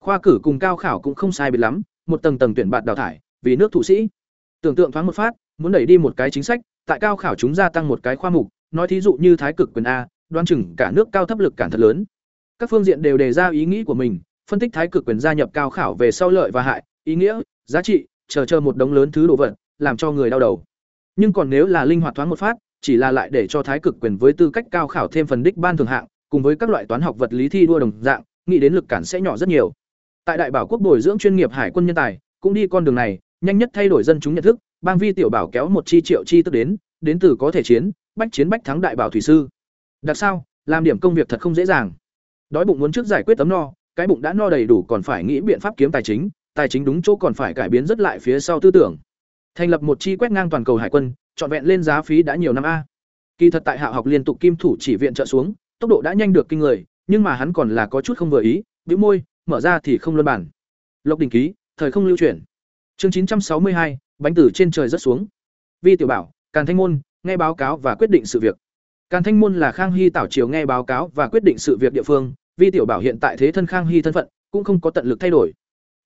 khoa cử cùng cao khảo cũng không sai biệt lắm, một tầng tầng tuyển bạt đào thải, vì nước thủ sĩ. Tưởng tượng thoáng một phát, muốn đẩy đi một cái chính sách, tại cao khảo chúng gia tăng một cái khoa mục, nói thí dụ như thái cực quyền a, đoan chừng cả nước cao thấp lực cản thật lớn. Các phương diện đều đề ra ý nghĩ của mình, phân tích thái cực quyền gia nhập cao khảo về sau lợi và hại, ý nghĩa, giá trị, chờ chờ một đống lớn thứ đồ vật, làm cho người đau đầu. Nhưng còn nếu là linh hoạt thoáng một phát, chỉ là lại để cho thái cực quyền với tư cách cao khảo thêm phần đích ban thường hạng, cùng với các loại toán học vật lý thi đua đồng dạng, nghĩ đến lực cản sẽ nhỏ rất nhiều tại đại bảo quốc bồi dưỡng chuyên nghiệp hải quân nhân tài, cũng đi con đường này, nhanh nhất thay đổi dân chúng nhận thức, bang vi tiểu bảo kéo một chi triệu chi tức đến đến từ có thể chiến, bách chiến bách thắng đại bảo thủy sư. Đặc sao, làm điểm công việc thật không dễ dàng. Đói bụng muốn trước giải quyết tấm no, cái bụng đã no đầy đủ còn phải nghĩ biện pháp kiếm tài chính tài chính đúng chỗ còn phải cải biến rất lại phía sau tư tưởng. Thành lập một chi quét ngang toàn cầu hải quân, trọn vẹn lên giá phí đã nhiều năm a. Kỳ thật tại hạ học liên tục kim thủ chỉ viện trợ xuống, tốc độ đã nhanh được kinh người, nhưng mà hắn còn là có chút không vừa ý, bĩu môi mở ra thì không luân bản. Lộc đình ký, thời không lưu chuyển. Chương chín trăm sáu mươi hai, bánh tử trên trời rất xuống. Vi tiểu bảo, càn thanh môn, nghe báo cáo và quyết định sự việc. Càn thanh môn là khang hy tảo triều nghe báo cáo và quyết định sự việc địa phương. Vi tiểu bảo hiện tại thế thân khang hy thân phận, cũng không có tận lực thay đổi.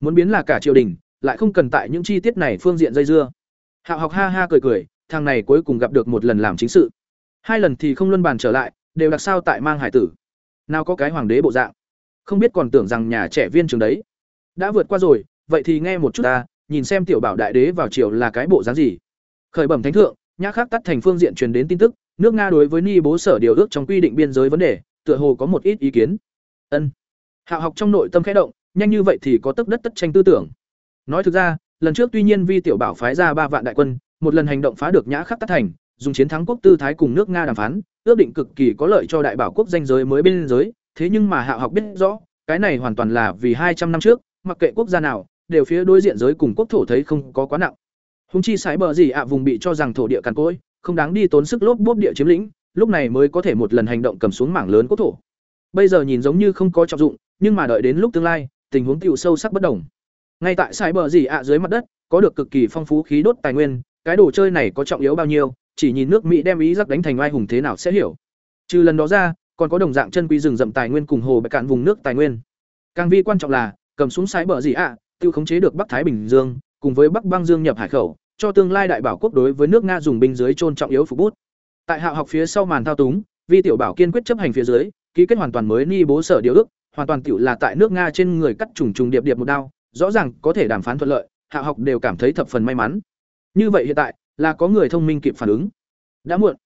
Muốn biến là cả triều đình, lại không cần tại những chi tiết này phương diện dây dưa. Hạo học ha ha cười cười, thằng này cuối cùng gặp được một lần làm chính sự. Hai lần thì không luân bàn trở lại, đều đặc sao tại mang hải tử. Nào có cái hoàng đế bộ dạng không biết còn tưởng rằng nhà trẻ viên trường đấy. Đã vượt qua rồi, vậy thì nghe một chút ta, nhìn xem tiểu bảo đại đế vào triều là cái bộ dáng gì. Khởi bẩm thánh thượng, nhã khắc tắt thành phương diện truyền đến tin tức, nước nga đối với ni bố sở điều ước trong quy định biên giới vấn đề, tựa hồ có một ít ý kiến. Ân. Hạo học trong nội tâm khẽ động, nhanh như vậy thì có tấc đất tất tranh tư tưởng. Nói thực ra, lần trước tuy nhiên vi tiểu bảo phái ra ba vạn đại quân, một lần hành động phá được nhã khắc tắt thành, dùng chiến thắng quốc tư thái cùng nước nga đàm phán, ước định cực kỳ có lợi cho đại bảo quốc danh giới mới bên giới thế nhưng mà hạo học biết rõ, cái này hoàn toàn là vì hai trăm năm trước, mặc kệ quốc gia nào, đều phía đối diện giới cùng quốc thổ thấy không có quá nặng. Húng chi sái bờ gì ạ, vùng bị cho rằng thổ địa càn cỗi, không đáng đi tốn sức lốp bốp địa chiếm lĩnh, lúc này mới có thể một lần hành động cầm xuống mảng lớn quốc thổ. Bây giờ nhìn giống như không có trọng dụng, nhưng mà đợi đến lúc tương lai, tình huống tựu sâu sắc bất đồng. Ngay tại sái bờ gì ạ dưới mặt đất, có được cực kỳ phong phú khí đốt tài nguyên, cái đồ chơi này có trọng yếu bao nhiêu, chỉ nhìn nước mỹ đem ý rắc đánh thành oai hùng thế nào sẽ hiểu. Trừ lần đó ra còn có đồng dạng chân quý rừng rậm tài nguyên cùng hồ bạch cạn vùng nước tài nguyên. Càng vi quan trọng là, cầm súng sái bờ gì ạ tự khống chế được bắc thái bình dương, cùng với bắc băng dương nhập hải khẩu, cho tương lai đại bảo quốc đối với nước nga dùng binh dưới trôn trọng yếu phục bút. Tại hạ học phía sau màn thao túng, vi tiểu bảo kiên quyết chấp hành phía dưới, ký kết hoàn toàn mới ni bố sở điều ước, hoàn toàn tiểu là tại nước nga trên người cắt trùng trùng điệp điệp một đao, rõ ràng có thể đàm phán thuận lợi, hạ học đều cảm thấy thập phần may mắn. Như vậy hiện tại, là có người thông minh kịp phản ứng. Đã muộn.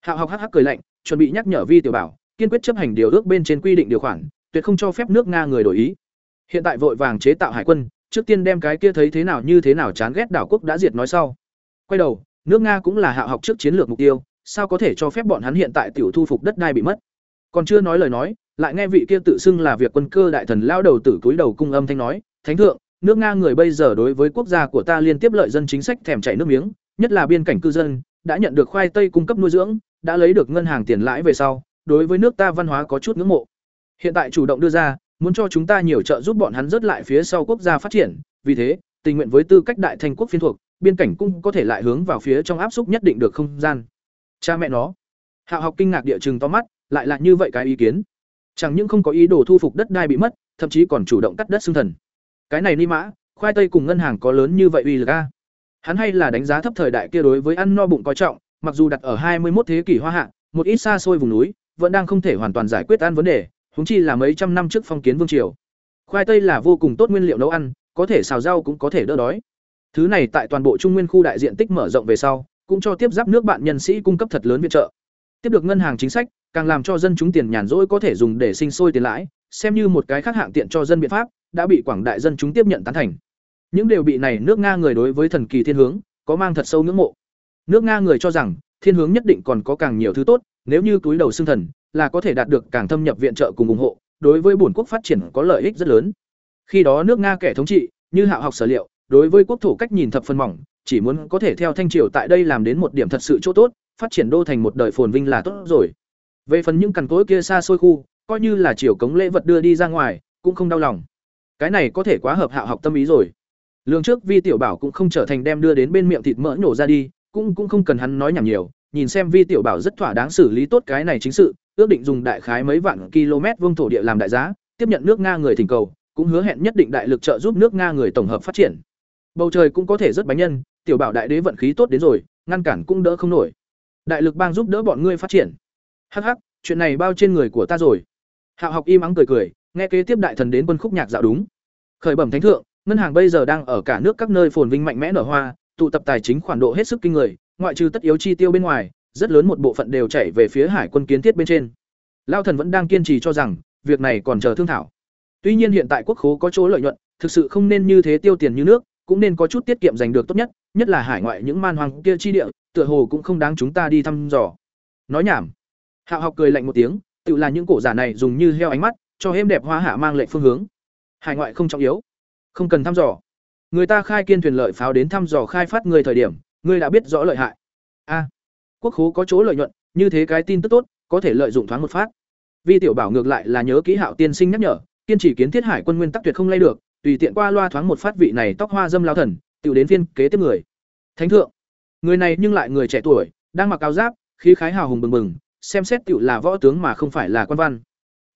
Hạ học hắc hắc cười lạnh, chuẩn bị nhắc nhở vi tiểu bảo kiên quyết chấp hành điều ước bên trên quy định điều khoản, tuyệt không cho phép nước nga người đổi ý. Hiện tại vội vàng chế tạo hải quân, trước tiên đem cái kia thấy thế nào như thế nào chán ghét đảo quốc đã diệt nói sau. Quay đầu, nước nga cũng là hạ học trước chiến lược mục tiêu, sao có thể cho phép bọn hắn hiện tại tiểu thu phục đất đai bị mất? Còn chưa nói lời nói, lại nghe vị kia tự xưng là việc quân cơ đại thần lao đầu tử túi đầu cung âm thanh nói, thánh thượng, nước nga người bây giờ đối với quốc gia của ta liên tiếp lợi dân chính sách thèm chảy nước miếng, nhất là biên cảnh cư dân, đã nhận được khoai tây cung cấp nuôi dưỡng, đã lấy được ngân hàng tiền lãi về sau đối với nước ta văn hóa có chút ngưỡng mộ. Hiện tại chủ động đưa ra, muốn cho chúng ta nhiều trợ giúp bọn hắn rớt lại phía sau quốc gia phát triển. Vì thế, tình nguyện với tư cách đại thành quốc phiên thuộc, biên cảnh cũng có thể lại hướng vào phía trong áp xúc nhất định được không gian. Cha mẹ nó. Hạ học kinh ngạc địa chừng to mắt, lại là như vậy cái ý kiến. Chẳng những không có ý đồ thu phục đất đai bị mất, thậm chí còn chủ động cắt đất xương thần. Cái này ni mã, khoai tây cùng ngân hàng có lớn như vậy uy lực a hắn hay là đánh giá thấp thời đại kia đối với ăn no bụng coi trọng, mặc dù đặt ở hai mươi một thế kỷ hoa hạ, một ít xa xôi vùng núi vẫn đang không thể hoàn toàn giải quyết ăn vấn đề, huống chi là mấy trăm năm trước phong kiến vương triều. Khoai tây là vô cùng tốt nguyên liệu nấu ăn, có thể xào rau cũng có thể đỡ đói. Thứ này tại toàn bộ trung nguyên khu đại diện tích mở rộng về sau, cũng cho tiếp giáp nước bạn nhân sĩ cung cấp thật lớn viện trợ. Tiếp được ngân hàng chính sách, càng làm cho dân chúng tiền nhàn rỗi có thể dùng để sinh sôi tiền lãi, xem như một cái khác hạng tiện cho dân biện pháp, đã bị quảng đại dân chúng tiếp nhận tán thành. Những điều bị này nước nga người đối với thần kỳ thiên hướng, có mang thật sâu ngưỡng mộ. Nước nga người cho rằng, thiên hướng nhất định còn có càng nhiều thứ tốt nếu như túi đầu xương thần, là có thể đạt được càng thâm nhập viện trợ cùng ủng hộ, đối với bổn quốc phát triển có lợi ích rất lớn. Khi đó nước nga kẻ thống trị, như hạ học sở liệu, đối với quốc thủ cách nhìn thập phân mỏng, chỉ muốn có thể theo thanh triều tại đây làm đến một điểm thật sự chỗ tốt, phát triển đô thành một đời phồn vinh là tốt rồi. Về phần những cằn cối kia xa xôi khu, coi như là triều cống lễ vật đưa đi ra ngoài, cũng không đau lòng. Cái này có thể quá hợp hạ học tâm ý rồi. Lương trước vi tiểu bảo cũng không trở thành đem đưa đến bên miệng thịt mỡ nổ ra đi, cũng cũng không cần hắn nói nhảm nhiều nhìn xem vi tiểu bảo rất thỏa đáng xử lý tốt cái này chính sự ước định dùng đại khái mấy vạn km vuông thổ địa làm đại giá tiếp nhận nước nga người thỉnh cầu cũng hứa hẹn nhất định đại lực trợ giúp nước Nga người tổng hợp phát triển. Bầu trời cũng có thể rất bánh nhân, tiểu bảo đại đế vận khí tốt đến rồi, ngăn cản cũng đỡ không nổi. Đại lực bang giúp đỡ bọn ngươi phát triển. Hắc hắc, chuyện này bao trên người của ta rồi. Hạo học im ắng cười cười, nghe kế tiếp đại thần đến quân khúc nhạc dạo đúng. Khởi bẩm thánh thượng, ngân hàng bây giờ đang ở cả nước các nơi phồn vinh mạnh mẽ nở hoa, tụ tập tài chính khoản độ hết sức kinh người, ngoại trừ tất yếu chi tiêu bên ngoài, rất lớn một bộ phận đều chảy về phía hải quân kiến thiết bên trên. Lao thần vẫn đang kiên trì cho rằng, việc này còn chờ thương thảo. Tuy nhiên hiện tại quốc khố có chỗ lợi nhuận, thực sự không nên như thế tiêu tiền như nước, cũng nên có chút tiết kiệm giành được tốt nhất, nhất là hải ngoại những man hoang kia chi địa, tựa hồ cũng không đáng chúng ta đi thăm dò. Nói nhảm. Hạo học cười lạnh một tiếng, tự là những cổ giả này dùng như heo ánh mắt, cho êm đẹp hoa hạ mang lệnh phương hướng. Hải ngoại không trọng yếu, không cần thăm dò. Người ta khai kiên thuyền lợi pháo đến thăm dò khai phát người thời điểm, ngươi đã biết rõ lợi hại. A, quốc khố có chỗ lợi nhuận, như thế cái tin tức tốt, có thể lợi dụng thoáng một phát. Vi tiểu bảo ngược lại là nhớ kỹ Hạo tiên sinh nhắc nhở, kiên trì kiến thiết hải quân nguyên tắc tuyệt không lay được, tùy tiện qua loa thoáng một phát vị này tóc hoa dâm lao thần, tiểu đến phiên kế tiếp người. Thánh thượng, người này nhưng lại người trẻ tuổi, đang mặc áo giáp, khí khái hào hùng bừng bừng, xem xét tiểu là võ tướng mà không phải là quan văn.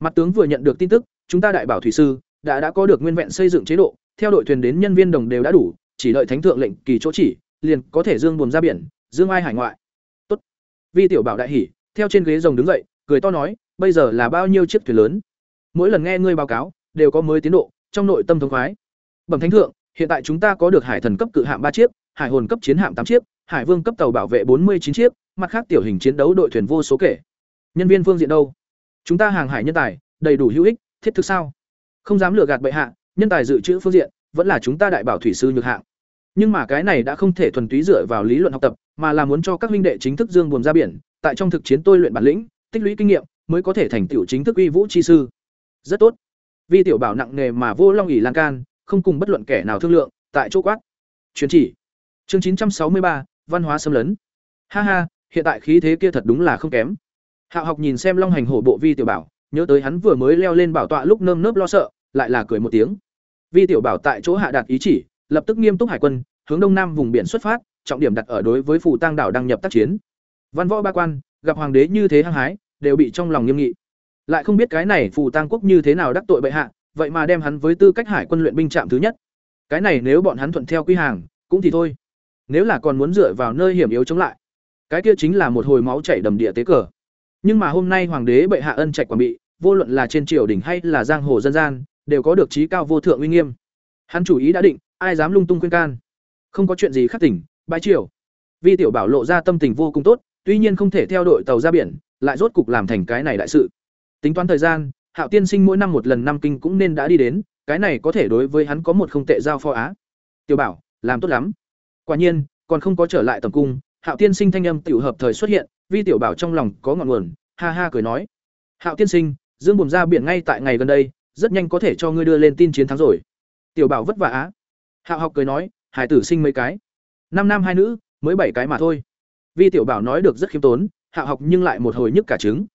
Mặt tướng vừa nhận được tin tức, chúng ta đại bảo thủy sư đã đã có được nguyên vẹn xây dựng chế độ, theo đội thuyền đến nhân viên đồng đều đã đủ, chỉ đợi thánh thượng lệnh kỳ chỗ chỉ, liền có thể dương buồm ra biển, dương ai hải ngoại. Tốt. Vi tiểu bảo đại hỉ, theo trên ghế rồng đứng dậy, cười to nói, bây giờ là bao nhiêu chiếc thuyền lớn? Mỗi lần nghe ngươi báo cáo, đều có mới tiến độ, trong nội tâm thống khoái. Bẩm thánh thượng, hiện tại chúng ta có được hải thần cấp cự hạm ba chiếc, hải hồn cấp chiến hạm tám chiếc, hải vương cấp tàu bảo vệ bốn mươi chín chiếc, mặt khác tiểu hình chiến đấu đội thuyền vô số kể. Nhân viên phương diện đâu? Chúng ta hàng hải nhân tài, đầy đủ hữu ích, thiết thực sao? Không dám lừa gạt bệ hạ, nhân tài dự trữ phương diện, vẫn là chúng ta đại bảo thủy sư nhược hạng. Nhưng mà cái này đã không thể thuần túy dựa vào lý luận học tập, mà là muốn cho các huynh đệ chính thức dương buồm ra biển, tại trong thực chiến tôi luyện bản lĩnh, tích lũy kinh nghiệm, mới có thể thành tiểu chính thức uy vũ chi sư. Rất tốt. Vi tiểu bảo nặng nghề mà vô long ỷ lan can, không cùng bất luận kẻ nào thương lượng, tại chỗ quát. Truyền chỉ. Chương chín trăm sáu mươi ba văn hóa xâm lấn. Ha ha, hiện tại khí thế kia thật đúng là không kém. Hạo học nhìn xem Long Hành hổ bộ Vi tiểu bảo, nhớ tới hắn vừa mới leo lên bảo tọa lúc nơm nớp lo sợ, lại là cười một tiếng. Vi tiểu bảo tại chỗ hạ đạt ý chỉ, lập tức nghiêm túc hải quân, hướng đông nam vùng biển xuất phát, trọng điểm đặt ở đối với phù tang đảo đăng nhập tác chiến. Văn võ ba quan, gặp hoàng đế như thế hăng hái, đều bị trong lòng nghiêm nghị. Lại không biết cái này phù tang quốc như thế nào đắc tội bệ hạ, vậy mà đem hắn với tư cách hải quân luyện binh trạm thứ nhất. Cái này nếu bọn hắn thuận theo quy hàng, cũng thì thôi. Nếu là còn muốn dựa vào nơi hiểm yếu chống lại, cái kia chính là một hồi máu chảy đầm địa tế cờ. Nhưng mà hôm nay hoàng đế bệ hạ ân trạch quảng bị, vô luận là trên triều đình hay là giang hồ dân gian, đều có được trí cao vô thượng uy nghiêm. Hắn chủ ý đã định, ai dám lung tung khuyên can. Không có chuyện gì khác tỉnh, bãi triều. Vi tiểu bảo lộ ra tâm tình vô cùng tốt, tuy nhiên không thể theo đội tàu ra biển, lại rốt cục làm thành cái này đại sự. Tính toán thời gian, Hạo tiên sinh mỗi năm một lần năm kinh cũng nên đã đi đến, cái này có thể đối với hắn có một không tệ giao phó á. Tiểu bảo, làm tốt lắm. Quả nhiên, còn không có trở lại tầm cung, Hạo tiên sinh thanh âm tiểu hợp thời xuất hiện, Vi tiểu bảo trong lòng có ngọn nguồn, ha ha cười nói: "Hạo tiên sinh, dương buồm ra biển ngay tại ngày gần đây, rất nhanh có thể cho ngươi đưa lên tin chiến thắng rồi." Tiểu bảo vất vả á. Hạo học cười nói: "Hải tử sinh mấy cái? Năm nam hai nữ, mới bảy cái mà thôi." Vi tiểu bảo nói được rất khiêm tốn, Hạo học nhưng lại một hồi nhức cả trứng.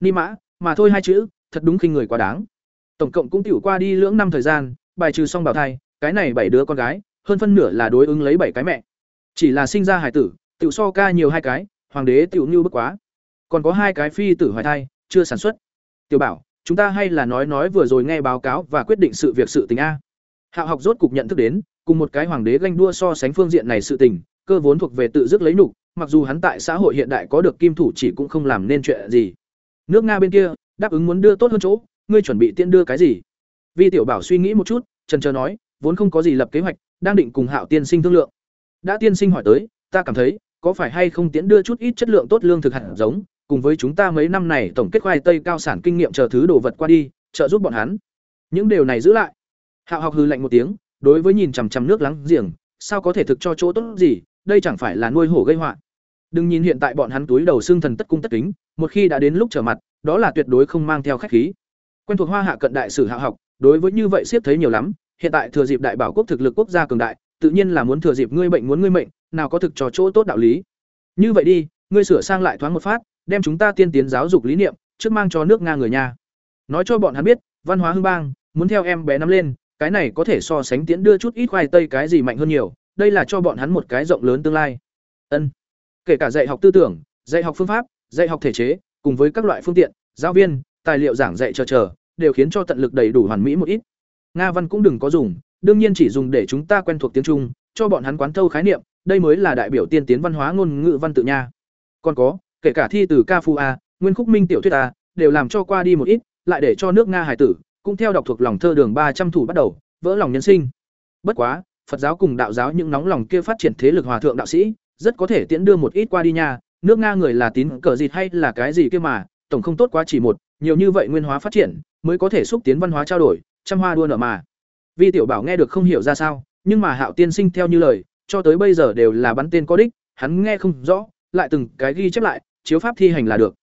Ni mã, mà thôi hai chữ, thật đúng khinh người quá đáng. Tổng cộng cũng tiểu qua đi lưỡng năm thời gian, bài trừ xong bảo thai, cái này bảy đứa con gái, hơn phân nửa là đối ứng lấy bảy cái mẹ. Chỉ là sinh ra hải tử, tiểu so ca nhiều hai cái, hoàng đế tiểu như bức quá. Còn có hai cái phi tử hoài thai, chưa sản xuất. Tiểu bảo, chúng ta hay là nói nói vừa rồi nghe báo cáo và quyết định sự việc sự tình a. Hạo học rốt cục nhận thức đến, cùng một cái hoàng đế ganh đua so sánh phương diện này sự tình, cơ vốn thuộc về tự dứt lấy nhục, mặc dù hắn tại xã hội hiện đại có được kim thủ chỉ cũng không làm nên chuyện gì. Nước Nga bên kia, đáp ứng muốn đưa tốt hơn chỗ ngươi chuẩn bị tiện đưa cái gì? Vi tiểu bảo suy nghĩ một chút trần chờ nói vốn không có gì lập kế hoạch đang định cùng hạo tiên sinh thương lượng. Đã tiên sinh hỏi tới ta cảm thấy có phải hay không tiến đưa chút ít chất lượng tốt lương thực hạt giống cùng với chúng ta mấy năm này tổng kết khoai tây cao sản kinh nghiệm chờ thứ đồ vật qua đi trợ giúp bọn hắn. Những điều này giữ lại hạo học hư lạnh một tiếng đối với nhìn chằm chằm nước lắng giềng sao có thể thực cho chỗ tốt gì đây chẳng phải là nuôi hổ gây họa đừng nhìn hiện tại bọn hắn túi đầu xương thần tất cung tất kính một khi đã đến lúc trở mặt đó là tuyệt đối không mang theo khách khí. Quen thuộc Hoa Hạ cận đại sử hạ học, đối với như vậy siết thấy nhiều lắm, hiện tại thừa dịp đại bảo quốc thực lực quốc gia cường đại, tự nhiên là muốn thừa dịp ngươi bệnh muốn ngươi mệnh, nào có thực trò chỗ tốt đạo lý. Như vậy đi, ngươi sửa sang lại thoáng một phát, đem chúng ta tiên tiến giáo dục lý niệm, trước mang cho nước Nga người nhà. Nói cho bọn hắn biết, văn hóa hưng bang, muốn theo em bé nắm lên, cái này có thể so sánh tiến đưa chút ít khoai tây cái gì mạnh hơn nhiều, đây là cho bọn hắn một cái rộng lớn tương lai. Ân. Kể cả dạy học tư tưởng, dạy học phương pháp, dạy học thể chế, cùng với các loại phương tiện, giáo viên, tài liệu giảng dạy chờ chờ, đều khiến cho tận lực đầy đủ hoàn mỹ một ít. nga văn cũng đừng có dùng đương nhiên chỉ dùng để chúng ta quen thuộc tiếng trung cho bọn hắn quán thâu khái niệm đây mới là đại biểu tiên tiến văn hóa ngôn ngữ văn tự nha còn có kể cả thi từ ca phu a nguyên khúc minh tiểu thuyết a đều làm cho qua đi một ít lại để cho nước nga hải tử cũng theo đọc thuộc lòng thơ đường ba trăm thủ bắt đầu, vỡ lòng nhân sinh. Bất quá, phật giáo cùng đạo giáo những nóng lòng kia phát triển thế lực hòa thượng đạo sĩ, rất có thể tiễn đưa một ít qua đi nha. Nước nga người là tín cờ dịt hay là cái gì kia mà, tổng không tốt quá chỉ một, nhiều như vậy nguyên hóa phát triển, mới có thể xúc tiến văn hóa trao đổi, trăm hoa đua nở mà. Vi tiểu bảo nghe được không hiểu ra sao, nhưng mà hạo tiên sinh theo như lời, cho tới bây giờ đều là bắn tên có đích, hắn nghe không rõ, lại từng cái ghi chép lại, chiếu pháp thi hành là được.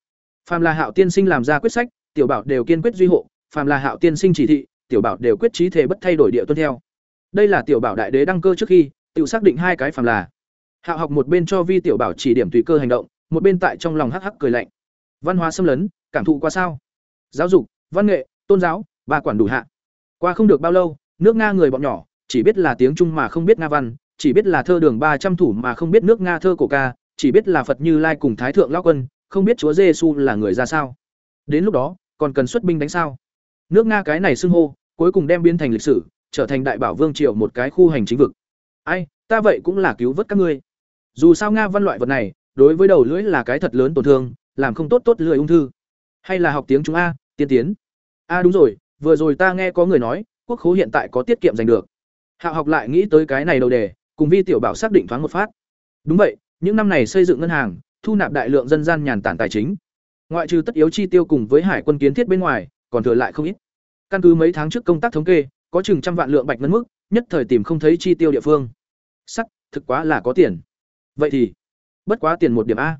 Phàm là hạo tiên sinh làm ra quyết sách, tiểu bảo đều kiên quyết duy hộ phàm là hạo tiên sinh chỉ thị, tiểu bảo đều quyết trí thể bất thay đổi địa tuân theo. Đây là tiểu bảo đại đế đăng cơ trước khi, tự xác định hai cái phàm là. Hạo học một bên cho vi tiểu bảo chỉ điểm tùy cơ hành động, một bên tại trong lòng hắc hắc cười lạnh. Văn hóa xâm lấn, cảm thụ qua sao? Giáo dục, văn nghệ, tôn giáo, ba quản đủ hạ. Qua không được bao lâu, nước nga người bọn nhỏ, chỉ biết là tiếng trung mà không biết nga văn, chỉ biết là thơ đường ba trăm thủ mà không biết nước nga thơ cổ ca, chỉ biết là phật như lai cùng thái thượng lao quân, không biết chúa giêsu là người ra sao. Đến lúc đó, còn cần xuất binh đánh sao? Nước nga cái này xưng hô, cuối cùng đem biến thành lịch sử, trở thành đại bảo vương triều một cái khu hành chính vực. Ai, ta vậy cũng là cứu vớt các ngươi. Dù sao nga văn loại vật này, đối với đầu lưỡi là cái thật lớn tổn thương, làm không tốt tốt lười ung thư. Hay là học tiếng chúng a, tiên tiến. A, đúng rồi, vừa rồi ta nghe có người nói, quốc khố hiện tại có tiết kiệm giành được. Hạo học lại nghĩ tới cái này đầu đề, cùng vi tiểu bảo xác định thoáng một phát. Đúng vậy, những năm này xây dựng ngân hàng, thu nạp đại lượng dân gian nhàn tản tài chính. Ngoại trừ tất yếu chi tiêu cùng với hải quân kiến thiết bên ngoài còn thừa lại không ít. Căn cứ mấy tháng trước công tác thống kê, có chừng trăm vạn lượng bạch ngân mức, nhất thời tìm không thấy chi tiêu địa phương. Sắc thực quá là có tiền. Vậy thì, bất quá tiền một điểm a.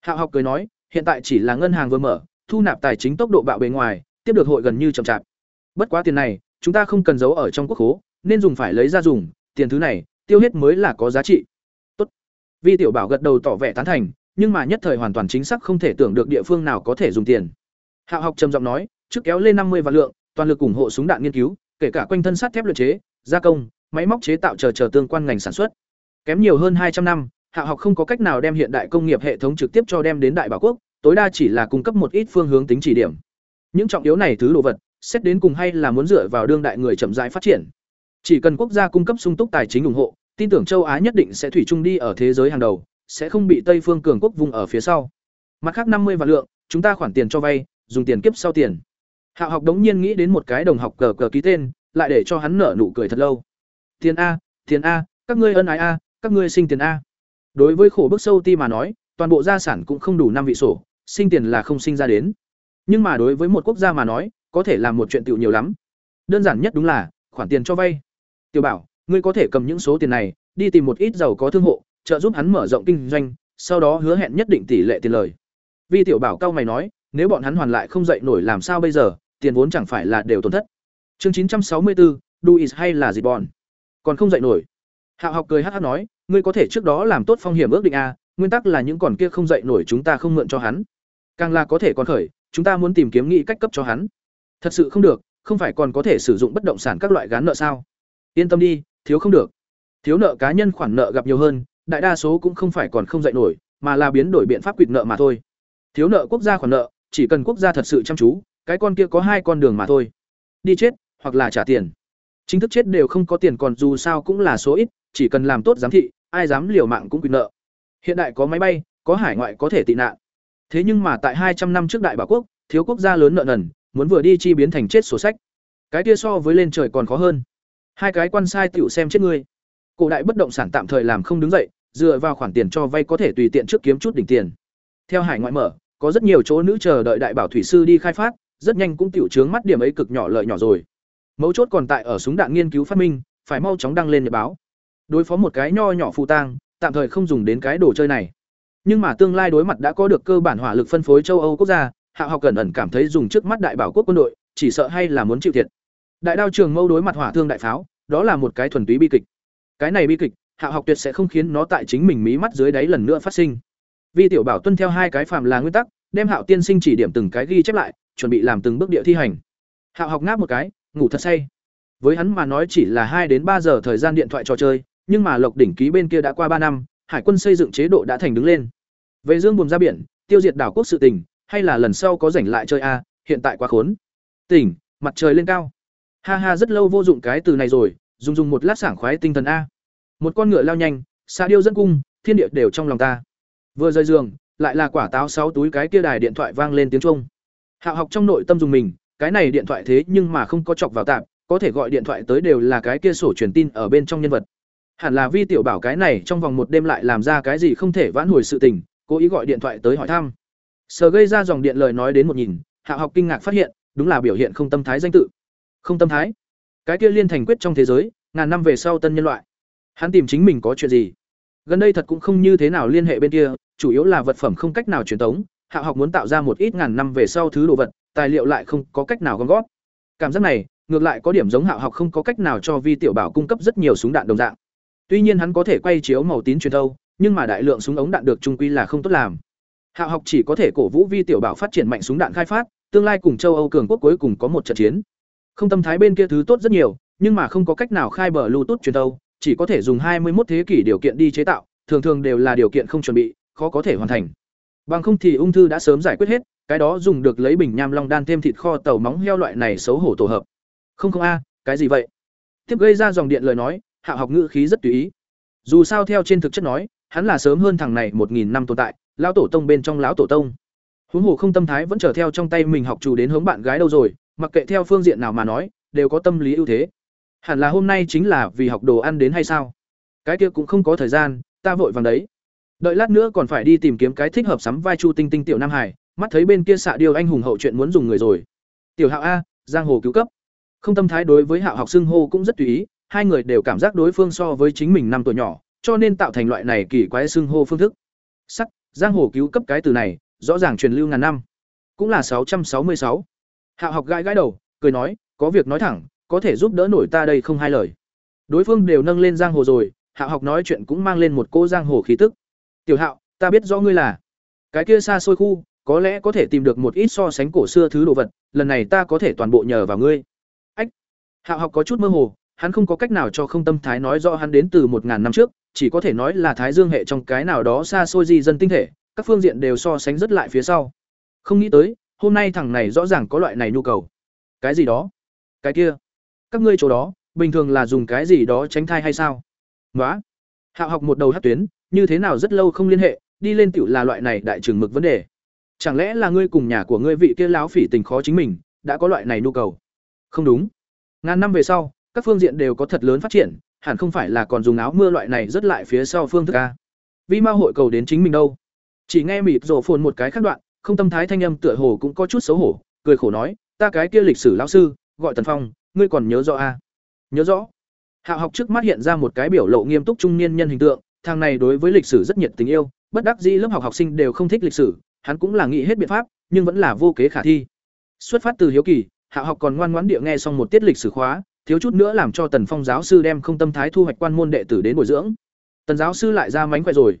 Hạo học cười nói, hiện tại chỉ là ngân hàng vừa mở, thu nạp tài chính tốc độ bạo bề ngoài, tiếp được hội gần như chậm chạp. Bất quá tiền này, chúng ta không cần giấu ở trong quốc khố nên dùng phải lấy ra dùng, tiền thứ này, tiêu hết mới là có giá trị. Tốt. vi tiểu bảo gật đầu tỏ vẻ tán thành, nhưng mà nhất thời hoàn toàn chính xác không thể tưởng được địa phương nào có thể dùng tiền. Hạo học trầm giọng nói trước kéo lên năm mươi vạn lượng, toàn lực ủng hộ súng đạn nghiên cứu, kể cả quanh thân sắt thép luyện chế, gia công, máy móc chế tạo chờ chờ tương quan ngành sản xuất. Kém nhiều hơn hai trăm năm, hạ học không có cách nào đem hiện đại công nghiệp hệ thống trực tiếp cho đem đến đại bảo quốc, tối đa chỉ là cung cấp một ít phương hướng tính chỉ điểm. Những trọng yếu này thứ đồ vật, xét đến cùng hay là muốn dựa vào đương đại người chậm rãi phát triển. Chỉ cần quốc gia cung cấp sung túc tài chính ủng hộ, tin tưởng châu á nhất định sẽ thủy chung đi ở thế giới hàng đầu, sẽ không bị tây phương cường quốc vùng ở phía sau. Mặt khác năm mươi vạn lượng, chúng ta khoản tiền cho vay, dùng tiền kiếp sau tiền hạ học đống nhiên nghĩ đến một cái đồng học cờ cờ ký tên, lại để cho hắn nở nụ cười thật lâu. Tiền a tiền a, các ngươi ân ái a, các ngươi sinh tiền a. Đối với khổ bức sâu ti mà nói, toàn bộ gia sản cũng không đủ năm vị sổ, sinh tiền là không sinh ra đến. Nhưng mà đối với một quốc gia mà nói, có thể làm một chuyện tiểu nhiều lắm. Đơn giản nhất đúng là, khoản tiền cho vay. Tiểu bảo, ngươi có thể cầm những số tiền này, đi tìm một ít giàu có thương hộ, trợ giúp hắn mở rộng kinh doanh, sau đó hứa hẹn nhất định tỷ lệ tiền lời. Vi tiểu bảo cao mày nói nếu bọn hắn hoàn lại không dậy nổi làm sao bây giờ tiền vốn chẳng phải là đều tổn thất chương chín trăm sáu mươi bốn Duis hay là gì bọn còn không dậy nổi Hạo học cười hắc hắc nói, ngươi có thể trước đó làm tốt phong hiểm ước định a, nguyên tắc là những còn kia không dậy nổi chúng ta không mượn cho hắn. Càng là có thể còn khởi, chúng ta muốn tìm kiếm nghị cách cấp cho hắn. Thật sự không được, không phải còn có thể sử dụng bất động sản các loại gán nợ sao? Yên tâm đi, thiếu không được. Thiếu nợ cá nhân khoản nợ gặp nhiều hơn, đại đa số cũng không phải còn không dậy nổi, mà là biến đổi biện pháp quỵt nợ mà thôi. Thiếu nợ quốc gia khoản nợ, chỉ cần quốc gia thật sự chăm chú, cái con kia có hai con đường mà thôi. Đi chết, hoặc là trả tiền. Chính thức chết đều không có tiền còn dù sao cũng là số ít, chỉ cần làm tốt giám thị, ai dám liều mạng cũng quy nợ. Hiện đại có máy bay, có hải ngoại có thể tị nạn. Thế nhưng mà tại hai trăm năm trước đại bảo quốc, thiếu quốc gia lớn nợ nần, muốn vừa đi chi biến thành chết sổ sách. Cái kia so với lên trời còn khó hơn. Hai cái quan sai tiểu xem chết ngươi. Cổ đại bất động sản tạm thời làm không đứng dậy, dựa vào khoản tiền cho vay có thể tùy tiện trước kiếm chút đỉnh tiền. Theo hải ngoại mở, có rất nhiều chỗ nữ chờ đợi đại bảo thủy sư đi khai phát, rất nhanh cũng tiểu trướng mắt điểm ấy cực nhỏ lợi nhỏ rồi. Mấu chốt còn tại ở súng đạn nghiên cứu phát minh, phải mau chóng đăng lên nhật báo. Đối phó một cái nho nhỏ phụ tang tạm thời không dùng đến cái đồ chơi này. Nhưng mà tương lai đối mặt đã có được cơ bản hỏa lực phân phối châu âu quốc gia hạ học cẩn ẩn cảm thấy dùng trước mắt đại bảo quốc quân đội chỉ sợ hay là muốn chịu thiệt. Đại đao trường mâu đối mặt hỏa thương đại pháo đó là một cái thuần túy bi kịch. Cái này bi kịch hạ học tuyệt sẽ không khiến nó tại chính mình mí mắt dưới đáy lần nữa phát sinh vi tiểu bảo tuân theo hai cái phạm là nguyên tắc đem hạo tiên sinh chỉ điểm từng cái ghi chép lại chuẩn bị làm từng bước địa thi hành hạo học ngáp một cái ngủ thật say với hắn mà nói chỉ là hai đến ba giờ thời gian điện thoại trò chơi nhưng mà Lộc đỉnh ký bên kia đã qua ba năm, hải quân xây dựng chế độ đã thành đứng lên. Về dương buồm ra biển, tiêu diệt đảo quốc sự tình, hay là lần sau có rảnh lại chơi a, hiện tại quá khốn. Tỉnh, mặt trời lên cao. ha ha rất lâu vô dụng cái từ này rồi dùng dùng một lát sảng khoái tinh thần a một con ngựa lao nhanh xa điêu dẫn cung thiên địa đều trong lòng ta vừa rời giường, lại là quả táo sáu túi cái kia đài điện thoại vang lên tiếng trung hạo học trong nội tâm dùng mình, cái này điện thoại thế nhưng mà không có chọc vào tạm có thể gọi điện thoại tới đều là cái kia sổ truyền tin ở bên trong nhân vật. Hẳn là vi tiểu bảo cái này trong vòng một đêm lại làm ra cái gì không thể vãn hồi sự tình, cố ý gọi điện thoại tới hỏi thăm. Sờ gây ra dòng điện lời nói đến một nhìn hạ học kinh ngạc phát hiện, đúng là biểu hiện không tâm thái danh tự. Không tâm thái? Cái kia liên thành quyết trong thế giới, ngàn năm về sau tân nhân loại. Hắn tìm chính mình có chuyện gì? Gần đây thật cũng không như thế nào liên hệ bên kia, chủ yếu là vật phẩm không cách nào truyền tống. hạ học muốn tạo ra một ít ngàn năm về sau thứ đồ vật, tài liệu lại không có cách nào gom gót cảm giác này, ngược lại có điểm giống hạ học không có cách nào cho vi tiểu bảo cung cấp rất nhiều súng đạn đồng dạng. Tuy nhiên hắn có thể quay chiếu màu tín truyền thâu, nhưng mà đại lượng súng ống đạn được trung quy là không tốt làm. Hạ học chỉ có thể cổ vũ vi tiểu bảo phát triển mạnh súng đạn khai phát, tương lai cùng châu âu cường quốc cuối cùng có một trận chiến. Không tâm thái bên kia thứ tốt rất nhiều, nhưng mà không có cách nào khai bờ lưu tốt truyền thâu chỉ có thể dùng hai mươi một thế kỷ điều kiện đi chế tạo, thường thường đều là điều kiện không chuẩn bị, khó có thể hoàn thành. Bằng không thì ung thư đã sớm giải quyết hết, cái đó dùng được lấy bình nham long đan thêm thịt kho tàu móng heo loại này xấu hổ tổ hợp. Không không a, cái gì vậy? Tiếp gây ra dòng điện lời nói, hạ học ngữ khí rất tùy ý. Dù sao theo trên thực chất nói, hắn là sớm hơn thằng này một nghìn năm tồn tại, lão tổ tông bên trong lão tổ tông. Huống hồ không tâm thái vẫn trở theo trong tay mình học chủ đến hướng bạn gái đâu rồi, mặc kệ theo phương diện nào mà nói, đều có tâm lý ưu thế hẳn là hôm nay chính là vì học đồ ăn đến hay sao? Cái kia cũng không có thời gian, ta vội vàng đấy. Đợi lát nữa còn phải đi tìm kiếm cái thích hợp sắm vai chu tinh tinh tiểu nam hải, mắt thấy bên kia xạ điêu anh hùng hậu chuyện muốn dùng người rồi. Tiểu hạo a, giang hồ cứu cấp. Không tâm thái đối với hạo học xưng hô cũng rất tùy ý, hai người đều cảm giác đối phương so với chính mình năm tuổi nhỏ, cho nên tạo thành loại này kỳ quái xưng hô phương thức. Sắc, giang hồ cứu cấp cái từ này, rõ ràng truyền lưu ngàn năm. Cũng là sáu trăm sáu mươi sáu. Hạo học gãi gãi đầu, cười nói, có việc nói thẳng có thể giúp đỡ nổi ta đây không hai lời. Đối phương đều nâng lên giang hồ rồi hạo học nói chuyện cũng mang lên một cô giang hồ khí tức. Tiểu hạo, ta biết rõ ngươi là cái kia xa xôi khu, có lẽ có thể tìm được một ít so sánh cổ xưa thứ đồ vật, lần này ta có thể toàn bộ nhờ vào ngươi. Ách hạo học có chút mơ hồ, hắn không có cách nào cho không tâm thái nói rõ hắn đến từ một ngàn năm trước, chỉ có thể nói là thái dương hệ trong cái nào đó xa xôi di dân tinh thể, các phương diện đều so sánh rất lại phía sau. Không nghĩ tới, hôm nay thằng này rõ ràng có loại này nhu cầu. Cái gì đó? Cái kia? Các ngươi chỗ đó, bình thường là dùng cái gì đó tránh thai hay sao? Nói hạo học một đầu hát tuyến, như thế nào rất lâu không liên hệ, đi lên tiểu là loại này đại trường mực vấn đề. Chẳng lẽ là ngươi cùng nhà của ngươi vị kia láo phỉ tình khó chính mình, đã có loại này nhu cầu? Không đúng. Ngàn năm về sau, các phương diện đều có thật lớn phát triển, hẳn không phải là còn dùng áo mưa loại này rất lại phía sau phương thức a. Vi ma hội cầu đến chính mình đâu? Chỉ nghe mịt rổ phồn một cái khác đoạn, không tâm thái thanh âm tựa hồ cũng có chút xấu hổ, cười khổ nói, ta cái kia lịch sử lão sư, gọi tần phong ngươi còn nhớ rõ a nhớ rõ. Hạo học trước mắt hiện ra một cái biểu lộ nghiêm túc trung niên nhân hình tượng, thằng này đối với lịch sử rất nhiệt tình yêu, bất đắc dĩ lớp học học sinh đều không thích lịch sử, hắn cũng là nghĩ hết biện pháp, nhưng vẫn là vô kế khả thi. Xuất phát từ hiếu kỳ hạo học còn ngoan ngoãn địa nghe xong một tiết lịch sử khóa, thiếu chút nữa làm cho tần phong giáo sư đem không tâm thái thu hoạch quan môn đệ tử đến bồi dưỡng. Tần giáo sư lại ra mánh khỏe rồi.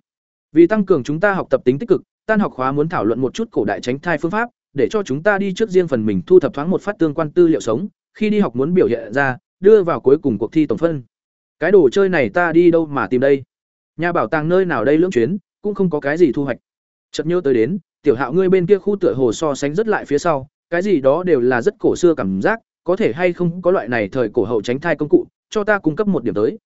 Vì tăng cường chúng ta học tập tính tích cực, tan học khóa muốn thảo luận một chút cổ đại tránh thai phương pháp, để cho chúng ta đi trước riêng phần mình thu thập thoáng một phát tương quan tư liệu sống khi đi học muốn biểu hiện ra, đưa vào cuối cùng cuộc thi tổng phân. Cái đồ chơi này ta đi đâu mà tìm đây? Nhà bảo tàng nơi nào đây lưỡng chuyến, cũng không có cái gì thu hoạch. Chợt nhớ tới đến, tiểu hạo ngươi bên kia khu tựa hồ so sánh rất lại phía sau, cái gì đó đều là rất cổ xưa cảm giác, có thể hay không có loại này thời cổ hậu tránh thai công cụ, cho ta cung cấp một điểm tới.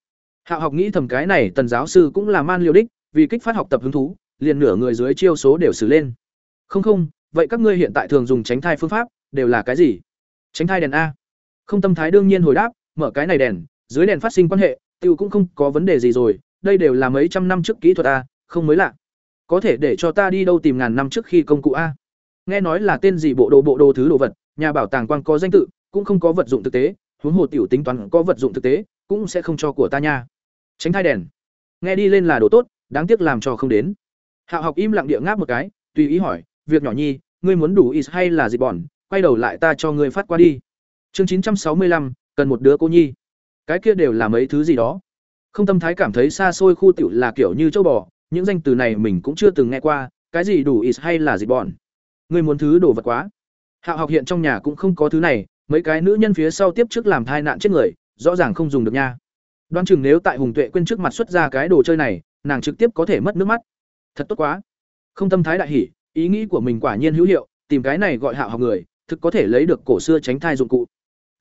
Hạo học nghĩ thầm cái này, tần giáo sư cũng là man liều đích, vì kích phát học tập hứng thú, liền nửa người dưới chiêu số đều xử lên. Không không, vậy các ngươi hiện tại thường dùng tránh thai phương pháp, đều là cái gì? Tránh thai đèn a không tâm thái đương nhiên hồi đáp, mở cái này đèn, dưới đèn phát sinh quan hệ, tiêu cũng không có vấn đề gì rồi, đây đều là mấy trăm năm trước kỹ thuật a, không mới lạ. Có thể để cho ta đi đâu tìm ngàn năm trước khi công cụ a. Nghe nói là tên gì bộ đồ bộ đồ thứ đồ vật, nhà bảo tàng quan có danh tự, cũng không có vật dụng thực tế, huống hồ tiểu tính toán có vật dụng thực tế, cũng sẽ không cho của ta nha. Tránh thai đèn. Nghe đi lên là đồ tốt, đáng tiếc làm cho không đến. Hạo học im lặng địa ngáp một cái, tùy ý hỏi, việc nhỏ nhi, ngươi muốn đủ is hay là gì bọn quay đầu lại ta cho ngươi phát qua đi chương chín trăm sáu mươi lăm, cần một đứa cô nhi. Cái kia đều là mấy thứ gì đó. Không tâm thái cảm thấy xa xôi khu tiểu là kiểu như châu bò, những danh từ này mình cũng chưa từng nghe qua, cái gì đủ is hay là gì bọn. Người muốn thứ đồ vật quá. Hạo học hiện trong nhà cũng không có thứ này, mấy cái nữ nhân phía sau tiếp trước làm thai nạn chết người, rõ ràng không dùng được nha. Đoan chừng nếu tại hùng tuệ quên trước mặt xuất ra cái đồ chơi này, nàng trực tiếp có thể mất nước mắt. Thật tốt quá. Không tâm thái đại hỉ, ý nghĩ của mình quả nhiên hữu hiệu, tìm cái này gọi hạo học người, thực có thể lấy được cổ xưa tránh thai dụng cụ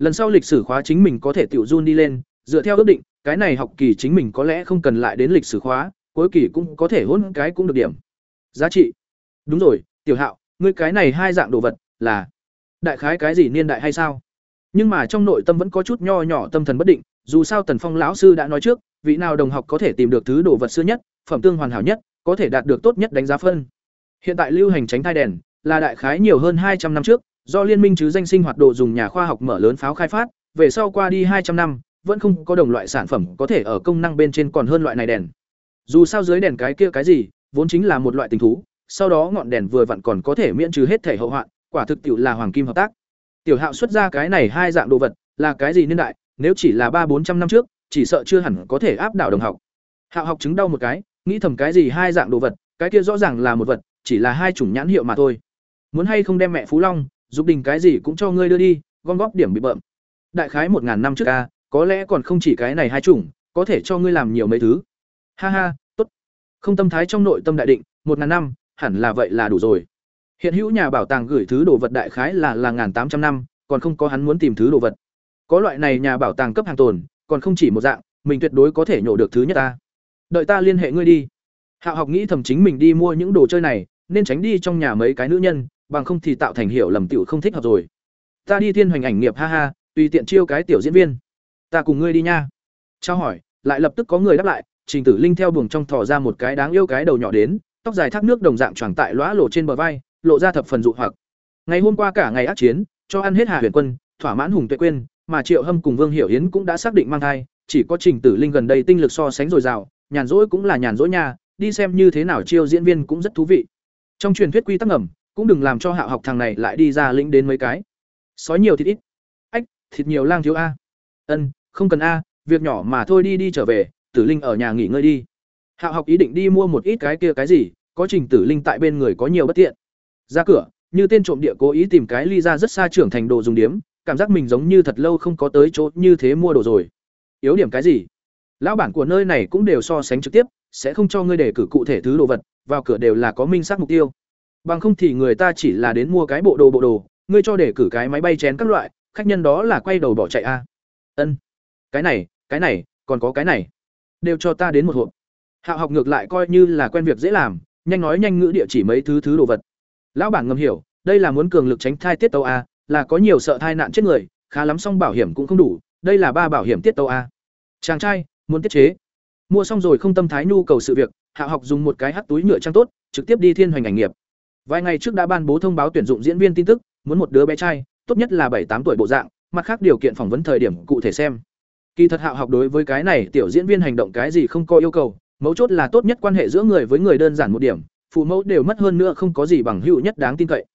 lần sau lịch sử khóa chính mình có thể tiểu run đi lên, dựa theo ước định, cái này học kỳ chính mình có lẽ không cần lại đến lịch sử khóa, cuối kỳ cũng có thể hôn cái cũng được điểm. Giá trị. Đúng rồi, tiểu hạo, ngươi cái này hai dạng đồ vật là đại khái cái gì niên đại hay sao? Nhưng mà trong nội tâm vẫn có chút nho nhỏ tâm thần bất định, dù sao tần phong lão sư đã nói trước, vị nào đồng học có thể tìm được thứ đồ vật xưa nhất, phẩm tương hoàn hảo nhất, có thể đạt được tốt nhất đánh giá phân. Hiện tại lưu hành tránh thai đèn là đại khái nhiều hơn hai trăm năm trước do liên minh chứ danh sinh hoạt đồ dùng nhà khoa học mở lớn pháo khai phát, về sau qua đi hai trăm năm, vẫn không có đồng loại sản phẩm có thể ở công năng bên trên còn hơn loại này đèn. Dù sao dưới đèn cái kia cái gì, vốn chính là một loại tình thú, sau đó ngọn đèn vừa vặn còn có thể miễn trừ hết thể hậu hoạn, quả thực tiệu là hoàng kim hợp tác. Tiểu hạo xuất ra cái này hai dạng đồ vật, là cái gì niên đại, nếu chỉ là ba bốn trăm năm trước, chỉ sợ chưa hẳn có thể áp đảo đồng học. Hạo học chứng đau một cái, nghĩ thầm cái gì hai dạng đồ vật, cái kia rõ ràng là một vật, chỉ là hai chủng nhãn hiệu mà thôi. Muốn hay không đem mẹ phú long dục đình cái gì cũng cho ngươi đưa đi, gom góp điểm bị bợm. Đại khái một ngàn năm trước ca có lẽ còn không chỉ cái này hai chủng, có thể cho ngươi làm nhiều mấy thứ. Ha ha, tốt. Không tâm thái trong nội tâm đại định, một ngàn năm, hẳn là vậy là đủ rồi. Hiện hữu nhà bảo tàng gửi thứ đồ vật đại khái là là ngàn tám trăm năm, còn không có hắn muốn tìm thứ đồ vật. Có loại này nhà bảo tàng cấp hàng tồn, còn không chỉ một dạng, mình tuyệt đối có thể nhổ được thứ nhất ta. Đợi ta liên hệ ngươi đi. Hạ học nghĩ thầm chính mình đi mua những đồ chơi này, nên tránh đi trong nhà mấy cái nữ nhân bằng không thì tạo thành hiểu lầm tiểu không thích hợp rồi. Ta đi thiên hoành ảnh nghiệp, ha ha, tùy tiện chiêu cái tiểu diễn viên. Ta cùng ngươi đi nha. Trao hỏi, lại lập tức có người đáp lại, trình tử linh theo buồng trong thò ra một cái đáng yêu cái đầu nhỏ đến, tóc dài thác nước đồng dạng choàng tại lõa lộ trên bờ vai, lộ ra thập phần dụ hoặc. Ngày hôm qua cả ngày ác chiến, cho ăn hết hà huyền quân, thỏa mãn hùng tuệ quên mà triệu hâm cùng vương hiểu hiến cũng đã xác định mang thai, chỉ có trình tử linh gần đây tinh lực so sánh dồi dào, nhàn rỗi cũng là nhàn rỗi nha, đi xem như thế nào chiêu diễn viên cũng rất thú vị. Trong truyền thuyết quy tắc ngầm cũng đừng làm cho hạ học thằng này lại đi ra lĩnh đến mấy cái. Sói nhiều thịt ít. Ách, thịt nhiều lang thiếu a. Ân, không cần a, việc nhỏ mà thôi đi đi trở về, tử linh ở nhà nghỉ ngơi đi. Hạ học ý định đi mua một ít cái kia cái gì, có trình tử linh tại bên người có nhiều bất tiện. Ra cửa, như tên trộm địa cố ý tìm cái ly ra rất xa trưởng thành đồ dùng điếm, cảm giác mình giống như thật lâu không có tới chỗ như thế mua đồ rồi. Yếu điểm cái gì? Lão bản của nơi này cũng đều so sánh trực tiếp, sẽ không cho ngươi để cử cụ thể thứ đồ vật, vào cửa đều là có minh xác mục tiêu bằng không thì người ta chỉ là đến mua cái bộ đồ bộ đồ, ngươi cho để cử cái máy bay chén các loại, khách nhân đó là quay đầu bỏ chạy a. Ân. Cái này cái này, còn có cái này. Đều cho ta đến một hộp. Hạo học ngược lại coi như là quen việc dễ làm, nhanh nói nhanh ngữ địa chỉ mấy thứ thứ đồ vật. Lão bản ngầm hiểu, đây là muốn cường lực tránh thai tiết tấu a, là có nhiều sợ thai nạn chết người, khá lắm xong bảo hiểm cũng không đủ, đây là ba bảo hiểm tiết tấu a. Chàng trai, muốn tiết chế. Mua xong rồi không tâm thái nhu cầu sự việc, hạ học dùng một cái hắt túi nhựa trang tốt, trực tiếp đi thiên hoành ảnh nghiệp vài ngày trước đã ban bố thông báo tuyển dụng diễn viên tin tức, muốn một đứa bé trai, tốt nhất là bảy, tám tuổi bộ dạng, mặt khác điều kiện phỏng vấn thời điểm cụ thể xem kỳ thật hạ học đối với cái này tiểu diễn viên hành động cái gì không có yêu cầu, mấu chốt là tốt nhất quan hệ giữa người với người đơn giản một điểm, phụ mẫu đều mất hơn nữa không có gì bằng hữu nhất đáng tin cậy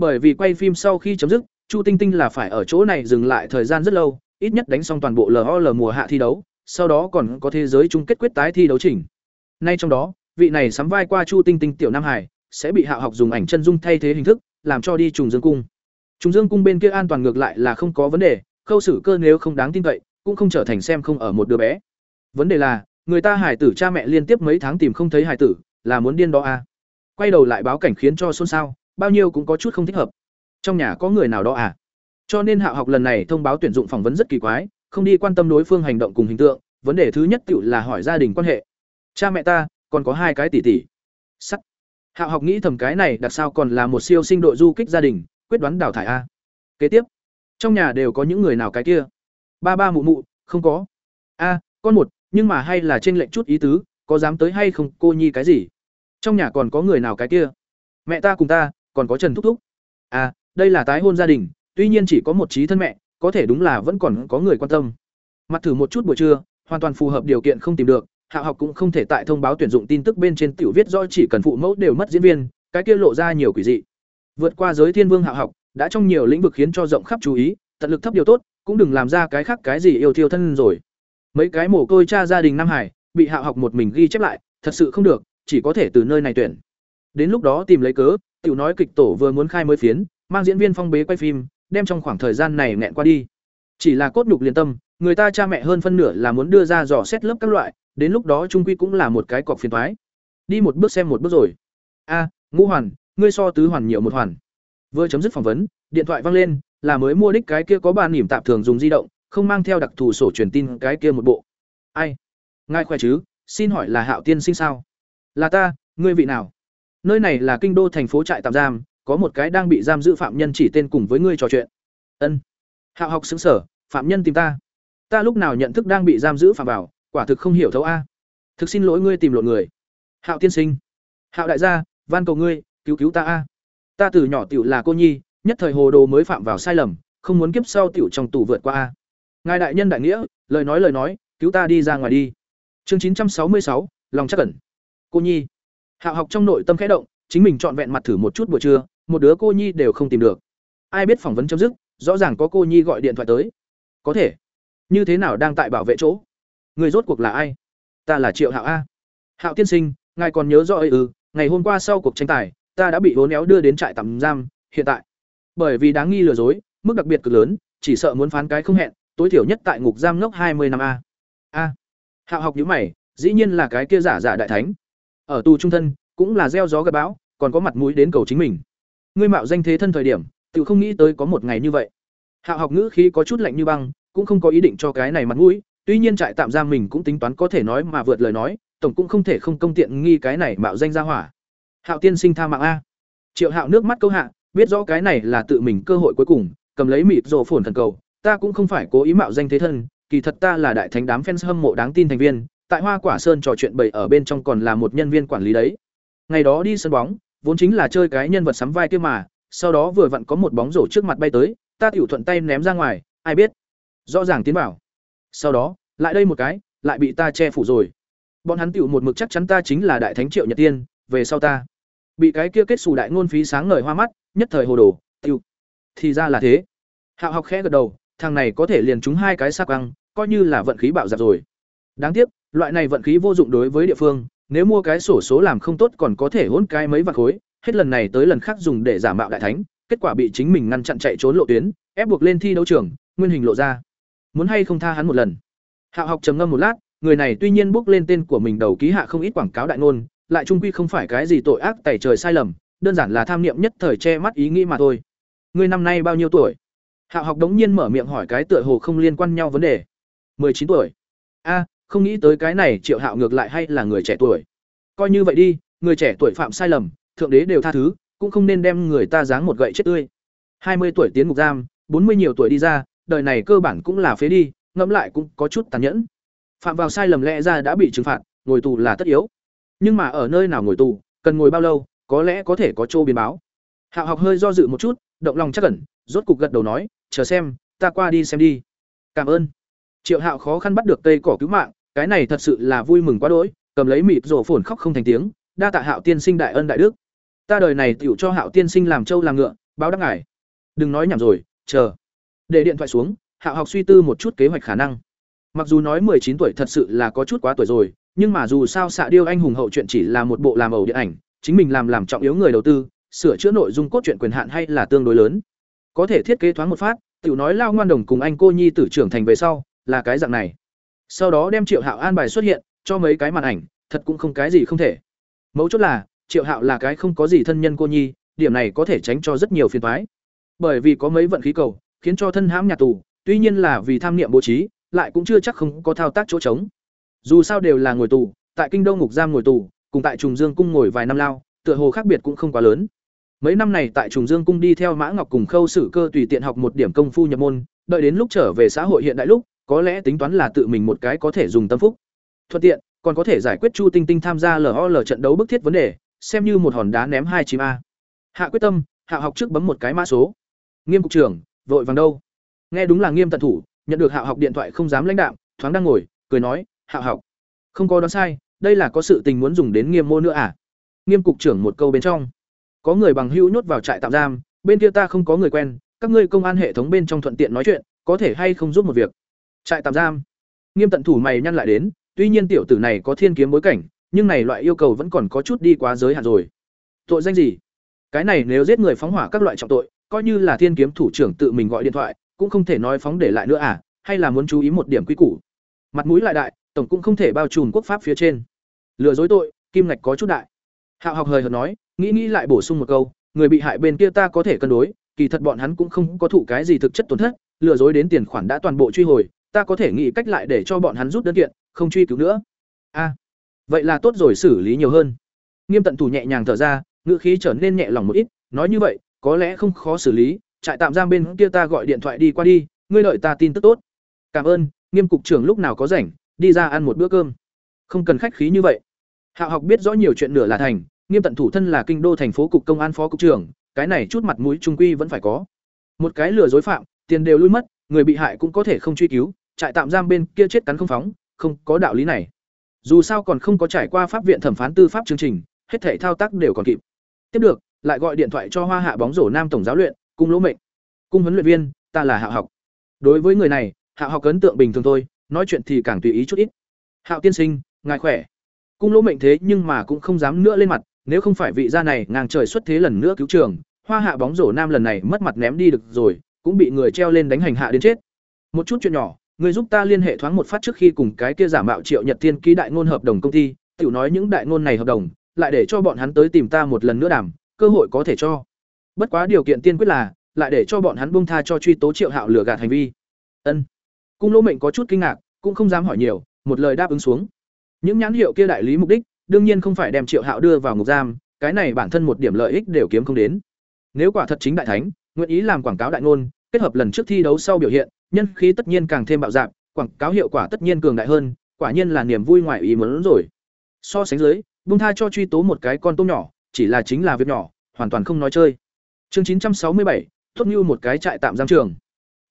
bởi vì quay phim sau khi chấm dứt, chu tinh tinh là phải ở chỗ này dừng lại thời gian rất lâu, ít nhất đánh xong toàn bộ lol mùa hạ thi đấu, sau đó còn có thế giới chung kết quyết tái thi đấu chỉnh. nay trong đó, vị này sắm vai qua chu tinh tinh tiểu nam hải sẽ bị hạ học dùng ảnh chân dung thay thế hình thức, làm cho đi trùng dương cung. Trùng dương cung bên kia an toàn ngược lại là không có vấn đề, khâu xử cơ nếu không đáng tin cậy, cũng không trở thành xem không ở một đứa bé. Vấn đề là, người ta hải tử cha mẹ liên tiếp mấy tháng tìm không thấy hải tử, là muốn điên đó à. quay đầu lại báo cảnh khiến cho xôn xao, bao nhiêu cũng có chút không thích hợp. Trong nhà có người nào đó à? Cho nên hạ học lần này thông báo tuyển dụng phỏng vấn rất kỳ quái, không đi quan tâm đối phương hành động cùng hình tượng, vấn đề thứ nhất tự là hỏi gia đình quan hệ. Cha mẹ ta, còn có hai cái tỷ tỷ. Sắt. Hạo học nghĩ thầm cái này đặc sao còn là một siêu sinh đội du kích gia đình, quyết đoán đào thải a. Kế tiếp, trong nhà đều có những người nào cái kia? Ba ba mụ mụ, không có. A, con một, nhưng mà hay là trên lệnh chút ý tứ, có dám tới hay không, cô nhi cái gì? Trong nhà còn có người nào cái kia? Mẹ ta cùng ta, còn có trần thúc thúc. À đây là tái hôn gia đình, tuy nhiên chỉ có một trí thân mẹ, có thể đúng là vẫn còn có người quan tâm. Mặt thử một chút buổi trưa, hoàn toàn phù hợp điều kiện không tìm được hạ học cũng không thể tại thông báo tuyển dụng tin tức bên trên tiểu viết rõ chỉ cần phụ mẫu đều mất diễn viên, cái kia lộ ra nhiều quỷ dị. Vượt qua giới thiên vương hạ học, đã trong nhiều lĩnh vực khiến cho rộng khắp chú ý, tận lực thấp điều tốt, cũng đừng làm ra cái khác cái gì yêu thiêu thân rồi. Mấy cái mồ côi cha gia đình nam hải, bị hạ học một mình ghi chép lại, thật sự không được, chỉ có thể từ nơi này tuyển. Đến lúc đó tìm lấy cớ, tiểu nói kịch tổ vừa muốn khai mới phiến, mang diễn viên phong bế quay phim, đem trong khoảng thời gian này nghẹn qua đi. Chỉ là cốt nhục liên tâm, người ta cha mẹ hơn phân nửa là muốn đưa ra dò xét lớp các loại đến lúc đó trung quy cũng là một cái cọc phiền thoái đi một bước xem một bước rồi. A, ngũ hoàn, ngươi so tứ hoàn nhiều một hoàn. Vừa chấm dứt phỏng vấn, điện thoại vang lên, là mới mua đích cái kia có bàn nỉm tạm thường dùng di động, không mang theo đặc thù sổ truyền tin cái kia một bộ. Ai? Ngài khỏe chứ? Xin hỏi là hạo tiên sinh sao? Là ta, ngươi vị nào? Nơi này là kinh đô thành phố trại tạm giam, có một cái đang bị giam giữ phạm nhân chỉ tên cùng với ngươi trò chuyện. Ân. Hạo học xứng sở phạm nhân tìm ta. Ta lúc nào nhận thức đang bị giam giữ phạm vào quả thực không hiểu thấu a. Thực xin lỗi ngươi tìm lộn người. Hạo tiên sinh. Hạo đại gia, van cầu ngươi, cứu cứu ta a. Ta từ nhỏ tiểu là cô nhi, nhất thời hồ đồ mới phạm vào sai lầm, không muốn kiếp sau tiểu trong tù vượt qua a. Ngài đại nhân đại nghĩa, lời nói lời nói, cứu ta đi ra ngoài đi. Chương chín trăm sáu mươi sáu, lòng chắc cẩn cô nhi. Hạo học trong nội tâm khẽ động, chính mình trọn vẹn mặt thử một chút buổi trưa, một đứa cô nhi đều không tìm được. Ai biết phỏng vấn chấm dứt, rõ ràng có cô nhi gọi điện thoại tới. Có thể. Như thế nào đang tại bảo vệ chỗ? Người rốt cuộc là ai? Ta là triệu hạo a. Hạo tiên sinh, ngài còn nhớ rõ ấy ư? Ngày hôm qua sau cuộc tranh tài, ta đã bị hố néo đưa đến trại tạm giam, hiện tại. Bởi vì đáng nghi lừa dối, mức đặc biệt cực lớn, chỉ sợ muốn phán cái không hẹn, tối thiểu nhất tại ngục giam ngốc hai mươi năm a. A. Hạo học nhữ mày, dĩ nhiên là cái kia giả giả đại thánh. Ở tù trung thân, cũng là gieo gió gặp bão, còn có mặt mũi đến cầu chính mình. Ngươi mạo danh thế thân thời điểm, tự không nghĩ tới có một ngày như vậy. Hạo học ngữ khí có chút lạnh như băng, cũng không có ý định cho cái này mặt mũi tuy nhiên trại tạm giam mình cũng tính toán có thể nói mà vượt lời nói, tổng cũng không thể không công tiện nghi cái này mạo danh ra hỏa. Hạo tiên sinh tha mạng a. Triệu hạo nước mắt câu hạ, biết rõ cái này là tự mình cơ hội cuối cùng, cầm lấy mịt rổ phồn thần cầu. Ta cũng không phải cố ý mạo danh thế thân, kỳ thật ta là đại thánh đám fans hâm mộ đáng tin thành viên, tại hoa quả sơn trò chuyện bậy ở bên trong còn là một nhân viên quản lý đấy. Ngày đó đi sân bóng, vốn chính là chơi cái nhân vật sắm vai kia mà, sau đó vừa vặn có một bóng rổ trước mặt bay tới, ta tiểu thuận tay ném ra ngoài, ai biết? Rõ ràng tiến bảo sau đó, lại đây một cái, lại bị ta che phủ rồi. Bọn hắn tiểu một mực chắc chắn ta chính là đại thánh triệu nhật tiên, về sau ta. Bị cái kia kết xù đại ngôn phí sáng ngời hoa mắt, nhất thời hồ đồ tiêu thì ra là thế. Hạo học khẽ gật đầu, thằng này có thể liền trúng hai cái sắc băng coi như là vận khí bạo dạp rồi. Đáng tiếc, loại này vận khí vô dụng đối với địa phương, nếu mua cái sổ số làm không tốt còn có thể hôn cái mấy vạn khối, hết lần này tới lần khác dùng để giả mạo đại thánh, kết quả bị chính mình ngăn chặn chạy trốn lộ tuyến, ép buộc lên thi đấu trường, nguyên hình lộ ra muốn hay không tha hắn một lần. Hạo học trầm ngâm một lát, người này tuy nhiên bước lên tên của mình đầu ký hạ không ít quảng cáo đại ngôn, lại trung quy không phải cái gì tội ác tẩy trời sai lầm, đơn giản là tham niệm nhất thời che mắt ý nghĩ mà thôi. Ngươi năm nay bao nhiêu tuổi? Hạo học đống nhiên mở miệng hỏi cái tựa hồ không liên quan nhau vấn đề. Mười chín tuổi. A, không nghĩ tới cái này triệu hạo ngược lại hay là người trẻ tuổi. Coi như vậy đi, người trẻ tuổi phạm sai lầm, thượng đế đều tha thứ, cũng không nên đem người ta giáng một gậy chết tươi. Hai mươi tuổi tiến ngục giam, bốn mươi nhiều tuổi đi ra đời này cơ bản cũng là phế đi, ngẫm lại cũng có chút tàn nhẫn. Phạm vào sai lầm lẽ ra đã bị trừng phạt, ngồi tù là tất yếu. Nhưng mà ở nơi nào ngồi tù, cần ngồi bao lâu, có lẽ có thể có chỗ biến báo. Hạo học hơi do dự một chút, động lòng chắc cẩn rốt cục gật đầu nói, chờ xem, ta qua đi xem đi. Cảm ơn. Triệu hạo khó khăn bắt được cây cỏ cứu mạng, cái này thật sự là vui mừng quá đỗi, cầm lấy mịt rổ phồn khóc không thành tiếng, đa tạ hạo tiên sinh đại ân đại đức. Ta đời này tựu cho hạo tiên sinh làm trâu làm ngựa, báo đáp ngài. Đừng nói nhảm rồi, chờ để điện thoại xuống hạo học suy tư một chút kế hoạch khả năng. Mặc dù nói mười chín tuổi thật sự là có chút quá tuổi rồi, nhưng mà dù sao xạ điêu anh hùng hậu chuyện chỉ là một bộ làm ẩu điện ảnh, chính mình làm làm trọng yếu người đầu tư, sửa chữa nội dung cốt truyện quyền hạn hay là tương đối lớn. Có thể thiết kế thoáng một phát, tiểu nói lao ngoan đồng cùng anh cô nhi tử trưởng thành về sau, là cái dạng này. Sau đó đem triệu hạo an bài xuất hiện, cho mấy cái màn ảnh, thật cũng không cái gì không thể. Mấu chốt là, triệu hạo là cái không có gì thân nhân cô nhi, điểm này có thể tránh cho rất nhiều phiền thoái bởi vì có mấy vận khí cầu khiến cho thân hãm nhà tù, tuy nhiên là vì tham niệm bố trí, lại cũng chưa chắc không có thao tác chỗ trống. Dù sao đều là ngồi tù, tại kinh đô ngục giam ngồi tù, cùng tại trùng dương cung ngồi vài năm lao, tựa hồ khác biệt cũng không quá lớn. Mấy năm này tại trùng dương cung đi theo mã ngọc cùng khâu sử cơ tùy tiện học một điểm công phu nhập môn, đợi đến lúc trở về xã hội hiện đại lúc, có lẽ tính toán là tự mình một cái có thể dùng tâm phúc. Thuận tiện, còn có thể giải quyết chu tinh tinh tham gia lol trận đấu bức thiết vấn đề, xem như một hòn đá ném hai chim a. Hạ quyết tâm, hạ học trước bấm một cái mã số. Nghiêm cục trưởng vội vàng đâu. Nghe đúng là nghiêm tận thủ, nhận được hạ học điện thoại không dám lãnh đạm, thoáng đang ngồi, cười nói hạ học, không có đoán sai, đây là có sự tình muốn dùng đến nghiêm mô nữa à? Nghiêm cục trưởng một câu bên trong. Có người bằng hữu nhốt vào trại tạm giam, bên kia ta không có người quen, các ngươi công an hệ thống bên trong thuận tiện nói chuyện, có thể hay không giúp một việc? Trại tạm giam. Nghiêm tận thủ mày nhăn lại đến, tuy nhiên tiểu tử này có thiên kiếm bối cảnh, nhưng này loại yêu cầu vẫn còn có chút đi quá giới hạn rồi. Tội danh gì? Cái này nếu giết người phóng hỏa các loại trọng tội coi như là thiên kiếm thủ trưởng tự mình gọi điện thoại cũng không thể nói phóng để lại nữa à hay là muốn chú ý một điểm quy củ mặt mũi lại đại tổng cũng không thể bao trùm quốc pháp phía trên lừa dối tội kim ngạch có chút đại hạo học hời hợt nói nghĩ nghĩ lại bổ sung một câu người bị hại bên kia ta có thể cân đối kỳ thật bọn hắn cũng không có thụ cái gì thực chất tổn thất, lừa dối đến tiền khoản đã toàn bộ truy hồi, ta có thể nghĩ cách lại để cho bọn hắn rút đơn kiện, không truy cứu nữa. A, vậy là tốt rồi xử lý nhiều hơn. Nghiêm Tận Thủ nhẹ nhàng thở ra, ngữ khí trở nên nhẹ lòng một ít, nói như vậy, có lẽ không khó xử lý, trại tạm giam bên kia ta gọi điện thoại đi qua đi, ngươi đợi ta tin tức tốt. Cảm ơn, Nghiêm cục trưởng lúc nào có rảnh, đi ra ăn một bữa cơm. Không cần khách khí như vậy. hạ học biết rõ nhiều chuyện nửa là thành, Nghiêm Tận Thủ thân là kinh đô thành phố cục công an phó cục trưởng, cái này chút mặt mũi trung quy vẫn phải có. Một cái lừa dối phạm, tiền đều lui mất, người bị hại cũng có thể không truy cứu, trại tạm giam bên kia chết cắn không phóng, không có đạo lý này. Dù sao còn không có trải qua pháp viện thẩm phán tư pháp chương trình, hết thảy thao tác đều còn kịp. Tiếp được, lại gọi điện thoại cho Hoa Hạ bóng rổ nam tổng giáo luyện, cung lỗ mệnh. Cung huấn luyện viên, ta là Hạo học. Đối với người này, Hạo học ấn tượng bình thường thôi, nói chuyện thì càng tùy ý chút ít. Hạo tiên sinh, ngài khỏe. Cung lỗ mệnh thế nhưng mà cũng không dám nữa lên mặt, nếu không phải vị gia này ngang trời xuất thế lần nữa cứu trường, Hoa Hạ bóng rổ nam lần này mất mặt ném đi được rồi, cũng bị người treo lên đánh hành hạ đến chết. Một chút chuyện nhỏ, người giúp ta liên hệ thoáng một phát trước khi cùng cái kia giả mạo Triệu Nhật Thiên ký đại ngôn hợp đồng công ty, tiểu nói những đại ngôn này hợp đồng, lại để cho bọn hắn tới tìm ta một lần nữa đàm, cơ hội có thể cho. Bất quá điều kiện tiên quyết là, lại để cho bọn hắn buông tha cho truy tố Triệu Hạo lừa gạt hành vi. Ân. Cung Lỗ Mệnh có chút kinh ngạc, cũng không dám hỏi nhiều, một lời đáp ứng xuống. Những nhãn hiệu kia đại lý mục đích, đương nhiên không phải đem Triệu Hạo đưa vào ngục giam, cái này bản thân một điểm lợi ích đều kiếm không đến. Nếu quả thật chính đại thánh, nguyện ý làm quảng cáo đại ngôn, kết hợp lần trước thi đấu sau biểu hiện, nhân khí tất nhiên càng thêm bạo dạn, quảng cáo hiệu quả tất nhiên cường đại hơn, quả nhiên là niềm vui ngoài ý muốn rồi. So sánh dưới, buông tha cho truy tố một cái con tôm nhỏ, chỉ là chính là việc nhỏ, hoàn toàn không nói chơi. Chương chín trăm sáu mươi bảy, thốt như một cái trại tạm giam trường.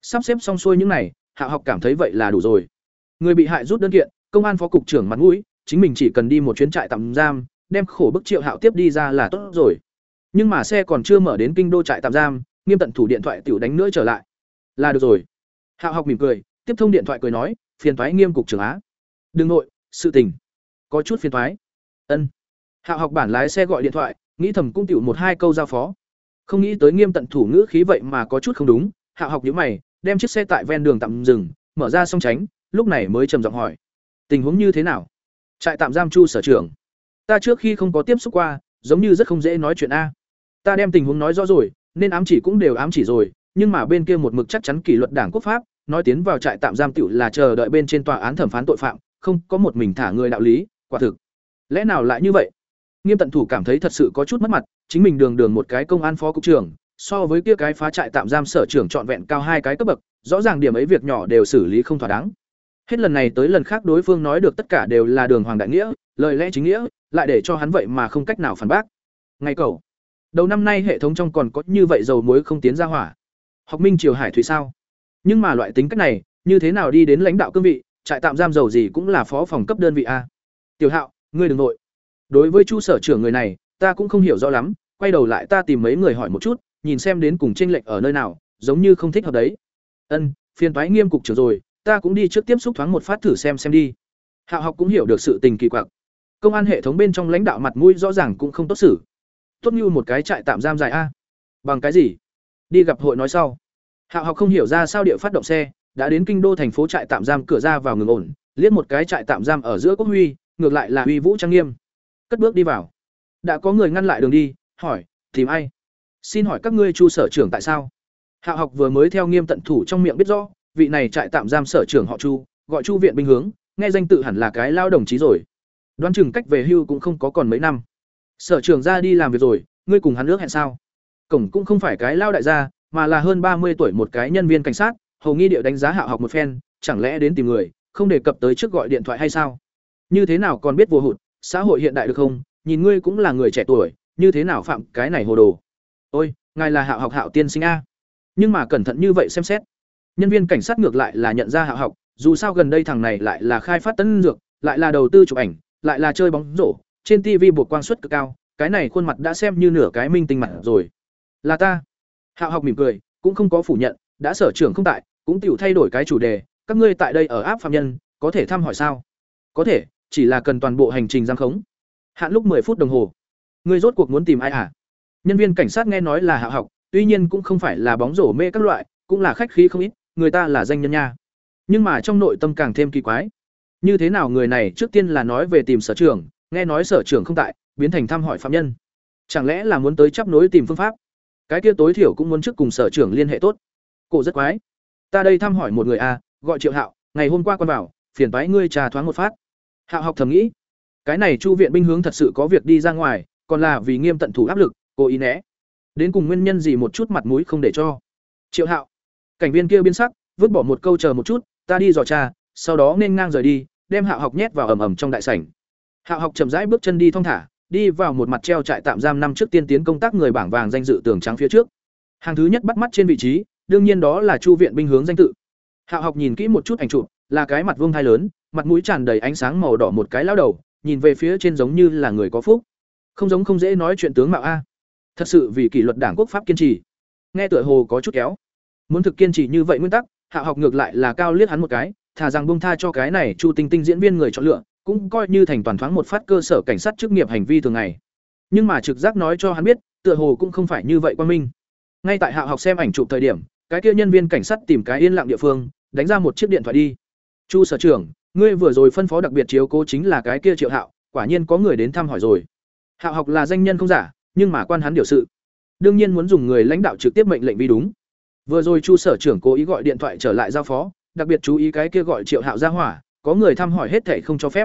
Sắp xếp xong xuôi những này, Hạ học cảm thấy vậy là đủ rồi. Người bị hại rút đơn kiện, công an phó cục trưởng mặt mũi, chính mình chỉ cần đi một chuyến trại tạm giam, đem khổ bức Triệu Hạo tiếp đi ra là tốt rồi. Nhưng mà xe còn chưa mở đến kinh đô trại tạm giam, Nghiêm Tận thủ điện thoại tiểu đánh nữa trở lại. Là được rồi. Hạo học mỉm cười, tiếp thông điện thoại cười nói, phiền toái Nghiêm cục trưởng á. Đừng nội, sự tình có chút phiền toái. Ân. Hạo học bản lái xe gọi điện thoại, nghĩ thầm cũng tiểu một hai câu giao phó. Không nghĩ tới Nghiêm Tận thủ ngữ khí vậy mà có chút không đúng, Hạo học nhíu mày, đem chiếc xe tại ven đường tạm dừng, mở ra xong tránh, lúc này mới trầm giọng hỏi: "Tình huống như thế nào?" Trại tạm giam Chu sở trưởng. Ta trước khi không có tiếp xúc qua, giống như rất không dễ nói chuyện a. Ta đem tình huống nói rõ rồi, nên ám chỉ cũng đều ám chỉ rồi, nhưng mà bên kia một mực chắc chắn kỷ luật đảng quốc pháp, nói tiến vào trại tạm giam tiểu là chờ đợi bên trên tòa án thẩm phán tội phạm, không có một mình thả người đạo lý, quả thực. Lẽ nào lại như vậy? Nghiêm Tận Thủ cảm thấy thật sự có chút mất mặt, chính mình đường đường một cái công an phó cục trưởng, so với kia cái phá trại tạm giam sở trưởng trọn vẹn cao hai cái cấp bậc, rõ ràng điểm ấy việc nhỏ đều xử lý không thỏa đáng. Hết lần này tới lần khác đối phương nói được tất cả đều là đường hoàng đại nghĩa, lời lẽ chính nghĩa, lại để cho hắn vậy mà không cách nào phản bác. Ngay cầu. Đầu năm nay hệ thống trong còn có như vậy dầu muối không tiến ra hỏa. Học Minh Triều Hải thủy sao? Nhưng mà loại tính cách này, như thế nào đi đến lãnh đạo cương vị, trại tạm giam dầu gì cũng là phó phòng cấp đơn vị a. Tiểu Hạo, ngươi đừng nội. Đối với Chu sở trưởng người này, ta cũng không hiểu rõ lắm, quay đầu lại ta tìm mấy người hỏi một chút, nhìn xem đến cùng tranh lệch ở nơi nào, giống như không thích hợp đấy. Ân, phiền toái nghiêm cục trưởng rồi, ta cũng đi trước tiếp xúc thoáng một phát thử xem xem đi. Hạo học cũng hiểu được sự tình kỳ quặc. Công an hệ thống bên trong lãnh đạo mặt mũi rõ ràng cũng không tốt xử. Tốt như một cái trại tạm giam dài a. Bằng cái gì? Đi gặp hội nói sau. Hạo học không hiểu ra sao địa phát động xe, đã đến kinh đô thành phố trại tạm giam cửa ra vào ngừng ổn, liếc một cái trại tạm giam ở giữa quốc huy, ngược lại là uy vũ trang nghiêm. Cất bước đi vào. Đã có người ngăn lại đường đi, hỏi, tìm ai? Xin hỏi các ngươi Chu sở trưởng tại sao? Hạo học vừa mới theo nghiêm tận thủ trong miệng biết rõ, vị này trại tạm giam sở trưởng họ Chu, gọi Chu viện binh hướng, nghe danh tự hẳn là cái lao đồng chí rồi. Đoán chừng cách về hưu cũng không có còn mấy năm. Sở trưởng ra đi làm việc rồi, ngươi cùng hắn ước hẹn sao? Cổng cũng không phải cái lao đại gia, mà là hơn ba mươi tuổi một cái nhân viên cảnh sát, hầu nghi điệu đánh giá Hạo học một phen, chẳng lẽ đến tìm người, không đề cập tới trước gọi điện thoại hay sao? Như thế nào còn biết vô hụt, xã hội hiện đại được không? Nhìn ngươi cũng là người trẻ tuổi, như thế nào phạm cái này hồ đồ? Ôi, ngài là Hạo học Hạo tiên sinh a. Nhưng mà cẩn thận như vậy xem xét, nhân viên cảnh sát ngược lại là nhận ra Hạo học, dù sao gần đây thằng này lại là khai phát tân dược, lại là đầu tư chụp ảnh, lại là chơi bóng rổ, trên TV buộc quang suất cực cao, cái này khuôn mặt đã xem như nửa cái minh tinh mặt rồi. Là ta. Hạo học mỉm cười, cũng không có phủ nhận, đã sở trưởng không tại, cũng tiểu thay đổi cái chủ đề, các ngươi tại đây ở áp phạm nhân, có thể thăm hỏi sao? Có thể, chỉ là cần toàn bộ hành trình giam khống. Hạn lúc 10 phút đồng hồ. Ngươi rốt cuộc muốn tìm ai à? Nhân viên cảnh sát nghe nói là hạ học, tuy nhiên cũng không phải là bóng rổ mê các loại, cũng là khách khí không ít, người ta là danh nhân nha. Nhưng mà trong nội tâm càng thêm kỳ quái. Như thế nào người này trước tiên là nói về tìm sở trưởng, nghe nói sở trưởng không tại, biến thành thăm hỏi phạm nhân. Chẳng lẽ là muốn tới chấp nối tìm phương pháp? cái kia tối thiểu cũng muốn trước cùng sở trưởng liên hệ tốt cổ rất quái ta đây thăm hỏi một người a gọi triệu hạo ngày hôm qua con bảo phiền bái ngươi trà thoáng một phát hạo học thầm nghĩ, cái này chu viện binh hướng thật sự có việc đi ra ngoài, còn là vì nghiêm tận thủ áp lực, cố ý né. Đến cùng nguyên nhân gì một chút mặt mũi không để cho. Triệu hạo, cảnh viên kia biến sắc, vứt bỏ một câu chờ một chút, ta đi dò cha sau đó nên ngang rời đi, đem hạo học nhét vào ầm ầm trong đại sảnh. Hạo học chậm rãi bước chân đi thong thả, đi vào một mặt treo trại tạm giam năm trước tiên tiến công tác người bảng vàng danh dự tường trắng phía trước. Hàng thứ nhất bắt mắt trên vị trí, đương nhiên đó là chu viện binh hướng danh tự. Hạo học nhìn kỹ một chút ảnh chụp, là cái mặt vương thai lớn mặt mũi tràn đầy ánh sáng màu đỏ một cái lao đầu, nhìn về phía trên giống như là người có phúc. Không giống không dễ nói chuyện tướng mạo a. Thật sự vì kỷ luật đảng quốc pháp kiên trì. Nghe tựa hồ có chút kéo. Muốn thực kiên trì như vậy nguyên tắc, hạ học ngược lại là cao liếc hắn một cái, thà rằng bông tha cho cái này chu tinh tinh diễn viên người chọn lựa, cũng coi như thành toàn thoáng một phát cơ sở cảnh sát chức nghiệp hành vi thường ngày. Nhưng mà trực giác nói cho hắn biết, tựa hồ cũng không phải như vậy quan minh. Ngay tại hạ học xem ảnh chụp thời điểm, cái kia nhân viên cảnh sát tìm cái yên lặng địa phương, đánh ra một chiếc điện thoại đi. Chu sở trưởng ngươi vừa rồi phân phó đặc biệt chiếu cố chính là cái kia triệu hạo, quả nhiên có người đến thăm hỏi rồi. Hạo học là danh nhân không giả, nhưng mà quan hắn điều sự. Đương nhiên muốn dùng người lãnh đạo trực tiếp mệnh lệnh vi đúng. Vừa rồi chu sở trưởng cố ý gọi điện thoại trở lại giao phó, đặc biệt chú ý cái kia gọi triệu hạo ra hỏa, có người thăm hỏi hết thể không cho phép.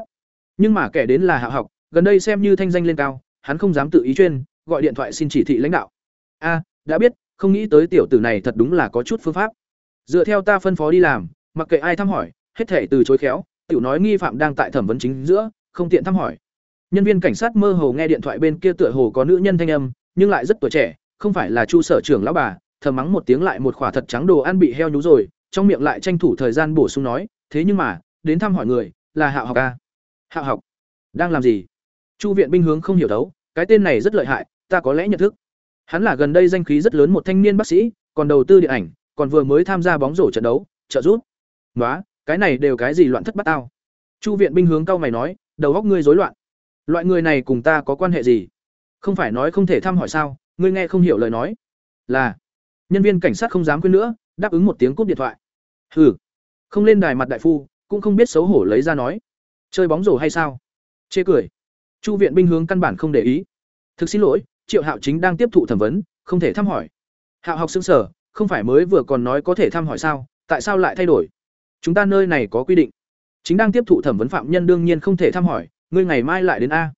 Nhưng mà kẻ đến là hạo học, gần đây xem như thanh danh lên cao, hắn không dám tự ý chuyên, gọi điện thoại xin chỉ thị lãnh đạo. A, đã biết, không nghĩ tới tiểu tử này thật đúng là có chút phương pháp. Dựa theo ta phân phó đi làm, mặc kệ ai thăm hỏi, hết thể từ chối khéo tiểu nói nghi phạm đang tại thẩm vấn chính giữa, không tiện thăm hỏi. Nhân viên cảnh sát mơ hồ nghe điện thoại bên kia tựa hồ có nữ nhân thanh âm, nhưng lại rất tuổi trẻ, không phải là chu sở trưởng lão bà, thầm mắng một tiếng lại một khỏa thật trắng đồ ăn bị heo nhú rồi, trong miệng lại tranh thủ thời gian bổ sung nói, thế nhưng mà, đến thăm hỏi người, là hạo học a hạo học? Đang làm gì? Chu viện binh hướng không hiểu đấu, cái tên này rất lợi hại, ta có lẽ nhận thức. Hắn là gần đây danh khí rất lớn một thanh niên bác sĩ, còn đầu tư điện ảnh, còn vừa mới tham gia bóng rổ trận đấu, trợ giúp. Nói cái này đều cái gì loạn thất bát tao? Chu viện binh hướng cao mày nói, đầu góc ngươi rối loạn. Loại người này cùng ta có quan hệ gì? Không phải nói không thể thăm hỏi sao, ngươi nghe không hiểu lời nói. Là, nhân viên cảnh sát không dám quên nữa, đáp ứng một tiếng cúp điện thoại. Hừ, không lên đài mặt đại phu, cũng không biết xấu hổ lấy ra nói. Chơi bóng rổ hay sao? Chê cười. Chu viện binh hướng căn bản không để ý. Thực xin lỗi, triệu hạo chính đang tiếp thụ thẩm vấn, không thể thăm hỏi. Hạo học xứng sở không phải mới vừa còn nói có thể thăm hỏi sao, tại sao lại thay đổi? Chúng ta nơi này có quy định. Chính đang tiếp thụ thẩm vấn phạm nhân đương nhiên không thể thăm hỏi, ngươi ngày mai lại đến a.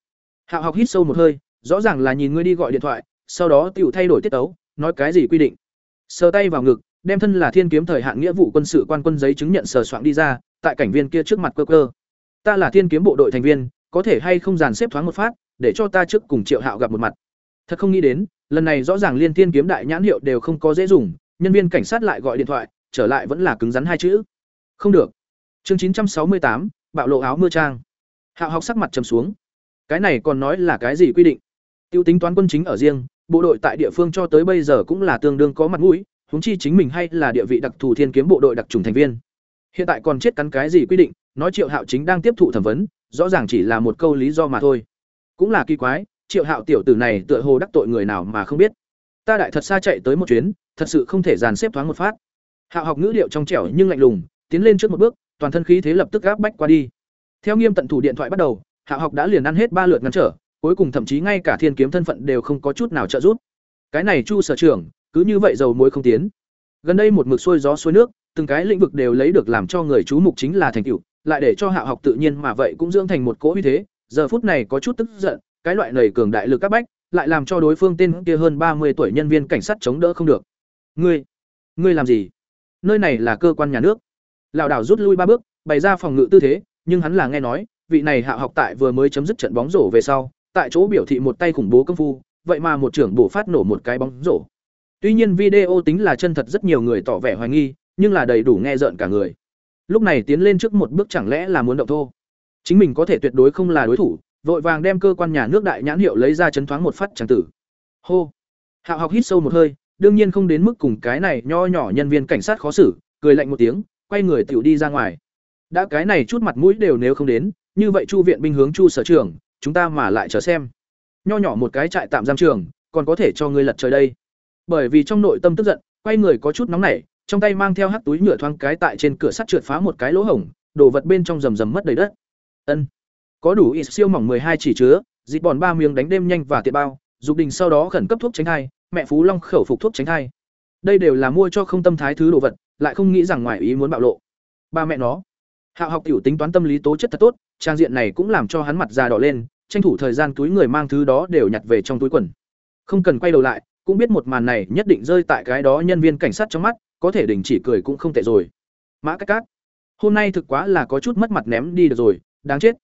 Hạo học hít sâu một hơi, rõ ràng là nhìn ngươi đi gọi điện thoại, sau đó tựu thay đổi tiết tấu, nói cái gì quy định. Sờ tay vào ngực, đem thân là thiên kiếm thời hạn nghĩa vụ quân sự quan quân giấy chứng nhận sờ soạn đi ra, tại cảnh viên kia trước mặt cơ cơ ta là thiên kiếm bộ đội thành viên, có thể hay không dàn xếp thoáng một phát, để cho ta trước cùng triệu hạo gặp một mặt. Thật không nghĩ đến, lần này rõ ràng liên thiên kiếm đại nhãn hiệu đều không có dễ dùng, nhân viên cảnh sát lại gọi điện thoại, trở lại vẫn là cứng rắn hai chữ không được. Chương chín trăm sáu mươi tám, bạo lộ áo mưa trang. Hạo học sắc mặt trầm xuống. Cái này còn nói là cái gì quy định? Tiêu tính toán quân chính ở riêng, bộ đội tại địa phương cho tới bây giờ cũng là tương đương có mặt mũi, huống chi chính mình hay là địa vị đặc thù thiên kiếm bộ đội đặc trùng thành viên. Hiện tại còn chết cắn cái gì quy định, nói triệu hạo chính đang tiếp thụ thẩm vấn, rõ ràng chỉ là một câu lý do mà thôi. Cũng là kỳ quái, triệu hạo tiểu tử này tựa hồ đắc tội người nào mà không biết. Ta đại thật xa chạy tới một chuyến, thật sự không thể dàn xếp thoáng một phát. Hạo học ngữ điệu trong trẻo nhưng lạnh lùng tiến lên trước một bước, toàn thân khí thế lập tức gáp bách qua đi. Theo nghiêm tận thủ điện thoại bắt đầu, hạ học đã liền ăn hết ba lượt ngăn trở, cuối cùng thậm chí ngay cả thiên kiếm thân phận đều không có chút nào trợ giúp. Cái này chu sở trưởng, cứ như vậy dầu muối không tiến. Gần đây một mực xuôi gió xuôi nước, từng cái lĩnh vực đều lấy được làm cho người chú mục chính là thành tựu, lại để cho hạ học tự nhiên mà vậy cũng dưỡng thành một cỗ uy thế, giờ phút này có chút tức giận, cái loại nảy cường đại lực các bách, lại làm cho đối phương tên kia hơn ba mươi tuổi nhân viên cảnh sát chống đỡ không được. Ngươi ngươi làm gì? Nơi này là cơ quan nhà nước lão đảo rút lui ba bước, bày ra phòng ngự tư thế, nhưng hắn là nghe nói, vị này hạ học tại vừa mới chấm dứt trận bóng rổ về sau, tại chỗ biểu thị một tay khủng bố công phu, vậy mà một trưởng bổ phát nổ một cái bóng rổ. Tuy nhiên video tính là chân thật rất nhiều người tỏ vẻ hoài nghi, nhưng là đầy đủ nghe rợn cả người. Lúc này tiến lên trước một bước chẳng lẽ là muốn động thô? Chính mình có thể tuyệt đối không là đối thủ, vội vàng đem cơ quan nhà nước đại nhãn hiệu lấy ra chấn thoáng một phát chẳng tử. Hô! Hạo học hít sâu một hơi, đương nhiên không đến mức cùng cái này nho nhỏ nhân viên cảnh sát khó xử, cười lạnh một tiếng quay người tiểu đi ra ngoài. Đã cái này chút mặt mũi đều nếu không đến như vậy chu viện binh hướng chu sở trưởng, chúng ta mà lại chờ xem. Nho nhỏ một cái trại tạm giam trường còn có thể cho ngươi lật trời đây. Bởi vì trong nội tâm tức giận quay người có chút nóng nảy trong tay mang theo hắc túi nhựa thoáng cái tại trên cửa sắt trượt phá một cái lỗ hổng đồ vật bên trong rầm rầm mất đầy đất. Ân có đủ ít siêu mỏng hai chỉ chứa dịch bòn ba miếng đánh đêm nhanh và tiện bao dục đình sau đó khẩn cấp thuốc tránh thai mẹ phú long khẩu phục thuốc tránh thai. Đây đều là mua cho không tâm thái thứ đồ vật lại không nghĩ rằng ngoài ý muốn bạo lộ. Ba mẹ nó. Hạo học tiểu tính toán tâm lý tố chất thật tốt, trang diện này cũng làm cho hắn mặt già đỏ lên, tranh thủ thời gian túi người mang thứ đó đều nhặt về trong túi quần. Không cần quay đầu lại, cũng biết một màn này nhất định rơi tại cái đó nhân viên cảnh sát trong mắt, có thể đình chỉ cười cũng không tệ rồi. Mã cách cát, hôm nay thực quá là có chút mất mặt ném đi được rồi, đáng chết.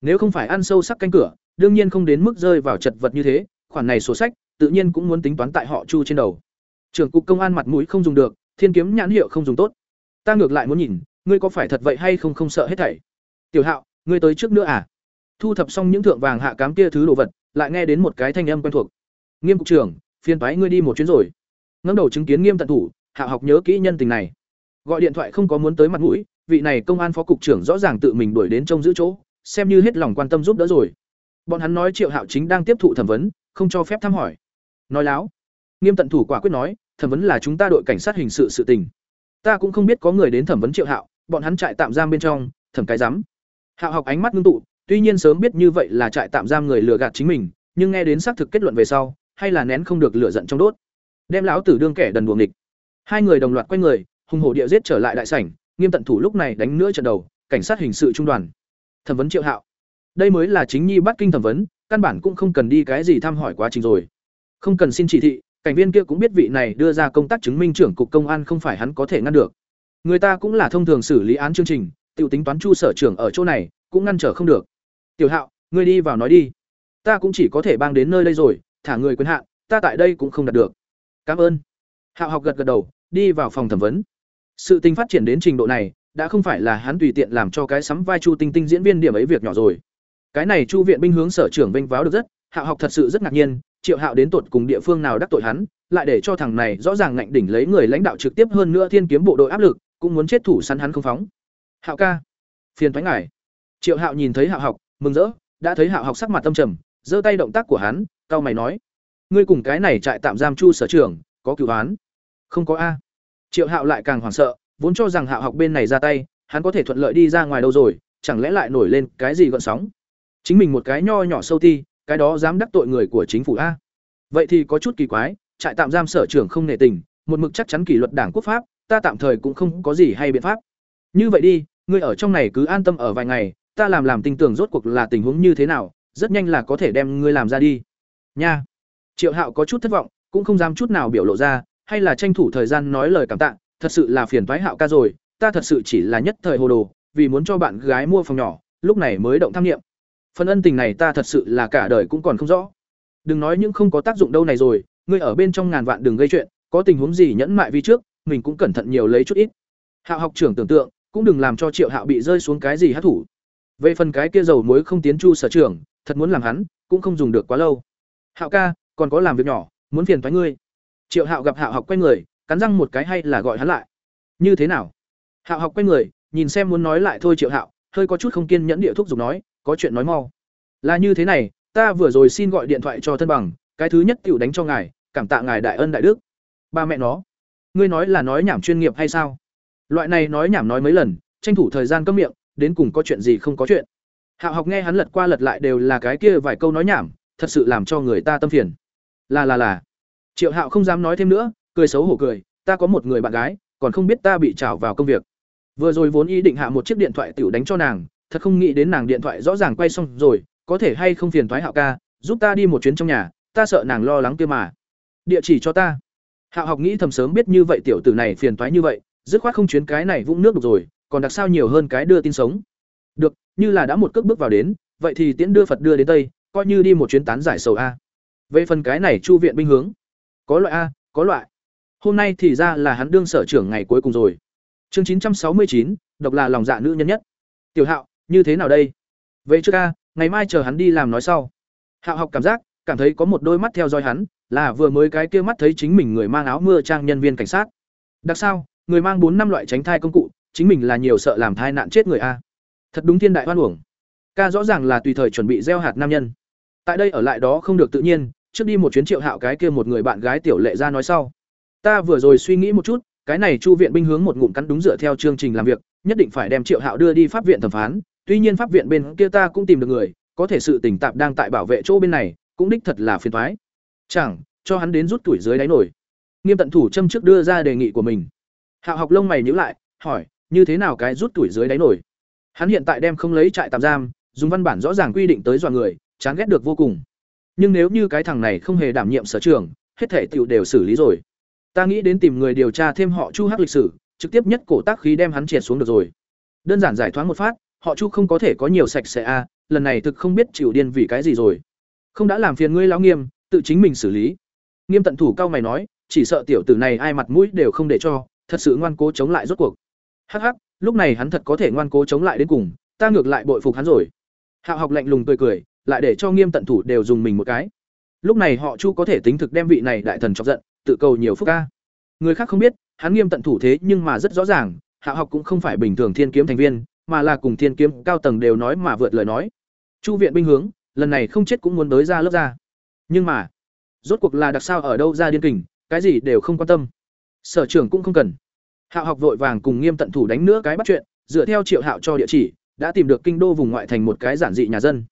Nếu không phải ăn sâu sắc canh cửa, đương nhiên không đến mức rơi vào chật vật như thế, khoản này sổ sách, tự nhiên cũng muốn tính toán tại họ chu trên đầu. Trưởng cục công an mặt mũi không dùng được thiên kiếm nhãn hiệu không dùng tốt. Ta ngược lại muốn nhìn, ngươi có phải thật vậy hay không không sợ hết thảy? Tiểu hạo, ngươi tới trước nữa à? Thu thập xong những thượng vàng hạ cám kia thứ đồ vật, lại nghe đến một cái thanh âm quen thuộc. Nghiêm cục trưởng phiên phái ngươi đi một chuyến rồi. Ngẩng đầu chứng kiến nghiêm tận thủ hạ học nhớ kỹ nhân tình này. Gọi điện thoại không có muốn tới mặt mũi, vị này công an phó cục trưởng rõ ràng tự mình đuổi đến trông giữ chỗ, xem như hết lòng quan tâm giúp đỡ rồi. Bọn hắn nói triệu hạo chính đang tiếp thụ thẩm vấn, không cho phép thăm hỏi. Nói láo. Nghiêm tận thủ quả quyết nói thẩm vấn là chúng ta đội cảnh sát hình sự sự tình. Ta cũng không biết có người đến thẩm vấn triệu hạo, bọn hắn trại tạm giam bên trong, thẩm cái rắm hạo học ánh mắt ngưng tụ, tuy nhiên sớm biết như vậy là trại tạm giam người lừa gạt chính mình, nhưng nghe đến xác thực kết luận về sau, hay là nén không được lửa giận trong đốt. Đem lão tử đương kẻ đần đuồng địch hai người đồng loạt quay người, hùng hổ địa giết trở lại đại sảnh, nghiêm tận thủ lúc này đánh nữa trận đầu, cảnh sát hình sự trung đoàn. Thẩm vấn triệu hạo. Đây mới là chính nhi bắt kinh thẩm vấn, căn bản cũng không cần đi cái gì thăm hỏi quá trình rồi. Không cần xin chỉ thị cảnh viên kia cũng biết vị này đưa ra công tác chứng minh trưởng cục công an không phải hắn có thể ngăn được. Người ta cũng là thông thường xử lý án chương trình, tiểu tính toán chu sở trưởng ở chỗ này, cũng ngăn trở không được. Tiểu hạo, ngươi đi vào nói đi. Ta cũng chỉ có thể bang đến nơi đây rồi, thả người quyền hạn, ta tại đây cũng không đạt được. Cảm ơn. Hạo học gật gật đầu, đi vào phòng thẩm vấn. Sự tình phát triển đến trình độ này, đã không phải là hắn tùy tiện làm cho cái sắm vai chu tinh tinh diễn viên điểm ấy việc nhỏ rồi. Cái này chu viện binh hướng sở trưởng vinh váo được rất, hạo học thật sự rất ngạc nhiên triệu hạo đến tột cùng địa phương nào đắc tội hắn, lại để cho thằng này rõ ràng ngạnh đỉnh lấy người lãnh đạo trực tiếp hơn nữa thiên kiếm bộ đội áp lực, cũng muốn chết thủ săn hắn không phóng. Hạo ca, phiền thoái ngài. Triệu hạo nhìn thấy hạo học, mừng rỡ, đã thấy hạo học sắc mặt tâm trầm, giơ tay động tác của hắn cao mày nói, ngươi cùng cái này trại tạm giam chu sở trưởng, có cửu án không có a. Triệu hạo lại càng hoảng sợ, vốn cho rằng hạo học bên này ra tay, hắn có thể thuận lợi đi ra ngoài đâu rồi, chẳng lẽ lại nổi lên cái gì gợn sóng? Chính mình một cái nho nhỏ sâu ti cái đó dám đắc tội người của chính phủ a? Vậy thì có chút kỳ quái, trại tạm giam sở trưởng không nể tình, một mực chắc chắn kỷ luật đảng quốc pháp, ta tạm thời cũng không có gì hay biện pháp. Như vậy đi, ngươi ở trong này cứ an tâm ở vài ngày, ta làm làm tin tưởng rốt cuộc là tình huống như thế nào, rất nhanh là có thể đem ngươi làm ra đi. Nha. Triệu hạo có chút thất vọng, cũng không dám chút nào biểu lộ ra, hay là tranh thủ thời gian nói lời cảm tạ, thật sự là phiền thoái hạo ca rồi, ta thật sự chỉ là nhất thời hồ đồ, vì muốn cho bạn gái mua phòng nhỏ, lúc này mới động tham nghiệm phần ân tình này ta thật sự là cả đời cũng còn không rõ. Đừng nói những không có tác dụng đâu này rồi, ngươi ở bên trong ngàn vạn đừng gây chuyện, có tình huống gì nhẫn mại vi trước, mình cũng cẩn thận nhiều lấy chút ít. Hạo học trưởng tưởng tượng, cũng đừng làm cho triệu hạo bị rơi xuống cái gì hát thủ. Về phần cái kia dầu muối không tiến chu sở trưởng, thật muốn làm hắn, cũng không dùng được quá lâu. Hạo ca, còn có làm việc nhỏ, muốn phiền thoái ngươi. Triệu hạo gặp hạo học quay người, cắn răng một cái hay là gọi hắn lại. Như thế nào? Hạo học quay người, nhìn xem muốn nói lại thôi triệu hạo, hơi có chút không kiên nhẫn địa thuốc dùng nói có chuyện nói mau. Là như thế này, ta vừa rồi xin gọi điện thoại cho thân bằng, cái thứ nhất tựu đánh cho ngài, cảm tạ ngài đại ân đại đức. Ba mẹ nó, ngươi nói là nói nhảm chuyên nghiệp hay sao? Loại này nói nhảm nói mấy lần, tranh thủ thời gian cấm miệng, đến cùng có chuyện gì không có chuyện. Hạo học nghe hắn lật qua lật lại đều là cái kia vài câu nói nhảm, thật sự làm cho người ta tâm phiền. Là là là. Triệu hạo không dám nói thêm nữa, cười xấu hổ cười, ta có một người bạn gái, còn không biết ta bị trảo vào công việc. Vừa rồi vốn ý định hạ một chiếc điện thoại tiểu đánh cho nàng thật không nghĩ đến nàng điện thoại rõ ràng quay xong rồi, có thể hay không phiền thoái hạo ca, giúp ta đi một chuyến trong nhà, ta sợ nàng lo lắng kia mà. Địa chỉ cho ta. Hạo học nghĩ thầm sớm biết như vậy tiểu tử này phiền thoái như vậy, dứt khoát không chuyến cái này vũng nước được rồi, còn đặc sao nhiều hơn cái đưa tin sống. Được, như là đã một cước bước vào đến, vậy thì tiễn đưa phật đưa đến tây, coi như đi một chuyến tán giải sầu a. Về phần cái này chu viện binh hướng, có loại a, có loại. Hôm nay thì ra là hắn đương sở trưởng ngày cuối cùng rồi. Chương chín trăm sáu mươi chín, độc là lòng dạ nữ nhân nhất. Tiểu hạo như thế nào đây? Về trước ca, ngày mai chờ hắn đi làm nói sau. Hạo học cảm giác, cảm thấy có một đôi mắt theo dõi hắn, là vừa mới cái kia mắt thấy chính mình người mang áo mưa trang nhân viên cảnh sát. Đặc sao, người mang bốn năm loại tránh thai công cụ, chính mình là nhiều sợ làm thai nạn chết người a. Thật đúng thiên đại hoan uổng. Ca rõ ràng là tùy thời chuẩn bị gieo hạt nam nhân. Tại đây ở lại đó không được tự nhiên, trước đi một chuyến triệu hạo cái kia một người bạn gái tiểu lệ ra nói sau. Ta vừa rồi suy nghĩ một chút, cái này chu viện binh hướng một ngụm cắn đúng dựa theo chương trình làm việc, nhất định phải đem triệu hạo đưa đi pháp viện thẩm phán tuy nhiên pháp viện bên kia ta cũng tìm được người, có thể sự tỉnh tạp đang tại bảo vệ chỗ bên này, cũng đích thật là phiền thoái chẳng, cho hắn đến rút tuổi dưới đáy nổi. Nghiêm tận thủ châm trước đưa ra đề nghị của mình. Hạo học lông mày nhíu lại, hỏi, như thế nào cái rút tuổi dưới đáy nổi? Hắn hiện tại đem không lấy trại tạm giam, dùng văn bản rõ ràng quy định tới dọa người, chán ghét được vô cùng. Nhưng nếu như cái thằng này không hề đảm nhiệm sở trường, hết thể tựu đều xử lý rồi. Ta nghĩ đến tìm người điều tra thêm họ chu hắc lịch sử, trực tiếp nhất cổ tác khí đem hắn triệt xuống được rồi. Đơn giản giải thoáng một phát họ chu không có thể có nhiều sạch sẽ a lần này thực không biết chịu điên vì cái gì rồi. Không đã làm phiền ngươi lão nghiêm, tự chính mình xử lý. Nghiêm tận thủ cao mày nói, chỉ sợ tiểu tử này ai mặt mũi đều không để cho, thật sự ngoan cố chống lại rốt cuộc. Hắc hắc, lúc này hắn thật có thể ngoan cố chống lại đến cùng, ta ngược lại bội phục hắn rồi. Hạo học lạnh lùng cười cười, lại để cho nghiêm tận thủ đều dùng mình một cái. Lúc này họ chu có thể tính thực đem vị này đại thần chọc giận, tự cầu nhiều phúc ca. Người khác không biết, hắn nghiêm tận thủ thế nhưng mà rất rõ ràng, hạo học cũng không phải bình thường thiên kiếm thành viên mà là cùng thiên kiếm cao tầng đều nói mà vượt lời nói. Chu viện binh hướng, lần này không chết cũng muốn tới ra lớp ra. Nhưng mà, rốt cuộc là đặc sao ở đâu ra điên kình, cái gì đều không quan tâm. Sở trưởng cũng không cần. Hạo học vội vàng cùng nghiêm tận thủ đánh nữa cái bắt chuyện, dựa theo triệu hạo cho địa chỉ, đã tìm được kinh đô vùng ngoại thành một cái giản dị nhà dân.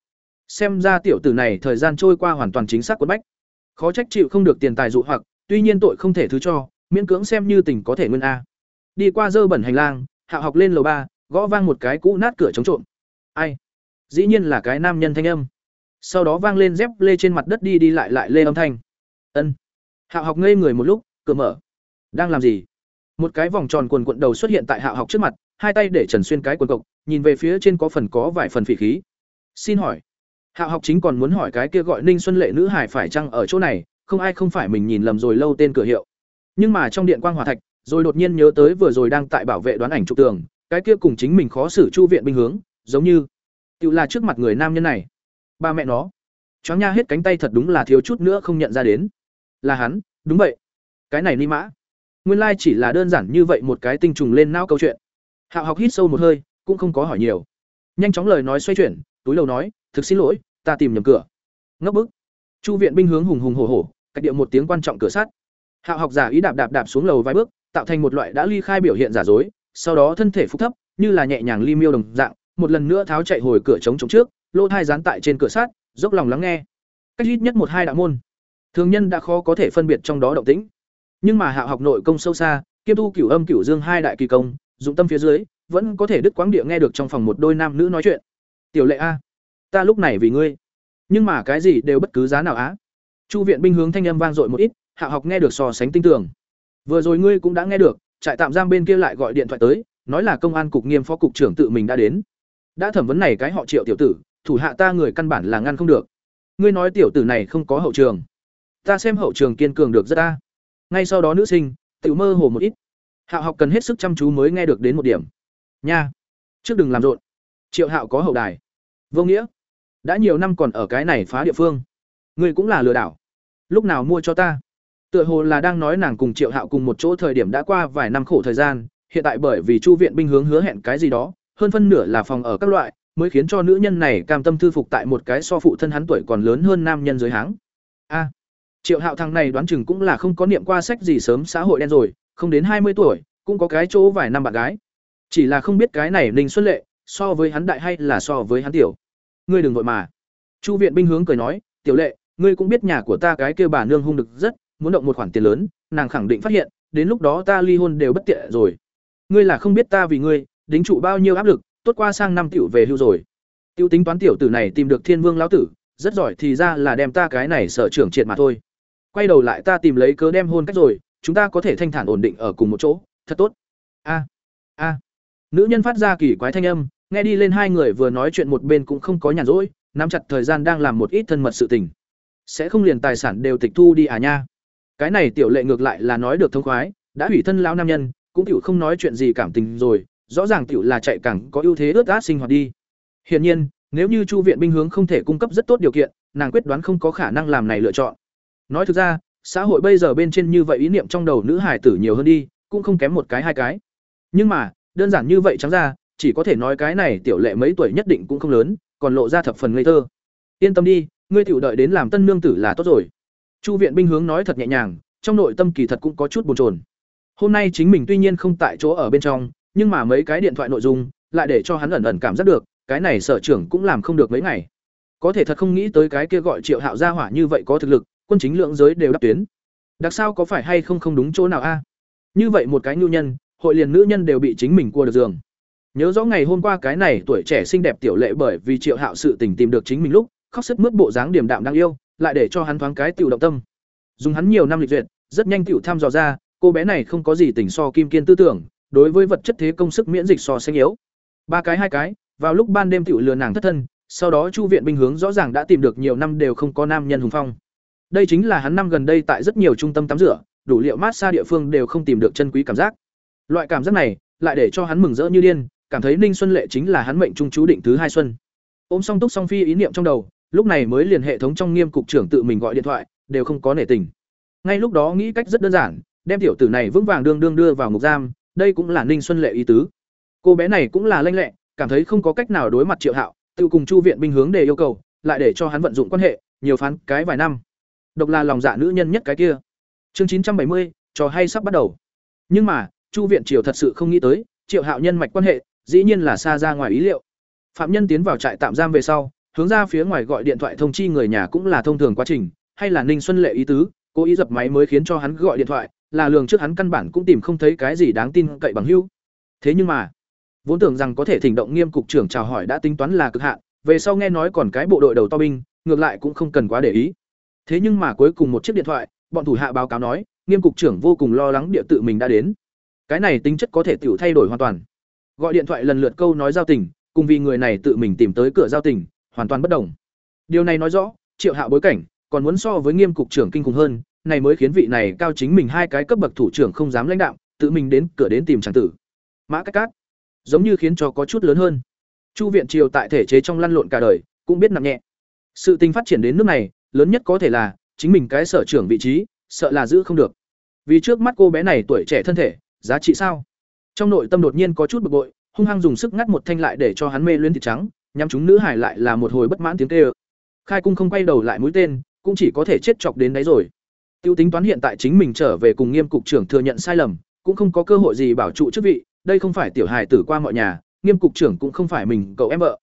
Xem ra tiểu tử này thời gian trôi qua hoàn toàn chính xác quất bách. Khó trách chịu không được tiền tài dụ hoặc, tuy nhiên tội không thể thứ cho, miễn cưỡng xem như tình có thể nguyên a. Đi qua dơ bẩn hành lang, hạo học lên lầu ba gõ vang một cái cũ nát cửa chống trộm. Ai? Dĩ nhiên là cái nam nhân thanh âm. Sau đó vang lên dép lê trên mặt đất đi đi lại lại lê âm thanh. Ân. Hạo học ngây người một lúc, cửa mở. Đang làm gì? Một cái vòng tròn quần quận đầu xuất hiện tại hạo học trước mặt, hai tay để trần xuyên cái quần cộc, nhìn về phía trên có phần có vài phần phỉ khí. Xin hỏi hạo học chính còn muốn hỏi cái kia gọi ninh xuân lệ nữ hải phải chăng ở chỗ này, không ai không phải mình nhìn lầm rồi lâu tên cửa hiệu. Nhưng mà trong điện quang hòa thạch, rồi đột nhiên nhớ tới vừa rồi đang tại bảo vệ đoán ảnh trục tường cái kia cùng chính mình khó xử chu viện binh hướng, giống như, tự là trước mặt người nam nhân này. Ba mẹ nó, choáng nha hết cánh tay thật đúng là thiếu chút nữa không nhận ra đến. Là hắn, đúng vậy. Cái này ni mã, nguyên lai chỉ là đơn giản như vậy một cái tinh trùng lên não câu chuyện. Hạo học hít sâu một hơi, cũng không có hỏi nhiều. Nhanh chóng lời nói xoay chuyển, túi lầu nói, thực xin lỗi, ta tìm nhầm cửa. Ngốc bức. Chu viện binh hướng hùng hùng hổ hổ, cách điệu một tiếng quan trọng cửa sắt. Hạo học giả ý đạp đạp đạp xuống lầu vài bước, tạo thành một loại đã ly khai biểu hiện giả dối sau đó thân thể phục thấp, như là nhẹ nhàng ly miêu đồng dạng, một lần nữa tháo chạy hồi cửa chống chống trước lỗ thai dán tại trên cửa sắt, dốc lòng lắng nghe. Cách ít nhất một hai đạo môn. Thường nhân đã khó có thể phân biệt trong đó động tĩnh. Nhưng mà hạo học nội công sâu xa, kiêm tu cửu âm cửu dương hai đại kỳ công, dụng tâm phía dưới, vẫn có thể đứt quãng địa nghe được trong phòng một đôi nam nữ nói chuyện. Tiểu lệ a, ta lúc này vì ngươi. Nhưng mà cái gì đều bất cứ giá nào á. Chu viện binh hướng thanh âm vang dội một ít, hạ học nghe được so sánh tinh tường. Vừa rồi ngươi cũng đã nghe được trại tạm giam bên kia lại gọi điện thoại tới, nói là công an cục nghiêm phó cục trưởng tự mình đã đến. Đã thẩm vấn này cái họ triệu tiểu tử, thủ hạ ta người căn bản là ngăn không được. Ngươi nói tiểu tử này không có hậu trường. Ta xem hậu trường kiên cường được rất ta ngay sau đó nữ sinh tự mơ hồ một ít. Hạo học cần hết sức chăm chú mới nghe được đến một điểm. Nha. Trước đừng làm rộn. Triệu hạo có hậu đài. Vô nghĩa. Đã nhiều năm còn ở cái này phá địa phương. Ngươi cũng là lừa đảo. Lúc nào mua cho ta? Tựa hồ là đang nói nàng cùng triệu hạo cùng một chỗ thời điểm đã qua vài năm khổ thời gian, hiện tại bởi vì chu viện binh hướng hứa hẹn cái gì đó, hơn phân nửa là phòng ở các loại, mới khiến cho nữ nhân này cam tâm thư phục tại một cái so phụ thân hắn tuổi còn lớn hơn nam nhân dưới háng. A. Triệu hạo thằng này đoán chừng cũng là không có niệm qua sách gì sớm, xã hội đen rồi, không đến hai mươi tuổi, cũng có cái chỗ vài năm bạn gái. Chỉ là không biết cái này ninh xuất lệ, so với hắn đại hay là so với hắn tiểu? Ngươi đừng vội mà. Chu viện binh hướng cười nói, tiểu lệ, ngươi cũng biết nhà của ta cái kia bà nương hung được rất muốn động một khoản tiền lớn, nàng khẳng định phát hiện, đến lúc đó ta ly hôn đều bất tiện rồi. Ngươi là không biết ta vì ngươi, đính trụ bao nhiêu áp lực, tốt qua sang năm tiểu về hưu rồi. Tiêu tính toán tiểu tử này tìm được thiên vương lão tử, rất giỏi thì ra là đem ta cái này sở trưởng triệt mà thôi. Quay đầu lại ta tìm lấy cớ đem hôn cách rồi, chúng ta có thể thanh thản ổn định ở cùng một chỗ. Thật tốt. A a. Nữ nhân phát ra kỳ quái thanh âm, nghe đi lên hai người vừa nói chuyện một bên cũng không có nhàn rỗi, nắm chặt thời gian đang làm một ít thân mật sự tình. Sẽ không liền tài sản đều tịch thu đi à nha cái này tiểu lệ ngược lại là nói được thông khoái, đã hủy thân lão nam nhân, cũng tiểu không nói chuyện gì cảm tình rồi, rõ ràng tiểu là chạy cẳng có ưu thế ướt át sinh hoạt đi. Hiển nhiên, nếu như chu viện binh hướng không thể cung cấp rất tốt điều kiện, nàng quyết đoán không có khả năng làm này lựa chọn. Nói thực ra, xã hội bây giờ bên trên như vậy ý niệm trong đầu nữ hải tử nhiều hơn đi, cũng không kém một cái hai cái. Nhưng mà, đơn giản như vậy trắng ra, chỉ có thể nói cái này tiểu lệ mấy tuổi nhất định cũng không lớn, còn lộ ra thập phần ngây thơ. Yên tâm đi, ngươi tiểu đợi đến làm tân nương tử là tốt rồi chu viện binh hướng nói thật nhẹ nhàng, trong nội tâm kỳ thật cũng có chút bồn chồn. Hôm nay chính mình tuy nhiên không tại chỗ ở bên trong, nhưng mà mấy cái điện thoại nội dung, lại để cho hắn ẩn ẩn cảm giác được, cái này sở trưởng cũng làm không được mấy ngày. Có thể thật không nghĩ tới cái kia gọi triệu hạo gia hỏa như vậy có thực lực, quân chính lượng giới đều đáp tuyến. Đặc sao có phải hay không không đúng chỗ nào a? Như vậy một cái nhu nhân, hội liền nữ nhân đều bị chính mình cua được giường. Nhớ rõ ngày hôm qua cái này tuổi trẻ xinh đẹp tiểu lệ bởi vì triệu hạo sự tình tìm được chính mình lúc, khóc sức mướt bộ dáng điềm đạm đáng yêu lại để cho hắn thoáng cái tiểu động tâm. Dùng hắn nhiều năm lịch duyệt, rất nhanh tiểu tham dò ra, cô bé này không có gì tỉnh so kim kiên tư tưởng, đối với vật chất thế công sức miễn dịch so sánh yếu. Ba cái hai cái, vào lúc ban đêm tiểu lừa nàng thất thân, sau đó chu viện binh hướng rõ ràng đã tìm được nhiều năm đều không có nam nhân hùng phong. Đây chính là hắn năm gần đây tại rất nhiều trung tâm tắm rửa, đủ liệu mát xa địa phương đều không tìm được chân quý cảm giác. Loại cảm giác này, lại để cho hắn mừng rỡ như điên, cảm thấy ninh xuân lệ chính là hắn mệnh trung chú định thứ hai xuân. Ôm song túc song phi ý niệm trong đầu lúc này mới liền hệ thống trong nghiêm cục trưởng tự mình gọi điện thoại, đều không có nể tình. Ngay lúc đó nghĩ cách rất đơn giản, đem tiểu tử này vững vàng đương đương đưa vào ngục giam, đây cũng là ninh xuân lệ ý tứ. Cô bé này cũng là lanh lẹ, cảm thấy không có cách nào đối mặt triệu hạo, tự cùng chu viện binh hướng để yêu cầu, lại để cho hắn vận dụng quan hệ, nhiều phán cái vài năm. Độc là lòng dạ nữ nhân nhất cái kia. Chương chín trăm bảy mươi, trò hay sắp bắt đầu. Nhưng mà, chu viện triều thật sự không nghĩ tới, triệu hạo nhân mạch quan hệ, dĩ nhiên là xa ra ngoài ý liệu. Phạm nhân tiến vào trại tạm giam về sau hướng ra phía ngoài gọi điện thoại thông chi người nhà cũng là thông thường quá trình, hay là ninh xuân lệ ý tứ, cố ý dập máy mới khiến cho hắn gọi điện thoại, là lường trước hắn căn bản cũng tìm không thấy cái gì đáng tin cậy bằng hưu thế nhưng mà, vốn tưởng rằng có thể thỉnh động nghiêm cục trưởng chào hỏi đã tính toán là cực hạn, về sau nghe nói còn cái bộ đội đầu to binh, ngược lại cũng không cần quá để ý. Thế nhưng mà cuối cùng một chiếc điện thoại, bọn thủ hạ báo cáo nói, nghiêm cục trưởng vô cùng lo lắng địa tự mình đã đến. Cái này tính chất có thể tự thay đổi hoàn toàn. Gọi điện thoại lần lượt câu nói giao tình, cùng vì người này tự mình tìm tới cửa giao tình hoàn toàn bất đồng. Điều này nói rõ, triệu hạ bối cảnh còn muốn so với nghiêm cục trưởng kinh khủng hơn, này mới khiến vị này cao chính mình hai cái cấp bậc thủ trưởng không dám lãnh đạo, tự mình đến cửa đến tìm tràng tử. Mã cách cát, giống như khiến cho có chút lớn hơn. Chu viện triều tại thể chế trong lăn lộn cả đời, cũng biết nặng nhẹ. Sự tình phát triển đến nước này, lớn nhất có thể là chính mình cái sở trưởng vị trí, sợ là giữ không được. Vì trước mắt cô bé này tuổi trẻ thân thể, giá trị sao? Trong nội tâm đột nhiên có chút bực bội, hung hăng dùng sức ngắt một thanh lại để cho hắn mê luyến thịt trắng nhắm chúng nữ hải lại là một hồi bất mãn tiếng kêu. Khai cung không quay đầu lại mũi tên, cũng chỉ có thể chết chọc đến đấy rồi. Tiêu tính toán hiện tại chính mình trở về cùng nghiêm cục trưởng thừa nhận sai lầm, cũng không có cơ hội gì bảo trụ chức vị, đây không phải tiểu hài tử qua mọi nhà, nghiêm cục trưởng cũng không phải mình, cậu em vợ.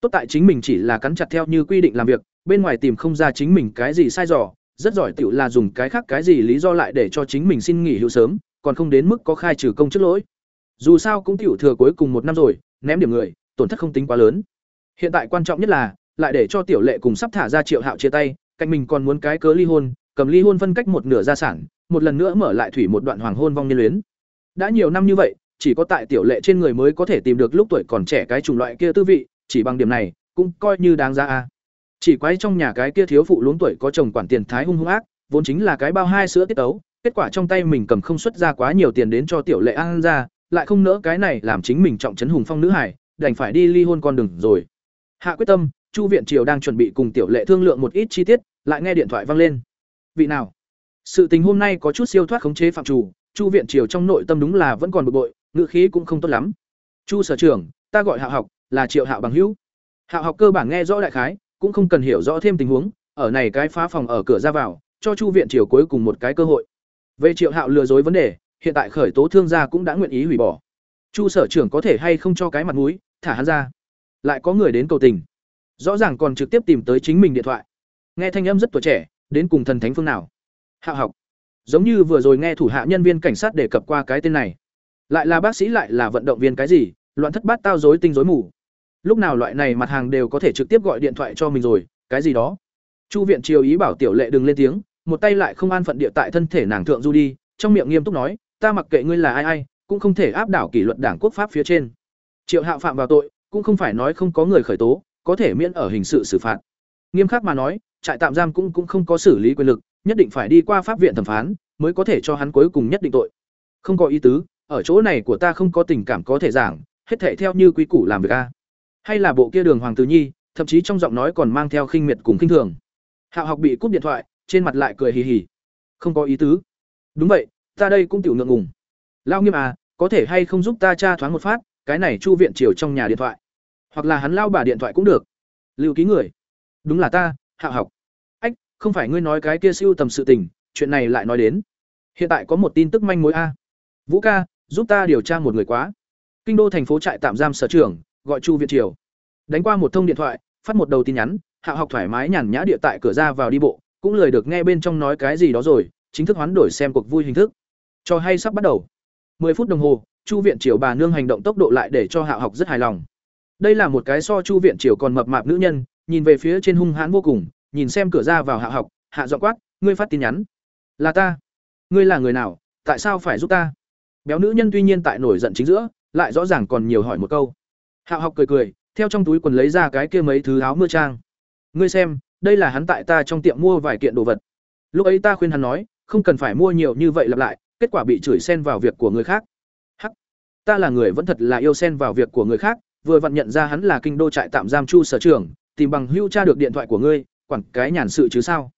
Tốt tại chính mình chỉ là cắn chặt theo như quy định làm việc, bên ngoài tìm không ra chính mình cái gì sai dò, rất giỏi tiểu là dùng cái khác cái gì lý do lại để cho chính mình xin nghỉ hưu sớm, còn không đến mức có khai trừ công chức lỗi. Dù sao cũng tiểu thừa cuối cùng một năm rồi, ném điểm người, tổn thất không tính quá lớn hiện tại quan trọng nhất là, lại để cho tiểu lệ cùng sắp thả ra triệu hạo chia tay, cạnh mình còn muốn cái cớ ly hôn, cầm ly hôn phân cách một nửa gia sản, một lần nữa mở lại thủy một đoạn hoàng hôn vong niên luyến. Đã nhiều năm như vậy, chỉ có tại tiểu lệ trên người mới có thể tìm được lúc tuổi còn trẻ cái chủng loại kia tư vị, chỉ bằng điểm này, cũng coi như đáng ra a. Chỉ quái trong nhà cái kia thiếu phụ luống tuổi có chồng quản tiền thái hung hung ác, vốn chính là cái bao hai sữa tiết tấu, kết quả trong tay mình cầm không xuất ra quá nhiều tiền đến cho tiểu lệ ăn ra, lại không nỡ cái này làm chính mình trọng trấn hùng phong nữ hải đành phải đi ly hôn con đường rồi hạ quyết tâm, chu viện triều đang chuẩn bị cùng tiểu lệ thương lượng một ít chi tiết, lại nghe điện thoại vang lên. Vị nào? Sự tình hôm nay có chút siêu thoát khống chế phạm chủ, chu viện triều trong nội tâm đúng là vẫn còn bực bội, ngữ khí cũng không tốt lắm. Chu sở trưởng, ta gọi hạ học, là triệu hạ bằng hữu. Hạ học cơ bản nghe rõ đại khái, cũng không cần hiểu rõ thêm tình huống, ở này cái phá phòng ở cửa ra vào, cho chu viện triều cuối cùng một cái cơ hội. Về triệu hạo lừa dối vấn đề, hiện tại khởi tố thương gia cũng đã nguyện ý hủy bỏ. Chu sở trưởng có thể hay không cho cái mặt mũi, thả hắn ra lại có người đến cầu tình. Rõ ràng còn trực tiếp tìm tới chính mình điện thoại. Nghe thanh âm rất tuổi trẻ, đến cùng thần thánh phương nào? Hạ học. Giống như vừa rồi nghe thủ hạ nhân viên cảnh sát đề cập qua cái tên này. Lại là bác sĩ lại là vận động viên cái gì, loạn thất bát tao dối tinh dối mù. Lúc nào loại này mặt hàng đều có thể trực tiếp gọi điện thoại cho mình rồi, cái gì đó. Chu viện triều ý bảo tiểu lệ đừng lên tiếng, một tay lại không an phận địa tại thân thể nàng thượng du đi, trong miệng nghiêm túc nói, ta mặc kệ ngươi là ai ai, cũng không thể áp đảo kỷ luật đảng quốc pháp phía trên. Triệu hạo phạm vào tội cũng không phải nói không có người khởi tố, có thể miễn ở hình sự xử phạt. Nghiêm khắc mà nói, trại tạm giam cũng cũng không có xử lý quyền lực, nhất định phải đi qua pháp viện thẩm phán mới có thể cho hắn cuối cùng nhất định tội. Không có ý tứ, ở chỗ này của ta không có tình cảm có thể giảng, hết thảy theo như quý củ làm việc a. Hay là bộ kia đường hoàng tử nhi, thậm chí trong giọng nói còn mang theo khinh miệt cùng khinh thường. Hạo học bị cúp điện thoại, trên mặt lại cười hì hì. Không có ý tứ. Đúng vậy, ta đây cũng tiểu ngượng ngùng. Lao nghiêm à có thể hay không giúp ta tra thoáng một phát cái này chu viện triều trong nhà điện thoại. Hoặc là hắn lao bà điện thoại cũng được. Lưu ký người. Đúng là ta hạ học. Ách không phải ngươi nói cái kia siêu tầm sự tình chuyện này lại nói đến. Hiện tại có một tin tức manh mối a. Vũ ca giúp ta điều tra một người quá. Kinh đô thành phố trại tạm giam sở trưởng gọi chu viện triều. Đánh qua một thông điện thoại phát một đầu tin nhắn hạ học thoải mái nhàn nhã địa tại cửa ra vào đi bộ cũng lười được nghe bên trong nói cái gì đó rồi, chính thức hoán đổi xem cuộc vui hình thức. Cho hay sắp bắt đầu. 10 phút đồng hồ, Chu viện triều bà nương hành động tốc độ lại để cho Hạo học rất hài lòng. Đây là một cái so Chu viện triều còn mập mạp nữ nhân, nhìn về phía trên hung hãn vô cùng, nhìn xem cửa ra vào Hạo học, hạ giọng quát, "Ngươi phát tin nhắn?" "Là ta." "Ngươi là người nào? Tại sao phải giúp ta?" Béo nữ nhân tuy nhiên tại nổi giận chính giữa, lại rõ ràng còn nhiều hỏi một câu. Hạo học cười cười, theo trong túi quần lấy ra cái kia mấy thứ áo mưa trang. "Ngươi xem, đây là hắn tại ta trong tiệm mua vài kiện đồ vật." Lúc ấy ta khuyên hắn nói, không cần phải mua nhiều như vậy lặp lại, kết quả bị chửi xen vào việc của người khác. Hắc, ta là người vẫn thật là yêu xen vào việc của người khác, vừa vặn nhận ra hắn là kinh đô trại tạm giam chu sở trưởng, tìm bằng hưu tra được điện thoại của ngươi, quản cái nhàn sự chứ sao?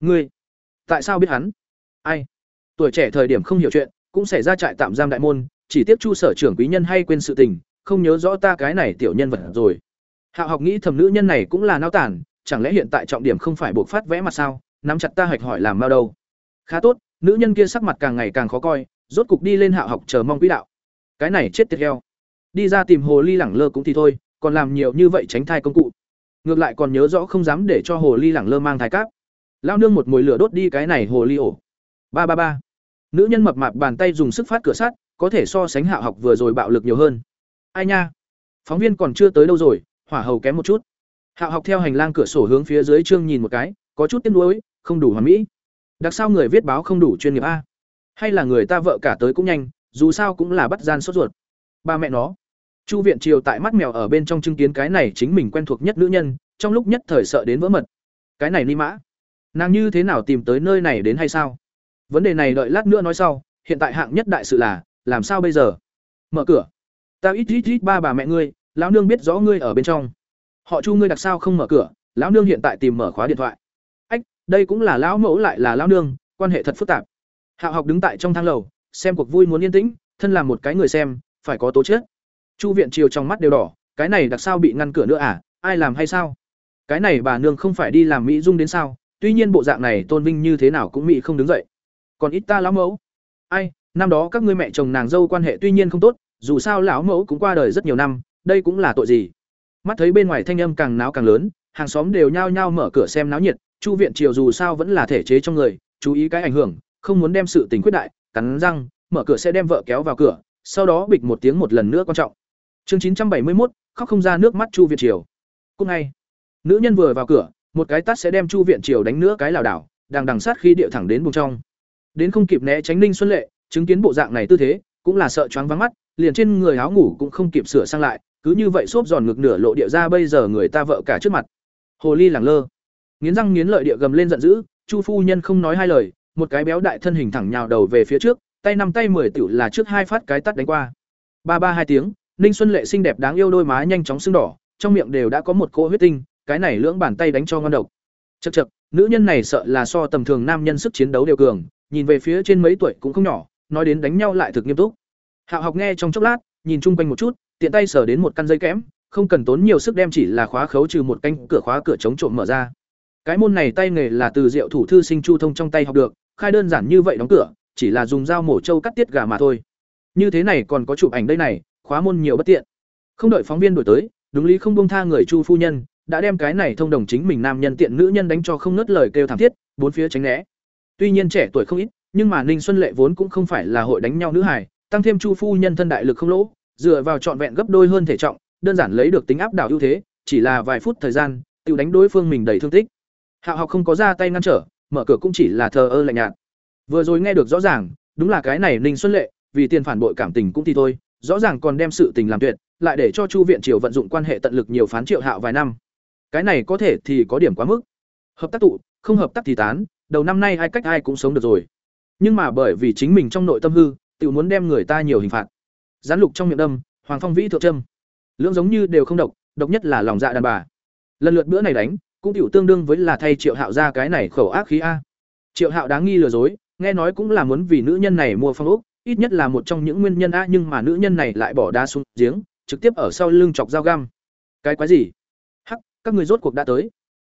Ngươi, tại sao biết hắn? Ai? Tuổi trẻ thời điểm không hiểu chuyện, cũng xảy ra trại tạm giam đại môn, chỉ tiếp chu sở trưởng quý nhân hay quên sự tình, không nhớ rõ ta cái này tiểu nhân vật rồi. Hạo học nghĩ thầm nữ nhân này cũng là nao tản, chẳng lẽ hiện tại trọng điểm không phải buộc phát vẽ mặt sao? Nắm chặt ta hạch hỏi làm mau đâu? Khá tốt, nữ nhân kia sắc mặt càng ngày càng khó coi, rốt cục đi lên hạ học chờ mong quỹ đạo. Cái này chết tiệt heo. Đi ra tìm hồ ly lẳng lơ cũng thì thôi, còn làm nhiều như vậy tránh thai công cụ. Ngược lại còn nhớ rõ không dám để cho hồ ly lẳng lơ mang thai cáp. Lao nương một mồi lửa đốt đi cái này hồ ly ổ. Ba ba ba. Nữ nhân mập mạp bàn tay dùng sức phát cửa sắt, có thể so sánh hạ học vừa rồi bạo lực nhiều hơn. Ai nha? Phóng viên còn chưa tới đâu rồi, hỏa hầu kém một chút. hạ học theo hành lang cửa sổ hướng phía dưới trương nhìn một cái, có chút tiếc nuối, không đủ hoàn mỹ. Đặc sao người viết báo không đủ chuyên nghiệp a? Hay là người ta vợ cả tới cũng nhanh, dù sao cũng là bắt gian sốt ruột. Ba mẹ nó. Chu viện triều tại mắt mèo ở bên trong chứng kiến cái này chính mình quen thuộc nhất nữ nhân, trong lúc nhất thời sợ đến vỡ mật. Cái này ni mã, nàng như thế nào tìm tới nơi này đến hay sao? Vấn đề này đợi lát nữa nói sau, hiện tại hạng nhất đại sự là, làm sao bây giờ? Mở cửa. Ta ít ít ít ba bà mẹ ngươi, lão nương biết rõ ngươi ở bên trong. Họ Chu ngươi đặc sao không mở cửa, lão nương hiện tại tìm mở khóa điện thoại. Đây cũng là lão mẫu lại là lão nương, quan hệ thật phức tạp. Hạo học đứng tại trong thang lầu, xem cuộc vui muốn yên tĩnh, thân là một cái người xem, phải có tố chết Chu viện triều trong mắt đều đỏ, cái này đặc sao bị ngăn cửa nữa à, ai làm hay sao? Cái này bà nương không phải đi làm mỹ dung đến sao? Tuy nhiên bộ dạng này tôn vinh như thế nào cũng mỹ không đứng dậy. Còn ít ta lão mẫu. Ai, năm đó các ngươi mẹ chồng nàng dâu quan hệ tuy nhiên không tốt, dù sao lão mẫu cũng qua đời rất nhiều năm, đây cũng là tội gì? Mắt thấy bên ngoài thanh âm càng náo càng lớn, hàng xóm đều nhao nhao mở cửa xem náo nhiệt, Chu viện triều dù sao vẫn là thể chế trong người, chú ý cái ảnh hưởng, không muốn đem sự tình quyết đại, cắn răng, mở cửa sẽ đem vợ kéo vào cửa, sau đó bịch một tiếng một lần nữa quan trọng. Chương chín trăm bảy mươi một khóc không ra nước mắt Chu viện triều. cúc ngay, nữ nhân vừa vào cửa, một cái tát sẽ đem Chu viện triều đánh nữa cái lảo đảo, đang đằng sát khi điệu thẳng đến vùng trong. Đến không kịp né tránh Ninh Xuân Lệ, chứng kiến bộ dạng này tư thế, cũng là sợ choáng váng mắt, liền trên người áo ngủ cũng không kịp sửa sang lại, cứ như vậy xốp giòn ngực nửa lộ địa ra bây giờ người ta vợ cả trước mặt hồ ly lẳng lơ nghiến răng nghiến lợi địa gầm lên giận dữ chu phu nhân không nói hai lời một cái béo đại thân hình thẳng nhào đầu về phía trước tay năm tay mười tiểu là trước hai phát cái tắt đánh qua. Ba ba hai tiếng ninh xuân lệ xinh đẹp đáng yêu đôi má nhanh chóng sưng đỏ trong miệng đều đã có một cỗ huyết tinh cái này lưỡng bàn tay đánh cho ngon độc. Chật chật nữ nhân này sợ là so tầm thường nam nhân sức chiến đấu đều cường nhìn về phía trên mấy tuổi cũng không nhỏ nói đến đánh nhau lại thực nghiêm túc. Hạo học nghe trong chốc lát nhìn chung quanh một chút tiện tay sờ đến một căn dây kẽm, không cần tốn nhiều sức đem chỉ là khóa khấu trừ một canh cửa khóa cửa chống trộm mở ra. Cái môn này tay nghề là từ Diệu thủ thư sinh Chu Thông trong tay học được, khai đơn giản như vậy đóng cửa, chỉ là dùng dao mổ trâu cắt tiết gà mà thôi. Như thế này còn có chụp ảnh đây này, khóa môn nhiều bất tiện. Không đợi phóng viên đuổi tới, đúng lý không buông tha người Chu phu nhân, đã đem cái này thông đồng chính mình nam nhân tiện nữ nhân đánh cho không ngớt lời kêu thảm thiết, bốn phía tránh né. Tuy nhiên trẻ tuổi không ít, nhưng mà Ninh Xuân Lệ vốn cũng không phải là hội đánh nhau nữ hài, tăng thêm Chu phu nhân thân đại lực không lỗ, dựa vào trọn vẹn gấp đôi hơn thể trọng, đơn giản lấy được tính áp đảo ưu thế, chỉ là vài phút thời gian, tiêu đánh đối phương mình đầy thương tích. Hạo Học không có ra tay ngăn trở, mở cửa cũng chỉ là thờ ơ lạnh nhạt. Vừa rồi nghe được rõ ràng, đúng là cái này Ninh Xuân Lệ, vì tiền phản bội cảm tình cũng thì thôi, rõ ràng còn đem sự tình làm tuyệt, lại để cho Chu viện triều vận dụng quan hệ tận lực nhiều phán Triệu Hạo vài năm. Cái này có thể thì có điểm quá mức. Hợp tác tụ, không hợp tác thì tán, đầu năm nay ai cách ai cũng sống được rồi. Nhưng mà bởi vì chính mình trong nội tâm hư, tự muốn đem người ta nhiều hình phạt gián lục trong miệng đâm hoàng phong vĩ thượng trâm lưỡng giống như đều không độc độc nhất là lòng dạ đàn bà lần lượt bữa này đánh cũng tiểu tương đương với là thay triệu hạo ra cái này khẩu ác khí a. Triệu hạo đáng nghi lừa dối, nghe nói cũng là muốn vì nữ nhân này mua phong ốc, ít nhất là một trong những nguyên nhân a nhưng mà nữ nhân này lại bỏ đá xuống giếng, trực tiếp ở sau lưng chọc dao găm. Cái quái gì? Hắc, các người rốt cuộc đã tới.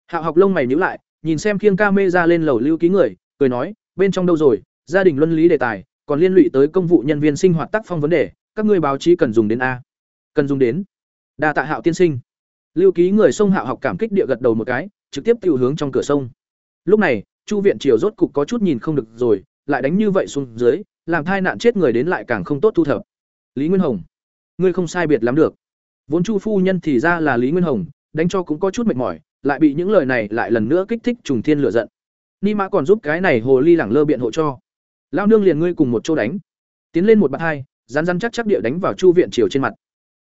Hạo học lông mày nhíu lại, nhìn xem khiêng ca mê ra lên lầu lưu ký người, cười nói, bên trong đâu rồi, gia đình luân lý đề tài, còn liên lụy tới công vụ nhân viên sinh hoạt tác phong vấn đề, các ngươi báo chí cần dùng đến a. Cần dùng đến. Đa tạ hạo tiên sinh lưu ký người sông hạo học cảm kích địa gật đầu một cái, trực tiếp tiêu hướng trong cửa sông. Lúc này, chu viện triều rốt cục có chút nhìn không được rồi, lại đánh như vậy xuống dưới, làm thai nạn chết người đến lại càng không tốt thu thập. Lý nguyên hồng, ngươi không sai biệt lắm được. Vốn chu phu nhân thì ra là lý nguyên hồng, đánh cho cũng có chút mệt mỏi, lại bị những lời này lại lần nữa kích thích trùng thiên lửa giận. Ni mã còn giúp cái này hồ ly lẳng lơ biện hộ cho. Lao nương liền ngươi cùng một chỗ đánh. Tiến lên một bạt hai rán rán chắc chắc địa đánh vào chu viện triều trên mặt.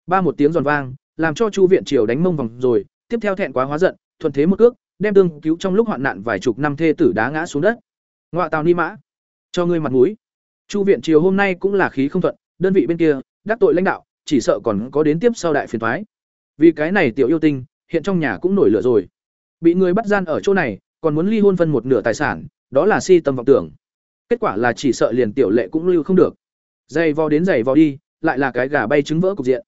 Ba một tiếng giòn vang làm cho chu viện triều đánh mông vòng rồi, tiếp theo thẹn quá hóa giận, thuận thế một cước, đem tương cứu trong lúc hoạn nạn vài chục năm thê tử đá ngã xuống đất. Ngoạ tào ni mã, cho ngươi mặt mũi. Chu viện triều hôm nay cũng là khí không thuận, đơn vị bên kia, đắc tội lãnh đạo, chỉ sợ còn có đến tiếp sau đại phiền thoái vì cái này tiểu yêu tinh, hiện trong nhà cũng nổi lửa rồi. Bị người bắt gian ở chỗ này, còn muốn ly hôn phân một nửa tài sản, đó là si tâm vọng tưởng. Kết quả là chỉ sợ liền tiểu lệ cũng lưu không được. Dày vò đến dày vò đi, lại là cái gà bay trứng vỡ cục diện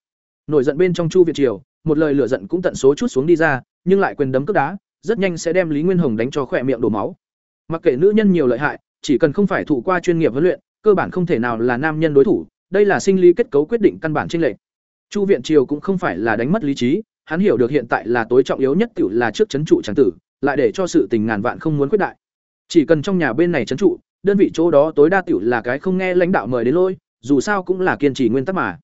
nổi giận bên trong chu việt triều, một lời lửa giận cũng tận số chút xuống đi ra, nhưng lại quyền đấm cướp đá, rất nhanh sẽ đem lý nguyên hồng đánh cho khỏe miệng đổ máu. Mặc kệ nữ nhân nhiều lợi hại, chỉ cần không phải thủ qua chuyên nghiệp huấn luyện, cơ bản không thể nào là nam nhân đối thủ, đây là sinh lý kết cấu quyết định căn bản trên lệ chu viện triều cũng không phải là đánh mất lý trí, hắn hiểu được hiện tại là tối trọng yếu nhất tiểu là trước chấn trụ tràng tử, lại để cho sự tình ngàn vạn không muốn quyết đại. Chỉ cần trong nhà bên này chấn trụ, đơn vị chỗ đó tối đa tiểu là cái không nghe lãnh đạo mời đến lôi, dù sao cũng là kiên trì nguyên tắc mà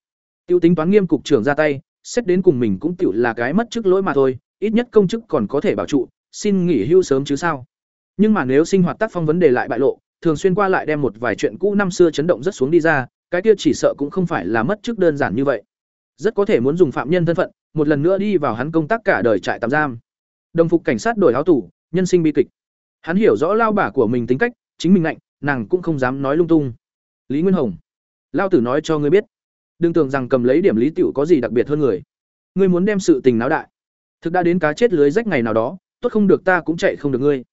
tiêu tính toán nghiêm cục trưởng ra tay, xét đến cùng mình cũng tiểu là cái mất chức lỗi mà thôi, ít nhất công chức còn có thể bảo trụ, xin nghỉ hưu sớm chứ sao. Nhưng mà nếu sinh hoạt tác phong vấn đề lại bại lộ, thường xuyên qua lại đem một vài chuyện cũ năm xưa chấn động rất xuống đi ra, cái kia chỉ sợ cũng không phải là mất chức đơn giản như vậy. Rất có thể muốn dùng phạm nhân thân phận, một lần nữa đi vào hắn công tác cả đời trại tạm giam. Đồng phục cảnh sát đổi áo tủ nhân sinh bi kịch. Hắn hiểu rõ lao bả của mình tính cách, chính mình lạnh nàng cũng không dám nói lung tung. Lý nguyên hồng. Lao tử nói cho ngươi biết đừng tưởng rằng cầm lấy điểm lý tiểu có gì đặc biệt hơn người. Ngươi muốn đem sự tình náo đại. Thực đã đến cá chết lưới rách ngày nào đó, tốt không được ta cũng chạy không được ngươi.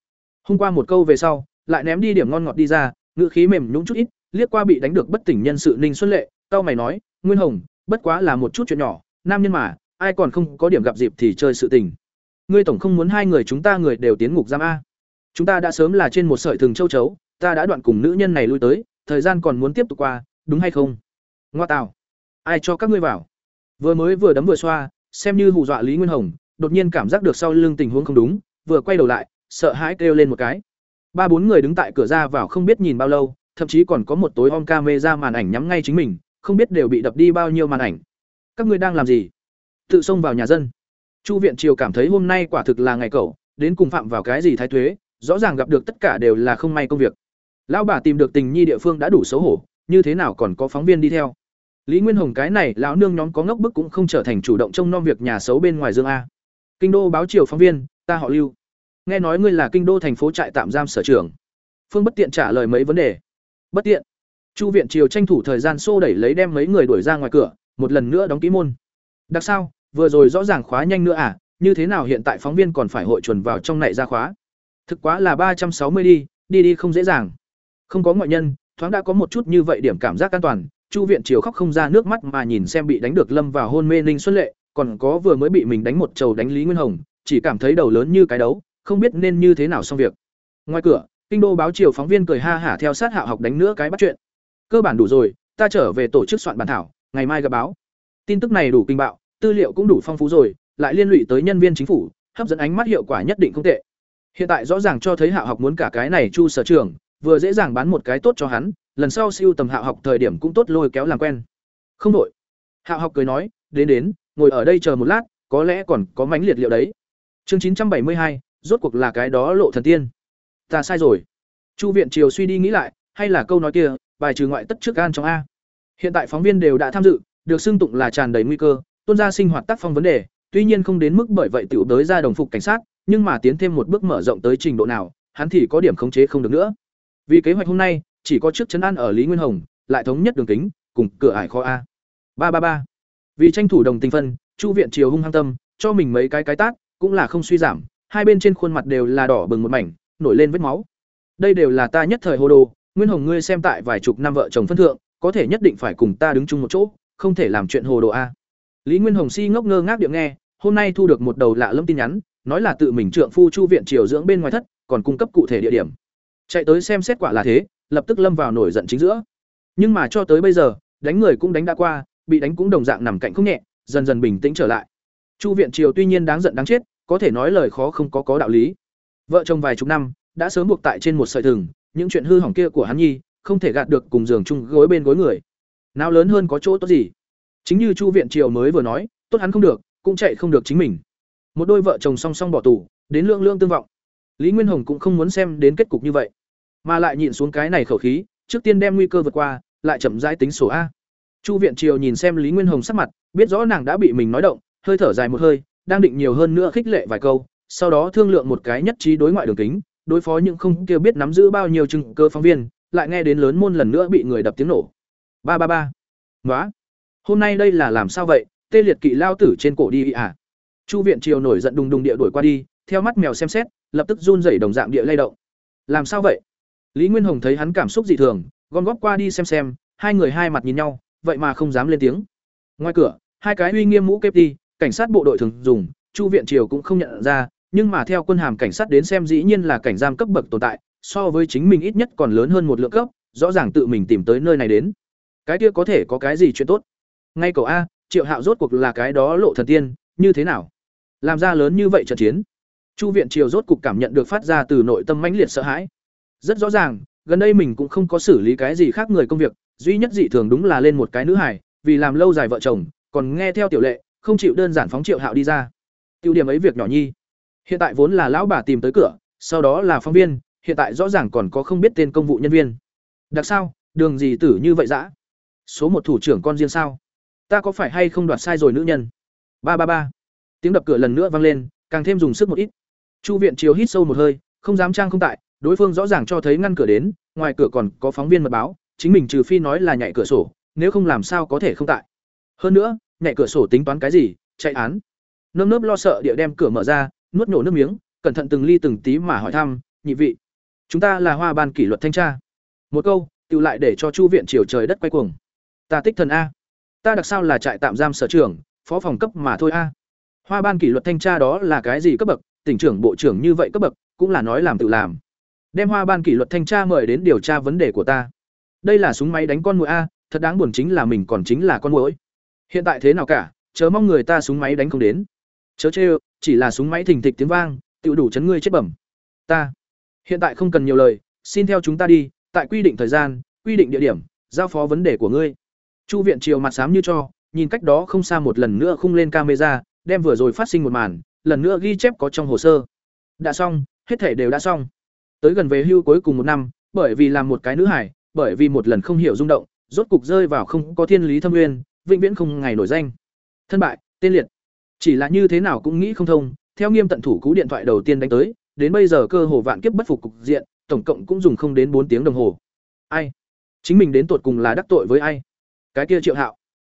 Hôm qua một câu về sau, lại ném đi điểm ngon ngọt đi ra, ngữ khí mềm nhũng chút ít, liếc qua bị đánh được bất tỉnh nhân sự ninh xuân lệ tao mày nói, nguyên hồng, bất quá là một chút chuyện nhỏ, nam nhân mà, ai còn không có điểm gặp dịp thì chơi sự tình. Ngươi tổng không muốn hai người chúng ta người đều tiến ngục giam a. Chúng ta đã sớm là trên một sợi thừng châu chấu, ta đã đoạn cùng nữ nhân này lui tới, thời gian còn muốn tiếp tục qua, đúng hay không? Ngoa Tào ai cho các ngươi vào? Vừa mới vừa đấm vừa xoa, xem như hù dọa lý nguyên hồng, đột nhiên cảm giác được sau lưng tình huống không đúng, vừa quay đầu lại, sợ hãi kêu lên một cái. Ba bốn người đứng tại cửa ra vào không biết nhìn bao lâu, thậm chí còn có một tối om ca mê ra màn ảnh nhắm ngay chính mình, không biết đều bị đập đi bao nhiêu màn ảnh. Các ngươi đang làm gì? Tự xông vào nhà dân. Chu viện triều cảm thấy hôm nay quả thực là ngày cậu, đến cùng phạm vào cái gì thái thuế, rõ ràng gặp được tất cả đều là không may công việc. Lão bà tìm được tình nhi địa phương đã đủ xấu hổ, như thế nào còn có phóng viên đi theo? Lý nguyên hồng cái này lão nương nhóm có ngốc bức cũng không trở thành chủ động trông nom việc nhà xấu bên ngoài dương a. Kinh đô báo triều phóng viên, ta họ lưu. Nghe nói ngươi là kinh đô thành phố trại tạm giam sở trưởng. Phương bất tiện trả lời mấy vấn đề. Bất tiện. Chu viện triều tranh thủ thời gian xô đẩy lấy đem mấy người đuổi ra ngoài cửa, một lần nữa đóng ký môn. Đặc sao, vừa rồi rõ ràng khóa nhanh nữa à như thế nào hiện tại phóng viên còn phải hội chuẩn vào trong này ra khóa. Thực quá là ba trăm sáu mươi đi đi đi không dễ dàng. Không có ngoại nhân, thoáng đã có một chút như vậy điểm cảm giác an toàn chu viện triều khóc không ra nước mắt mà nhìn xem bị đánh được lâm vào hôn mê ninh xuân lệ, còn có vừa mới bị mình đánh một trầu đánh lý nguyên hồng, chỉ cảm thấy đầu lớn như cái đấu, không biết nên như thế nào xong việc. Ngoài cửa, kinh đô báo triều phóng viên cười ha hả theo sát hạ học đánh nữa cái bắt chuyện. Cơ bản đủ rồi, ta trở về tổ chức soạn bản thảo, ngày mai gặp báo. Tin tức này đủ kinh bạo, tư liệu cũng đủ phong phú rồi, lại liên lụy tới nhân viên chính phủ, hấp dẫn ánh mắt hiệu quả nhất định không tệ. Hiện tại rõ ràng cho thấy hạ học muốn cả cái này chu sở trường vừa dễ dàng bán một cái tốt cho hắn lần sau siêu tầm hạ học thời điểm cũng tốt lôi kéo làm quen. Không đội hạ học cười nói, đến đến, ngồi ở đây chờ một lát, có lẽ còn có mánh liệt liệu đấy. Chương chín trăm bảy mươi hai, rốt cuộc là cái đó lộ thần tiên. Ta sai rồi. Chu viện triều suy đi nghĩ lại, hay là câu nói kia, bài trừ ngoại tất trước gan trong a. Hiện tại phóng viên đều đã tham dự, được xưng tụng là tràn đầy nguy cơ, tuân ra sinh hoạt tác phong vấn đề, tuy nhiên không đến mức bởi vậy tiểu tới ra đồng phục cảnh sát, nhưng mà tiến thêm một bước mở rộng tới trình độ nào, hắn thì có điểm khống chế không được nữa. Vì kế hoạch hôm nay chỉ có trước chấn an ở lý nguyên hồng, lại thống nhất đường kính, cùng cửa ải kho a. Ba ba ba. Vì tranh thủ đồng tình phân, chu viện triều hung hăng tâm, cho mình mấy cái cái tát, cũng là không suy giảm, hai bên trên khuôn mặt đều là đỏ bừng một mảnh, nổi lên vết máu. Đây đều là ta nhất thời hồ đồ, nguyên hồng ngươi xem tại vài chục năm vợ chồng phân thượng, có thể nhất định phải cùng ta đứng chung một chỗ, không thể làm chuyện hồ đồ a. Lý nguyên hồng si ngốc ngơ ngác điệu nghe, hôm nay thu được một đầu lạ lâm tin nhắn, nói là tự mình trượng phu chu viện triều dưỡng bên ngoài thất, còn cung cấp cụ thể địa điểm. Chạy tới xem xét quả là thế lập tức lâm vào nổi giận chính giữa nhưng mà cho tới bây giờ đánh người cũng đánh đã qua bị đánh cũng đồng dạng nằm cạnh không nhẹ dần dần bình tĩnh trở lại chu viện triều tuy nhiên đáng giận đáng chết có thể nói lời khó không có có đạo lý vợ chồng vài chục năm đã sớm buộc tại trên một sợi thừng, những chuyện hư hỏng kia của hắn nhi, không thể gạt được cùng giường chung gối bên gối người. Nào lớn hơn có chỗ tốt gì? Chính như Chu viện triều mới vừa nói, tốt hắn không được, cũng chạy không được chính mình. Một đôi vợ chồng song song bỏ tù, đến lượng lương tương vọng. Lý Nguyên Hồng cũng không muốn xem đến kết cục như vậy, mà lại nhịn xuống cái này khẩu khí, trước tiên đem nguy cơ vượt qua, lại chậm rãi tính sổ a. Chu viện triều nhìn xem Lý Nguyên Hồng sắc mặt, biết rõ nàng đã bị mình nói động, hơi thở dài một hơi, đang định nhiều hơn nữa khích lệ vài câu, sau đó thương lượng một cái nhất trí đối ngoại đường kính, đối phó những không kia biết nắm giữ bao nhiêu chứng cơ phóng viên, lại nghe đến lớn môn lần nữa bị người đập tiếng nổ. Ba ba ba. nói Hôm nay đây là làm sao vậy? Tê liệt kỵ lao tử trên cổ đi à? Chu viện triều nổi giận đùng đùng địa đuổi qua đi, theo mắt mèo xem xét, lập tức run rẩy đồng dạng địa lay động. Làm sao vậy? Lý Nguyên Hồng thấy hắn cảm xúc dị thường, gom góp qua đi xem xem, hai người hai mặt nhìn nhau, vậy mà không dám lên tiếng. Ngoài cửa, hai cái uy nghiêm mũ kép đi, cảnh sát bộ đội thường dùng, Chu viện triều cũng không nhận ra, nhưng mà theo quân hàm cảnh sát đến xem dĩ nhiên là cảnh giam cấp bậc tồn tại, so với chính mình ít nhất còn lớn hơn một lượng cấp, rõ ràng tự mình tìm tới nơi này đến. Cái kia có thể có cái gì chuyện tốt? Ngay cầu a, Triệu Hạo rốt cuộc là cái đó lộ thần tiên, như thế nào? Làm ra lớn như vậy trận chiến. Chu viện triều rốt cục cảm nhận được phát ra từ nội tâm mãnh liệt sợ hãi. Rất rõ ràng, gần đây mình cũng không có xử lý cái gì khác người công việc, duy nhất dị thường đúng là lên một cái nữ hải, vì làm lâu dài vợ chồng, còn nghe theo tiểu lệ, không chịu đơn giản phóng Triệu Hạo đi ra. Tiêu điểm ấy việc nhỏ nhi. Hiện tại vốn là lão bà tìm tới cửa, sau đó là phóng viên, hiện tại rõ ràng còn có không biết tên công vụ nhân viên. Đặc sao, đường gì tử như vậy dã? Số một thủ trưởng con riêng sao? Ta có phải hay không đoạt sai rồi nữ nhân? Ba ba ba. Tiếng đập cửa lần nữa vang lên, càng thêm dùng sức một ít. Chu viện chiếu hít sâu một hơi, không dám trang không tại, đối phương rõ ràng cho thấy ngăn cửa đến, ngoài cửa còn có phóng viên mật báo, chính mình trừ phi nói là nhảy cửa sổ, nếu không làm sao có thể không tại. Hơn nữa, nhảy cửa sổ tính toán cái gì, chạy án. Nơm nớp lo sợ địa đem cửa mở ra, nuốt nhổ nước miếng, cẩn thận từng ly từng tí mà hỏi thăm, nhị vị, chúng ta là Hoa ban kỷ luật thanh tra. Một câu, tự lại để cho Chu viện chiều trời đất quay cuồng. Ta tích thần a. Ta đặc sao là trại tạm giam sở trưởng, phó phòng cấp mà thôi a. Hoa ban kỷ luật thanh tra đó là cái gì cấp bậc, tỉnh trưởng bộ trưởng như vậy cấp bậc, cũng là nói làm tự làm. Đem Hoa ban kỷ luật thanh tra mời đến điều tra vấn đề của ta. Đây là súng máy đánh con mũi a, thật đáng buồn chính là mình còn chính là con mũi Hiện tại thế nào cả, chớ mong người ta súng máy đánh không đến. Chớ chê chỉ là súng máy thình thịch tiếng vang, tự đủ chấn ngươi chết bẩm. Ta, hiện tại không cần nhiều lời, xin theo chúng ta đi, tại quy định thời gian, quy định địa điểm, giao phó vấn đề của ngươi. Chu viện triều mặt xám như cho, nhìn cách đó không xa một lần nữa khung lên camera, đem vừa rồi phát sinh một màn, lần nữa ghi chép có trong hồ sơ. Đã xong, hết thể đều đã xong. Tới gần về hưu cuối cùng một năm, bởi vì làm một cái nữ hải, bởi vì một lần không hiểu rung động, rốt cục rơi vào không có thiên lý thâm nguyên, vĩnh viễn không ngày nổi danh. Thân bại, tên liệt. Chỉ là như thế nào cũng nghĩ không thông, theo nghiêm tận thủ cú điện thoại đầu tiên đánh tới, đến bây giờ cơ hồ vạn kiếp bất phục cục diện, tổng cộng cũng dùng không đến bốn tiếng đồng hồ. Ai? Chính mình đến tuột cùng là đắc tội với ai? Cái kia Triệu Hạo.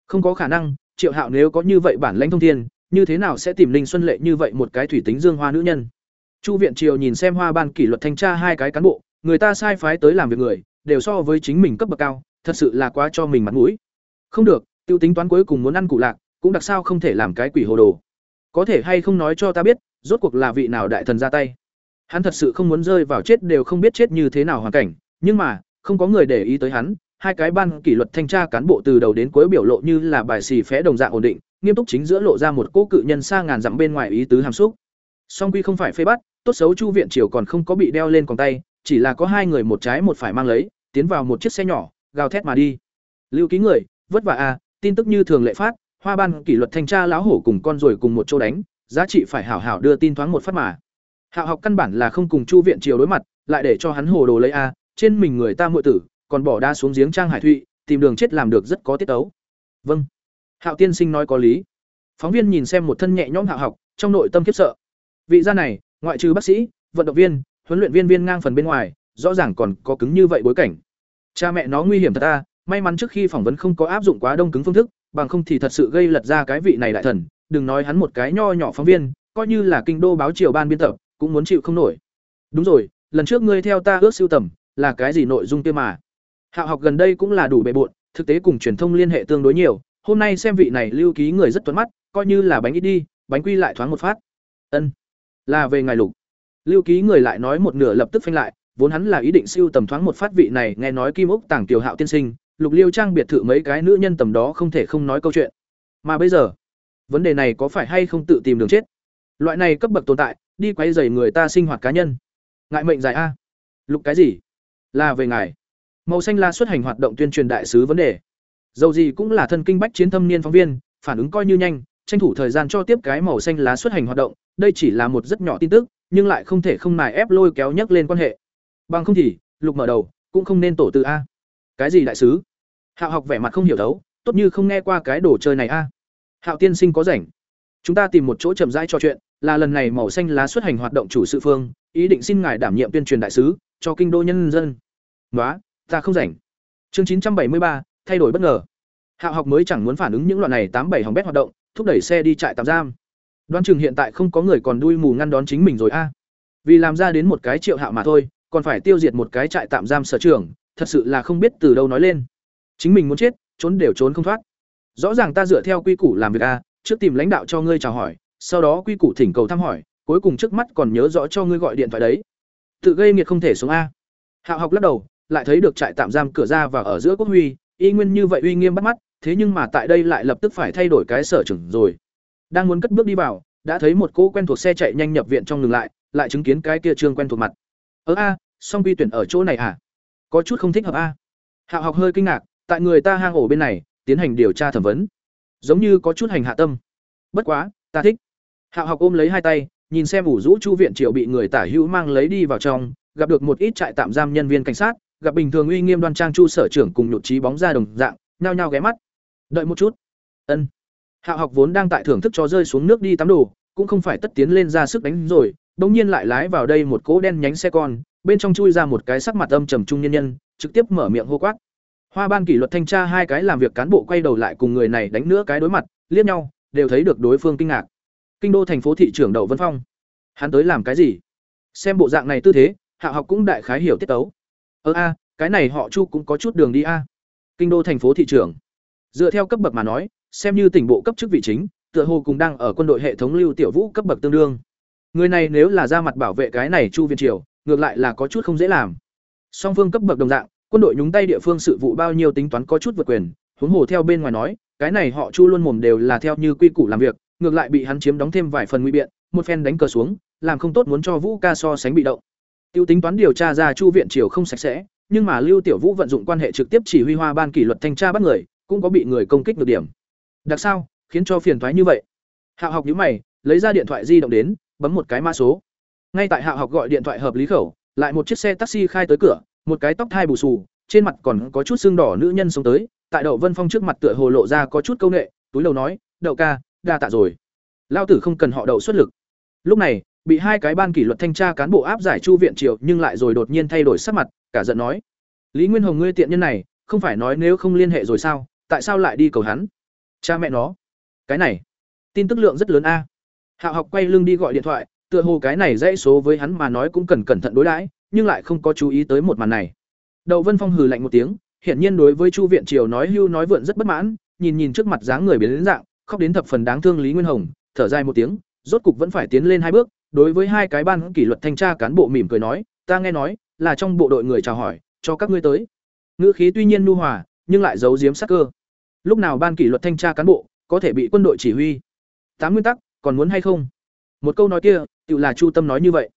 Không có khả năng, Triệu Hạo nếu có như vậy bản lãnh thông thiên, như thế nào sẽ tìm Linh Xuân Lệ như vậy một cái thủy tính dương hoa nữ nhân? Chu viện triều nhìn xem Hoa ban kỷ luật thanh tra hai cái cán bộ, người ta sai phái tới làm việc người, đều so với chính mình cấp bậc cao, thật sự là quá cho mình mặt mũi. Không được, tiêu tính toán cuối cùng muốn ăn cụ lạc, cũng đặc sao không thể làm cái quỷ hồ đồ. Có thể hay không nói cho ta biết rốt cuộc là vị nào đại thần ra tay. Hắn thật sự không muốn rơi vào chết đều không biết chết như thế nào hoàn cảnh nhưng mà không có người để ý tới hắn hai cái ban kỷ luật thanh tra cán bộ từ đầu đến cuối biểu lộ như là bài xì phé đồng dạng ổn định nghiêm túc chính giữa lộ ra một cỗ cự nhân xa ngàn dặm bên ngoài ý tứ hàm xúc. Song quy không phải phê bắt tốt xấu chu viện triều còn không có bị đeo lên còn tay, chỉ là có hai người một trái một phải mang lấy, tiến vào một chiếc xe nhỏ, gào thét mà đi. Lưu ký người, vất vả a tin tức như thường lệ phát, hoa ban kỷ luật thanh tra lão hổ cùng con rồi cùng một chỗ đánh, giá trị phải hảo hảo đưa tin thoáng một phát mà. Hạo học căn bản là không cùng chu viện triều đối mặt, lại để cho hắn hồ đồ lấy a trên mình người ta muội tử, còn bỏ đa xuống giếng trang hải thụy, tìm đường chết làm được rất có tiết tấu. Vâng. Hạo tiên sinh nói có lý. Phóng viên nhìn xem một thân nhẹ nhõm hạo học, trong nội tâm khiếp sợ. Vị gia này ngoại trừ bác sĩ vận động viên huấn luyện viên viên ngang phần bên ngoài rõ ràng còn có cứng như vậy bối cảnh cha mẹ nó nguy hiểm thật ta may mắn trước khi phỏng vấn không có áp dụng quá đông cứng phương thức bằng không thì thật sự gây lật ra cái vị này đại thần, đừng nói hắn một cái nho nhỏ phóng viên, coi như là kinh đô báo triều ban biên tập, cũng muốn chịu không nổi. Đúng rồi, lần trước ngươi theo ta ước siêu tầm, là cái gì nội dung kia mà? hạ học gần đây cũng là đủ bề bộn, thực tế cùng truyền thông liên hệ tương đối nhiều, hôm nay xem vị này lưu ký người rất tuấn mắt, coi như là bánh ít đi, bánh quy lại thoáng một phát. Ân, là về ngài lục. Lưu ký người lại nói một nửa lập tức phanh lại, vốn hắn là ý định siêu tầm thoáng một phát vị này, nghe nói Kim Ốc Tàng tiểu Hạo tiên sinh, lục liêu trang biệt thự mấy cái nữ nhân tầm đó không thể không nói câu chuyện. Mà bây giờ vấn đề này có phải hay không tự tìm đường chết? Loại này cấp bậc tồn tại đi quay dày người ta sinh hoạt cá nhân. Ngại mệnh dài a. Lục cái gì? Là về ngài. Màu xanh la xuất hành hoạt động tuyên truyền đại sứ vấn đề. Dầu gì cũng là thân kinh bách chiến thâm niên phóng viên phản ứng coi như nhanh tranh thủ thời gian cho tiếp cái màu xanh lá xuất hành hoạt động đây chỉ là một rất nhỏ tin tức nhưng lại không thể không nài ép lôi kéo nhắc lên quan hệ. Bằng không thì lục mở đầu cũng không nên tổ từ a. Cái gì đại sứ? Hạo học vẻ mặt không hiểu đấu tốt như không nghe qua cái đồ chơi này a. Hạo tiên sinh có rảnh? Chúng ta tìm một chỗ chậm rãi trò chuyện là lần này màu xanh lá xuất hành hoạt động chủ sự phương ý định xin ngài đảm nhiệm tuyên truyền đại sứ cho kinh đô nhân dân. Ngoá, ta không rảnh. Chương chín trăm bảy mươi ba thay đổi bất ngờ. Hạo học mới chẳng muốn phản ứng những loại này tám bảy hỏng bét hoạt động thúc đẩy xe đi trại tạm giam đoán chừng hiện tại không có người còn đuôi mù ngăn đón chính mình rồi a. Vì làm ra đến một cái triệu hạ mà thôi còn phải tiêu diệt một cái trại tạm giam sở trưởng, thật sự là không biết từ đâu nói lên. Chính mình muốn chết trốn đều trốn không thoát. Rõ ràng ta dựa theo quy củ làm việc a trước tìm lãnh đạo cho ngươi chào hỏi sau đó quy củ thỉnh cầu thăm hỏi cuối cùng trước mắt còn nhớ rõ cho ngươi gọi điện thoại đấy. Tự gây nghiệt không thể xuống a. Hạo học lắc đầu lại thấy được trại tạm giam cửa ra và ở giữa quốc huy y nguyên như vậy uy nghiêm bắt mắt thế nhưng mà tại đây lại lập tức phải thay đổi cái sở trưởng rồi đang muốn cất bước đi vào, đã thấy một cỗ quen thuộc xe chạy nhanh nhập viện trong ngừng lại lại chứng kiến cái kia trương quen thuộc mặt. Ớ a, song quy tuyển ở chỗ này à? Có chút không thích hợp a. Hạo học hơi kinh ngạc, tại người ta hang ổ bên này, tiến hành điều tra thẩm vấn. Giống như có chút hành hạ tâm. Bất quá, ta thích. Hạo học ôm lấy hai tay, nhìn xem ủ rũ chu viện triệu bị người tả hữu mang lấy đi vào trong, gặp được một ít trại tạm giam nhân viên cảnh sát, gặp bình thường uy nghiêm đoan trang chu sở trưởng cùng nhụt trí bóng ra đồng dạng, nhao nhao ghé mắt. Đợi một chút. Ân hạo học vốn đang tại thưởng thức cho rơi xuống nước đi tắm đồ, cũng không phải tất tiến lên ra sức đánh rồi bỗng nhiên lại lái vào đây một cỗ đen nhánh xe con, bên trong chui ra một cái sắc mặt âm trầm trung nhân nhân, trực tiếp mở miệng hô quát. Hoa ban kỷ luật thanh tra hai cái làm việc cán bộ quay đầu lại cùng người này đánh nữa cái đối mặt, liếc nhau, đều thấy được đối phương kinh ngạc. Kinh đô thành phố thị trưởng đậu vân phong. Hắn tới làm cái gì? Xem bộ dạng này tư thế, hạ học cũng đại khái hiểu tiết tấu. Ơ a, cái này họ chu cũng có chút đường đi a. Kinh đô thành phố thị trưởng. Dựa theo cấp bậc mà nói xem như tỉnh bộ cấp chức vị chính, tựa hồ cùng đang ở quân đội hệ thống lưu tiểu vũ cấp bậc tương đương. Người này nếu là ra mặt bảo vệ cái này chu viên triều, ngược lại là có chút không dễ làm. Song phương cấp bậc đồng dạng, quân đội nhúng tay địa phương sự vụ bao nhiêu tính toán có chút vượt quyền, huống hồ theo bên ngoài nói, cái này họ chu luôn mồm đều là theo như quy củ làm việc, ngược lại bị hắn chiếm đóng thêm vài phần nguy biện, một phen đánh cờ xuống, làm không tốt muốn cho vũ ca so sánh bị động. Tiêu tính toán điều tra ra chu viện triều không sạch sẽ, nhưng mà lưu tiểu vũ vận dụng quan hệ trực tiếp chỉ huy hoa ban kỷ luật thanh tra bắt người, cũng có bị người công kích được điểm đặc sao, khiến cho phiền thoái như vậy. Hạo học nhữ mày, lấy ra điện thoại di động đến, bấm một cái mã số. Ngay tại hạo học gọi điện thoại hợp lý khẩu, lại một chiếc xe taxi khai tới cửa, một cái tóc thai bù xù, trên mặt còn có chút xương đỏ nữ nhân sống tới, tại đậu vân phong trước mặt tựa hồ lộ ra có chút câu nệ, túi đầu nói, đậu ca, đa tạ rồi. Lao tử không cần họ đậu xuất lực. Lúc này, bị hai cái ban kỷ luật thanh tra cán bộ áp giải chu viện triều nhưng lại rồi đột nhiên thay đổi sắc mặt, cả giận nói, lý nguyên hồng ngươi tiện nhân này, không phải nói nếu không liên hệ rồi sao, tại sao lại đi cầu hắn? Cha mẹ nó. Cái này, tin tức lượng rất lớn a. Hạo học quay lưng đi gọi điện thoại, tựa hồ cái này dãy số với hắn mà nói cũng cần cẩn thận đối đãi, nhưng lại không có chú ý tới một màn này. Đậu vân phong hừ lạnh một tiếng, hiển nhiên đối với chu viện triều nói hưu nói vượn rất bất mãn, nhìn nhìn trước mặt dáng người biến đến dạng, khóc đến thập phần đáng thương lý nguyên hồng, thở dài một tiếng, rốt cục vẫn phải tiến lên hai bước, đối với hai cái ban kỷ luật thanh tra cán bộ mỉm cười nói, ta nghe nói, là trong bộ đội người chào hỏi, cho các ngươi tới. Ngữ khí tuy nhiên nu hòa, nhưng lại giấu giếm sắc cơ lúc nào ban kỷ luật thanh tra cán bộ, có thể bị quân đội chỉ huy? Tám nguyên tắc, còn muốn hay không? Một câu nói kia, tự là chu tâm nói như vậy.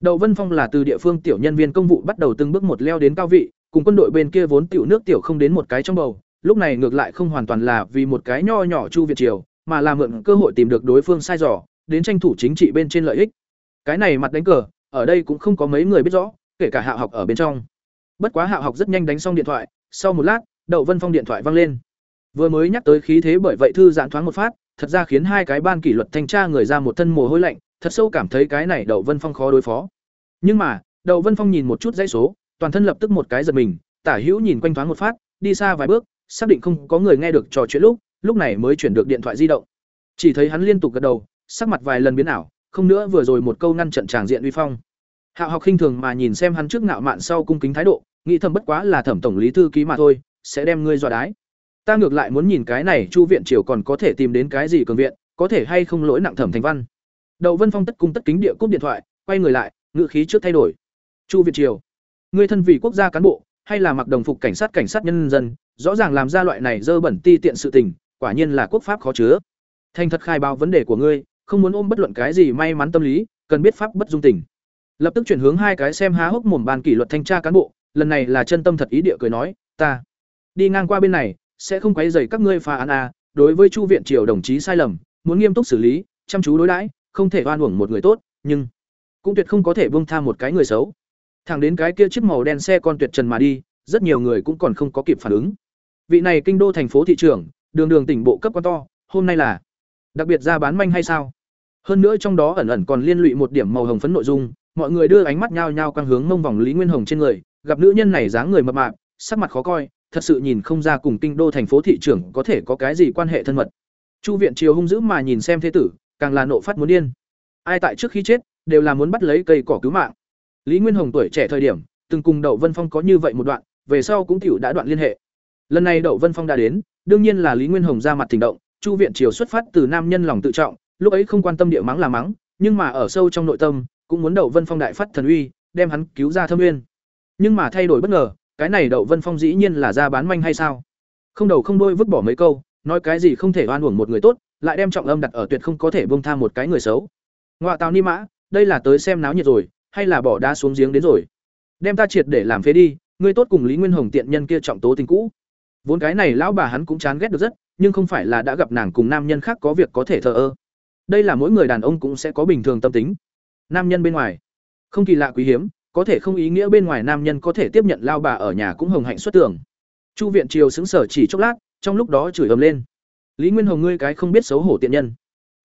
Đậu vân phong là từ địa phương tiểu nhân viên công vụ bắt đầu từng bước một leo đến cao vị, cùng quân đội bên kia vốn tiểu nước tiểu không đến một cái trong bầu. Lúc này ngược lại không hoàn toàn là vì một cái nho nhỏ chu việt triều, mà là mượn cơ hội tìm được đối phương sai dò, đến tranh thủ chính trị bên trên lợi ích. Cái này mặt đánh cờ, ở đây cũng không có mấy người biết rõ, kể cả hạ học ở bên trong. Bất quá hạ học rất nhanh đánh xong điện thoại, sau một lát, đậu vân phong điện thoại văng lên vừa mới nhắc tới khí thế bởi vậy thư giãn thoáng một phát, thật ra khiến hai cái ban kỷ luật thanh tra người ra một thân mồ hôi lạnh, thật sâu cảm thấy cái này đậu vân phong khó đối phó. Nhưng mà, đậu vân phong nhìn một chút dãy số, toàn thân lập tức một cái giật mình, tả hữu nhìn quanh thoáng một phát, đi xa vài bước, xác định không có người nghe được trò chuyện lúc lúc này mới chuyển được điện thoại di động. Chỉ thấy hắn liên tục gật đầu, sắc mặt vài lần biến ảo, không nữa vừa rồi một câu ngăn trận tràng diện uy phong. Hạo học khinh thường mà nhìn xem hắn trước ngạo mạn sau cung kính thái độ, nghĩ thầm bất quá là thẩm tổng lý thư ký mà thôi, sẽ đem ngươi dọa đái ta ngược lại muốn nhìn cái này chu viện triều còn có thể tìm đến cái gì cường viện, có thể hay không lỗi nặng thẩm thành văn. Đậu vân phong tất cung tất kính địa cúp điện thoại, quay người lại ngự khí trước thay đổi. Chu viện triều, ngươi thân vị quốc gia cán bộ, hay là mặc đồng phục cảnh sát cảnh sát nhân dân, rõ ràng làm ra loại này dơ bẩn ti tiện sự tình, quả nhiên là quốc pháp khó chứa. Thành thật khai báo vấn đề của ngươi, không muốn ôm bất luận cái gì may mắn tâm lý, cần biết pháp bất dung tình. Lập tức chuyển hướng hai cái xem há hốc mồm bàn kỷ luật thanh tra cán bộ, lần này là chân tâm thật ý địa cười nói, ta, đi ngang qua bên này sẽ không quấy rầy các ngươi phá án a đối với chu viện triều đồng chí sai lầm, muốn nghiêm túc xử lý, chăm chú đối đãi, không thể oan uổng một người tốt, nhưng cũng tuyệt không có thể buông tha một cái người xấu. Thẳng đến cái kia chiếc màu đen xe con tuyệt trần mà đi, rất nhiều người cũng còn không có kịp phản ứng. Vị này kinh đô thành phố thị trưởng, đường đường tỉnh bộ cấp quan to, hôm nay là đặc biệt ra bán manh hay sao? Hơn nữa trong đó ẩn ẩn còn liên lụy một điểm màu hồng phấn nội dung, mọi người đưa ánh mắt nhao nhao quang hướng mông vòng lý nguyên hồng trên người, gặp nữ nhân này dáng người mập mạp, sắc mặt khó coi thật sự nhìn không ra cùng kinh đô thành phố thị trưởng có thể có cái gì quan hệ thân mật. Chu viện triều hung dữ mà nhìn xem thế tử, càng là nộ phát muốn điên. Ai tại trước khi chết, đều là muốn bắt lấy cây cỏ cứu mạng. Lý nguyên hồng tuổi trẻ thời điểm, từng cùng đậu vân phong có như vậy một đoạn, về sau cũng tiểu đã đoạn liên hệ. Lần này đậu vân phong đã đến, đương nhiên là lý nguyên hồng ra mặt tình động, chu viện triều xuất phát từ nam nhân lòng tự trọng, lúc ấy không quan tâm địa mắng là mắng, nhưng mà ở sâu trong nội tâm, cũng muốn đậu vân phong đại phát thần uy, đem hắn cứu ra thâm nguyên nhưng mà thay đổi bất ngờ cái này đậu vân phong dĩ nhiên là ra bán manh hay sao? Không đầu không đôi vứt bỏ mấy câu, nói cái gì không thể oan uổng một người tốt, lại đem trọng âm đặt ở tuyệt không có thể bông tham một cái người xấu. Ngoại tào ni mã, đây là tới xem náo nhiệt rồi, hay là bỏ đá xuống giếng đến rồi? Đem ta triệt để làm phế đi, ngươi tốt cùng lý nguyên hồng tiện nhân kia trọng tố tình cũ. Vốn cái này lão bà hắn cũng chán ghét được rất, nhưng không phải là đã gặp nàng cùng nam nhân khác có việc có thể thờ ơ. Đây là mỗi người đàn ông cũng sẽ có bình thường tâm tính. Nam nhân bên ngoài, không kỳ lạ quý hiếm có thể không ý nghĩa bên ngoài nam nhân có thể tiếp nhận lao bà ở nhà cũng hồng hạnh xuất tưởng chu viện triều xứng sở chỉ chốc lát, trong lúc đó chửi ầm lên. Lý nguyên hồng ngươi cái không biết xấu hổ tiện nhân.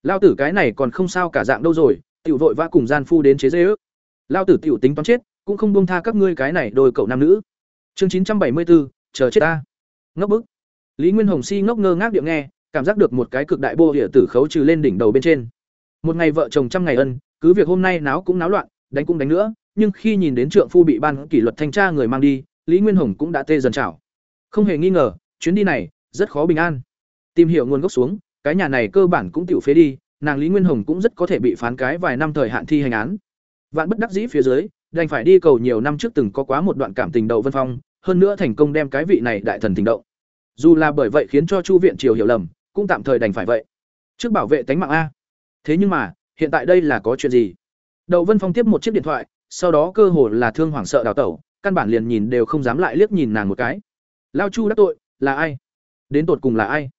Lao tử cái này còn không sao cả dạng đâu rồi, tiểu vội vã cùng gian phu đến chế dễ ước. Lao tử tiểu tính toán chết, cũng không buông tha các ngươi cái này đôi cậu nam nữ. Chương chín trăm bảy mươi bốn chờ chết ta. Ngốc bức. Lý nguyên hồng si ngốc ngơ ngác điệu nghe, cảm giác được một cái cực đại bô địa tử khấu trừ lên đỉnh đầu bên trên. Một ngày vợ chồng trăm ngày ân, cứ việc hôm nay náo cũng náo loạn, đánh cũng đánh nữa nhưng khi nhìn đến trượng phu bị ban kỷ luật thanh tra người mang đi, lý nguyên hồng cũng đã tê dần chảo không hề nghi ngờ, chuyến đi này rất khó bình an. Tìm hiểu nguồn gốc xuống, cái nhà này cơ bản cũng tiểu phế đi, nàng lý nguyên hồng cũng rất có thể bị phán cái vài năm thời hạn thi hành án. Vạn bất đắc dĩ phía dưới, đành phải đi cầu nhiều năm trước từng có quá một đoạn cảm tình đậu vân phong, hơn nữa thành công đem cái vị này đại thần tình động. Dù là bởi vậy khiến cho chu viện triều hiểu lầm, cũng tạm thời đành phải vậy. Trước bảo vệ tánh mạng a. Thế nhưng mà, hiện tại đây là có chuyện gì? Đậu vân phong tiếp một chiếc điện thoại sau đó cơ hồ là thương hoảng sợ đào tẩu, căn bản liền nhìn đều không dám lại liếc nhìn nàng một cái. Lao chu đắc tội, là ai? Đến tột cùng là ai?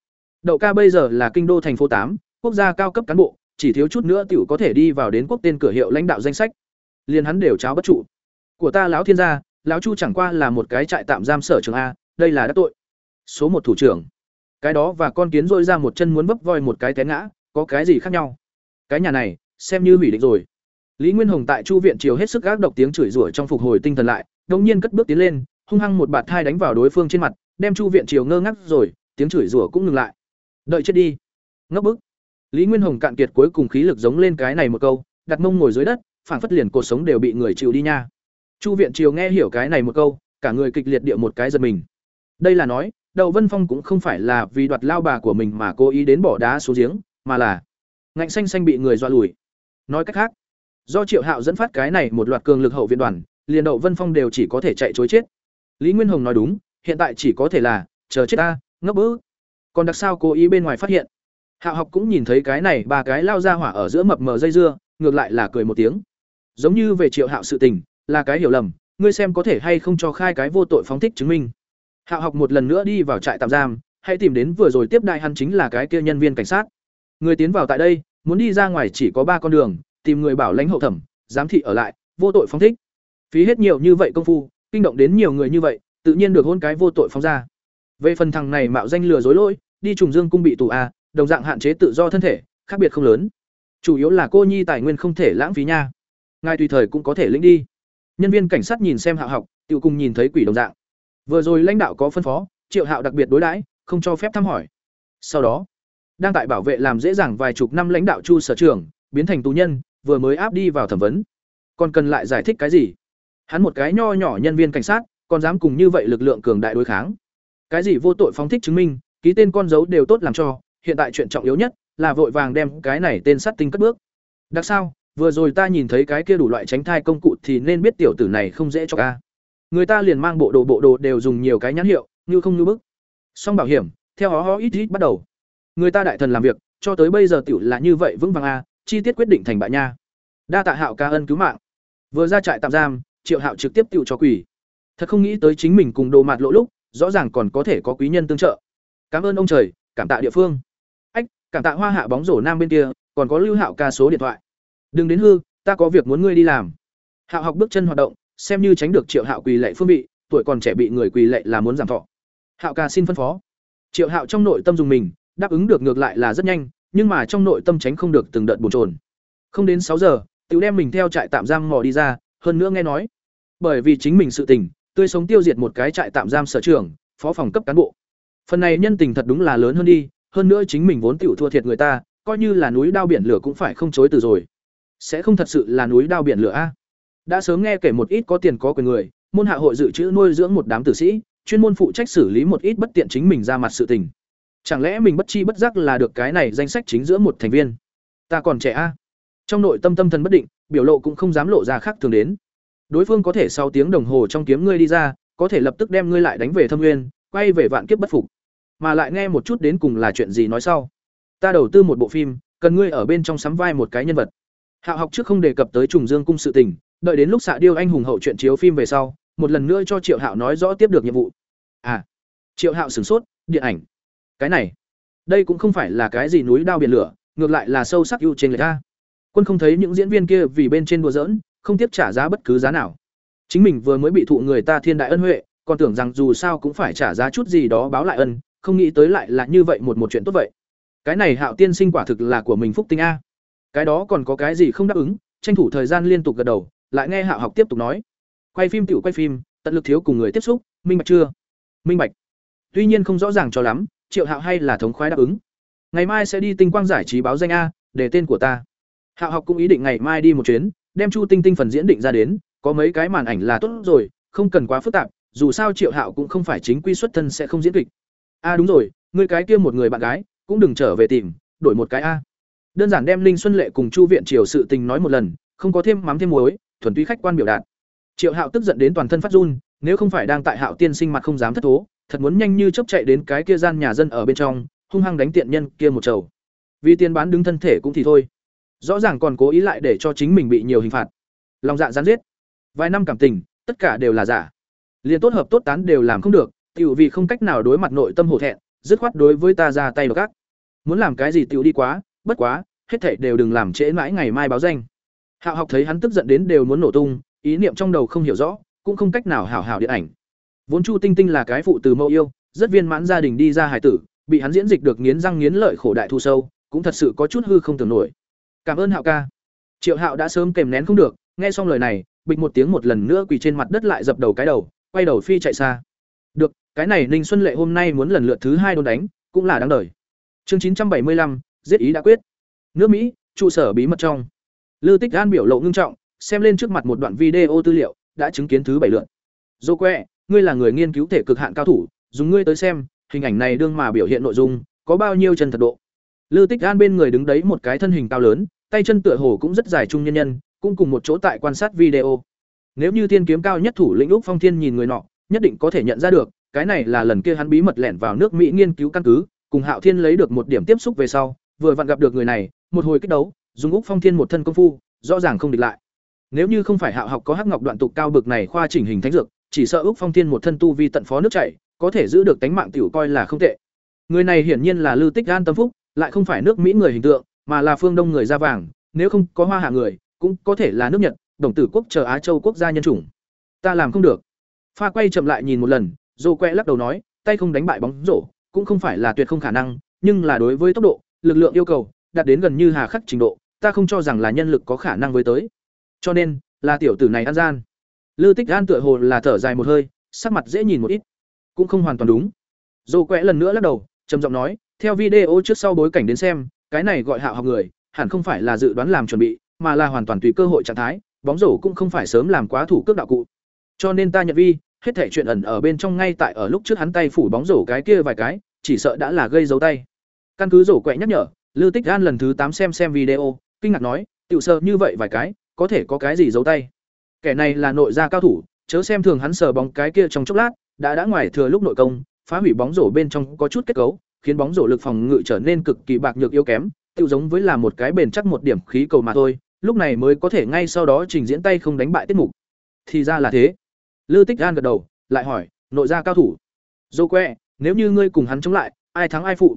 Đậu ca bây giờ là kinh đô thành phố tám, quốc gia cao cấp cán bộ, chỉ thiếu chút nữa tiểu có thể đi vào đến quốc tên cửa hiệu lãnh đạo danh sách. Liền hắn đều cháo bất trụ. Của ta lão thiên gia, lão chu chẳng qua là một cái trại tạm giam sở trường a, đây là đắc tội. Số một thủ trưởng. Cái đó và con kiến dội ra một chân muốn bấp voi một cái té ngã, có cái gì khác nhau? Cái nhà này, xem như hủy định rồi lý nguyên hồng tại chu viện chiều hết sức gác độc tiếng chửi rủa trong phục hồi tinh thần lại, đột nhiên cất bước tiến lên, hung hăng một bạt thai đánh vào đối phương trên mặt, đem chu viện chiều ngơ ngác rồi, tiếng chửi rủa cũng ngừng lại. Đợi chết đi. Ngốc bức. Lý nguyên hồng cạn kiệt cuối cùng khí lực giống lên cái này một câu, đặt mông ngồi dưới đất phản phất liền cuộc sống đều bị người chịu đi nha. Chu viện chiều nghe hiểu cái này một câu, cả người kịch liệt địa một cái giật mình. Đây là nói, đậu vân phong cũng không phải là vì đoạt lao bà của mình mà cố ý đến bỏ đá xuống giếng, mà là ngạnh xanh xanh bị người dọa lùi. Nói cách khác do triệu hạo dẫn phát cái này một loạt cường lực hậu viện đoàn, liền đậu vân phong đều chỉ có thể chạy chối chết. Lý nguyên hồng nói đúng, hiện tại chỉ có thể là, chờ chết ta, ngốc bỡ còn đặc sao cố ý bên ngoài phát hiện? Hạo học cũng nhìn thấy cái này, ba cái lao ra hỏa ở giữa mập mờ dây dưa, ngược lại là cười một tiếng. Giống như về triệu hạo sự tình, là cái hiểu lầm, ngươi xem có thể hay không cho khai cái vô tội phóng thích chứng minh. Hạo học một lần nữa đi vào trại tạm giam, hãy tìm đến vừa rồi tiếp đại hắn chính là cái kia nhân viên cảnh sát. Người tiến vào tại đây, muốn đi ra ngoài chỉ có ba con đường tìm người bảo lãnh hậu thẩm, giám thị ở lại, vô tội phóng thích. Phí hết nhiều như vậy công phu, kinh động đến nhiều người như vậy, tự nhiên được hôn cái vô tội phóng ra. Về phần thằng này mạo danh lừa dối lỗi, đi trùng dương cung bị tù a, đồng dạng hạn chế tự do thân thể, khác biệt không lớn. Chủ yếu là cô nhi tài nguyên không thể lãng phí nha. Ngài tùy thời cũng có thể lĩnh đi. Nhân viên cảnh sát nhìn xem hạo học tự cùng nhìn thấy quỷ đồng dạng. Vừa rồi lãnh đạo có phân phó, triệu hạo đặc biệt đối đãi, không cho phép thăm hỏi. Sau đó, đang tại bảo vệ làm dễ dàng vài chục năm lãnh đạo chu sở trưởng, biến thành tù nhân vừa mới áp đi vào thẩm vấn. Còn cần lại giải thích cái gì? Hắn một cái nho nhỏ nhân viên cảnh sát, còn dám cùng như vậy lực lượng cường đại đối kháng. Cái gì vô tội phóng thích chứng minh, ký tên con dấu đều tốt làm cho, hiện tại chuyện trọng yếu nhất là vội vàng đem cái này tên sát tinh cất bước. Đặc sao, vừa rồi ta nhìn thấy cái kia đủ loại tránh thai công cụ thì nên biết tiểu tử này không dễ cho ca. Người ta liền mang bộ đồ bộ đồ đều dùng nhiều cái nhãn hiệu, như không như bức. Song bảo hiểm, theo hó hó ít ít bắt đầu. Người ta đại thần làm việc, cho tới bây giờ tiểu là như vậy vững vàng a chi tiết quyết định thành bại nha đa tạ hạo ca ân cứu mạng Vừa ra trại tạm giam, Triệu Hạo trực tiếp tự cho quỷ. Thật không nghĩ tới chính mình cùng đồ mạt lỗ lúc, rõ ràng còn có thể có quý nhân tương trợ. Cảm ơn ông trời, cảm tạ địa phương. Ách, cảm tạ Hoa Hạ bóng rổ nam bên kia, còn có Lưu Hạo ca số điện thoại. Đừng đến hư, ta có việc muốn ngươi đi làm. Hạo học bước chân hoạt động, xem như tránh được Triệu Hạo quỳ lệ phương vị, tuổi còn trẻ bị người quỳ lệ là muốn giảm thọ. Hạo ca xin phân phó. Triệu Hạo trong nội tâm dùng mình, đáp ứng được ngược lại là rất nhanh, nhưng mà trong nội tâm tránh không được từng đợt bồn chồn. Không đến sáu giờ, tiểu đem mình theo trại tạm giam mò đi ra, hơn nữa nghe nói, bởi vì chính mình sự tình, tươi sống tiêu diệt một cái trại tạm giam sở trưởng, phó phòng cấp cán bộ. Phần này nhân tình thật đúng là lớn hơn đi, hơn nữa chính mình vốn tiểu thua thiệt người ta, coi như là núi đao biển lửa cũng phải không chối từ rồi. Sẽ không thật sự là núi đao biển lửa a. Đã sớm nghe kể một ít có tiền có quyền người, môn hạ hội dự trữ nuôi dưỡng một đám tử sĩ, chuyên môn phụ trách xử lý một ít bất tiện chính mình ra mặt sự tình. Chẳng lẽ mình bất chi bất giác là được cái này danh sách chính giữa một thành viên? Ta còn trẻ a. Trong nội tâm tâm thần bất định, biểu lộ cũng không dám lộ ra khác thường đến. Đối phương có thể sau tiếng đồng hồ trong kiếm ngươi đi ra, có thể lập tức đem ngươi lại đánh về thâm nguyên, quay về vạn kiếp bất phục. Mà lại nghe một chút đến cùng là chuyện gì nói sau. Ta đầu tư một bộ phim, cần ngươi ở bên trong sắm vai một cái nhân vật. Hạo học trước không đề cập tới trùng dương cung sự tình, đợi đến lúc xạ điêu anh hùng hậu chuyện chiếu phim về sau, một lần nữa cho Triệu Hạo nói rõ tiếp được nhiệm vụ. À, Triệu Hạo sửng sốt, điện ảnh. Cái này, đây cũng không phải là cái gì núi đao biển lửa, ngược lại là sâu sắc ưu trên người ta. Quân không thấy những diễn viên kia vì bên trên đùa giỡn, không tiếp trả giá bất cứ giá nào. Chính mình vừa mới bị thụ người ta thiên đại ân huệ, còn tưởng rằng dù sao cũng phải trả giá chút gì đó báo lại ân, không nghĩ tới lại là như vậy một một chuyện tốt vậy. Cái này Hạo tiên sinh quả thực là của mình phúc tinh a. Cái đó còn có cái gì không đáp ứng, tranh thủ thời gian liên tục gật đầu, lại nghe Hạo học tiếp tục nói. Quay phim tự quay phim, tận lực thiếu cùng người tiếp xúc, minh bạch chưa? Minh bạch. Tuy nhiên không rõ ràng cho lắm, Triệu Hạo hay là thống khoái đáp ứng. Ngày mai sẽ đi tinh quang giải trí báo danh a, để tên của ta. Hạo học cũng ý định ngày mai đi một chuyến, đem Chu Tinh Tinh phần diễn định ra đến, có mấy cái màn ảnh là tốt rồi, không cần quá phức tạp, dù sao Triệu Hạo cũng không phải chính quy xuất thân sẽ không diễn kịch. A đúng rồi, người cái kia một người bạn gái, cũng đừng trở về tìm, đổi một cái a. Đơn giản đem Linh Xuân Lệ cùng Chu Viện Triều sự tình nói một lần, không có thêm mắm thêm muối, thuần túy khách quan biểu đạt. Triệu Hạo tức giận đến toàn thân phát run, nếu không phải đang tại Hạo tiên sinh mặt không dám thất thố, thật muốn nhanh như chớp chạy đến cái kia gian nhà dân ở bên trong, hung hăng đánh tiện nhân kia một trầu. Vì tiền bán đứng thân thể cũng thì thôi. Rõ ràng còn cố ý lại để cho chính mình bị nhiều hình phạt. Lòng dạ gián giết. Vài năm cảm tình, tất cả đều là giả. Liên tốt hợp tốt tán đều làm không được, tiểu vì không cách nào đối mặt nội tâm hổ thẹn, dứt khoát đối với ta ra tay gác. Muốn làm cái gì tiểu đi quá, bất quá, hết thảy đều đừng làm trễ mãi ngày mai báo danh. Hạo học thấy hắn tức giận đến đều muốn nổ tung, ý niệm trong đầu không hiểu rõ, cũng không cách nào hảo hảo điện ảnh. Vốn Chu Tinh Tinh là cái phụ từ mẫu yêu, rất viên mãn gia đình đi ra hải tử, bị hắn diễn dịch được nghiến răng nghiến lợi khổ đại thu sâu, cũng thật sự có chút hư không tưởng nổi. Cảm ơn Hạo ca. Triệu Hạo đã sớm kềm nén không được, nghe xong lời này, bịch một tiếng một lần nữa quỳ trên mặt đất lại dập đầu cái đầu, quay đầu phi chạy xa. Được, cái này Ninh Xuân Lệ hôm nay muốn lần lượt thứ hai đôn đánh, cũng là đáng đời. Chương chín trăm bảy mươi lăm, giết ý đã quyết. Nước Mỹ, trụ sở bí mật trong. Lư Tích An biểu lộ ngưng trọng, xem lên trước mặt một đoạn video tư liệu, đã chứng kiến thứ bảy lượt. Dô quẹ, ngươi là người nghiên cứu thể cực hạn cao thủ, dùng ngươi tới xem, hình ảnh này đương mà biểu hiện nội dung, có bao nhiêu chân thật độ. Lư Tích An bên người đứng đấy một cái thân hình cao lớn, tay chân tựa hồ cũng rất dài trung nhân nhân, cũng cùng một chỗ tại quan sát video. Nếu như thiên kiếm cao nhất thủ lĩnh Úc Phong Thiên nhìn người nọ, nhất định có thể nhận ra được, cái này là lần kia hắn bí mật lẻn vào nước Mỹ nghiên cứu căn cứ, cùng Hạo Thiên lấy được một điểm tiếp xúc về sau, vừa vặn gặp được người này, một hồi kích đấu, dùng Úc Phong Thiên một thân công phu, rõ ràng không địch lại. Nếu như không phải Hạo học có hắc ngọc đoạn tục cao bực này khoa chỉnh hình thánh dược, chỉ sợ Úc Phong Thiên một thân tu vi tận phó nước chảy, có thể giữ được tánh mạng tiểu coi là không tệ. Người này hiển nhiên là Lư Tích An tâm phúc, lại không phải nước Mỹ người hình tượng, mà là phương Đông người da vàng, nếu không có hoa hạ người, cũng có thể là nước Nhật, đồng tử quốc chờ Á Châu quốc gia nhân chủng. Ta làm không được. Pha quay chậm lại nhìn một lần, Dô quẹ lắc đầu nói, tay không đánh bại bóng rổ, cũng không phải là tuyệt không khả năng, nhưng là đối với tốc độ, lực lượng yêu cầu, đạt đến gần như hà khắc trình độ, ta không cho rằng là nhân lực có khả năng với tới. Cho nên, là tiểu tử này ăn gian. Lư Tích An tựa hồ là thở dài một hơi, sắc mặt dễ nhìn một ít, cũng không hoàn toàn đúng. Dô quẹ lần nữa lắc đầu, trầm giọng nói, theo video trước sau bối cảnh đến xem, cái này gọi Hạo học người, hẳn không phải là dự đoán làm chuẩn bị, mà là hoàn toàn tùy cơ hội trạng thái, bóng rổ cũng không phải sớm làm quá thủ cước đạo cụ. Cho nên ta nhận vi, hết thể chuyện ẩn ở bên trong ngay tại ở lúc trước hắn tay phủ bóng rổ cái kia vài cái, chỉ sợ đã là gây dấu tay. Căn cứ rổ quẹ nhắc nhở, Lưu Tích An lần thứ tám xem xem video, kinh ngạc nói, tiểu sơ như vậy vài cái, có thể có cái gì dấu tay. Kẻ này là nội gia cao thủ, chớ xem thường hắn sờ bóng cái kia trong chốc lát, đã đã ngoài thừa lúc nội công, phá hủy bóng rổ bên trong có chút kết cấu, khiến bóng rổ lực phòng ngự trở nên cực kỳ bạc nhược yếu kém, tiêu giống với là một cái bền chắc một điểm khí cầu mà thôi, lúc này mới có thể ngay sau đó trình diễn tay không đánh bại tiết mục. Thì ra là thế. Lư Tích Gan gật đầu, lại hỏi, nội gia cao thủ. Dô que, nếu như ngươi cùng hắn chống lại, ai thắng ai phụ?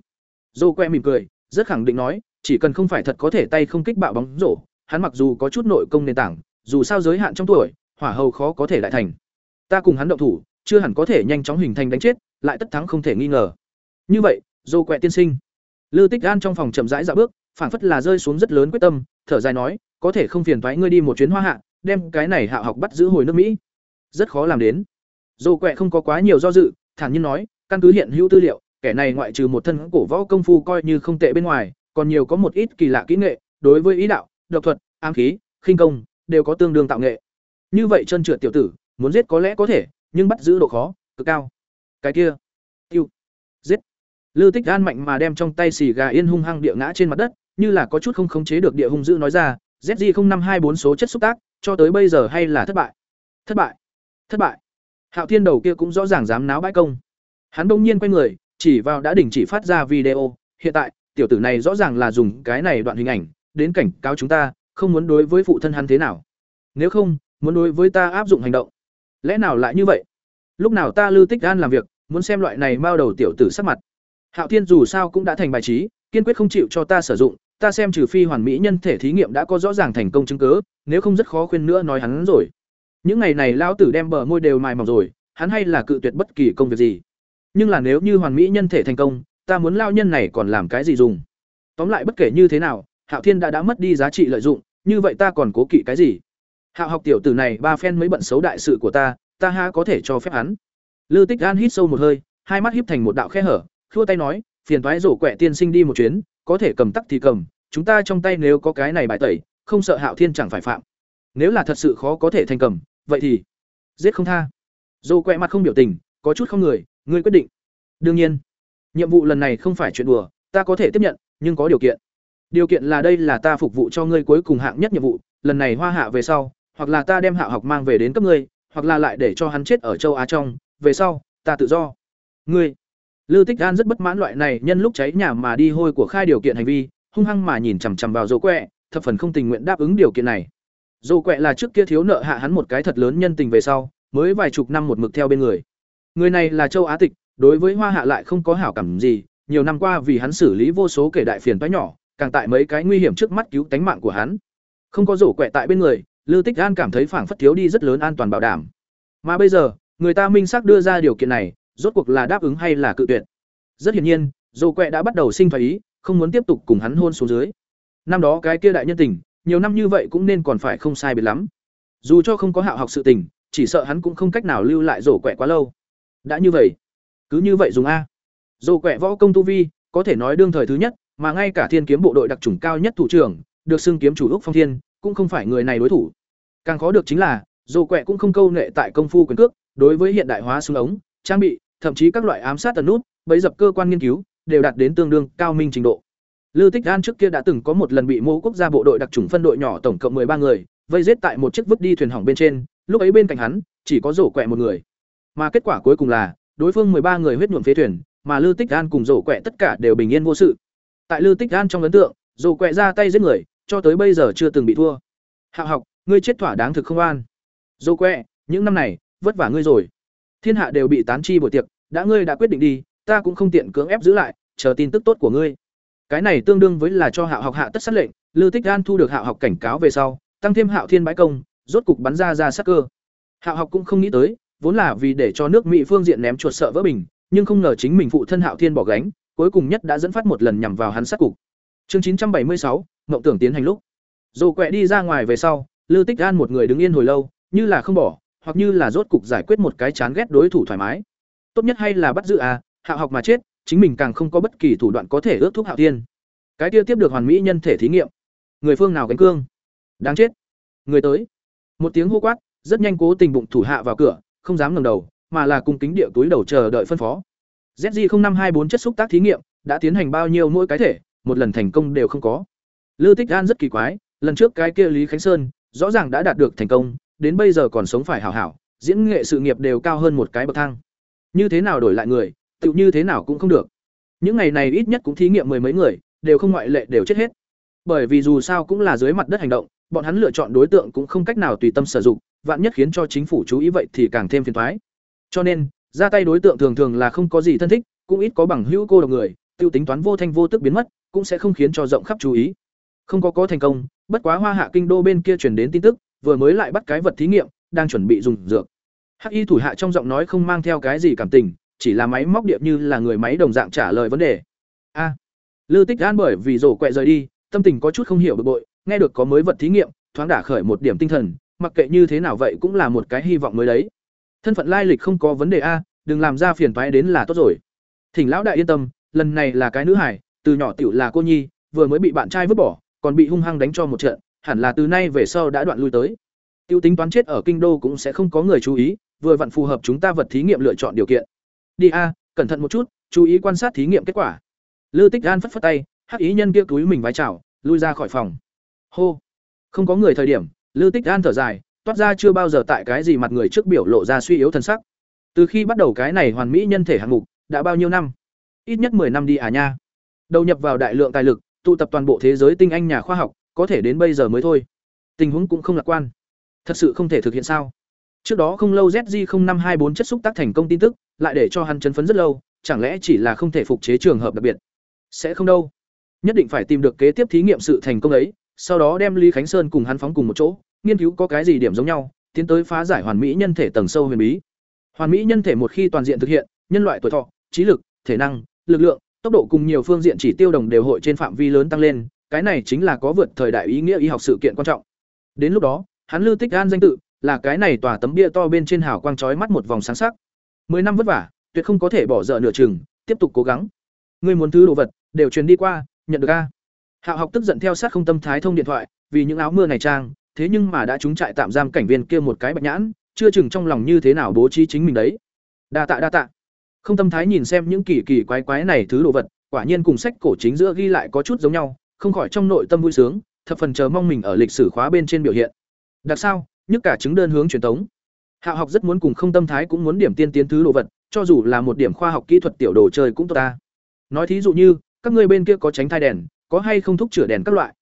Dô que mỉm cười, rất khẳng định nói, chỉ cần không phải thật có thể tay không kích bạo bóng rổ, hắn mặc dù có chút nội công nền tảng, dù sao giới hạn trong tuổi, hỏa hầu khó có thể lại thành. Ta cùng hắn động thủ, chưa hẳn có thể nhanh chóng hình thành đánh chết, lại tất thắng không thể nghi ngờ. Như vậy, Dô quẹ tiên sinh. Lư Tích Gan trong phòng chậm rãi dạo bước, phảng phất là rơi xuống rất lớn quyết tâm, thở dài nói, có thể không phiền toái ngươi đi một chuyến Hoa Hạ, đem cái này hạ học bắt giữ hồi nước Mỹ. Rất khó làm đến. Dô quẹ không có quá nhiều do dự, thản nhiên nói, căn cứ hiện hữu tư liệu, kẻ này ngoại trừ một thân cổ võ công phu coi như không tệ bên ngoài, còn nhiều có một ít kỳ lạ kỹ nghệ, đối với ý đạo, độc thuật, ám khí, khinh công, đều có tương đương tạo nghệ. Như vậy chân trượt tiểu tử, muốn giết có lẽ có thể, nhưng bắt giữ độ khó cực cao. Cái kia, tiêu, giết. Lư Tích Gan mạnh mà đem trong tay xì gà yên hung hăng địa ngã trên mặt đất, như là có chút không khống chế được địa hung dữ nói ra, ZG0524 số chất xúc tác, cho tới bây giờ hay là thất bại. Thất bại. Thất bại. Hạo Thiên đầu kia cũng rõ ràng dám náo bãi công. Hắn đông nhiên quay người, chỉ vào đã đỉnh chỉ phát ra video, hiện tại, tiểu tử này rõ ràng là dùng cái này đoạn hình ảnh đến cảnh cáo chúng ta, không muốn đối với phụ thân hắn thế nào. Nếu không, muốn đối với ta áp dụng hành động. Lẽ nào lại như vậy? Lúc nào ta Lư Tích Gan làm việc, muốn xem loại này bao đầu tiểu tử sắc mặt. Hạo Thiên dù sao cũng đã thành bài trí, kiên quyết không chịu cho ta sử dụng, ta xem trừ phi hoàn mỹ nhân thể thí nghiệm đã có rõ ràng thành công chứng cứ, nếu không rất khó khuyên nữa nói hắn rồi. Những ngày này lão tử đem bờ môi đều mài mỏng rồi, hắn hay là cự tuyệt bất kỳ công việc gì. Nhưng là nếu như hoàn mỹ nhân thể thành công, ta muốn lao nhân này còn làm cái gì dùng? Tóm lại bất kể như thế nào, Hạo Thiên đã đã mất đi giá trị lợi dụng, như vậy ta còn cố kỵ cái gì? Hạo học tiểu tử này ba phen mới bận xấu đại sự của ta, ta ha có thể cho phép hắn. Lư Tích An hít sâu một hơi, hai mắt híp thành một đạo khe hở, khua tay nói, phiền toái rổ quẹ tiên sinh đi một chuyến, có thể cầm tắc thì cầm, chúng ta trong tay nếu có cái này bài tẩy, không sợ Hạo Thiên chẳng phải phạm. Nếu là thật sự khó có thể thành cầm, vậy thì giết không tha. Rổ quẹ mặt không biểu tình, có chút không người, ngươi quyết định. Đương nhiên, nhiệm vụ lần này không phải chuyện đùa, ta có thể tiếp nhận, nhưng có điều kiện. Điều kiện là đây là ta phục vụ cho ngươi cuối cùng hạng nhất nhiệm vụ, lần này hoa hạ về sau, hoặc là ta đem Hạo học mang về đến cấp ngươi, hoặc là lại để cho hắn chết ở châu Á trong, về sau, ta tự do. Ngươi Lư Tích An rất bất mãn loại này nhân lúc cháy nhà mà đi hôi của khai điều kiện hành vi, hung hăng mà nhìn chằm chằm vào Dỗ Quẹ, thập phần không tình nguyện đáp ứng điều kiện này. Dỗ Quẹ là trước kia thiếu nợ hạ hắn một cái thật lớn nhân tình về sau, mới vài chục năm một mực theo bên người. Người này là châu Á tịch, đối với Hoa Hạ lại không có hảo cảm gì, nhiều năm qua vì hắn xử lý vô số kể đại phiền toái nhỏ, càng tại mấy cái nguy hiểm trước mắt cứu tánh mạng của hắn. Không có rổ Quẹ tại bên người, Lưu Tích An cảm thấy phảng phất thiếu đi rất lớn an toàn bảo đảm. Mà bây giờ, người ta minh xác đưa ra điều kiện này, rốt cuộc là đáp ứng hay là cự tuyệt. Rất hiển nhiên, rổ Quẹ đã bắt đầu sinh thái ý, không muốn tiếp tục cùng hắn hôn xuống dưới. Năm đó cái kia đại nhân tình, nhiều năm như vậy cũng nên còn phải không sai biệt lắm. Dù cho không có hạo học sự tình, chỉ sợ hắn cũng không cách nào lưu lại rổ quẹ quá lâu. Đã như vậy, cứ như vậy dùng a. Rổ quẹ võ công tu vi, có thể nói đương thời thứ nhất, mà ngay cả Thiên kiếm bộ đội đặc chủng cao nhất thủ trưởng, được xưng kiếm chủ Úc Phong Thiên, cũng không phải người này đối thủ. Càng khó được chính là, rổ quẹ cũng không câu nệ tại công phu quyền cước, đối với hiện đại hóa súng ống, trang bị, thậm chí các loại ám sát tần nút, bấy dập cơ quan nghiên cứu đều đạt đến tương đương cao minh trình độ. Lư Tích An trước kia đã từng có một lần bị Mô quốc gia bộ đội đặc chủng phân đội nhỏ tổng cộng ba người, vây giết tại một chiếc vứt đi thuyền hỏng bên trên, lúc ấy bên cạnh hắn chỉ có rổ quẹ một người. Mà kết quả cuối cùng là, đối phương ba người huyết nhuộm phế thuyền, mà Lư Tích An cùng rổ quẹ tất cả đều bình yên vô sự. Tại Lư Tích An trong ấn tượng, Dù quẹ ra tay giết người, cho tới bây giờ chưa từng bị thua. Hạo học, ngươi chết thỏa đáng thực không an. Dù quẹ, những năm này, vất vả ngươi rồi. Thiên hạ đều bị tán chi buổi tiệc, đã ngươi đã quyết định đi, ta cũng không tiện cưỡng ép giữ lại, chờ tin tức tốt của ngươi. Cái này tương đương với là cho Hạo học hạ tất sát lệnh, Lư Tích An thu được Hạo học cảnh cáo về sau, tăng thêm Hạo Thiên bãi công, rốt cục bắn ra ra sát cơ. Hạo học cũng không nghĩ tới, vốn là vì để cho nước Mỹ phương diện ném chuột sợ vỡ bình, nhưng không ngờ chính mình phụ thân Hạo Thiên bỏ gánh, cuối cùng nhất đã dẫn phát một lần nhằm vào hắn sát cục. Chương 976, mộng tưởng tiến hành lúc. Dù quẹ đi ra ngoài về sau, Lư Tích An một người đứng yên hồi lâu, như là không bỏ, hoặc như là rốt cục giải quyết một cái chán ghét đối thủ thoải mái. Tốt nhất hay là bắt giữ à, hạ học mà chết, chính mình càng không có bất kỳ thủ đoạn có thể ước thúc Hạo Thiên. Cái kia tiếp được hoàn mỹ nhân thể thí nghiệm. Người phương nào gánh cương? Đáng chết. Người tới. Một tiếng hô quát, rất nhanh cố tình bụng thủ hạ vào cửa, không dám ngẩng đầu, mà là cung kính địa túi đầu chờ đợi phân phó. ZG0524 chất xúc tác thí nghiệm đã tiến hành bao nhiêu mỗi cái thể, một lần thành công đều không có. Lư Tích An rất kỳ quái, lần trước cái kia Lý Khánh Sơn rõ ràng đã đạt được thành công, đến bây giờ còn sống phải hảo hảo, diễn nghệ sự nghiệp đều cao hơn một cái bậc thang. Như thế nào đổi lại người, tự như thế nào cũng không được. Những ngày này ít nhất cũng thí nghiệm mười mấy người, đều không ngoại lệ đều chết hết. Bởi vì dù sao cũng là dưới mặt đất hành động, bọn hắn lựa chọn đối tượng cũng không cách nào tùy tâm sử dụng, vạn nhất khiến cho chính phủ chú ý vậy thì càng thêm phiền toái. Cho nên, ra tay đối tượng thường thường là không có gì thân thích, cũng ít có bằng hữu cô độc người, tiêu tính toán vô thanh vô tức biến mất, cũng sẽ không khiến cho rộng khắp chú ý. Không có có thành công, bất quá Hoa Hạ kinh đô bên kia truyền đến tin tức, vừa mới lại bắt cái vật thí nghiệm, đang chuẩn bị dùng dược. Hắc Y thủ hạ trong giọng nói không mang theo cái gì cảm tình, chỉ là máy móc điệp như là người máy đồng dạng trả lời vấn đề. A. Lư Tích An bởi vì rổ quẹ rời đi, tâm tình có chút không hiểu bực bội, nghe được có mới vật thí nghiệm, thoáng đả khởi một điểm tinh thần, mặc kệ như thế nào vậy cũng là một cái hy vọng mới đấy. Thân phận lai lịch không có vấn đề a, đừng làm ra phiền toái đến là tốt rồi. Thỉnh lão đại yên tâm, lần này là cái nữ hải, từ nhỏ tiểu là cô nhi, vừa mới bị bạn trai vứt bỏ, còn bị hung hăng đánh cho một trận, hẳn là từ nay về sau đã đoạn lui tới. Tiêu tính toán chết ở kinh đô cũng sẽ không có người chú ý, vừa vặn phù hợp chúng ta vật thí nghiệm lựa chọn điều kiện. Đi a, cẩn thận một chút, chú ý quan sát thí nghiệm kết quả. Lư Tích An phất phất tay, hắc ý nhân kia túi mình vái chào, lui ra khỏi phòng. Hô. Không có người thời điểm, Lư Tích An thở dài, toát ra chưa bao giờ tại cái gì mặt người trước biểu lộ ra suy yếu thần sắc. Từ khi bắt đầu cái này hoàn mỹ nhân thể hạng mục, đã bao nhiêu năm? Ít nhất 10 năm đi à nha. Đầu nhập vào đại lượng tài lực, tụ tập toàn bộ thế giới tinh anh nhà khoa học, có thể đến bây giờ mới thôi. Tình huống cũng không lạc quan. Thật sự không thể thực hiện sao? Trước đó không lâu ZG0524 chất xúc tác thành công tin tức, lại để cho hắn chấn phấn rất lâu, chẳng lẽ chỉ là không thể phục chế trường hợp đặc biệt? Sẽ không đâu. Nhất định phải tìm được kế tiếp thí nghiệm sự thành công ấy, sau đó đem Lý Khánh Sơn cùng hắn phóng cùng một chỗ, nghiên cứu có cái gì điểm giống nhau, tiến tới phá giải hoàn mỹ nhân thể tầng sâu huyền bí. Hoàn mỹ nhân thể một khi toàn diện thực hiện, nhân loại tuổi thọ, trí lực, thể năng, lực lượng, tốc độ cùng nhiều phương diện chỉ tiêu đồng đều hội trên phạm vi lớn tăng lên, cái này chính là có vượt thời đại ý nghĩa y học sự kiện quan trọng. Đến lúc đó, hắn lưu tích an danh tự, là cái này tòa tấm bia to bên trên hào quang chói mắt một vòng sáng sắc. Mười năm vất vả, tuyệt không có thể bỏ dở nửa chừng, tiếp tục cố gắng. Ngươi muốn thứ đồ vật, đều truyền đi qua, nhận được a. Hạo học tức giận theo sát không tâm thái thông điện thoại, vì những áo mưa này trang, thế nhưng mà đã trúng trại tạm giam cảnh viên kia một cái bạch nhãn, chưa chừng trong lòng như thế nào bố trí chính mình đấy. Đa tạ đa tạ. Không tâm thái nhìn xem những kỳ kỳ quái quái này thứ đồ vật, quả nhiên cùng sách cổ chính giữa ghi lại có chút giống nhau, không khỏi trong nội tâm vui sướng, thập phần chờ mong mình ở lịch sử khóa bên trên biểu hiện. Đặc sao, nhất cả chứng đơn hướng truyền thống. hạ học rất muốn cùng không tâm thái cũng muốn điểm tiên tiến thứ đồ vật, cho dù là một điểm khoa học kỹ thuật tiểu đồ chơi cũng tốt ta. Nói thí dụ như, các ngươi bên kia có tránh thai đèn, có hay không thúc chữa đèn các loại.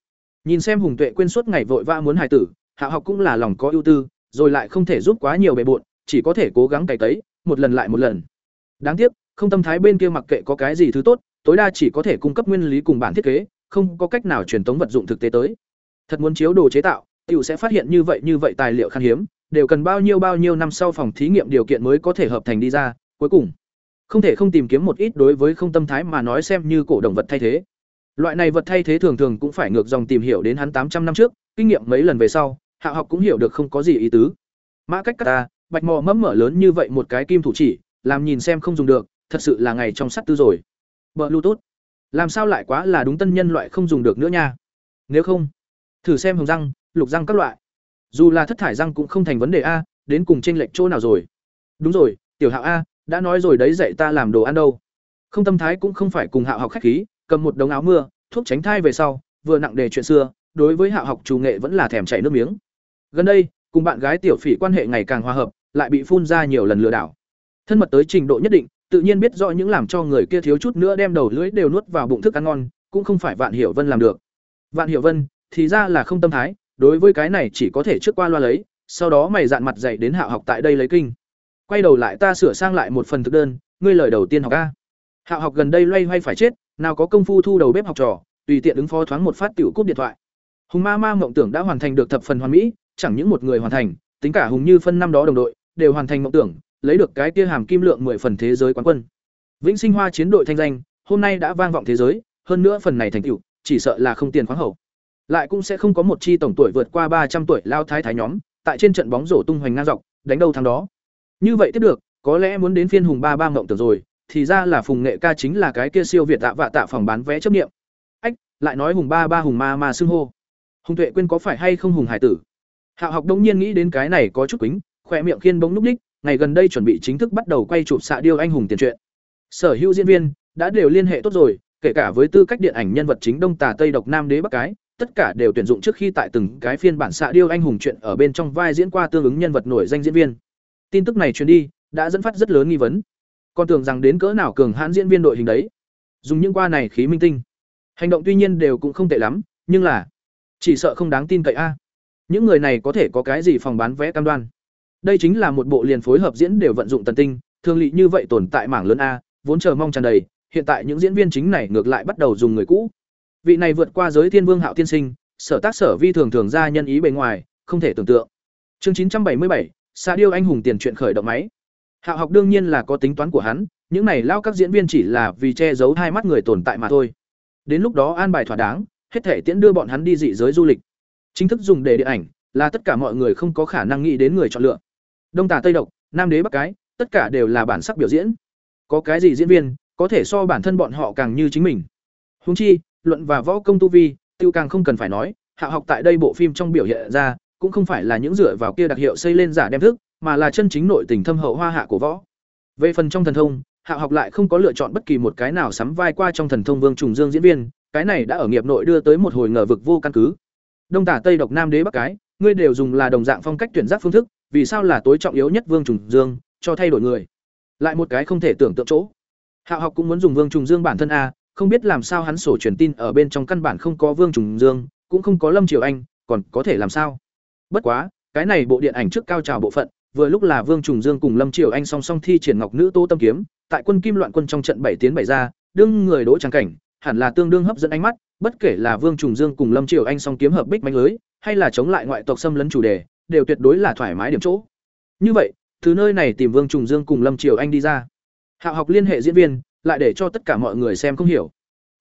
Nhìn xem Hùng Tuệ quên suốt ngày vội vã muốn hài tử, hạ học cũng là lòng có ưu tư, rồi lại không thể giúp quá nhiều bề bộn, chỉ có thể cố gắng cày tấy, một lần lại một lần. Đáng tiếc, không tâm thái bên kia mặc kệ có cái gì thứ tốt, tối đa chỉ có thể cung cấp nguyên lý cùng bản thiết kế, không có cách nào truyền tống vật dụng thực tế tới. Thật muốn chiếu đồ chế tạo, tiểu sẽ phát hiện như vậy như vậy tài liệu khan hiếm, đều cần bao nhiêu bao nhiêu năm sau phòng thí nghiệm điều kiện mới có thể hợp thành đi ra, cuối cùng không thể không tìm kiếm một ít đối với không tâm thái mà nói xem như cổ động vật thay thế. Loại này vật thay thế thường thường cũng phải ngược dòng tìm hiểu đến hắn tám trăm năm trước, kinh nghiệm mấy lần về sau, Hạ học cũng hiểu được không có gì ý tứ. Mã cách ta, bạch mò mẫm mở lớn như vậy một cái kim thủ chỉ, làm nhìn xem không dùng được, thật sự là ngày trong sắt tư rồi. Bluetooth. Làm sao lại quá là đúng tân nhân loại không dùng được nữa nha. Nếu không, thử xem hồng răng, lục răng các loại. Dù là thất thải răng cũng không thành vấn đề a, đến cùng chênh lệch chỗ nào rồi? Đúng rồi, tiểu Hạo a, đã nói rồi đấy dạy ta làm đồ ăn đâu. Không tâm thái cũng không phải cùng Hạo học khách khí, cầm một đống áo mưa, thuốc tránh thai về sau, vừa nặng đề chuyện xưa, đối với Hạo học chủ nghệ vẫn là thèm chảy nước miếng. Gần đây, cùng bạn gái tiểu phỉ quan hệ ngày càng hòa hợp, lại bị phun ra nhiều lần lừa đảo. Thân mật tới trình độ nhất định, tự nhiên biết rõ những làm cho người kia thiếu chút nữa đem đầu lưỡi đều nuốt vào bụng thức ăn ngon, cũng không phải Vạn Hiểu Vân làm được. Vạn Hiểu Vân, thì ra là không tâm thái, đối với cái này chỉ có thể trước qua loa lấy, sau đó mày dạn mặt dạy đến Hạo học tại đây lấy kinh. Quay đầu lại ta sửa sang lại một phần thực đơn, ngươi lời đầu tiên học a. Hạo học gần đây loay hoay phải chết, nào có công phu thu đầu bếp học trò, tùy tiện ứng phó thoáng một phát tiểu cúp điện thoại. Hùng Ma Ma mộng tưởng đã hoàn thành được thập phần hoàn mỹ, chẳng những một người hoàn thành, tính cả Hùng Như phân năm đó đồng đội, đều hoàn thành mộng tưởng, lấy được cái kia hàm kim lượng 10 phần thế giới quán quân. Vĩnh Sinh Hoa chiến đội thanh danh, hôm nay đã vang vọng thế giới, hơn nữa phần này thành tựu, chỉ sợ là không tiền khoáng hậu. Lại cũng sẽ không có một chi tổng tuổi vượt qua 300 tuổi lao thái thái nhóm, tại trên trận bóng rổ tung hoành ngang dọc, đánh đâu thắng đó. Như vậy tiếp được, có lẽ muốn đến phiên Hùng Ba Ba mộng tưởng rồi, thì ra là Phùng Nghệ ca chính là cái kia siêu việt tạ vạ tạ phòng bán vé chấp niệm. Ách, lại nói Hùng Ba Ba Hùng Ma Ma xưng hô. Hùng Tuệ quên có phải hay không Hùng Hải tử? Hạo học đông nhiên nghĩ đến cái này có chút kính, khỏe miệng khiên bóng núc ních, ngày gần đây chuẩn bị chính thức bắt đầu quay chụp xạ điêu anh hùng tiền truyện. Sở hữu diễn viên đã đều liên hệ tốt rồi, kể cả với tư cách điện ảnh nhân vật chính Đông Tà Tây Độc Nam Đế Bắc cái, tất cả đều tuyển dụng trước khi tại từng cái phiên bản xạ điêu anh hùng chuyện ở bên trong vai diễn qua tương ứng nhân vật nổi danh diễn viên. Tin tức này truyền đi, đã dẫn phát rất lớn nghi vấn. Con tưởng rằng đến cỡ nào cường hãn diễn viên đội hình đấy. Dùng những qua này khí minh tinh. Hành động tuy nhiên đều cũng không tệ lắm, nhưng là chỉ sợ không đáng tin cậy a. Những người này có thể có cái gì phòng bán vé cam đoan? Đây chính là một bộ liền phối hợp diễn đều vận dụng tần tinh, thường lị như vậy tồn tại mảng lớn a, vốn chờ mong tràn đầy, hiện tại những diễn viên chính này ngược lại bắt đầu dùng người cũ. Vị này vượt qua giới thiên vương Hạo tiên sinh, sở tác sở vi thường thường ra nhân ý bề ngoài, không thể tưởng tượng. Chương chín trăm bảy mươi bảy, Sa điêu anh hùng tiền chuyện khởi động máy. Hạo học đương nhiên là có tính toán của hắn, những này lao các diễn viên chỉ là vì che giấu hai mắt người tồn tại mà thôi. Đến lúc đó an bài thỏa đáng, hết thể tiễn đưa bọn hắn đi dị giới du lịch. Chính thức dùng để điện ảnh, là tất cả mọi người không có khả năng nghĩ đến người chọn lựa. Đông tà Tây độc, Nam đế Bắc cái, tất cả đều là bản sắc biểu diễn. Có cái gì diễn viên có thể so bản thân bọn họ càng như chính mình. Huống chi, luận và võ công tu vi, tiêu càng không cần phải nói, hạ học tại đây bộ phim trong biểu hiện ra, cũng không phải là những dựa vào kia đặc hiệu xây lên giả đem thức, mà là chân chính nội tình thâm hậu hoa hạ của võ. Về phần trong thần thông, hạ học lại không có lựa chọn bất kỳ một cái nào sắm vai qua trong thần thông vương trùng dương diễn viên, cái này đã ở nghiệp nội đưa tới một hồi ngờ vực vô căn cứ. Đông tả Tây độc Nam đế Bắc cái, ngươi đều dùng là đồng dạng phong cách tuyển giác phương thức, vì sao là tối trọng yếu nhất vương trùng dương, cho thay đổi người. Lại một cái không thể tưởng tượng chỗ. Hạ học cũng muốn dùng vương trùng dương bản thân a, không biết làm sao hắn sổ truyền tin ở bên trong căn bản không có vương trùng dương, cũng không có Lâm Triều Anh, còn có thể làm sao? Bất quá, cái này bộ điện ảnh trước cao trào bộ phận, vừa lúc là Vương Trùng Dương cùng Lâm Triều Anh song song thi triển Ngọc Nữ Tô Tâm kiếm, tại quân kim loạn quân trong trận bảy tiến bảy ra, đương người đỗ trang cảnh, hẳn là tương đương hấp dẫn ánh mắt, bất kể là Vương Trùng Dương cùng Lâm Triều Anh song kiếm hợp bích manh lưới, hay là chống lại ngoại tộc xâm lấn chủ đề, đều tuyệt đối là thoải mái điểm chỗ. Như vậy, từ nơi này tìm Vương Trùng Dương cùng Lâm Triều Anh đi ra. Hạo học liên hệ diễn viên, lại để cho tất cả mọi người xem không hiểu.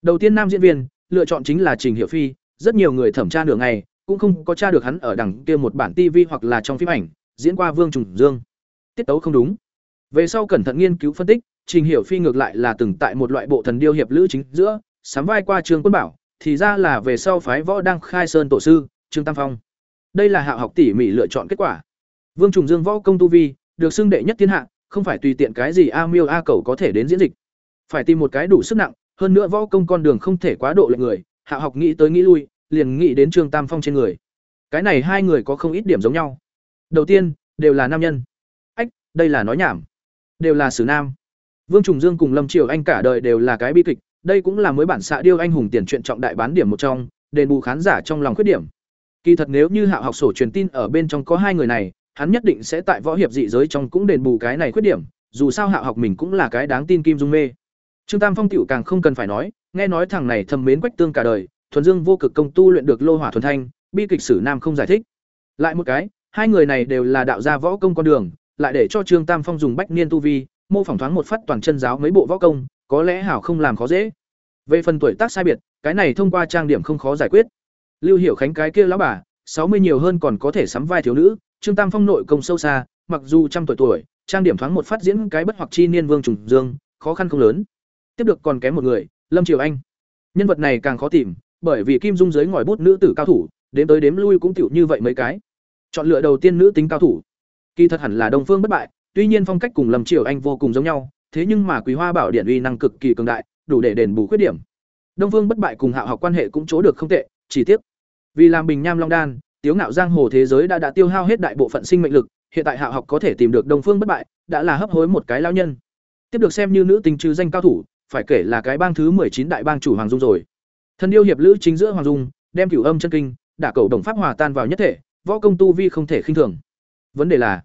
Đầu tiên nam diễn viên, lựa chọn chính là Trình Hiểu Phi, rất nhiều người thẩm tra nửa ngày, cũng không có tra được hắn ở đằng kia một bản TV hoặc là trong phim ảnh, diễn qua Vương Trùng Dương. Tiết tấu không đúng. Về sau cẩn thận nghiên cứu phân tích, Trình Hiểu Phi ngược lại là từng tại một loại bộ thần điêu hiệp lữ chính giữa, sắm vai qua Trương Quân Bảo, thì ra là về sau phái võ đang khai sơn tổ sư, Trương Tam Phong. Đây là Hạo học tỉ mỉ lựa chọn kết quả. Vương Trùng Dương võ công tu vi, được xưng đệ nhất thiên hạ, không phải tùy tiện cái gì a miêu a cầu có thể đến diễn dịch. Phải tìm một cái đủ sức nặng, hơn nữa võ công con đường không thể quá độ lệnh người, hạ học nghĩ tới nghĩ lui, liền nghĩ đến Trương Tam Phong trên người. Cái này hai người có không ít điểm giống nhau. Đầu tiên, đều là nam nhân. Ách, đây là nói nhảm. Đều là sử nam. Vương Trùng Dương cùng Lâm Triều Anh cả đời đều là cái bi kịch, đây cũng là mới bản xạ điêu anh hùng tiền truyện trọng đại bán điểm một trong, đền bù khán giả trong lòng khuyết điểm. Kỳ thật nếu như Hạo học sổ truyền tin ở bên trong có hai người này, hắn nhất định sẽ tại võ hiệp dị giới trong cũng đền bù cái này khuyết điểm, dù sao Hạo học mình cũng là cái đáng tin kim dung mê. Trương Tam Phong tiểu càng không cần phải nói, nghe nói thằng này thầm mến quách tương cả đời, thuần dương vô cực công tu luyện được lô hỏa thuần thanh, bi kịch sử nam không giải thích. Lại một cái, hai người này đều là đạo gia võ công con đường, lại để cho Trương Tam Phong dùng bách niên tu vi, mô phỏng thoáng một phát toàn chân giáo mấy bộ võ công, có lẽ hảo không làm khó dễ. Về phần tuổi tác sai biệt, cái này thông qua trang điểm không khó giải quyết. Lưu Hiểu Khánh cái kia lão bà, sáu mươi nhiều hơn còn có thể sắm vai thiếu nữ, Trương Tam Phong nội công sâu xa, mặc dù trăm tuổi tuổi, trang điểm thoáng một phát diễn cái bất hoặc chi niên vương trùng dương, khó khăn không lớn. Tiếp được còn kém một người, Lâm Triều Anh. Nhân vật này càng khó tìm, bởi vì Kim Dung dưới ngòi bút nữ tử cao thủ, đến tới đếm lui cũng tiểu như vậy mấy cái. Chọn lựa đầu tiên nữ tính cao thủ. Kỳ thật hẳn là Đông Phương bất bại, tuy nhiên phong cách cùng Lâm Triều Anh vô cùng giống nhau, thế nhưng mà Quý Hoa Bảo Điện uy năng cực kỳ cường đại, đủ để đền bù khuyết điểm. Đông Phương bất bại cùng Hạo học quan hệ cũng chỗ được không tệ, chỉ tiếc vì làm bình nham long đan, tiếu ngạo giang hồ thế giới đã đã tiêu hao hết đại bộ phận sinh mệnh lực, hiện tại Hạo học có thể tìm được Đông Phương bất bại, đã là hấp hối một cái lao nhân. Tiếp được xem như nữ tính trừ danh cao thủ, phải kể là cái bang thứ chín đại bang chủ Hoàng Dung rồi. Thần điêu hiệp lữ chính giữa Hoàng Dung, đem cửu âm chân kinh, đả cầu đồng pháp hòa tan vào nhất thể, võ công tu vi không thể khinh thường. Vấn đề là,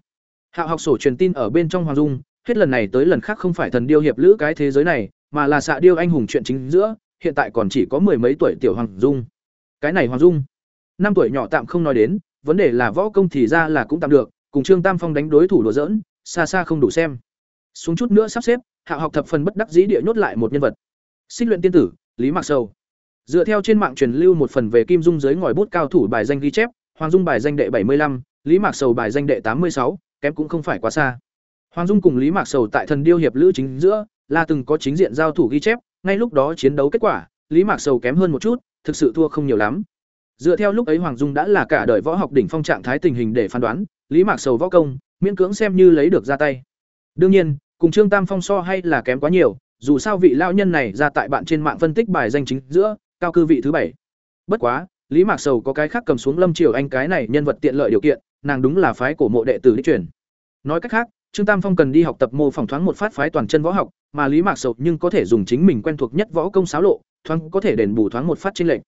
Hạo học sổ truyền tin ở bên trong Hoàng Dung, hết lần này tới lần khác không phải thần điêu hiệp lữ cái thế giới này, mà là xạ điêu anh hùng chuyện chính giữa, hiện tại còn chỉ có mười mấy tuổi tiểu Hoàng Dung. Cái này Hoàng Dung, năm tuổi nhỏ tạm không nói đến, vấn đề là võ công thì ra là cũng tạm được, cùng Trương Tam Phong đánh đối thủ đùa giỡn, xa xa không đủ xem. Xuống chút nữa sắp xếp, Hạo học thập phần bất đắc dĩ địa nhốt lại một nhân vật. Xích luyện tiên tử, Lý Mạc Sầu. Dựa theo trên mạng truyền lưu một phần về Kim Dung dưới ngòi bút cao thủ bài danh ghi chép, Hoàng Dung bài danh đệ bảy mươi lăm, Lý Mạc Sầu bài danh đệ tám mươi sáu, kém cũng không phải quá xa. Hoàng Dung cùng Lý Mạc Sầu tại thần điêu hiệp lữ chính giữa, là từng có chính diện giao thủ ghi chép, ngay lúc đó chiến đấu kết quả, Lý Mạc Sầu kém hơn một chút, thực sự thua không nhiều lắm. Dựa theo lúc ấy Hoàng Dung đã là cả đời võ học đỉnh phong trạng thái tình hình để phán đoán, Lý Mạc Sầu võ công, miễn cưỡng xem như lấy được ra tay. Đương nhiên, cùng Trương Tam Phong so hay là kém quá nhiều, dù sao vị lão nhân này ra tại bạn trên mạng phân tích bài danh chính giữa, cao cư vị thứ bảy. Bất quá, Lý Mạc Sầu có cái khác cầm xuống Lâm Triều Anh cái này nhân vật tiện lợi điều kiện, nàng đúng là phái cổ mộ đệ tử đi truyền. Nói cách khác, Trương Tam Phong cần đi học tập mô phỏng thoáng một phát phái toàn chân võ học, mà Lý Mạc Sầu nhưng có thể dùng chính mình quen thuộc nhất võ công xáo lộ, thoáng có thể đền bù thoáng một phát trên lệnh.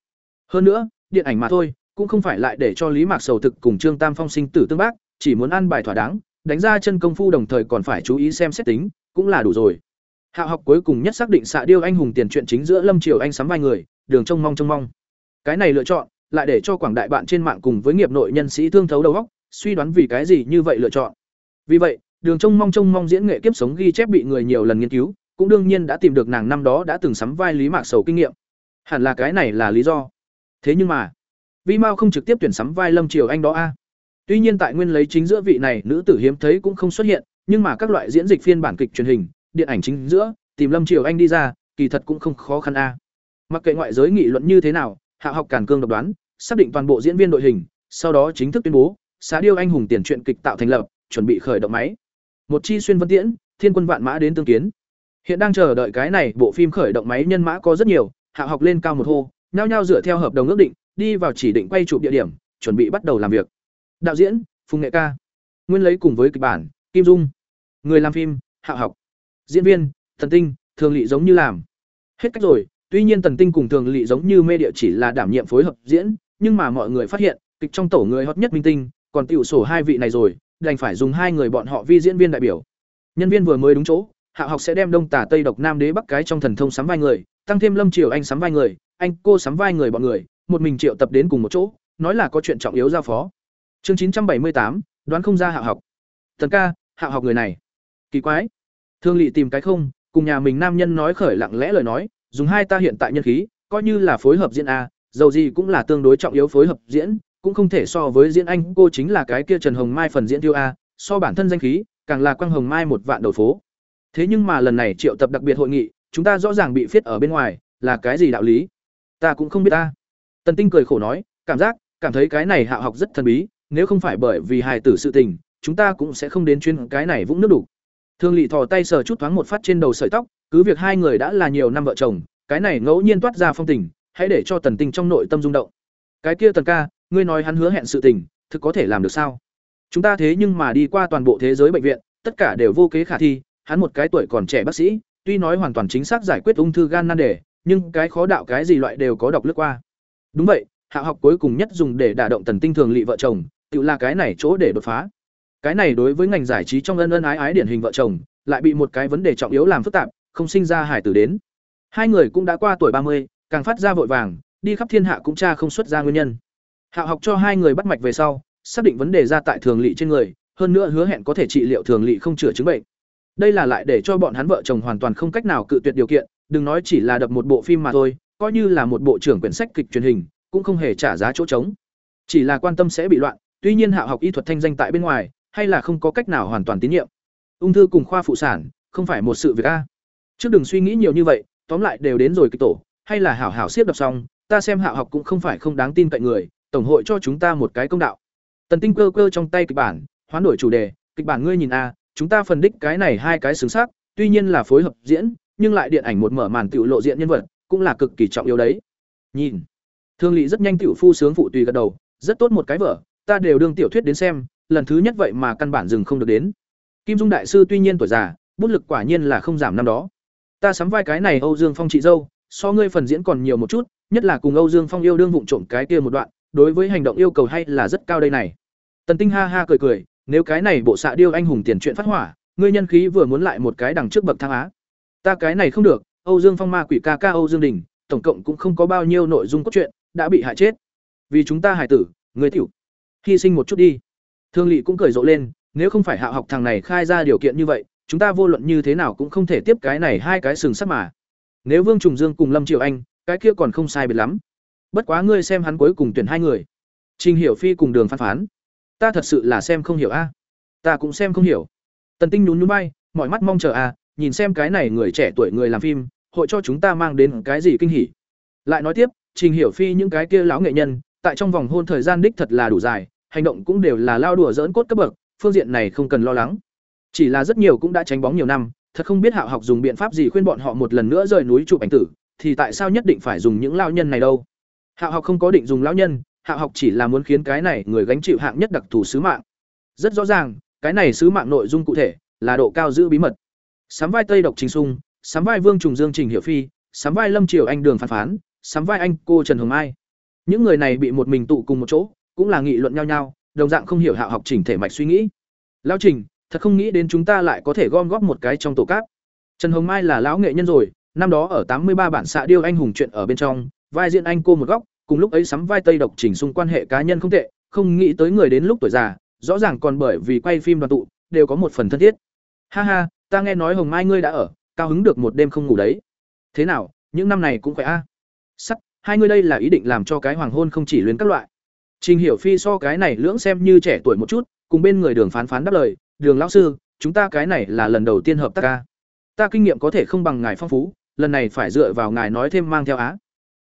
Hơn nữa, điện ảnh mà thôi, cũng không phải lại để cho lý mạc sầu thực cùng trương tam phong sinh tử tương bác chỉ muốn ăn bài thỏa đáng đánh ra chân công phu đồng thời còn phải chú ý xem xét tính cũng là đủ rồi hạ học cuối cùng nhất xác định xạ điêu anh hùng tiền chuyện chính giữa lâm triều anh sắm vai người đường trông mong trông mong cái này lựa chọn, lại để cho quảng đại bạn trên mạng cùng với nghiệp nội nhân sĩ thương thấu đầu óc, suy đoán vì cái gì như vậy lựa chọn. Vì vậy, đường trông mong trông mong diễn nghệ kiếp sống ghi chép bị người nhiều lần nghiên cứu, cũng đương nhiên đã tìm được nàng năm đó đã từng sắm vai lý mạc sầu kinh nghiệm. Hẳn là cái này là lý do. Thế nhưng mà, vi mao không trực tiếp tuyển sắm vai lâm triều anh đó a. Tuy nhiên tại nguyên lấy chính giữa vị này, nữ tử hiếm thấy cũng không xuất hiện, nhưng mà các loại diễn dịch phiên bản kịch truyền hình, điện ảnh chính giữa, tìm lâm triều anh đi ra, kỳ thật cũng không khó khăn a. Mặc kệ ngoại giới nghị luận như thế nào hạ học càn cương độc đoán, xác định toàn bộ diễn viên đội hình, sau đó chính thức tuyên bố, xá điêu anh hùng tiền truyện kịch tạo thành lập, chuẩn bị khởi động máy. Một chi xuyên vân tiễn, thiên quân vạn mã đến tương kiến. Hiện đang chờ đợi cái này, bộ phim khởi động máy nhân mã có rất nhiều, hạ học lên cao một hô, nhao nhao dựa theo hợp đồng ước định, đi vào chỉ định quay chụp địa điểm, chuẩn bị bắt đầu làm việc. Đạo diễn, phùng nghệ ca. Nguyên lấy cùng với kịch bản, kim dung. Người làm phim, hạ học. Diễn viên, thần tinh, thường lị giống như làm. Hết cách rồi tuy nhiên tần tinh cùng thường lỵ giống như mê địa chỉ là đảm nhiệm phối hợp diễn, nhưng mà mọi người phát hiện, kịch trong tổ người hot nhất minh tinh, còn tiểu sổ hai vị này rồi, đành phải dùng hai người bọn họ vi diễn viên đại biểu. Nhân viên vừa mới đúng chỗ, hạ học sẽ đem đông tả tây độc nam đế bắc cái trong thần thông sắm vai người, tăng thêm lâm triều anh sắm vai người, anh cô sắm vai người bọn người, một mình triệu tập đến cùng một chỗ, nói là có chuyện trọng yếu giao phó. Chương chín trăm bảy mươi tám, đoán không ra hạ học. Thần ca, hạ học người này. Kỳ quái. Thương lỵ tìm cái không, cùng nhà mình nam nhân nói khởi lặng lẽ lời nói dùng hai ta hiện tại nhân khí, coi như là phối hợp diễn a, dầu gì cũng là tương đối trọng yếu phối hợp diễn, cũng không thể so với diễn anh, cô chính là cái kia trần hồng mai phần diễn tiêu a, so bản thân danh khí, càng là quang hồng mai một vạn đầu phố. Thế nhưng mà lần này triệu tập đặc biệt hội nghị, chúng ta rõ ràng bị phiết ở bên ngoài, là cái gì đạo lý? Ta cũng không biết ta tần tinh cười khổ nói, cảm giác, cảm thấy cái này hạ học rất thần bí, nếu không phải bởi vì hài tử sự tình, chúng ta cũng sẽ không đến chuyên cái này vũng nước đủ thương Lệ thò tay sờ chút thoáng một phát trên đầu sợi tóc cứ việc hai người đã là nhiều năm vợ chồng, cái này ngẫu nhiên toát ra phong tình, hãy để cho tần tinh trong nội tâm rung động. Cái kia tần ca, ngươi nói hắn hứa hẹn sự tình, thực có thể làm được sao? Chúng ta thế nhưng mà đi qua toàn bộ thế giới bệnh viện, tất cả đều vô kế khả thi, hắn một cái tuổi còn trẻ bác sĩ, tuy nói hoàn toàn chính xác giải quyết ung thư gan nan đề, nhưng cái khó đạo cái gì loại đều có đọc lướt qua. Đúng vậy, hạ học cuối cùng nhất dùng để đả động tần tinh thường lị vợ chồng, tự là cái này chỗ để đột phá. Cái này đối với ngành giải trí trong ân ân ái ái điển hình vợ chồng, lại bị một cái vấn đề trọng yếu làm phức tạp không sinh ra hải tử đến. Hai người cũng đã qua tuổi ba mươi, càng phát ra vội vàng, đi khắp thiên hạ cũng tra không xuất ra nguyên nhân. Hạo học cho hai người bắt mạch về sau, xác định vấn đề ra tại thường lỵ trên người, hơn nữa hứa hẹn có thể trị liệu thường lỵ không chữa chứng bệnh. Đây là lại để cho bọn hắn vợ chồng hoàn toàn không cách nào cự tuyệt điều kiện, đừng nói chỉ là đập một bộ phim mà thôi, coi như là một bộ trưởng quyển sách kịch truyền hình, cũng không hề trả giá chỗ trống. Chỉ là quan tâm sẽ bị loạn, tuy nhiên hạ học y thuật thanh danh tại bên ngoài, hay là không có cách nào hoàn toàn tín nhiệm. Ung thư cùng khoa phụ sản, không phải một sự việc a trước đừng suy nghĩ nhiều như vậy, tóm lại đều đến rồi kịch tổ, hay là hảo hảo siết đọc xong, ta xem hạ học cũng không phải không đáng tin cậy người, tổng hội cho chúng ta một cái công đạo. Tần tinh cơ cơ trong tay kịch bản, hoán đổi chủ đề, kịch bản ngươi nhìn a chúng ta phân đích cái này hai cái xứng xác, tuy nhiên là phối hợp diễn, nhưng lại điện ảnh một mở màn tiểu lộ diện nhân vật, cũng là cực kỳ trọng yếu đấy. Nhìn. Thương lỵ rất nhanh tiểu phu sướng phụ tùy gật đầu, rất tốt một cái vở, ta đều đương tiểu thuyết đến xem, lần thứ nhất vậy mà căn bản dừng không được đến. Kim dung đại sư tuy nhiên tuổi già, bút lực quả nhiên là không giảm năm đó ta sắm vai cái này âu dương phong chị dâu, so ngươi phần diễn còn nhiều một chút, nhất là cùng âu dương phong yêu đương vụng trộm cái kia một đoạn, đối với hành động yêu cầu hay là rất cao đây này. Tần tinh ha ha cười cười, nếu cái này bộ xạ điêu anh hùng tiền chuyện phát hỏa, ngươi nhân khí vừa muốn lại một cái đằng trước bậc thang á. Ta cái này không được, âu dương phong ma quỷ ca ca âu dương đình, tổng cộng cũng không có bao nhiêu nội dung cốt truyện, đã bị hại chết. Vì chúng ta hài tử người tiểu, hy sinh một chút đi. Thương lỵ cũng cười rộ lên, nếu không phải hạ học thằng này khai ra điều kiện như vậy chúng ta vô luận như thế nào cũng không thể tiếp cái này hai cái sừng sắt mà. Nếu vương trùng dương cùng lâm triệu anh, cái kia còn không sai biệt lắm. Bất quá ngươi xem hắn cuối cùng tuyển hai người. Trình hiểu phi cùng đường phán phán. Ta thật sự là xem không hiểu a. Ta cũng xem không hiểu. Tần tinh nhún nhún bay mọi mắt mong chờ a, nhìn xem cái này người trẻ tuổi người làm phim, hội cho chúng ta mang đến cái gì kinh hỉ. Lại nói tiếp, trình hiểu phi những cái kia lão nghệ nhân, tại trong vòng hôn thời gian đích thật là đủ dài, hành động cũng đều là lao đùa dỡn cốt cấp bậc, phương diện này không cần lo lắng chỉ là rất nhiều cũng đã tránh bóng nhiều năm, thật không biết hạo học dùng biện pháp gì khuyên bọn họ một lần nữa rời núi chụp ảnh tử, thì tại sao nhất định phải dùng những lao nhân này đâu? Hạo học không có định dùng lão nhân, hạo học chỉ là muốn khiến cái này người gánh chịu hạng nhất đặc thù sứ mạng. Rất rõ ràng, cái này sứ mạng nội dung cụ thể là độ cao giữ bí mật. Sắm vai tây độc trình sung sắm vai vương trùng dương trình hiệu phi sắm vai lâm triều anh đường phán phán sắm vai anh cô trần hồng mai. Những người này bị một mình tụ cùng một chỗ, cũng là nghị luận nhau nhau, đồng dạng không hiểu hạo học chỉnh thể mạch suy nghĩ. Lao trình thật không nghĩ đến chúng ta lại có thể gom góp một cái trong tổ cát. trần hồng mai là lão nghệ nhân rồi, năm đó ở tám mươi ba bản xạ điêu anh hùng chuyện ở bên trong, vai diễn anh cô một góc, cùng lúc ấy sắm vai tây độc chỉnh xung quan hệ cá nhân không tệ, không nghĩ tới người đến lúc tuổi già, rõ ràng còn bởi vì quay phim đoàn tụ, đều có một phần thân thiết ha ha, ta nghe nói hồng mai ngươi đã ở, cao hứng được một đêm không ngủ đấy thế nào, những năm này cũng khỏe a à? sắt, hai ngươi đây là ý định làm cho cái hoàng hôn không chỉ luyến các loại trình hiểu phi so cái này lưỡng xem như trẻ tuổi một chút, cùng bên người đường phán phán đáp lời đường lão sư, chúng ta cái này là lần đầu tiên hợp tác ca ta kinh nghiệm có thể không bằng ngài phong phú, lần này phải dựa vào ngài nói thêm mang theo á.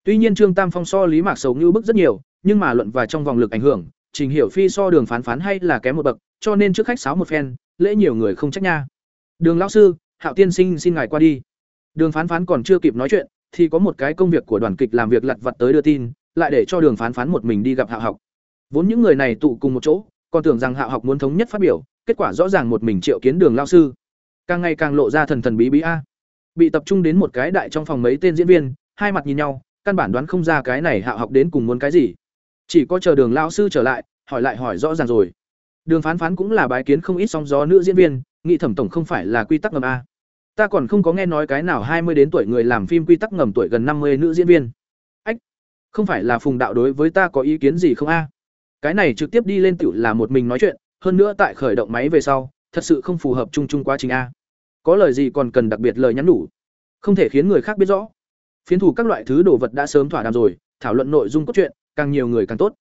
Tuy nhiên trương tam phong so lý mạc sầu ngưu bức rất nhiều, nhưng mà luận và trong vòng lực ảnh hưởng, trình hiểu phi so đường phán phán hay là kém một bậc, cho nên trước khách sáo một phen, lễ nhiều người không trách nha. Đường lão sư, hạo tiên sinh xin ngài qua đi. Đường phán phán còn chưa kịp nói chuyện, thì có một cái công việc của đoàn kịch làm việc lặt vặt tới đưa tin, lại để cho đường phán phán một mình đi gặp hạo học. Vốn những người này tụ cùng một chỗ, còn tưởng rằng hạo học muốn thống nhất phát biểu kết quả rõ ràng một mình triệu kiến đường lao sư. Càng ngày càng lộ ra thần thần bí bí a. Bị tập trung đến một cái đại trong phòng mấy tên diễn viên, hai mặt nhìn nhau, căn bản đoán không ra cái này hạ học đến cùng muốn cái gì. Chỉ có chờ đường lao sư trở lại, hỏi lại hỏi rõ ràng rồi. Đường phán phán cũng là bái kiến không ít sóng gió nữ diễn viên nghị thẩm tổng không phải là quy tắc ngầm a. Ta còn không có nghe nói cái nào hai mươi đến tuổi người làm phim quy tắc ngầm tuổi gần năm mươi nữ diễn viên. Ách, không phải là phùng đạo đối với ta có ý kiến gì không a? Cái này trực tiếp đi lên tiểu là một mình nói chuyện hơn nữa tại khởi động máy về sau, thật sự không phù hợp chung chung quá trình a. Có lời gì còn cần đặc biệt lời nhắn nhủ. Không thể khiến người khác biết rõ. Phiến thủ các loại thứ đồ vật đã sớm thỏa đàm rồi, thảo luận nội dung cốt truyện, càng nhiều người càng tốt.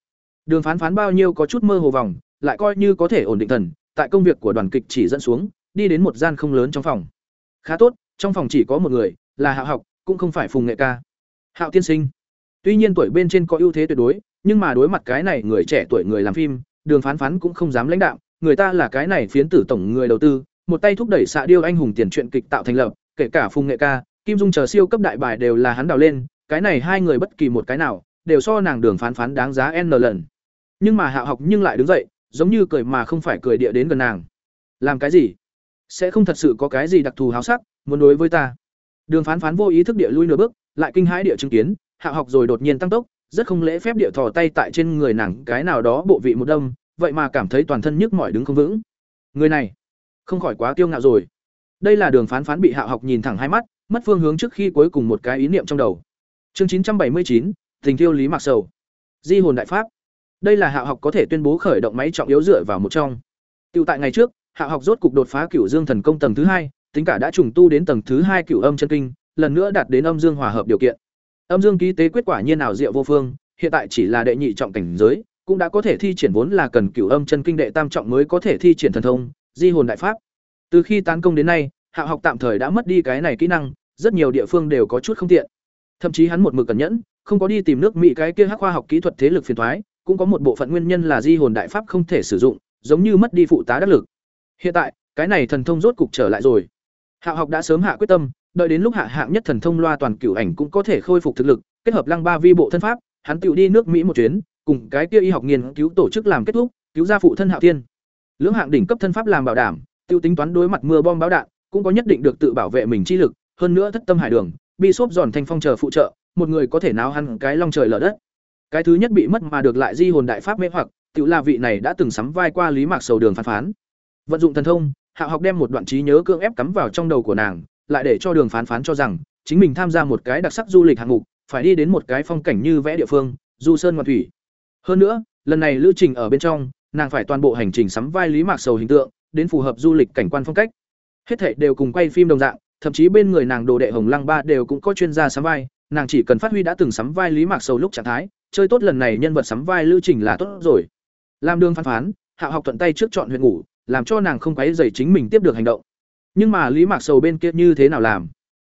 Đường phán phán bao nhiêu có chút mơ hồ vòng, lại coi như có thể ổn định thần, tại công việc của đoàn kịch chỉ dẫn xuống, đi đến một gian không lớn trong phòng. Khá tốt, trong phòng chỉ có một người, là hạo học, cũng không phải phùng nghệ ca. Hạo tiên sinh. Tuy nhiên tuổi bên trên có ưu thế tuyệt đối, nhưng mà đối mặt cái này người trẻ tuổi người làm phim đường phán phán cũng không dám lãnh đạo, người ta là cái này phiến tử tổng người đầu tư, một tay thúc đẩy xạ điêu anh hùng tiền truyện kịch tạo thành lập, kể cả phùng nghệ ca, kim dung chờ siêu cấp đại bài đều là hắn đào lên, cái này hai người bất kỳ một cái nào, đều so nàng đường phán phán đáng giá n lần. Nhưng mà hạ học nhưng lại đứng dậy, giống như cười mà không phải cười địa đến gần nàng. Làm cái gì? Sẽ không thật sự có cái gì đặc thù háo sắc, muốn đối với ta. Đường phán phán vô ý thức địa lui nửa bước, lại kinh hãi địa chứng kiến, hạ học rồi đột nhiên tăng tốc rất không lễ phép địa thò tay tại trên người nàng cái nào đó bộ vị một đâm vậy mà cảm thấy toàn thân nhức mỏi đứng không vững. Người này không khỏi quá kiêu ngạo rồi. Đây là đường phán phán bị hạ học nhìn thẳng hai mắt mất phương hướng trước khi cuối cùng một cái ý niệm trong đầu. Chương chín trăm bảy mươi chín tình thiêu lý mạc sầu. Di hồn đại pháp. Đây là hạ học có thể tuyên bố khởi động máy trọng yếu dựa vào một trong. Tiêu tại ngày trước, Hạ học rốt cục đột phá Cửu Dương thần công tầng thứ hai, tính cả đã trùng tu đến tầng thứ hai Cửu Âm chân kinh, lần nữa đạt đến âm dương hòa hợp điều kiện. Âm dương ký tế quyết quả nhiên nào diệu vô phương, hiện tại chỉ là đệ nhị trọng cảnh giới, cũng đã có thể thi triển vốn là cần Cửu Âm chân kinh đệ tam trọng mới có thể thi triển thần thông, Di hồn đại pháp. Từ khi tán công đến nay, Hạ học tạm thời đã mất đi cái này kỹ năng, rất nhiều địa phương đều có chút không tiện. Thậm chí hắn một mực cẩn nhẫn, không có đi tìm nước Mỹ cái kia hắc khoa học kỹ thuật thế lực phiền toái, cũng có một bộ phận nguyên nhân là Di hồn đại pháp không thể sử dụng, giống như mất đi phụ tá đắc lực. Hiện tại, cái này thần thông rốt cục trở lại rồi. Hạo học đã sớm hạ quyết tâm, đợi đến lúc hạ hạng nhất thần thông loa toàn cửu ảnh cũng có thể khôi phục thực lực, kết hợp lăng ba vi bộ thân pháp, hắn tiểu đi nước Mỹ một chuyến, cùng cái kia y học nghiên cứu tổ chức làm kết thúc, cứu ra phụ thân Hạo thiên Lưỡng hạng đỉnh cấp thân pháp làm bảo đảm, tiêu tính toán đối mặt mưa bom báo đạn, cũng có nhất định được tự bảo vệ mình chi lực, hơn nữa thất tâm hải đường, bị xốp giòn thanh phong chờ phụ trợ, một người có thể náo hắn cái long trời lở đất. Cái thứ nhất bị mất mà được lại di hồn đại pháp mê hoặc, tiểu là vị này đã từng sắm vai qua Lý Mạc Sầu đường phán phán. Vận dụng thần thông, Hạ Học đem một đoạn trí nhớ cưỡng ép cắm vào trong đầu của nàng, lại để cho Đường Phán Phán cho rằng chính mình tham gia một cái đặc sắc du lịch hạng mục, phải đi đến một cái phong cảnh như vẽ địa phương, du sơn ngoạn thủy. Hơn nữa, lần này lữ trình ở bên trong, nàng phải toàn bộ hành trình sắm vai Lý Mạc Sầu hình tượng, đến phù hợp du lịch cảnh quan phong cách. Hết thệ đều cùng quay phim đồng dạng, thậm chí bên người nàng đồ đệ Hồng Lăng Ba đều cũng có chuyên gia sắm vai, nàng chỉ cần phát huy đã từng sắm vai Lý Mạc Sầu lúc trạng thái, chơi tốt lần này nhân vật sắm vai Lưu trình là tốt rồi. Làm đường phán phán, Hạ học thuận tay trước chọn huyện ngủ, làm cho nàng không quấy dày chính mình tiếp được hành động nhưng mà lý mạc sầu bên kia như thế nào làm?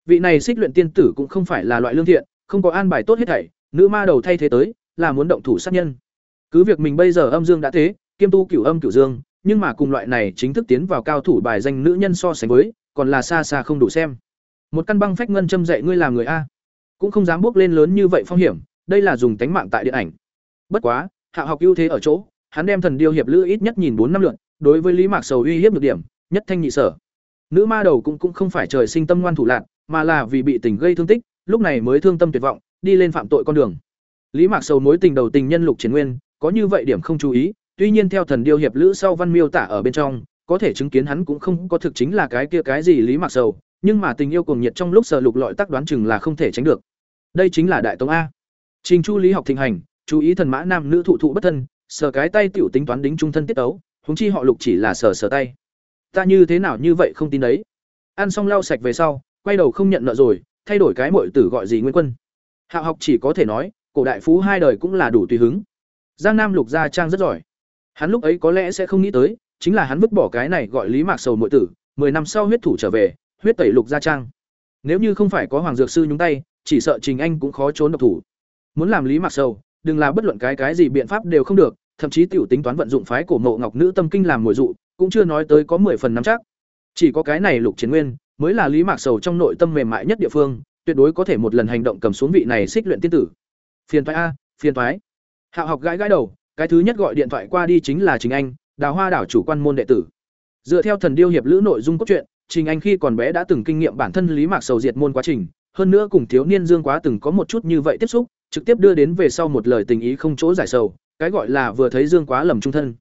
Vị này xích luyện tiên tử cũng không phải là loại lương thiện, không có an bài tốt hết thảy, nữ ma đầu thay thế tới, là muốn động thủ sát nhân. Cứ việc mình bây giờ âm dương đã thế, kiêm tu cửu âm cửu dương, nhưng mà cùng loại này chính thức tiến vào cao thủ bài danh nữ nhân so sánh với, còn là xa xa không đủ xem. Một căn băng phách ngân châm dạy ngươi làm người a. Cũng không dám bước lên lớn như vậy phong hiểm, đây là dùng tánh mạng tại điện ảnh. Bất quá, hạ học ưu thế ở chỗ, hắn đem thần điêu hiệp lữ ít nhất nhìn bốn năm lượn, đối với lý mạc sầu uy hiếp được điểm, nhất thanh nhị sở nữ ma đầu cũng cũng không phải trời sinh tâm ngoan thủ lạn, mà là vì bị tình gây thương tích lúc này mới thương tâm tuyệt vọng đi lên phạm tội con đường Lý Mạc Sầu mối tình đầu tình nhân Lục Triển Nguyên, có như vậy điểm không chú ý, tuy nhiên theo thần điêu hiệp lữ sau văn miêu tả ở bên trong, có thể chứng kiến hắn cũng không có thực chính là cái kia cái gì Lý Mạc Sầu, nhưng mà tình yêu cuồng nhiệt trong lúc sở lục lọi tác đoán chừng là không thể tránh được. Đây chính là đại tông a. Trình Chu Lý học thịnh hành, chú ý thần mã nam nữ thụ thụ bất thân, sờ cái tay tiểu tính toán đính trung thân tiết tấu, huống chi họ Lục chỉ là sờ sờ tay. Ta như thế nào như vậy không tin đấy. Ăn xong lau sạch về sau, quay đầu không nhận nợ rồi, thay đổi cái muội tử gọi gì Nguyên Quân. Hạ học chỉ có thể nói, cổ đại phú hai đời cũng là đủ tùy hứng. Giang Nam Lục gia trang rất giỏi. Hắn lúc ấy có lẽ sẽ không nghĩ tới, chính là hắn vứt bỏ cái này gọi Lý Mạc Sầu muội tử, 10 năm sau huyết thủ trở về, huyết tẩy Lục gia trang. Nếu như không phải có Hoàng dược sư nhúng tay, chỉ sợ Trình Anh cũng khó trốn độc thủ. Muốn làm Lý Mạc Sầu, đừng là bất luận cái cái gì biện pháp đều không được, thậm chí tiểu tính toán vận dụng phái cổ mộ ngọc nữ tâm kinh làm mồi dụ, cũng chưa nói tới có 10 phần nắm chắc. Chỉ có cái này Lục Chiến Nguyên mới là Lý Mạc Sầu trong nội tâm mềm mại nhất địa phương, tuyệt đối có thể một lần hành động cầm xuống vị này xích luyện tiên tử. Phiền toái a, phiền toái. Hạo học gãi gãi đầu, cái thứ nhất gọi điện thoại qua đi chính là Trình Anh, Đào Hoa đảo chủ quan môn đệ tử. Dựa theo thần điêu hiệp lữ nội dung cốt truyện, Trình Anh khi còn bé đã từng kinh nghiệm bản thân Lý Mạc Sầu diệt môn quá trình, hơn nữa cùng thiếu niên Dương Quá từng có một chút như vậy tiếp xúc, trực tiếp đưa đến về sau một lời tình ý không chỗ giải sầu, cái gọi là vừa thấy Dương Quá lầm trung thân.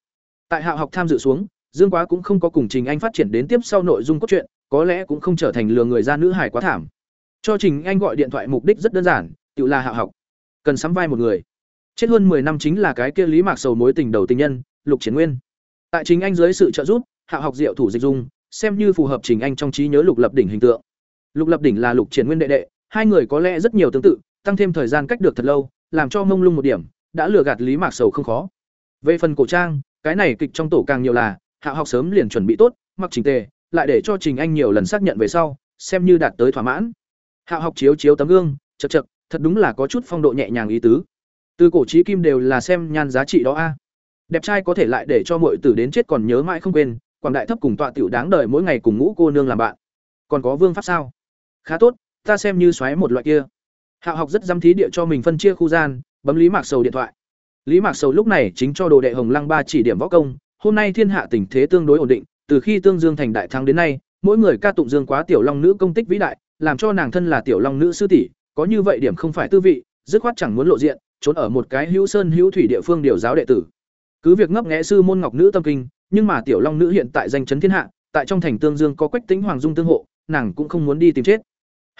Tại Hạo học tham dự xuống, Dương Quá cũng không có cùng Trình Anh phát triển đến tiếp sau nội dung cốt truyện, có lẽ cũng không trở thành lừa người ra nữ hải quá thảm. Cho Trình Anh gọi điện thoại mục đích rất đơn giản, tự là Hạo học. Cần sắm vai một người. Chết hơn 10 năm chính là cái kia Lý Mạc Sầu mối tình đầu tình nhân, Lục Triển Nguyên. Tại Trình Anh dưới sự trợ giúp, Hạo học diệu thủ dịch dung, xem như phù hợp Trình Anh trong trí nhớ Lục Lập đỉnh hình tượng. Lục Lập đỉnh là Lục Triển Nguyên đệ đệ, hai người có lẽ rất nhiều tương tự, tăng thêm thời gian cách được thật lâu, làm cho mông lung một điểm, đã lừa gạt Lý Mạc Sầu không khó. Về phần cổ trang, cái này kịch trong tổ càng nhiều là, hạ học sớm liền chuẩn bị tốt, mặc trình tề, lại để cho Trình Anh nhiều lần xác nhận về sau, xem như đạt tới thỏa mãn. hạ học chiếu chiếu tấm gương, chật chật thật đúng là có chút phong độ nhẹ nhàng ý tứ. Từ cổ chí kim đều là xem nhan giá trị đó a. Đẹp trai có thể lại để cho muội tử đến chết còn nhớ mãi không quên, quảng đại thấp cùng tọa tiểu đáng đời mỗi ngày cùng ngũ cô nương làm bạn. Còn có vương pháp sao? Khá tốt, ta xem như xoáy một loại kia. hạ học rất dám thí địa cho mình phân chia khu gian, bấm Lý Mạc Sầu điện thoại. Lý Mạc Sầu lúc này chính cho đồ đệ Hồng Lăng ba chỉ điểm võ công, hôm nay thiên hạ tình thế tương đối ổn định, từ khi Tương Dương thành đại thắng đến nay, mỗi người ca tụng Dương quá tiểu long nữ công tích vĩ đại, làm cho nàng thân là tiểu long nữ sư tỷ, có như vậy điểm không phải tư vị, dứt khoát chẳng muốn lộ diện, trốn ở một cái hữu sơn hữu thủy địa phương điều giáo đệ tử. Cứ việc ngấp nghẽ sư môn ngọc nữ tâm kinh, nhưng mà tiểu long nữ hiện tại danh chấn thiên hạ, tại trong thành Tương Dương có Quách Tĩnh Hoàng Dung tương hộ, nàng cũng không muốn đi tìm chết.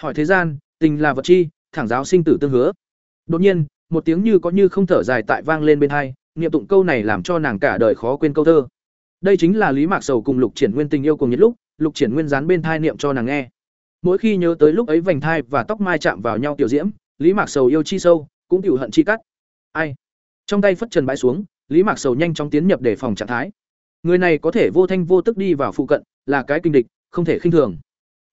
Hỏi thế gian, tình là vật chi, thẳng giáo sinh tử tương hứa. Đột nhiên, một tiếng như có như không thở dài tại vang lên bên hai, niệm tụng câu này làm cho nàng cả đời khó quên câu thơ. Đây chính là Lý Mạc Sầu cùng Lục Triển Nguyên tình yêu cùng nhất lúc, Lục Triển Nguyên dán bên thai niệm cho nàng nghe. Mỗi khi nhớ tới lúc ấy vành thai và tóc mai chạm vào nhau tiểu diễm, Lý Mạc Sầu yêu chi sâu, cũng tiểu hận chi cắt. Ai? Trong tay phất trần bãi xuống, Lý Mạc Sầu nhanh chóng tiến nhập để phòng trạng thái. Người này có thể vô thanh vô tức đi vào phụ cận, là cái kinh địch, không thể khinh thường.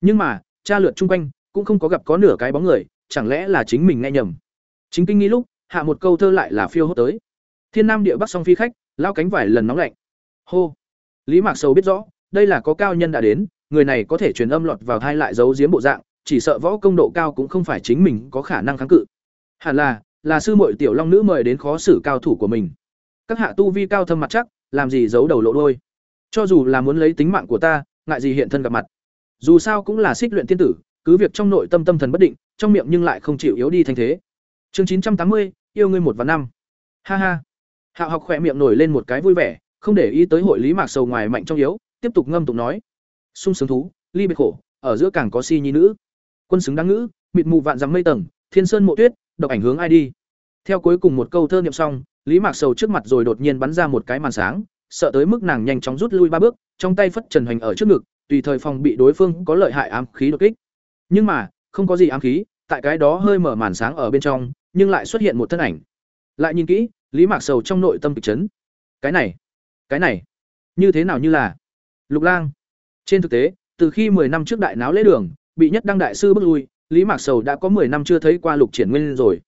Nhưng mà, tra lượt chung quanh, cũng không có gặp có nửa cái bóng người, chẳng lẽ là chính mình nghe nhầm. Chính kinh nghi lúc, hạ một câu thơ lại là phiêu hốt tới. Thiên Nam địa Bắc song phi khách, lao cánh vải lần nóng lạnh. Hô. Lý Mạc Sầu biết rõ, đây là có cao nhân đã đến, người này có thể truyền âm lọt vào thai lại giấu giếm bộ dạng, chỉ sợ võ công độ cao cũng không phải chính mình có khả năng kháng cự. Hẳn là, là sư muội tiểu long nữ mời đến khó xử cao thủ của mình. Các hạ tu vi cao thâm mặt chắc, làm gì giấu đầu lộ đuôi. Cho dù là muốn lấy tính mạng của ta, ngại gì hiện thân gặp mặt. Dù sao cũng là xích luyện tiên tử, cứ việc trong nội tâm tâm thần bất định, trong miệng nhưng lại không chịu yếu đi thành thế. Chương chín trăm tám mươi, yêu ngươi một và năm. Ha ha. Hạo học khỏe miệng nổi lên một cái vui vẻ, không để ý tới hội lý mạc sầu ngoài mạnh trong yếu, tiếp tục ngâm tụng nói: "Sung sướng thú, ly biệt khổ, ở giữa càng có si nhi nữ. Quân xứng đáng ngữ, mịt mù vạn dặm mây tầng, thiên sơn mộ tuyết, độc ảnh hướng ai đi." Theo cuối cùng một câu thơ niệm xong, Lý Mạc Sầu trước mặt rồi đột nhiên bắn ra một cái màn sáng, sợ tới mức nàng nhanh chóng rút lui ba bước, trong tay phất trần hoành ở trước ngực, tùy thời phòng bị đối phương có lợi hại ám khí đột kích. Nhưng mà, không có gì ám khí, tại cái đó hơi mở màn sáng ở bên trong, nhưng lại xuất hiện một thân ảnh. Lại nhìn kỹ, Lý Mạc Sầu trong nội tâm kịch chấn. Cái này, cái này, như thế nào như là Lục Lang. Trên thực tế, từ khi 10 năm trước đại náo lễ đường, bị nhất đăng đại sư bước lui, Lý Mạc Sầu đã có 10 năm chưa thấy qua Lục Triển Nguyên rồi.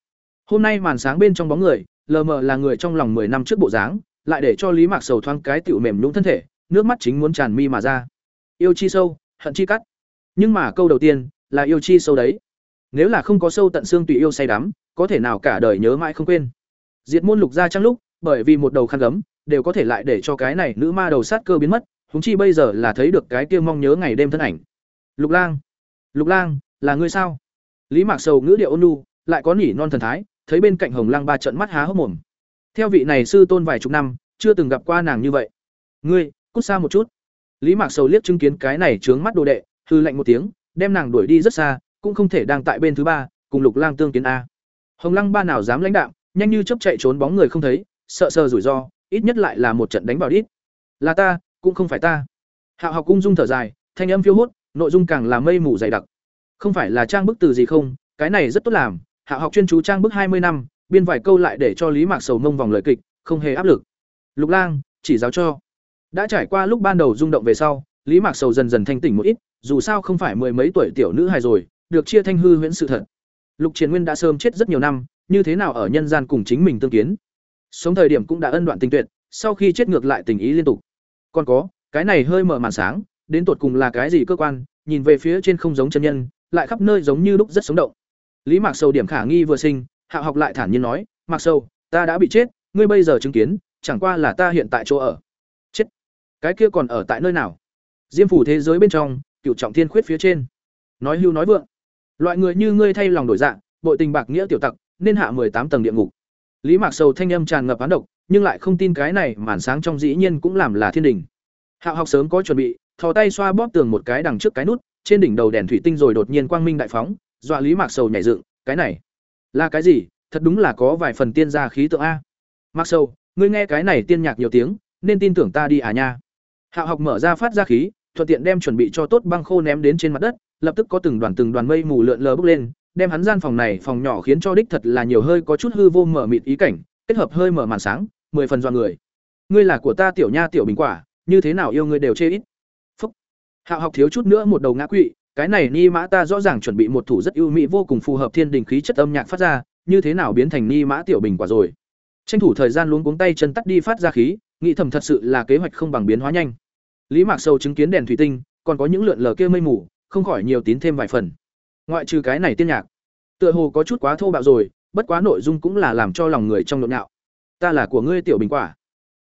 Hôm nay màn sáng bên trong bóng người, lờ mờ là người trong lòng 10 năm trước bộ dáng, lại để cho Lý Mạc Sầu thoáng cái tiểu mềm nhũn thân thể, nước mắt chính muốn tràn mi mà ra. Yêu chi sâu, hận chi cắt. Nhưng mà câu đầu tiên là yêu chi sâu đấy. Nếu là không có sâu tận xương tùy yêu say đắm, có thể nào cả đời nhớ mãi không quên. Diệt môn lục gia trăng lúc, bởi vì một đầu khăn gấm, đều có thể lại để cho cái này nữ ma đầu sát cơ biến mất, húng chi bây giờ là thấy được cái kia mong nhớ ngày đêm thân ảnh. Lục Lang, Lục Lang, là ngươi sao? Lý Mạc Sầu ngữ điệu ôn nhu, lại có nỉ non thần thái, thấy bên cạnh hồng lang ba trận mắt há hốc mồm theo vị này sư tôn vài chục năm chưa từng gặp qua nàng như vậy ngươi cút xa một chút lý mạc sầu liếc chứng kiến cái này trướng mắt đồ đệ hư lạnh một tiếng đem nàng đuổi đi rất xa cũng không thể đang tại bên thứ ba, cùng lục lang tương kiến a. Hồng lăng ba nào dám lãnh đạo nhanh như chấp chạy trốn bóng người không thấy, sợ sờ rủi ro, ít nhất lại là một trận đánh vào đít. Là ta, cũng không phải ta. Hạo học cung dung thở dài, thanh âm phiêu hốt, nội dung càng là mây mù dày đặc. Không phải là trang bức từ gì không, cái này rất tốt làm hạo học chuyên chú trang bức hai mươi năm, biên vài câu lại để cho lý mạc sầu mông vòng lời kịch, không hề áp lực. Lục lang, chỉ giáo cho. Đã trải qua lúc ban đầu rung động về sau, lý mạc sầu dần dần thanh tỉnh một ít, dù sao không phải mười mấy tuổi tiểu nữ hài rồi được chia thanh hư huyễn sự thật. Lục Triển nguyên đã sớm chết rất nhiều năm, như thế nào ở nhân gian cùng chính mình tương kiến? Sống thời điểm cũng đã ân đoạn tình tuyệt, sau khi chết ngược lại tình ý liên tục. Còn có, cái này hơi mở màn sáng, đến tột cùng là cái gì cơ quan, nhìn về phía trên không giống chân nhân, lại khắp nơi giống như lúc rất sống động. Lý mạc sầu điểm khả nghi vừa sinh, hạ học lại thản nhiên nói, mạc sầu, ta đã bị chết, ngươi bây giờ chứng kiến, chẳng qua là ta hiện tại chỗ ở. Chết. Cái kia còn ở tại nơi nào? Diêm phủ thế giới bên trong cựu trọng thiên khuyết phía trên. Nói hưu nói vượng loại người như ngươi thay lòng đổi dạng bội tình bạc nghĩa tiểu tặc, nên hạ tám tầng địa ngục. Lý mạc sầu thanh âm tràn ngập án độc, nhưng lại không tin cái này màn sáng trong dĩ nhiên cũng làm là thiên đình. Hạo học sớm có chuẩn bị, thò tay xoa bóp tường một cái đằng trước cái nút, trên đỉnh đầu đèn thủy tinh rồi đột nhiên quang minh đại phóng, dọa lý mạc sầu nhảy dựng, cái này, là cái gì? Thật đúng là có vài phần tiên gia khí tượng a. Mạc sầu, ngươi nghe cái này tiên nhạc nhiều tiếng, nên tin tưởng ta đi à nha. Hạo học mở ra phát ra khí, thuận tiện đem chuẩn bị cho tốt băng khô ném đến trên mặt đất lập tức có từng đoàn từng đoàn mây mù lượn lờ bốc lên, đem hắn gian phòng này phòng nhỏ khiến cho đích thật là nhiều hơi có chút hư vô mở mịt ý cảnh, kết hợp hơi mở màn sáng, mười phần do người. Ngươi là của ta tiểu nha tiểu bình quả, như thế nào yêu ngươi đều chê ít. Phúc. Hạo học thiếu chút nữa một đầu ngã quỵ, cái này ni mã ta rõ ràng chuẩn bị một thủ rất ưu mỹ vô cùng phù hợp thiên đình khí chất âm nhạc phát ra, như thế nào biến thành ni mã tiểu bình quả rồi. Tranh thủ thời gian luống cuống tay chân tắt đi phát ra khí, nghĩ thầm thật sự là kế hoạch không bằng biến hóa nhanh. Lý mạc sâu chứng kiến đèn thủy tinh, còn có những lượn lờ kia mây mù không khỏi nhiều tín thêm vài phần. Ngoại trừ cái này tiên nhạc, tựa hồ có chút quá thô bạo rồi, bất quá nội dung cũng là làm cho lòng người trong nhộn nhạo. Ta là của ngươi tiểu bình quả.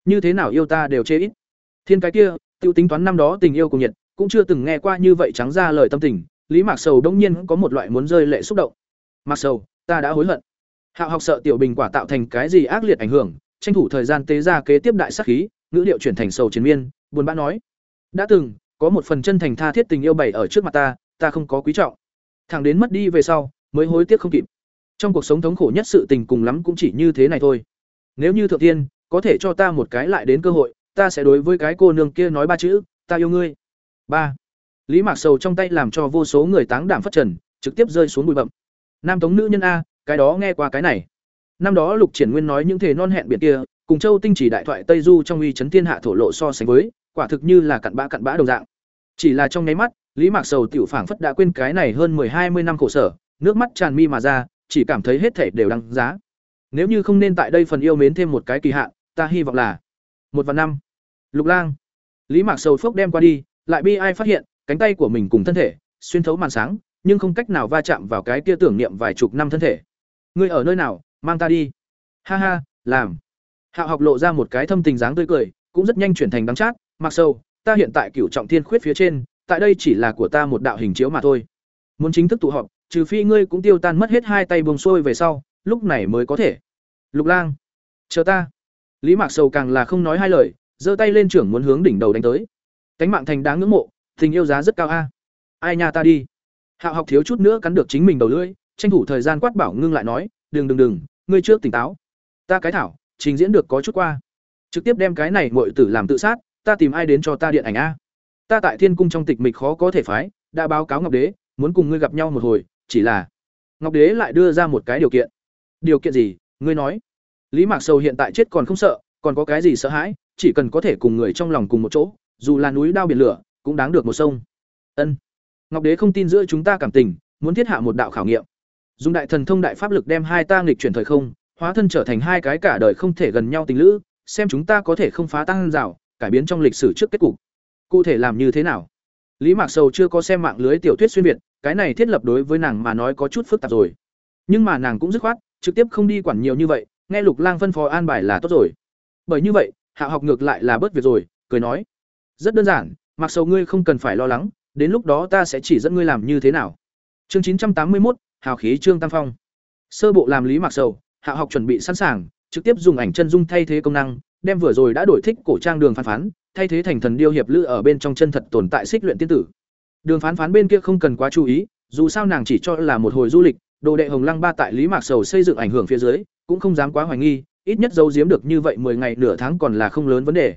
Như thế nào yêu ta đều chê ít. Thiên cái kia, tiêu tính toán năm đó tình yêu cùng nhiệt, cũng chưa từng nghe qua như vậy trắng ra lời tâm tình, lý mạc sầu đông nhiên có một loại muốn rơi lệ xúc động. Mạc sầu, ta đã hối hận. Hạo học sợ tiểu bình quả tạo thành cái gì ác liệt ảnh hưởng, tranh thủ thời gian tế ra kế tiếp đại sắc khí, ngữ điệu chuyển thành sầu chiến miên, buồn bã nói. Đã từng có một phần chân thành tha thiết tình yêu bày ở trước mặt ta ta không có quý trọng. Thẳng đến mất đi về sau, mới hối tiếc không kịp. Trong cuộc sống thống khổ nhất sự tình cùng lắm cũng chỉ như thế này thôi. Nếu như thượng tiên, có thể cho ta một cái lại đến cơ hội, ta sẽ đối với cái cô nương kia nói ba chữ, ta yêu ngươi. Ba. Lý mạc sầu trong tay làm cho vô số người táng đảm phát trần, trực tiếp rơi xuống bụi bậm nam tống nữ nhân a, cái đó nghe qua cái này. Năm đó lục triển nguyên nói những thể non hẹn biệt kia, cùng châu tinh chỉ đại thoại tây du trong uy chấn thiên hạ thổ lộ so sánh với quả thực như là cặn bã cặn bã đồng dạng. Chỉ là trong nháy mắt, lý mạc sầu tiểu phảng phất đã quên cái này hơn mười hai mươi năm khổ sở, nước mắt tràn mi mà ra, chỉ cảm thấy hết thể đều đáng giá. Nếu như không nên tại đây phần yêu mến thêm một cái kỳ hạn, ta hy vọng là một và năm. Lục lang. Lý mạc sầu phốc đem qua đi, lại bi ai phát hiện, cánh tay của mình cùng thân thể, xuyên thấu màn sáng, nhưng không cách nào va chạm vào cái kia tưởng niệm vài chục năm thân thể. Ngươi ở nơi nào, mang ta đi. Ha ha, làm. Hạo học lộ ra một cái thâm tình dáng tươi cười, cũng rất nhanh chuyển thành đắng chát mặc sâu, ta hiện tại cửu trọng thiên khuyết phía trên, tại đây chỉ là của ta một đạo hình chiếu mà thôi. Muốn chính thức tụ họp, trừ phi ngươi cũng tiêu tan mất hết hai tay buông xuôi về sau, lúc này mới có thể. Lục lang, chờ ta. Lý mạc sầu càng là không nói hai lời, giơ tay lên trưởng muốn hướng đỉnh đầu đánh tới. Cánh mạng thành đáng ngưỡng mộ, tình yêu giá rất cao a. Ai nhà ta đi? Hạo học thiếu chút nữa cắn được chính mình đầu lưỡi, tranh thủ thời gian quát bảo ngưng lại nói, đừng đừng đừng, ngươi trước tỉnh táo. Ta cái thảo, trình diễn được có chút qua. Trực tiếp đem cái này muội tử làm tự sát ta tìm ai đến cho ta điện ảnh a? Ta tại thiên cung trong tịch mịch khó có thể phái, đã báo cáo ngọc đế, muốn cùng ngươi gặp nhau một hồi, chỉ là ngọc đế lại đưa ra một cái điều kiện. Điều kiện gì? Ngươi nói. Lý mạc sầu hiện tại chết còn không sợ, còn có cái gì sợ hãi, chỉ cần có thể cùng người trong lòng cùng một chỗ, dù là núi đao biển lửa, cũng đáng được một sông. Ân. Ngọc đế không tin giữa chúng ta cảm tình, muốn thiết hạ một đạo khảo nghiệm. Dùng đại thần thông đại pháp lực đem hai ta nghịch chuyển thời không, hóa thân trở thành hai cái cả đời không thể gần nhau tình lữ, xem chúng ta có thể không phá tăng rào cải biến trong lịch sử trước kết cục. Cụ thể làm như thế nào? Lý mạc sầu chưa có xem mạng lưới tiểu thuyết xuyên việt, cái này thiết lập đối với nàng mà nói có chút phức tạp rồi. Nhưng mà nàng cũng dứt khoát, trực tiếp không đi quản nhiều như vậy, nghe lục lang phân phó an bài là tốt rồi. Bởi như vậy, hạ học ngược lại là bớt việc rồi, cười nói. Rất đơn giản mặc sầu ngươi không cần phải lo lắng, đến lúc đó ta sẽ chỉ dẫn ngươi làm như thế nào. Chương chín trăm tám mươi một hào khí trương tam phong. Sơ bộ làm lý mặc sầu, hạ học chuẩn bị sẵn sàng, trực tiếp dùng ảnh chân dung thay thế công năng đem vừa rồi đã đổi thích cổ trang đường phán phán, thay thế thành thần điêu hiệp lữ ở bên trong chân thật tồn tại xích luyện tiên tử. Đường phán phán bên kia không cần quá chú ý, dù sao nàng chỉ cho là một hồi du lịch, đồ đệ hồng lăng ba tại lý mạc sầu xây dựng ảnh hưởng phía dưới, cũng không dám quá hoài nghi, ít nhất giấu giếm được như vậy 10 ngày nửa tháng còn là không lớn vấn đề.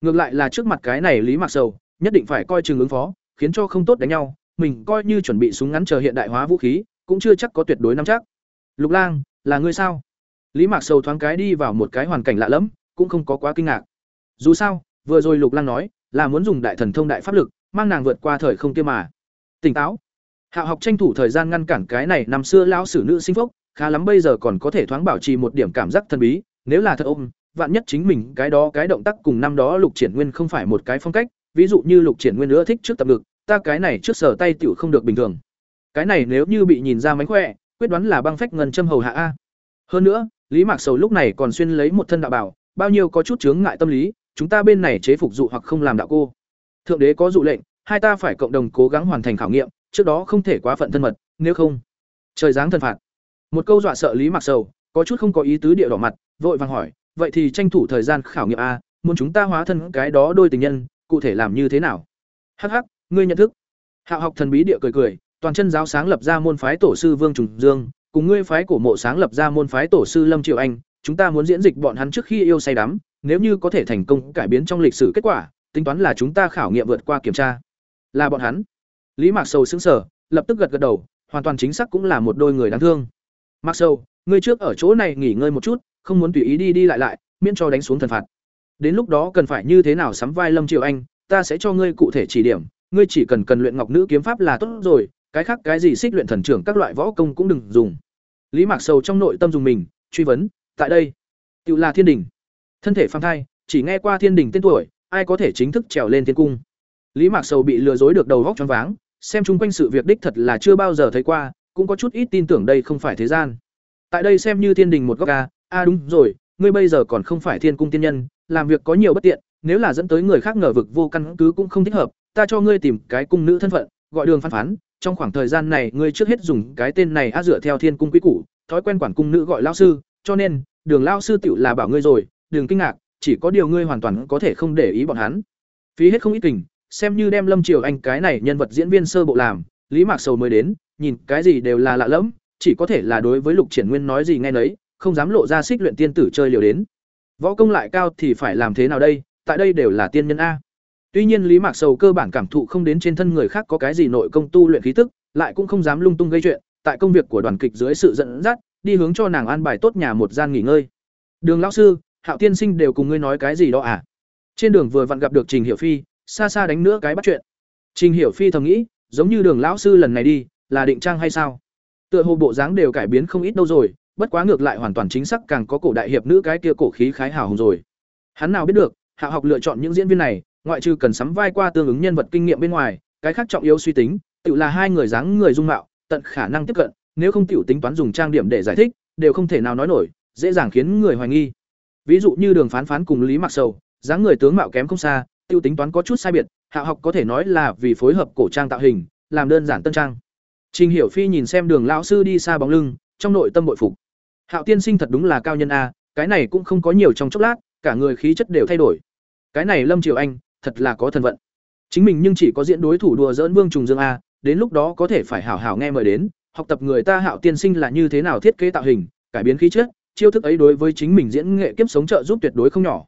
Ngược lại là trước mặt cái này lý mạc sầu, nhất định phải coi chừng ứng phó, khiến cho không tốt đánh nhau, mình coi như chuẩn bị súng ngắn chờ hiện đại hóa vũ khí, cũng chưa chắc có tuyệt đối nắm chắc. Lục lang, là ngươi sao? Lý mạc sầu thoáng cái đi vào một cái hoàn cảnh lạ lẫm cũng không có quá kinh ngạc. Dù sao vừa rồi lục lang nói là muốn dùng đại thần thông đại pháp lực mang nàng vượt qua thời không kia mà. Tỉnh táo. Hạo học tranh thủ thời gian ngăn cản cái này năm xưa lão sử nữ sinh phúc, khá lắm bây giờ còn có thể thoáng bảo trì một điểm cảm giác thần bí nếu là thật ôm vạn nhất chính mình cái đó cái động tác cùng năm đó lục triển nguyên không phải một cái phong cách ví dụ như lục triển nguyên nữa thích trước tập ngực ta cái này trước sở tay tiểu không được bình thường. Cái này nếu như bị nhìn ra mánh khỏe quyết đoán là băng phách ngân châm hầu hạ a. Hơn nữa lý mạc sầu lúc này còn xuyên lấy một thân đạo bảo bao nhiêu có chút chướng ngại tâm lý, chúng ta bên này chế phục dụ hoặc không làm đạo cô. Thượng đế có dụ lệnh, hai ta phải cộng đồng cố gắng hoàn thành khảo nghiệm, trước đó không thể quá phận thân mật, nếu không, trời giáng thần phạt. Một câu dọa sợ lý mặc sầu, có chút không có ý tứ địa đỏ mặt, vội vàng hỏi, vậy thì tranh thủ thời gian khảo nghiệm a, muốn chúng ta hóa thân cái đó đôi tình nhân, cụ thể làm như thế nào? Hắc hắc, ngươi nhận thức. Hạo học thần bí địa cười cười, toàn chân giáo sáng lập ra môn phái tổ sư vương trùng dương, cùng ngươi phái cổ mộ sáng lập ra môn phái tổ sư lâm triệu anh chúng ta muốn diễn dịch bọn hắn trước khi yêu say đắm, nếu như có thể thành công cải biến trong lịch sử kết quả, tính toán là chúng ta khảo nghiệm vượt qua kiểm tra. Là bọn hắn. Lý mạc sầu xứng sở lập tức gật gật đầu, hoàn toàn chính xác cũng là một đôi người đáng thương. Mạc sầu, ngươi trước ở chỗ này nghỉ ngơi một chút, không muốn tùy ý đi đi lại lại, miễn cho đánh xuống thần phạt. Đến lúc đó cần phải như thế nào sắm vai lâm triều anh, ta sẽ cho ngươi cụ thể chỉ điểm, ngươi chỉ cần cần luyện ngọc nữ kiếm pháp là tốt rồi, cái khác cái gì xích luyện thần trưởng các loại võ công cũng đừng dùng. Lý mạc sầu trong nội tâm dùng mình, truy vấn tại đây, tự là thiên đình. Thân thể phang thai, chỉ nghe qua thiên đình tên tuổi, ai có thể chính thức trèo lên thiên cung. Lý mạc sầu bị lừa dối được đầu góc choáng váng, xem chung quanh sự việc đích thật là chưa bao giờ thấy qua, cũng có chút ít tin tưởng đây không phải thế gian. Tại đây xem như thiên đình một góc a a đúng rồi, ngươi bây giờ còn không phải thiên cung tiên nhân, làm việc có nhiều bất tiện, nếu là dẫn tới người khác ngờ vực vô căn cứ cũng không thích hợp, ta cho ngươi tìm cái cung nữ thân phận, gọi đường phán phán, trong khoảng thời gian này ngươi trước hết dùng cái tên này a dựa theo thiên cung quý củ, thói quen quản cung nữ gọi lao sư cho nên, đường lao sư tựu là bảo ngươi rồi, đừng kinh ngạc, chỉ có điều ngươi hoàn toàn có thể không để ý bọn hắn. Phí hết không ít kình xem như đem lâm triều anh cái này nhân vật diễn viên sơ bộ làm, lý mạc sầu mới đến, nhìn cái gì đều là lạ lẫm, chỉ có thể là đối với lục triển nguyên nói gì nghe nấy, không dám lộ ra xích luyện tiên tử chơi liều đến. Võ công lại cao thì phải làm thế nào đây, tại đây đều là tiên nhân a. Tuy nhiên lý mạc sầu cơ bản cảm thụ không đến trên thân người khác có cái gì nội công tu luyện khí tức, lại cũng không dám lung tung gây chuyện, tại công việc của đoàn kịch dưới sự dẫn dắt đi hướng cho nàng an bài tốt nhà một gian nghỉ ngơi. Đường lão sư, hạo tiên sinh đều cùng ngươi nói cái gì đó à? Trên đường vừa vặn gặp được trình hiểu phi, xa xa đánh nữa cái bắt chuyện. Trình hiểu phi thầm nghĩ, giống như đường lão sư lần này đi, là định trang hay sao? Tựa hồ bộ dáng đều cải biến không ít đâu rồi, bất quá ngược lại hoàn toàn chính xác càng có cổ đại hiệp nữ cái kia cổ khí khái hào hùng rồi. Hắn nào biết được hạ học lựa chọn những diễn viên này, ngoại trừ cần sắm vai qua tương ứng nhân vật kinh nghiệm bên ngoài, cái khác trọng yếu suy tính, tự là hai người dáng người dung mạo, tận khả năng tiếp cận nếu không tiểu tính toán dùng trang điểm để giải thích, đều không thể nào nói nổi, dễ dàng khiến người hoài nghi. Ví dụ như đường phán phán cùng lý mặc sầu, dáng người tướng mạo kém không xa tiêu tính toán có chút sai biệt, hạ học có thể nói là vì phối hợp cổ trang tạo hình, làm đơn giản tân trang. Trình hiểu phi nhìn xem đường lão sư đi xa bóng lưng, trong nội tâm bội phục. Hạo tiên sinh thật đúng là cao nhân a, cái này cũng không có nhiều trong chốc lát, cả người khí chất đều thay đổi. Cái này lâm triều anh, thật là có thần vận. Chính mình nhưng chỉ có diễn đối thủ đùa dỡn vương trùng dương a, đến lúc đó có thể phải hảo hảo nghe mời đến học tập người ta hạo tiên sinh là như thế nào thiết kế tạo hình, cải biến khí chất, chiêu thức ấy đối với chính mình diễn nghệ kiếp sống trợ giúp tuyệt đối không nhỏ.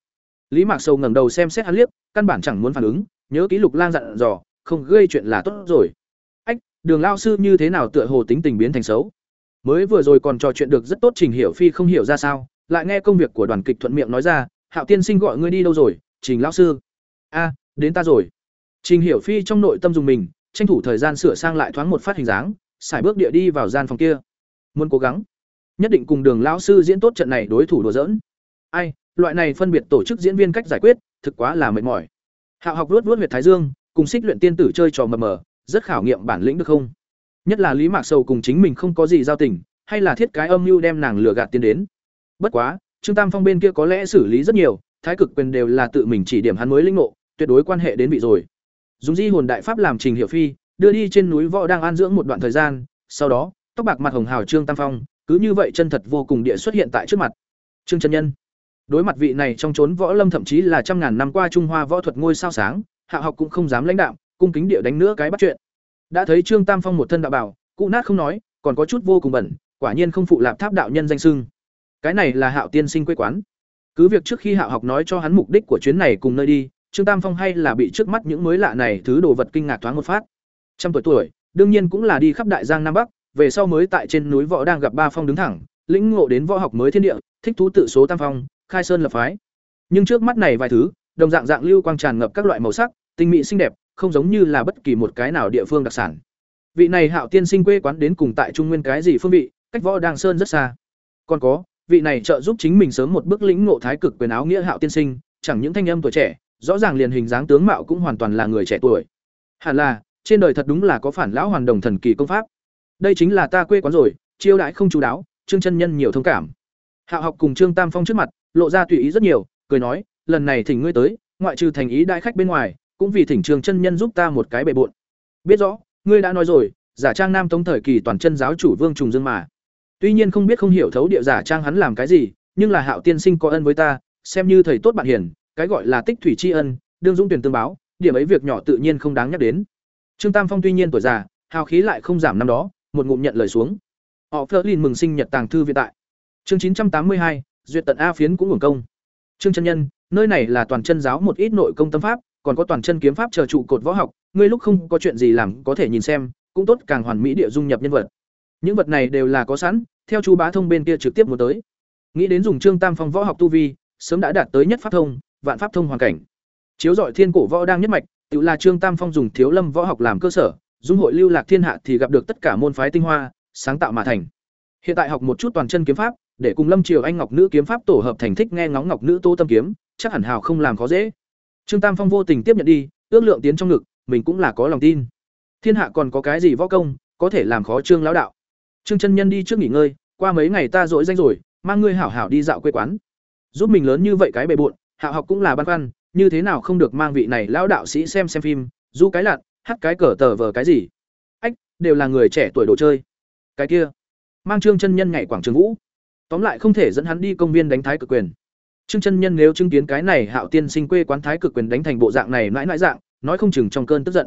Lý mạc sầu ngẩng đầu xem xét hắn liếc, căn bản chẳng muốn phản ứng, nhớ ký lục lang dặn dò, không gây chuyện là tốt rồi. Ách, đường lao sư như thế nào tựa hồ tính tình biến thành xấu? Mới vừa rồi còn trò chuyện được rất tốt trình hiểu phi không hiểu ra sao, lại nghe công việc của đoàn kịch thuận miệng nói ra, hạo tiên sinh gọi ngươi đi đâu rồi, trình lão sư? A, đến ta rồi. Trình hiểu phi trong nội tâm dùng mình, tranh thủ thời gian sửa sang lại thoáng một phát hình dáng xài bước địa đi vào gian phòng kia. Muốn cố gắng. Nhất định cùng đường lão sư diễn tốt trận này đối thủ đùa dỡn ai, loại này phân biệt tổ chức diễn viên cách giải quyết, thực quá là mệt mỏi. Hạo học luốt luốt huyệt thái dương, cùng xích luyện tiên tử chơi trò mờ mờ, rất khảo nghiệm bản lĩnh được không? Nhất là lý mạc sầu cùng chính mình không có gì giao tình, hay là thiết cái âm mưu đem nàng lừa gạt tiến đến. Bất quá, trương tam phong bên kia có lẽ xử lý rất nhiều, thái cực quyền đều là tự mình chỉ điểm hắn mới linh ngộ, tuyệt đối quan hệ đến vị rồi. Dùng di hồn đại pháp làm trình hiệu phi đưa đi trên núi võ đang an dưỡng một đoạn thời gian, sau đó, tóc bạc mặt hồng hào trương tam phong, cứ như vậy chân thật vô cùng địa xuất hiện tại trước mặt. Trương chân nhân. Đối mặt vị này trong trốn võ lâm thậm chí là trăm ngàn năm qua trung hoa võ thuật ngôi sao sáng, hạ học cũng không dám lãnh đạo cung kính địa đánh nữa cái bắt chuyện. Đã thấy trương tam phong một thân đạo bảo, cụ nát không nói, còn có chút vô cùng bẩn, quả nhiên không phụ lạp tháp đạo nhân danh sưng cái này là hạo tiên sinh quê quán. Cứ việc trước khi hạo học nói cho hắn mục đích của chuyến này cùng nơi đi, trương tam phong hay là bị trước mắt những mới lạ này thứ đồ vật kinh ngạc thoáng một phát trăm tuổi tuổi, đương nhiên cũng là đi khắp đại giang nam bắc, về sau mới tại trên núi võ đang gặp ba phong đứng thẳng, lĩnh ngộ đến võ học mới thiên địa, thích thú tự số tam phong, khai sơn lập phái. Nhưng trước mắt này vài thứ, đồng dạng dạng lưu quang tràn ngập các loại màu sắc, tinh mỹ xinh đẹp, không giống như là bất kỳ một cái nào địa phương đặc sản. Vị này hạo tiên sinh quê quán đến cùng tại trung nguyên cái gì phương vị, cách võ đàng sơn rất xa. Còn có, vị này trợ giúp chính mình sớm một bước lĩnh ngộ thái cực quyền áo nghĩa hạo tiên sinh, chẳng những thanh âm tuổi trẻ, rõ ràng liền hình dáng tướng mạo cũng hoàn toàn là người trẻ tuổi. Hẳn là trên đời thật đúng là có phản lão hoàn đồng thần kỳ công pháp. Đây chính là ta quê quán rồi, chiêu đãi không chú đáo, trương chân nhân nhiều thông cảm. Hạo học cùng trương tam phong trước mặt, lộ ra tùy ý rất nhiều, cười nói, lần này thỉnh ngươi tới, ngoại trừ thành ý đại khách bên ngoài, cũng vì thỉnh trương chân nhân giúp ta một cái bề bộn. Biết rõ, ngươi đã nói rồi, giả trang nam tống thời kỳ toàn chân giáo chủ vương trùng dương mà. Tuy nhiên không biết không hiểu thấu địa giả trang hắn làm cái gì, nhưng là hạo tiên sinh có ân với ta, xem như thầy tốt bạn hiền, cái gọi là tích thủy tri ân, đương dũng tuyển tương báo, điểm ấy việc nhỏ tự nhiên không đáng nhắc đến trương tam phong tuy nhiên tuổi già, hào khí lại không giảm năm đó, một ngụm nhận lời xuống. Họ phơ mừng sinh nhật tàng thư viện tại. Chương chín trăm tám mươi hai, duyệt tận a phiến cũng hưởng công. Trương chân nhân, nơi này là toàn chân giáo một ít nội công tâm pháp, còn có toàn chân kiếm pháp chờ trụ cột võ học, ngươi lúc không có chuyện gì làm có thể nhìn xem, cũng tốt càng hoàn mỹ địa dung nhập nhân vật. Những vật này đều là có sẵn, theo chú bá thông bên kia trực tiếp muốn tới. Nghĩ đến dùng trương tam phong võ học tu vi, sớm đã đạt tới nhất pháp thông, vạn pháp thông hoàn cảnh. Chiếu dọi thiên cổ võ đang nhất mạch tự là trương tam phong dùng thiếu lâm võ học làm cơ sở, dung hội lưu lạc thiên hạ thì gặp được tất cả môn phái tinh hoa, sáng tạo mà thành. Hiện tại học một chút toàn chân kiếm pháp, để cùng lâm triều anh ngọc nữ kiếm pháp tổ hợp thành thích nghe ngóng ngọc nữ tô tâm kiếm, chắc hẳn hào không làm khó dễ. Trương tam phong vô tình tiếp nhận đi, ước lượng tiến trong ngực, mình cũng là có lòng tin. Thiên hạ còn có cái gì võ công, có thể làm khó trương lão đạo. Trương chân nhân đi trước nghỉ ngơi, qua mấy ngày ta dội danh rồi, mang ngươi hảo hảo đi dạo quê quán. Giúp mình lớn như vậy cái bề bộn, hạ học cũng là băn khoăn như thế nào không được mang vị này lão đạo sĩ xem xem phim, du cái lặn, hát cái cờ tờ vờ cái gì. Ách, đều là người trẻ tuổi đồ chơi. Cái kia, mang trương chân nhân nhảy quảng trường vũ. Tóm lại không thể dẫn hắn đi công viên đánh thái cực quyền. Trương chân nhân nếu chứng kiến cái này hạo tiên sinh quê quán thái cực quyền đánh thành bộ dạng này mãi mãi dạng, nói không chừng trong cơn tức giận.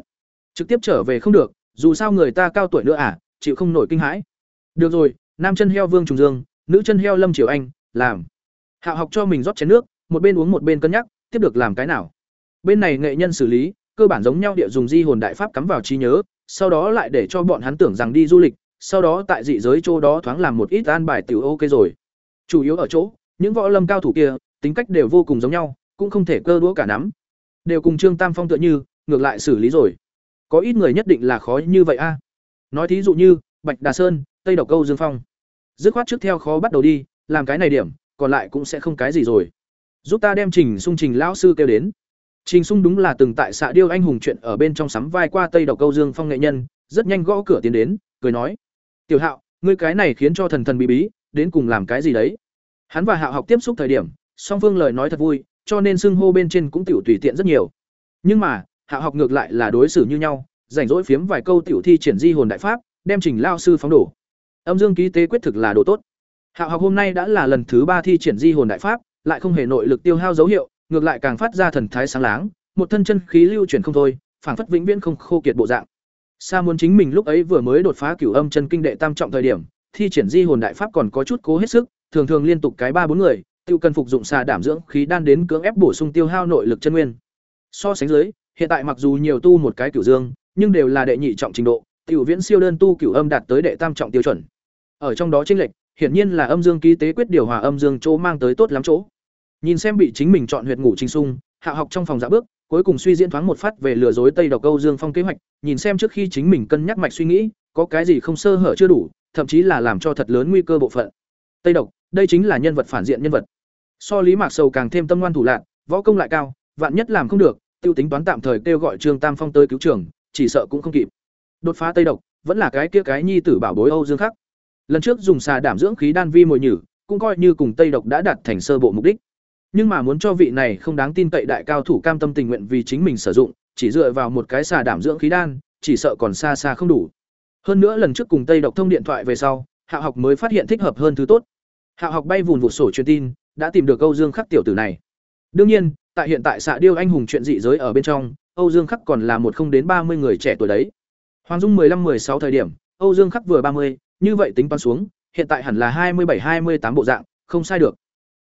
Trực tiếp trở về không được, dù sao người ta cao tuổi nữa à chịu không nổi kinh hãi. Được rồi, nam chân heo vương trùng dương, nữ chân heo lâm triều anh, làm. Hạo học cho mình rót chén nước, một bên uống một bên cân nhắc tiếp được làm cái nào? Bên này nghệ nhân xử lý, cơ bản giống nhau địa dùng di hồn đại pháp cắm vào trí nhớ, sau đó lại để cho bọn hắn tưởng rằng đi du lịch, sau đó tại dị giới chỗ đó thoáng làm một ít an bài tiểu ok rồi. Chủ yếu ở chỗ, những võ lâm cao thủ kia, tính cách đều vô cùng giống nhau, cũng không thể cơ đũa cả nắm. Đều cùng trương tam phong tựa như, ngược lại xử lý rồi. Có ít người nhất định là khó như vậy a. Nói thí dụ như, bạch đà sơn, tây độc câu dương phong. Dứt khoát trước theo khó bắt đầu đi, làm cái này điểm, còn lại cũng sẽ không cái gì rồi giúp ta đem trình sung trình lão sư kêu đến. Trình sung đúng là từng tại xạ điêu anh hùng chuyện ở bên trong sắm vai qua tây độc câu dương phong nghệ nhân, rất nhanh gõ cửa tiến đến, cười nói, tiểu hạo, ngươi cái này khiến cho thần thần bí bí, đến cùng làm cái gì đấy? Hắn và hạo học tiếp xúc thời điểm, song phương lời nói thật vui, cho nên xưng hô bên trên cũng tiểu tùy tiện rất nhiều. Nhưng mà, hạo học ngược lại là đối xử như nhau, rảnh rỗi phiếm vài câu tiểu thi triển di hồn đại pháp, đem trình lao sư phóng đổ. Âm dương ký tế quyết thực là đồ tốt. Hạo học hôm nay đã là lần thứ ba thi triển di hồn đại pháp lại không hề nội lực tiêu hao dấu hiệu ngược lại càng phát ra thần thái sáng láng một thân chân khí lưu chuyển không thôi phảng phất vĩnh viễn không khô kiệt bộ dạng Sa muốn chính mình lúc ấy vừa mới đột phá cửu âm chân kinh đệ tam trọng thời điểm, thi triển di hồn đại pháp còn có chút cố hết sức, thường thường liên tục cái ba bốn người, tiêu cần phục dụng xà đảm dưỡng khí đan đến cưỡng ép bổ sung tiêu hao nội lực chân nguyên. So sánh dưới, hiện tại mặc dù nhiều tu một cái cửu dương, nhưng đều là đệ nhị trọng trình độ, tiểu viễn siêu đơn tu cửu âm đạt tới đệ tam trọng tiêu chuẩn. Ở trong đó chênh lệch, hiển nhiên là âm dương ký tế quyết điều hòa âm dương chỗ mang tới tốt lắm chỗ. Nhìn xem bị chính mình chọn huyệt ngủ trinh sung, hạ học trong phòng dạ bước, cuối cùng suy diễn thoáng một phát về lừa dối Tây Độc Câu Dương Phong kế hoạch, nhìn xem trước khi chính mình cân nhắc mạch suy nghĩ, có cái gì không sơ hở chưa đủ, thậm chí là làm cho thật lớn nguy cơ bộ phận. Tây Độc, đây chính là nhân vật phản diện nhân vật. So Lý Mạc Sầu càng thêm tâm ngoan thủ lạc võ công lại cao, vạn nhất làm không được, tiêu tính toán tạm thời kêu gọi Trương Tam Phong tới cứu trường, chỉ sợ cũng không kịp. Đột phá Tây Độc, vẫn là cái kia cái nhi tử bảo bối Âu Dương Khắc. Lần trước dùng xà đảm dưỡng khí đan vi mồi nhử, cũng coi như cùng Tây Độc đã đạt thành sơ bộ mục đích nhưng mà muốn cho vị này không đáng tin cậy đại cao thủ cam tâm tình nguyện vì chính mình sử dụng chỉ dựa vào một cái xà đảm dưỡng khí đan chỉ sợ còn xa xa không đủ hơn nữa lần trước cùng tây độc thông điện thoại về sau hạ học mới phát hiện thích hợp hơn thứ tốt. hạ học bay vùn vụt sổ truyền tin, đã tìm được Âu Dương Khắc tiểu tử này. Đương nhiên, tại hiện tại xạ điêu anh hùng chuyện dị giới ở bên trong, Âu Dương Khắc còn là một không đến ba mươi người trẻ tuổi đấy. Hoàng Dung 15-16 thời điểm, Âu Dương Khắc vừa ba mươi, như vậy tính toán xuống, hiện tại hẳn là hai mươi bảy hai mươi tám bộ dạng, không sai được.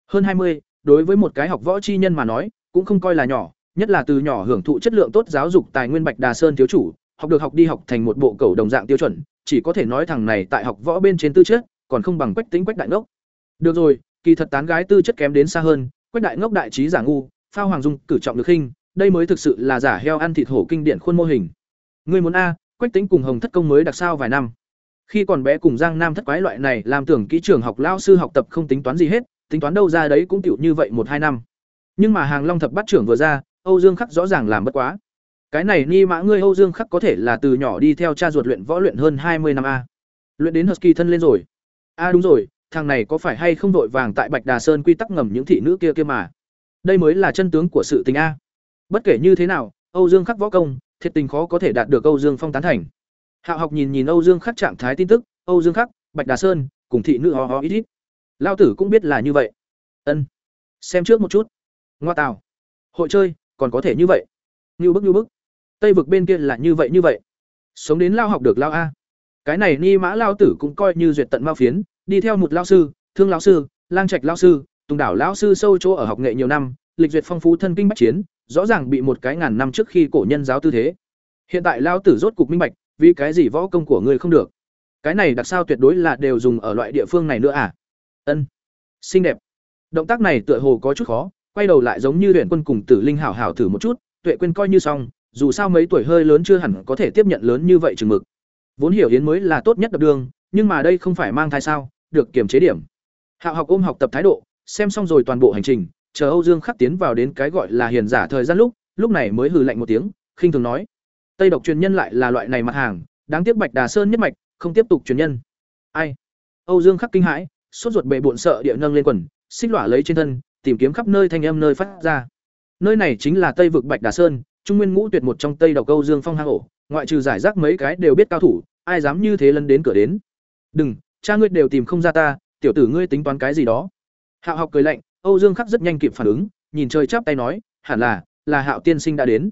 Hơn hai mươi, đối với một cái học võ chi nhân mà nói, cũng không coi là nhỏ, nhất là từ nhỏ hưởng thụ chất lượng tốt giáo dục tài nguyên Bạch Đà Sơn thiếu chủ, học được học đi học thành một bộ cầu đồng dạng tiêu chuẩn, chỉ có thể nói thằng này tại học võ bên trên tư chất, còn không bằng Quách tĩnh Quách Đại Ngốc. Được rồi, kỳ thật tán gái tư chất kém đến xa hơn, Quách Đại Ngốc đại trí giả ngu, Phao Hoàng Dung cử trọng được khinh, đây mới thực sự là giả heo ăn thịt hổ kinh điển khuôn mô hình. Ngươi muốn a, Quách tĩnh cùng Hồng Thất Công mới đặc sao vài năm. Khi còn bé cùng Giang Nam thất quái loại này, làm tưởng kỹ trường học lao sư học tập không tính toán gì hết, tính toán đâu ra đấy cũng tiểu như vậy một hai năm. Nhưng mà Hàng Long thập bắt trưởng vừa ra, Âu Dương Khắc rõ ràng làm bất quá. Cái này ni mã ngươi Âu Dương Khắc có thể là từ nhỏ đi theo cha ruột luyện võ luyện hơn hai mươi năm a. Luyện đến Husky thân lên rồi. A đúng rồi, thằng này có phải hay không đội vàng tại Bạch Đà Sơn quy tắc ngầm những thị nữ kia kia mà. Đây mới là chân tướng của sự tình a. Bất kể như thế nào, Âu Dương Khắc võ công, thiệt tình khó có thể đạt được Âu Dương Phong tán thành. Hạo học nhìn nhìn Âu Dương Khắc trạng thái tin tức, Âu Dương Khắc, Bạch Đà Sơn, cùng thị nữ ho ho ít ít. Lao tử cũng biết là như vậy. Ân. Xem trước một chút. Ngoa tào. Hội chơi, còn có thể như vậy. Như bức như bức. Tây vực bên kia là như vậy như vậy. Sống đến lao học được lao a. Cái này ni mã lao tử cũng coi như duyệt tận mao phiến, đi theo một lao sư, thương lao sư, lang trạch lao sư, tùng đảo lao sư sâu chỗ ở học nghệ nhiều năm, lịch duyệt phong phú thân kinh bách chiến, rõ ràng bị một cái ngàn năm trước khi cổ nhân giáo tư thế. Hiện tại lao tử rốt cục minh bạch, vì cái gì võ công của ngươi không được. Cái này đặc sao tuyệt đối là đều dùng ở loại địa phương này nữa à? Ân. Xinh đẹp. Động tác này tựa hồ có chút khó, quay đầu lại giống như luyện quân cùng Tử Linh hảo hảo thử một chút, Tuệ quên coi như xong, dù sao mấy tuổi hơi lớn chưa hẳn có thể tiếp nhận lớn như vậy chừng mực. Vốn hiểu yến mới là tốt nhất đập đường, nhưng mà đây không phải mang thai sao, được kiềm chế điểm. Hạo học ôm học tập thái độ, xem xong rồi toàn bộ hành trình, chờ Âu Dương Khắc tiến vào đến cái gọi là hiền giả thời gian lúc, lúc này mới hừ lạnh một tiếng, khinh thường nói: "Tây độc truyền nhân lại là loại này mặt hàng, đáng tiếc Bạch Đà Sơn nhất mạch, không tiếp tục truyền nhân." Ai? Âu Dương Khắc kinh hãi, sốt ruột bệ bộn sợ địa nâng lên quần, xích lỏa lấy trên thân, tìm kiếm khắp nơi thanh âm nơi phát ra. Nơi này chính là Tây vực Bạch Đà Sơn, trung nguyên ngũ tuyệt một trong Tây đầu câu Dương Phong hang ổ, ngoại trừ giải rác mấy cái đều biết cao thủ, ai dám như thế lân đến cửa đến. Đừng, cha ngươi đều tìm không ra ta, tiểu tử ngươi tính toán cái gì đó. Hạo học cười lạnh, Âu Dương Khắc rất nhanh kịp phản ứng, nhìn trời chắp tay nói, hẳn là, là Hạo tiên sinh đã đến.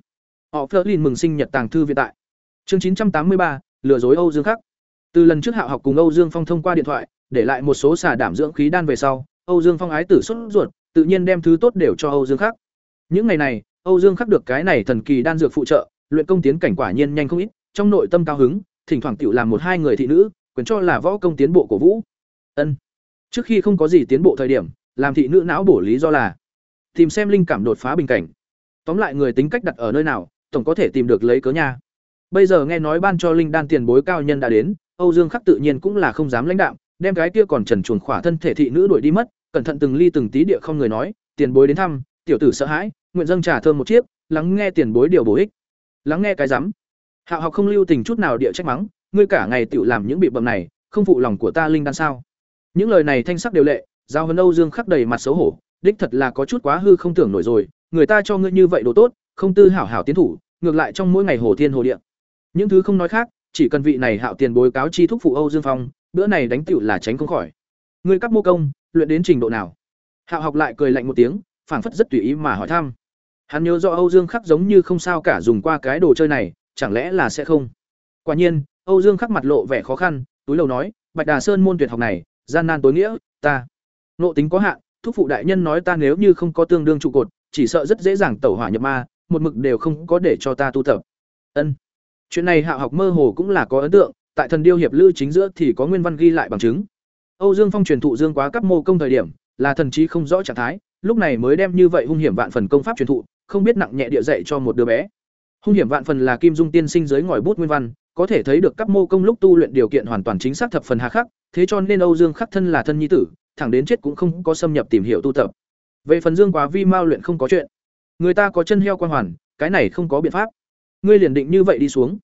Họ Flerlin mừng sinh nhật tàng thư viện tại. Chương chín trăm tám mươi ba, lừa dối Âu Dương Khắc. Từ lần trước Hạo học cùng Âu Dương Phong thông qua điện thoại, để lại một số xà đảm dưỡng khí đan về sau, Âu Dương Phong ái tử xuất ruột, tự nhiên đem thứ tốt đều cho Âu Dương Khắc. Những ngày này, Âu Dương Khắc được cái này thần kỳ đan dược phụ trợ, luyện công tiến cảnh quả nhiên nhanh không ít, trong nội tâm cao hứng, thỉnh thoảng tiểu làm một hai người thị nữ, quyền cho là võ công tiến bộ của Vũ. Ân. Trước khi không có gì tiến bộ thời điểm, làm thị nữ não bổ lý do là tìm xem linh cảm đột phá bình cảnh. Tóm lại người tính cách đặt ở nơi nào, tổng có thể tìm được lấy cớ nha. Bây giờ nghe nói ban cho linh đan tiền bối cao nhân đã đến, Âu Dương Khắc tự nhiên cũng là không dám lãnh đạo đem cái kia còn trần chuồn khỏa thân thể thị nữ đuổi đi mất, cẩn thận từng ly từng tí địa không người nói, tiền bối đến thăm, tiểu tử sợ hãi, nguyện dâng trà thơm một chiếc, lắng nghe tiền bối điều bổ ích. Lắng nghe cái rắm. Hạo học không lưu tình chút nào địa trách mắng, ngươi cả ngày tự làm những bị bậm này, không phụ lòng của ta linh đan sao? Những lời này thanh sắc đều lệ, giao hân Âu Dương khắc đầy mặt xấu hổ, đích thật là có chút quá hư không tưởng nổi rồi, người ta cho ngươi như vậy đồ tốt, không tư hảo hảo tiến thủ, ngược lại trong mỗi ngày hồ thiên hồ địa. Những thứ không nói khác, chỉ cần vị này hạo tiền bối cáo chi thúc phụ Âu Dương Phong, bữa này đánh tiểu là tránh không khỏi. Ngươi cấp mô công, luyện đến trình độ nào? Hạo học lại cười lạnh một tiếng, phảng phất rất tùy ý mà hỏi thăm. Hắn nhớ rõ Âu Dương Khắc giống như không sao cả dùng qua cái đồ chơi này, chẳng lẽ là sẽ không? Quả nhiên, Âu Dương Khắc mặt lộ vẻ khó khăn, túi lầu nói, Bạch Đà Sơn môn tuyệt học này, gian nan tối nghĩa, ta nộ tính có hạn, thúc phụ đại nhân nói ta nếu như không có tương đương trụ cột, chỉ sợ rất dễ dàng tẩu hỏa nhập ma, một mực đều không có để cho ta tu tập. Ân. Chuyện này Hạo học mơ hồ cũng là có ấn tượng, tại thần điêu hiệp lữ chính giữa thì có nguyên văn ghi lại bằng chứng. Âu Dương Phong truyền thụ Dương Quá cấp mô công thời điểm, là thần trí không rõ trạng thái, lúc này mới đem như vậy hung hiểm vạn phần công pháp truyền thụ, không biết nặng nhẹ địa dạy cho một đứa bé. Hung hiểm vạn phần là Kim Dung tiên sinh dưới ngòi bút nguyên văn, có thể thấy được cấp mô công lúc tu luyện điều kiện hoàn toàn chính xác thập phần hà khắc, thế cho nên Âu Dương Khắc thân là thân nhi tử, thẳng đến chết cũng không có xâm nhập tìm hiểu tu tập. Về phần Dương Quá Vi Mao luyện không có chuyện. Người ta có chân heo quan hoàn, cái này không có biện pháp. Ngươi liền định như vậy đi xuống.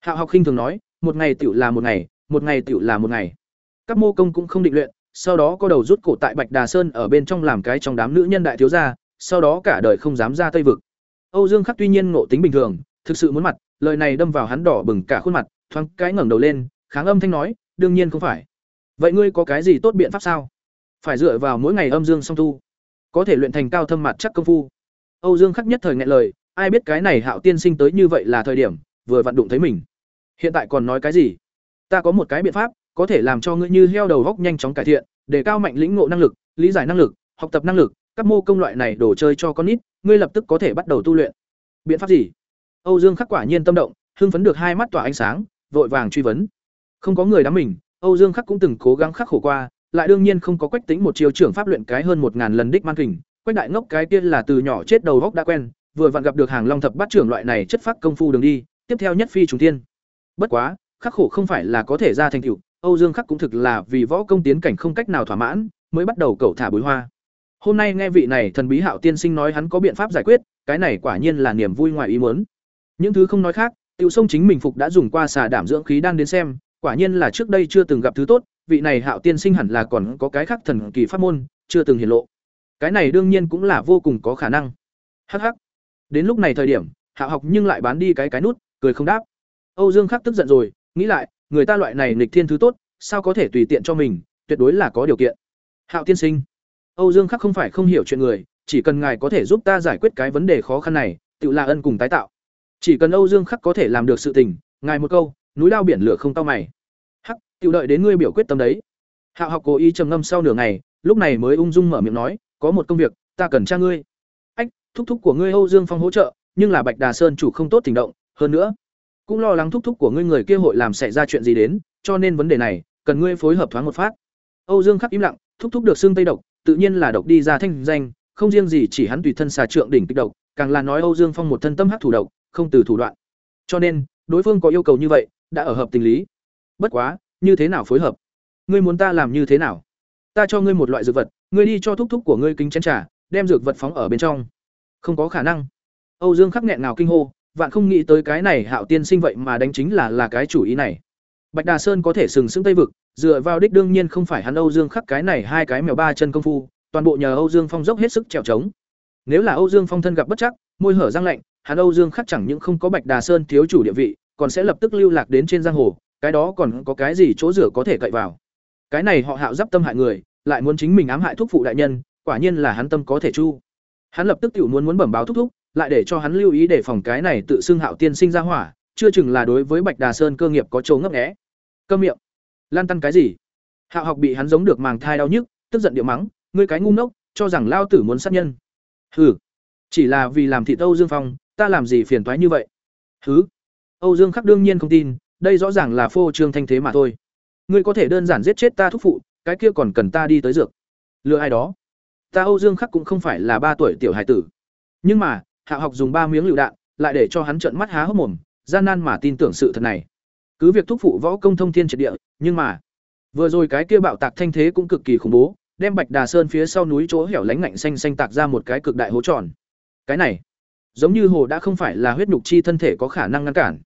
Hạo học khinh thường nói, một ngày tiểu là một ngày, một ngày tiểu là một ngày. Các mô công cũng không định luyện, sau đó có đầu rút cổ tại Bạch Đà Sơn ở bên trong làm cái trong đám nữ nhân đại thiếu gia, sau đó cả đời không dám ra Tây vực. Âu Dương Khắc tuy nhiên ngộ tính bình thường, thực sự muốn mặt, lời này đâm vào hắn đỏ bừng cả khuôn mặt, thoáng cái ngẩng đầu lên, kháng âm thanh nói, đương nhiên không phải. vậy ngươi có cái gì tốt biện pháp sao phải dựa vào mỗi ngày âm dương song tu có thể luyện thành cao thâm mặt chắc công phu âu dương khắc nhất thời nghẹn lời ai biết cái này hạo tiên sinh tới như vậy là thời điểm vừa vặn đụng thấy mình hiện tại còn nói cái gì? Ta có một cái biện pháp, có thể làm cho ngươi như heo đầu góc nhanh chóng cải thiện, để cao mạnh lĩnh ngộ năng lực, lý giải năng lực, học tập năng lực, các mô công loại này đổ chơi cho con nít, ngươi lập tức có thể bắt đầu tu luyện. Biện pháp gì? Âu dương khắc quả nhiên tâm động, hưng phấn được hai mắt tỏa ánh sáng, vội vàng truy vấn. Không có người đắm mình, âu dương khắc cũng từng cố gắng khắc khổ qua, lại đương nhiên không có quách tính một chiều trưởng pháp luyện cái hơn một ngàn lần đích man kình, quách đại ngốc cái kia là từ nhỏ chết đầu góc đã quen, vừa vặn gặp được hàng long thập bát trưởng loại này chất phát công phu đường đi, tiếp theo nhất phi trùng tiên bất quá, khắc khổ không phải là có thể ra thành tựu, âu dương khắc cũng thực là vì võ công tiến cảnh không cách nào thỏa mãn, mới bắt đầu cầu thả bối hoa. Hôm nay nghe vị này thần bí hạo tiên sinh nói hắn có biện pháp giải quyết, cái này quả nhiên là niềm vui ngoài ý muốn. Những thứ không nói khác, tiểu sông chính mình phục đã dùng qua xà đảm dưỡng khí đang đến xem, quả nhiên là trước đây chưa từng gặp thứ tốt, vị này hạo tiên sinh hẳn là còn có cái khác thần kỳ pháp môn, chưa từng hiển lộ. Cái này đương nhiên cũng là vô cùng có khả năng. Hh đến lúc này thời điểm, hạo học nhưng lại bán đi cái cái nút, cười không đáp âu dương khắc tức giận rồi, nghĩ lại, người ta loại này nghịch thiên thứ tốt, sao có thể tùy tiện cho mình, tuyệt đối là có điều kiện. Hạo tiên sinh, âu dương khắc không phải không hiểu chuyện người, chỉ cần ngài có thể giúp ta giải quyết cái vấn đề khó khăn này, tự là ân cùng tái tạo. Chỉ cần âu dương khắc có thể làm được sự tình, ngài một câu, núi lao biển lửa không tao mày. Hắc, tiểu đợi đến ngươi biểu quyết tâm đấy. Hạo học cố ý trầm ngâm sau nửa ngày, lúc này mới ung dung mở miệng nói, có một công việc, ta cần tra ngươi. Ách, thúc thúc của ngươi âu dương phong hỗ trợ, nhưng là bạch đà sơn chủ không tốt tình động, hơn nữa cũng lo lắng thúc thúc của ngươi người kia hội làm xảy ra chuyện gì đến, cho nên vấn đề này, cần ngươi phối hợp thoáng một phát. Âu dương khắc im lặng, thúc thúc được xương tây độc, tự nhiên là độc đi ra thanh danh, không riêng gì chỉ hắn tùy thân xà trượng đỉnh kích độc, càng là nói âu dương phong một thân tâm hắc thủ độc, không từ thủ đoạn. Cho nên, đối phương có yêu cầu như vậy, đã ở hợp tình lý. Bất quá, như thế nào phối hợp? Ngươi muốn ta làm như thế nào? Ta cho ngươi một loại dược vật, ngươi đi cho thúc thúc của ngươi kính chén trà, đem dược vật phóng ở bên trong. Không có khả năng. Âu dương khắc nghẹn nào kinh hô vạn không nghĩ tới cái này hạo tiên sinh vậy mà đánh chính là là cái chủ ý này. Bạch đà sơn có thể sừng sững tây vực, dựa vào đích đương nhiên không phải hắn âu dương khắc cái này hai cái mèo ba chân công phu, toàn bộ nhờ âu dương phong dốc hết sức trèo trống. Nếu là âu dương phong thân gặp bất chắc, môi hở răng lạnh, hắn âu dương khắc chẳng những không có bạch đà sơn thiếu chủ địa vị, còn sẽ lập tức lưu lạc đến trên giang hồ, cái đó còn có cái gì chỗ rửa có thể cậy vào. Cái này họ hạo giáp tâm hại người, lại muốn chính mình ám hại thúc phụ đại nhân, quả nhiên là hắn tâm có thể chu. Hắn lập tức tiểu muốn muốn bẩm báo thúc thúc lại để cho hắn lưu ý để phòng cái này tự xưng hạo tiên sinh ra hỏa, chưa chừng là đối với bạch đà sơn cơ nghiệp có chỗ ngấp nghé. Cơm miệng. Lan tăn cái gì? Hạo học bị hắn giống được màng thai đau nhức, tức giận điệu mắng, ngươi cái ngu ngốc, cho rằng lao tử muốn sát nhân. Hừ. Chỉ là vì làm thị âu dương phong, ta làm gì phiền toái như vậy? Hứ. Âu dương khắc đương nhiên không tin, đây rõ ràng là phô trương thanh thế mà thôi. Ngươi có thể đơn giản giết chết ta thúc phụ, cái kia còn cần ta đi tới dược. Lừa ai đó? Ta âu dương khắc cũng không phải là ba tuổi tiểu hải tử. Nhưng mà hạ học dùng ba miếng lựu đạn, lại để cho hắn trợn mắt há hốc mồm, gian nan mà tin tưởng sự thật này. Cứ việc thúc phụ võ công thông thiên triệt địa, nhưng mà, vừa rồi cái kia bạo tạc thanh thế cũng cực kỳ khủng bố, đem bạch đà sơn phía sau núi chỗ hẻo lánh ngạnh xanh xanh tạc ra một cái cực đại hố tròn. Cái này, giống như hồ đã không phải là huyết nhục chi thân thể có khả năng ngăn cản.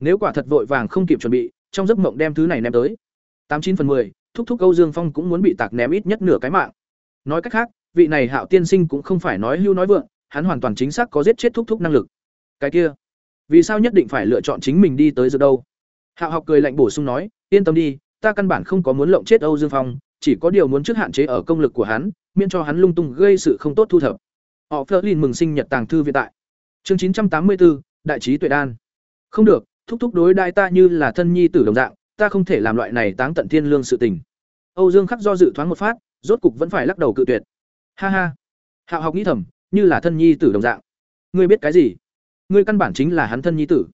Nếu quả thật vội vàng không kịp chuẩn bị, trong giấc mộng đem thứ này ném tới. Tám chín phần mười, thúc thúc câu dương phong cũng muốn bị tạc ném ít nhất nửa cái mạng. Nói cách khác, vị này hạo tiên sinh cũng không phải nói hưu nói vượng hắn hoàn toàn chính xác có giết chết thúc thúc năng lực. Cái kia, vì sao nhất định phải lựa chọn chính mình đi tới giờ đâu? Hạo học cười lạnh bổ sung nói, yên tâm đi, ta căn bản không có muốn lộng chết âu dương phong, chỉ có điều muốn trước hạn chế ở công lực của hắn, miễn cho hắn lung tung gây sự không tốt thu thập. Họ phớt lên mừng sinh nhật tàng thư viện tại. Chương chín trăm tám mươi bốn đại trí tuệ đan. Không được, thúc thúc đối đại ta như là thân nhi tử đồng dạng, ta không thể làm loại này táng tận thiên lương sự tình. Âu dương khắc do dự thoáng một phát, rốt cục vẫn phải lắc đầu cự tuyệt. Ha ha. Hạo học nghĩ thầm như là thân nhi tử đồng dạng. Ngươi biết cái gì? Ngươi căn bản chính là hắn thân nhi tử.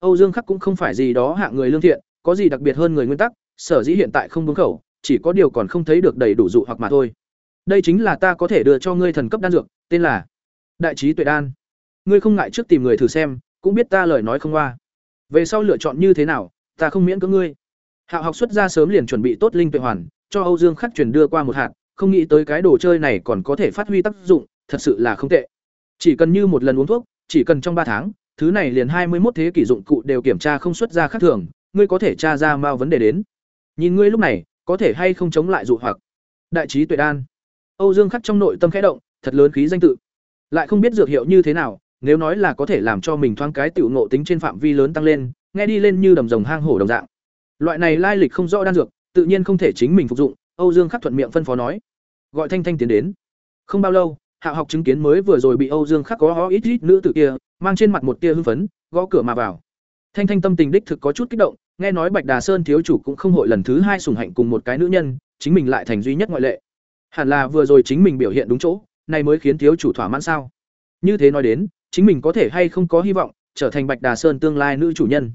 Âu dương khắc cũng không phải gì đó hạng người lương thiện, có gì đặc biệt hơn người nguyên tắc, sở dĩ hiện tại không đúng khẩu, chỉ có điều còn không thấy được đầy đủ dụ hoặc mà thôi. Đây chính là ta có thể đưa cho ngươi thần cấp đan dược, tên là đại trí tuệ đan. Ngươi không ngại trước tìm người thử xem, cũng biết ta lời nói không qua. Về sau lựa chọn như thế nào, ta không miễn cưỡng ngươi. Hạo học xuất ra sớm liền chuẩn bị tốt linh tuệ hoàn, cho âu dương khắc truyền đưa qua một hạt, không nghĩ tới cái đồ chơi này còn có thể phát huy tác dụng thật sự là không tệ. Chỉ cần như một lần uống thuốc chỉ cần trong ba tháng thứ này liền hai mươi một thế kỷ dụng cụ đều kiểm tra không xuất ra khác thường ngươi có thể tra ra mao vấn đề đến. Nhìn ngươi lúc này có thể hay không chống lại dụ hoặc. Đại trí tuệ đan. Âu dương khắc trong nội tâm khẽ động thật lớn khí danh tự. Lại không biết dược hiệu như thế nào nếu nói là có thể làm cho mình thoáng cái tiểu ngộ tính trên phạm vi lớn tăng lên nghe đi lên như đầm rồng hang hổ đồng dạng. Loại này lai lịch không rõ đan dược tự nhiên không thể chính mình phục dụng, Âu Dương Khắc thuận miệng phân phó nói. Gọi Thanh Thanh tiến đến. Không bao lâu, Hạ học chứng kiến mới vừa rồi bị Âu Dương Khắc có ho ít ít nữ tử kia, mang trên mặt một tia hưng phấn, gõ cửa mà vào. Thanh Thanh tâm tình đích thực có chút kích động, nghe nói Bạch Đà Sơn thiếu chủ cũng không hội lần thứ hai sủng hạnh cùng một cái nữ nhân, chính mình lại thành duy nhất ngoại lệ. Hẳn là vừa rồi chính mình biểu hiện đúng chỗ, này mới khiến thiếu chủ thỏa mãn sao? Như thế nói đến, chính mình có thể hay không có hy vọng trở thành Bạch Đà Sơn tương lai nữ chủ nhân.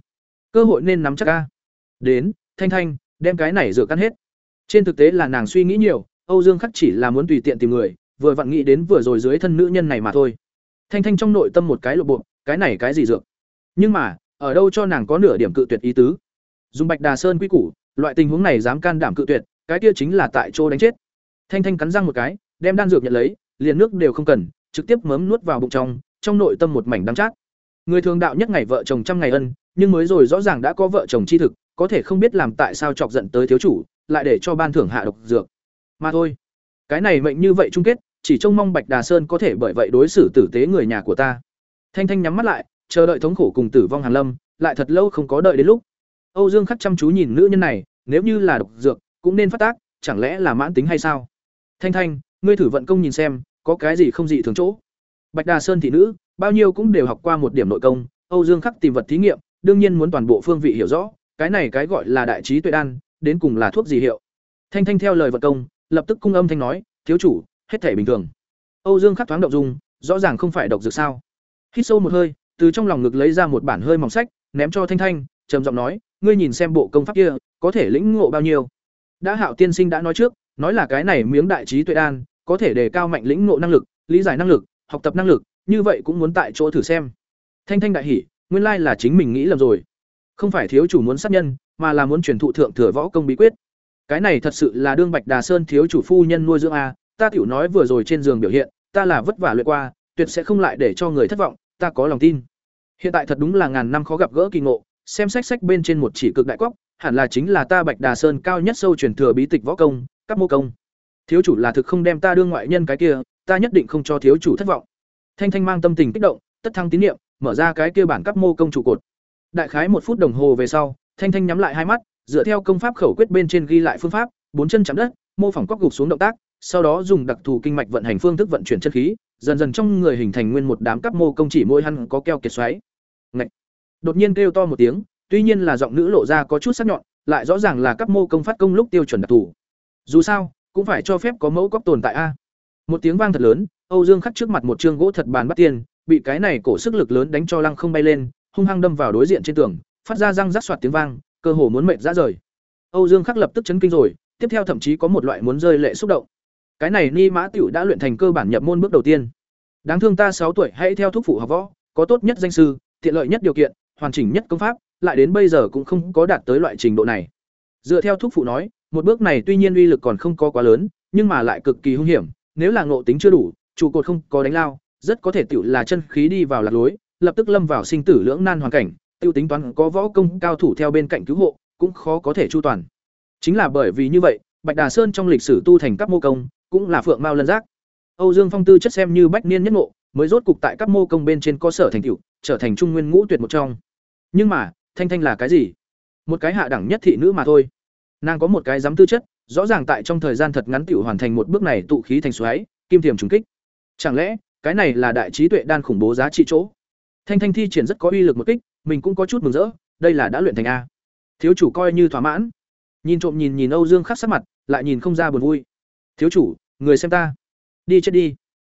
Cơ hội nên nắm chắc a. Đến, Thanh Thanh, đem cái này rửa căn hết. Trên thực tế là nàng suy nghĩ nhiều, Âu Dương Khắc chỉ là muốn tùy tiện tìm người, vừa vặn nghĩ đến vừa rồi dưới thân nữ nhân này mà thôi. Thanh Thanh trong nội tâm một cái lộ bộ, cái này cái gì dược? Nhưng mà, ở đâu cho nàng có nửa điểm cự tuyệt ý tứ. Dùng Bạch Đà Sơn quy củ, loại tình huống này dám can đảm cự tuyệt, cái kia chính là tại chỗ đánh chết. Thanh Thanh cắn răng một cái, đem đan dược nhận lấy, liền nước đều không cần, trực tiếp mớm nuốt vào bụng trong, trong nội tâm một mảnh đắng chát. Người thường đạo nhất ngày vợ chồng trăm ngày ân, nhưng mới rồi rõ ràng đã có vợ chồng chi thực, có thể không biết làm tại sao chọc giận tới thiếu chủ, lại để cho ban thưởng hạ độc dược. Mà thôi, cái này mệnh như vậy chung kết, chỉ trông mong Bạch Đà Sơn có thể bởi vậy đối xử tử tế người nhà của ta. Thanh Thanh nhắm mắt lại, chờ đợi thống khổ cùng tử vong Hàn Lâm, lại thật lâu không có đợi đến lúc. Âu Dương Khắc chăm chú nhìn nữ nhân này, nếu như là độc dược, cũng nên phát tác, chẳng lẽ là mãn tính hay sao? Thanh Thanh, ngươi thử vận công nhìn xem, có cái gì không dị thường chỗ. Bạch Đà Sơn thị nữ, bao nhiêu cũng đều học qua một điểm nội công, Âu Dương Khắc tìm vật thí nghiệm, đương nhiên muốn toàn bộ phương vị hiểu rõ, cái này cái gọi là đại trí tuệ đan, đến cùng là thuốc gì hiệu. Thanh Thanh theo lời vật công, lập tức cung âm thanh nói, "Thiếu chủ, hết thể bình thường." Âu Dương Khắc thoáng động dung, rõ ràng không phải độc dược sao? Hít sâu một hơi, từ trong lòng ngực lấy ra một bản hơi mỏng sách, ném cho Thanh Thanh, trầm giọng nói, "Ngươi nhìn xem bộ công pháp kia, có thể lĩnh ngộ bao nhiêu?" Đã Hạo tiên sinh đã nói trước, nói là cái này miếng đại trí tuệ đan, có thể đề cao mạnh lĩnh ngộ năng lực, lý giải năng lực, học tập năng lực, như vậy cũng muốn tại chỗ thử xem. Thanh Thanh đại hỉ, nguyên lai là chính mình nghĩ lầm rồi. Không phải thiếu chủ muốn sát nhân, mà là muốn truyền thụ thượng thừa võ công bí quyết. Cái này thật sự là đương Bạch Đà Sơn thiếu chủ phu nhân nuôi dưỡng a, ta tiểu nói vừa rồi trên giường biểu hiện, ta là vất vả luyện qua, tuyệt sẽ không lại để cho người thất vọng, ta có lòng tin. Hiện tại thật đúng là ngàn năm khó gặp gỡ kỳ ngộ, xem sách sách bên trên một chỉ cực đại quốc, hẳn là chính là ta Bạch Đà Sơn cao nhất sâu truyền thừa bí tịch võ công, các mô công. Thiếu chủ là thực không đem ta đương ngoại nhân cái kia, ta nhất định không cho thiếu chủ thất vọng. Thanh Thanh mang tâm tình kích động, tất thăng tín niệm, mở ra cái kia bản cấp mô công trụ cột. Đại khái một phút đồng hồ về sau, Thanh Thanh nhắm lại hai mắt, dựa theo công pháp khẩu quyết bên trên ghi lại phương pháp, bốn chân chạm đất, mô phỏng quắc gục xuống động tác, sau đó dùng đặc thù kinh mạch vận hành phương thức vận chuyển chân khí, dần dần trong người hình thành nguyên một đám cấp mô công chỉ môi hắn có keo kiệt xoáy. Ngậy. Đột nhiên kêu to một tiếng, tuy nhiên là giọng nữ lộ ra có chút sắc nhọn, lại rõ ràng là cấp mô công phát công lúc tiêu chuẩn đặc thù. Dù sao, cũng phải cho phép có mẫu cóc tồn tại a. Một tiếng vang thật lớn, Âu Dương khắc trước mặt một trương gỗ thật bàn bắt tiền, bị cái này cổ sức lực lớn đánh cho lăng không bay lên, hung hăng đâm vào đối diện trên tường, phát ra răng rắc xoạt tiếng vang, cơ hồ muốn mệt ra rời. Âu Dương khắc lập tức chấn kinh rồi, tiếp theo thậm chí có một loại muốn rơi lệ xúc động. Cái này Ni Mã Tiểu đã luyện thành cơ bản nhập môn bước đầu tiên. Đáng thương ta sáu tuổi hãy theo thúc phụ học võ, có tốt nhất danh sư, tiện lợi nhất điều kiện, hoàn chỉnh nhất công pháp, lại đến bây giờ cũng không có đạt tới loại trình độ này. Dựa theo thúc phụ nói, một bước này tuy nhiên uy lực còn không có quá lớn, nhưng mà lại cực kỳ hung hiểm, nếu là ngộ tính chưa đủ, trụ cột không có đánh lao, rất có thể tiểu là chân khí đi vào lạc lối, lập tức lâm vào sinh tử lưỡng nan hoàn cảnh, tiêu tính toán có võ công cao thủ theo bên cạnh cứu hộ, cũng khó có thể chu toàn. Chính là bởi vì như vậy, Bạch Đà Sơn trong lịch sử tu thành các mô công, cũng là phượng mao lân giác. Âu Dương Phong tư chất xem như bách niên nhất ngộ, mới rốt cục tại các mô công bên trên cơ sở thành tựu, trở thành trung nguyên ngũ tuyệt một trong. Nhưng mà, Thanh Thanh là cái gì? Một cái hạ đẳng nhất thị nữ mà thôi. Nàng có một cái dám tư chất, rõ ràng tại trong thời gian thật ngắn tựu hoàn thành một bước này tụ khí thành xoáy, kim tiềm trùng kích. Chẳng lẽ, cái này là đại trí tuệ đan khủng bố giá trị chỗ? Thanh Thanh thi triển rất có uy lực một kích, mình cũng có chút mừng rỡ, đây là đã luyện thành a. Thiếu chủ coi như thỏa mãn. Nhìn trộm nhìn nhìn Âu Dương khắc sắc mặt, lại nhìn không ra buồn vui. Thiếu chủ, người xem ta. Đi chết đi.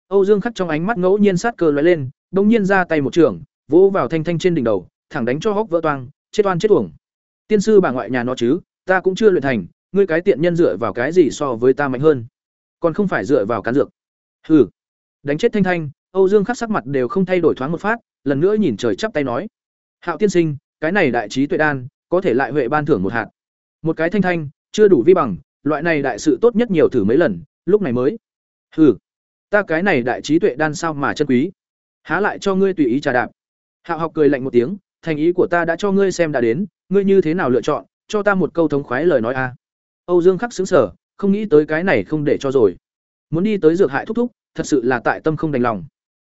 Âu Dương khắc trong ánh mắt ngẫu nhiên sát cơ lóe lên, bỗng nhiên ra tay một trường, vỗ vào Thanh Thanh trên đỉnh đầu, thẳng đánh cho hốc vỡ toang, chết oan chết uổng. Tiên sư bà ngoại nhà nó chứ, ta cũng chưa luyện thành, ngươi cái tiện nhân dựa vào cái gì so với ta mạnh hơn? Còn không phải dựa vào cán dược. Hừ. Đánh chết Thanh Thanh, Âu Dương khắc sắc mặt đều không thay đổi thoáng một phát, lần nữa nhìn trời chắp tay nói: "Hạo tiên sinh, cái này đại trí tuệ đan, có thể lại huệ ban thưởng một hạt. Một cái thanh thanh, chưa đủ vi bằng, loại này đại sự tốt nhất nhiều thử mấy lần, lúc này mới. Hừ, ta cái này đại trí tuệ đan sao mà chân quý. Há lại cho ngươi tùy ý trà đạp. Hạo học cười lạnh một tiếng, thành ý của ta đã cho ngươi xem đã đến, ngươi như thế nào lựa chọn, cho ta một câu thống khoái lời nói a. Âu Dương khắc sững sở, không nghĩ tới cái này không để cho rồi. Muốn đi tới dược hại thúc thúc, thật sự là tại tâm không đành lòng.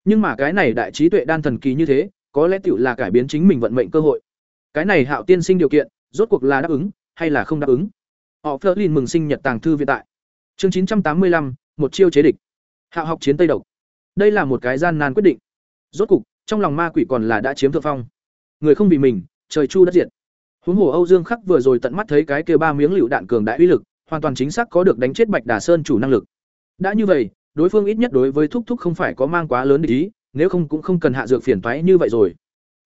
Nhưng mà cái này đại trí tuệ đan thần kỳ như thế, có lẽ tiểu là cải biến chính mình vận mệnh cơ hội. Cái này Hạo tiên sinh điều kiện, rốt cuộc là đáp ứng hay là không đáp ứng? Họ Flerlin mừng sinh nhật tàng thư viện tại. Chương 985, một chiêu chế địch. Hạo học chiến Tây độc. Đây là một cái gian nan quyết định. Rốt cục, trong lòng ma quỷ còn là đã chiếm thượng phong. Người không vì mình, trời chu đất diệt. Huống hồ Âu Dương Khắc vừa rồi tận mắt thấy cái kia ba miếng lựu đạn cường đại uy lực, hoàn toàn chính xác có được đánh chết Bạch Đà Sơn chủ năng lực. Đã như vậy, đối phương ít nhất đối với thúc thúc không phải có mang quá lớn địch ý, nếu không cũng không cần hạ dược phiền toái như vậy rồi.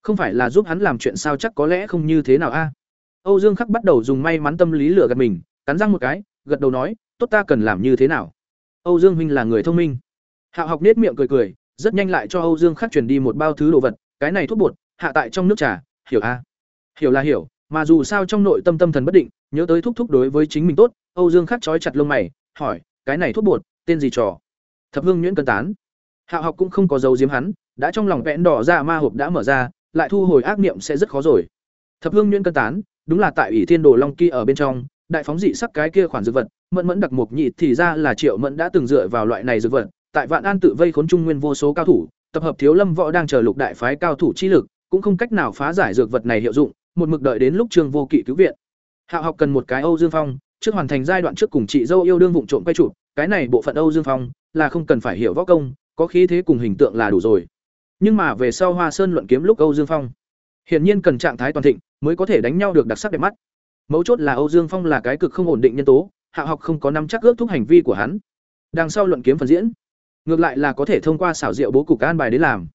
Không phải là giúp hắn làm chuyện sao chắc có lẽ không như thế nào a. Âu Dương Khắc bắt đầu dùng may mắn tâm lý lừa gạt mình, cắn răng một cái, gật đầu nói, "Tốt ta cần làm như thế nào?" Âu Dương huynh là người thông minh. Hạo học nết miệng cười cười, rất nhanh lại cho Âu Dương Khắc truyền đi một bao thứ đồ vật, cái này thuốc bột, hạ tại trong nước trà, hiểu a? Hiểu là hiểu, mà dù sao trong nội tâm tâm thần bất định, nhớ tới thúc thúc đối với chính mình tốt, Âu Dương Khắc chói chặt lông mày, hỏi, cái này thuốc bột, tên gì trò? Thập Hương nhuyễn cân tán. Hạo học cũng không có dấu giếm hắn, đã trong lòng vẽn đỏ ra ma hộp đã mở ra, lại thu hồi ác niệm sẽ rất khó rồi. Thập Hương nhuyễn cân tán, đúng là tại ủy thiên đồ long kia ở bên trong, đại phóng dị sắc cái kia khoản dược vật, mẫn mẫn đặc mục nhị thì ra là Triệu Mẫn đã từng dựa vào loại này dược vật, tại Vạn An tự vây khốn trung nguyên vô số cao thủ, tập hợp thiếu lâm võ đang chờ lục đại phái cao thủ chi lực, cũng không cách nào phá giải dược vật này hiệu dụng, một mực đợi đến lúc Trương Vô Kỵ cứu viện. Hạo học cần một cái Âu Dương Phong, trước hoàn thành giai đoạn trước cùng chị dâu yêu đương vụng trộm quay chụp, cái này bộ phận Âu Dương Phong là không cần phải hiểu võ công, có khí thế cùng hình tượng là đủ rồi. Nhưng mà về sau Hoa Sơn luận kiếm lúc Âu Dương Phong, hiển nhiên cần trạng thái toàn thịnh mới có thể đánh nhau được đặc sắc đẹp mắt. Mấu chốt là Âu Dương Phong là cái cực không ổn định nhân tố, Hạ học không có nắm chắc ước thúc hành vi của hắn. Đằng sau luận kiếm phần diễn, ngược lại là có thể thông qua xảo diệu bố cục an bài đến làm.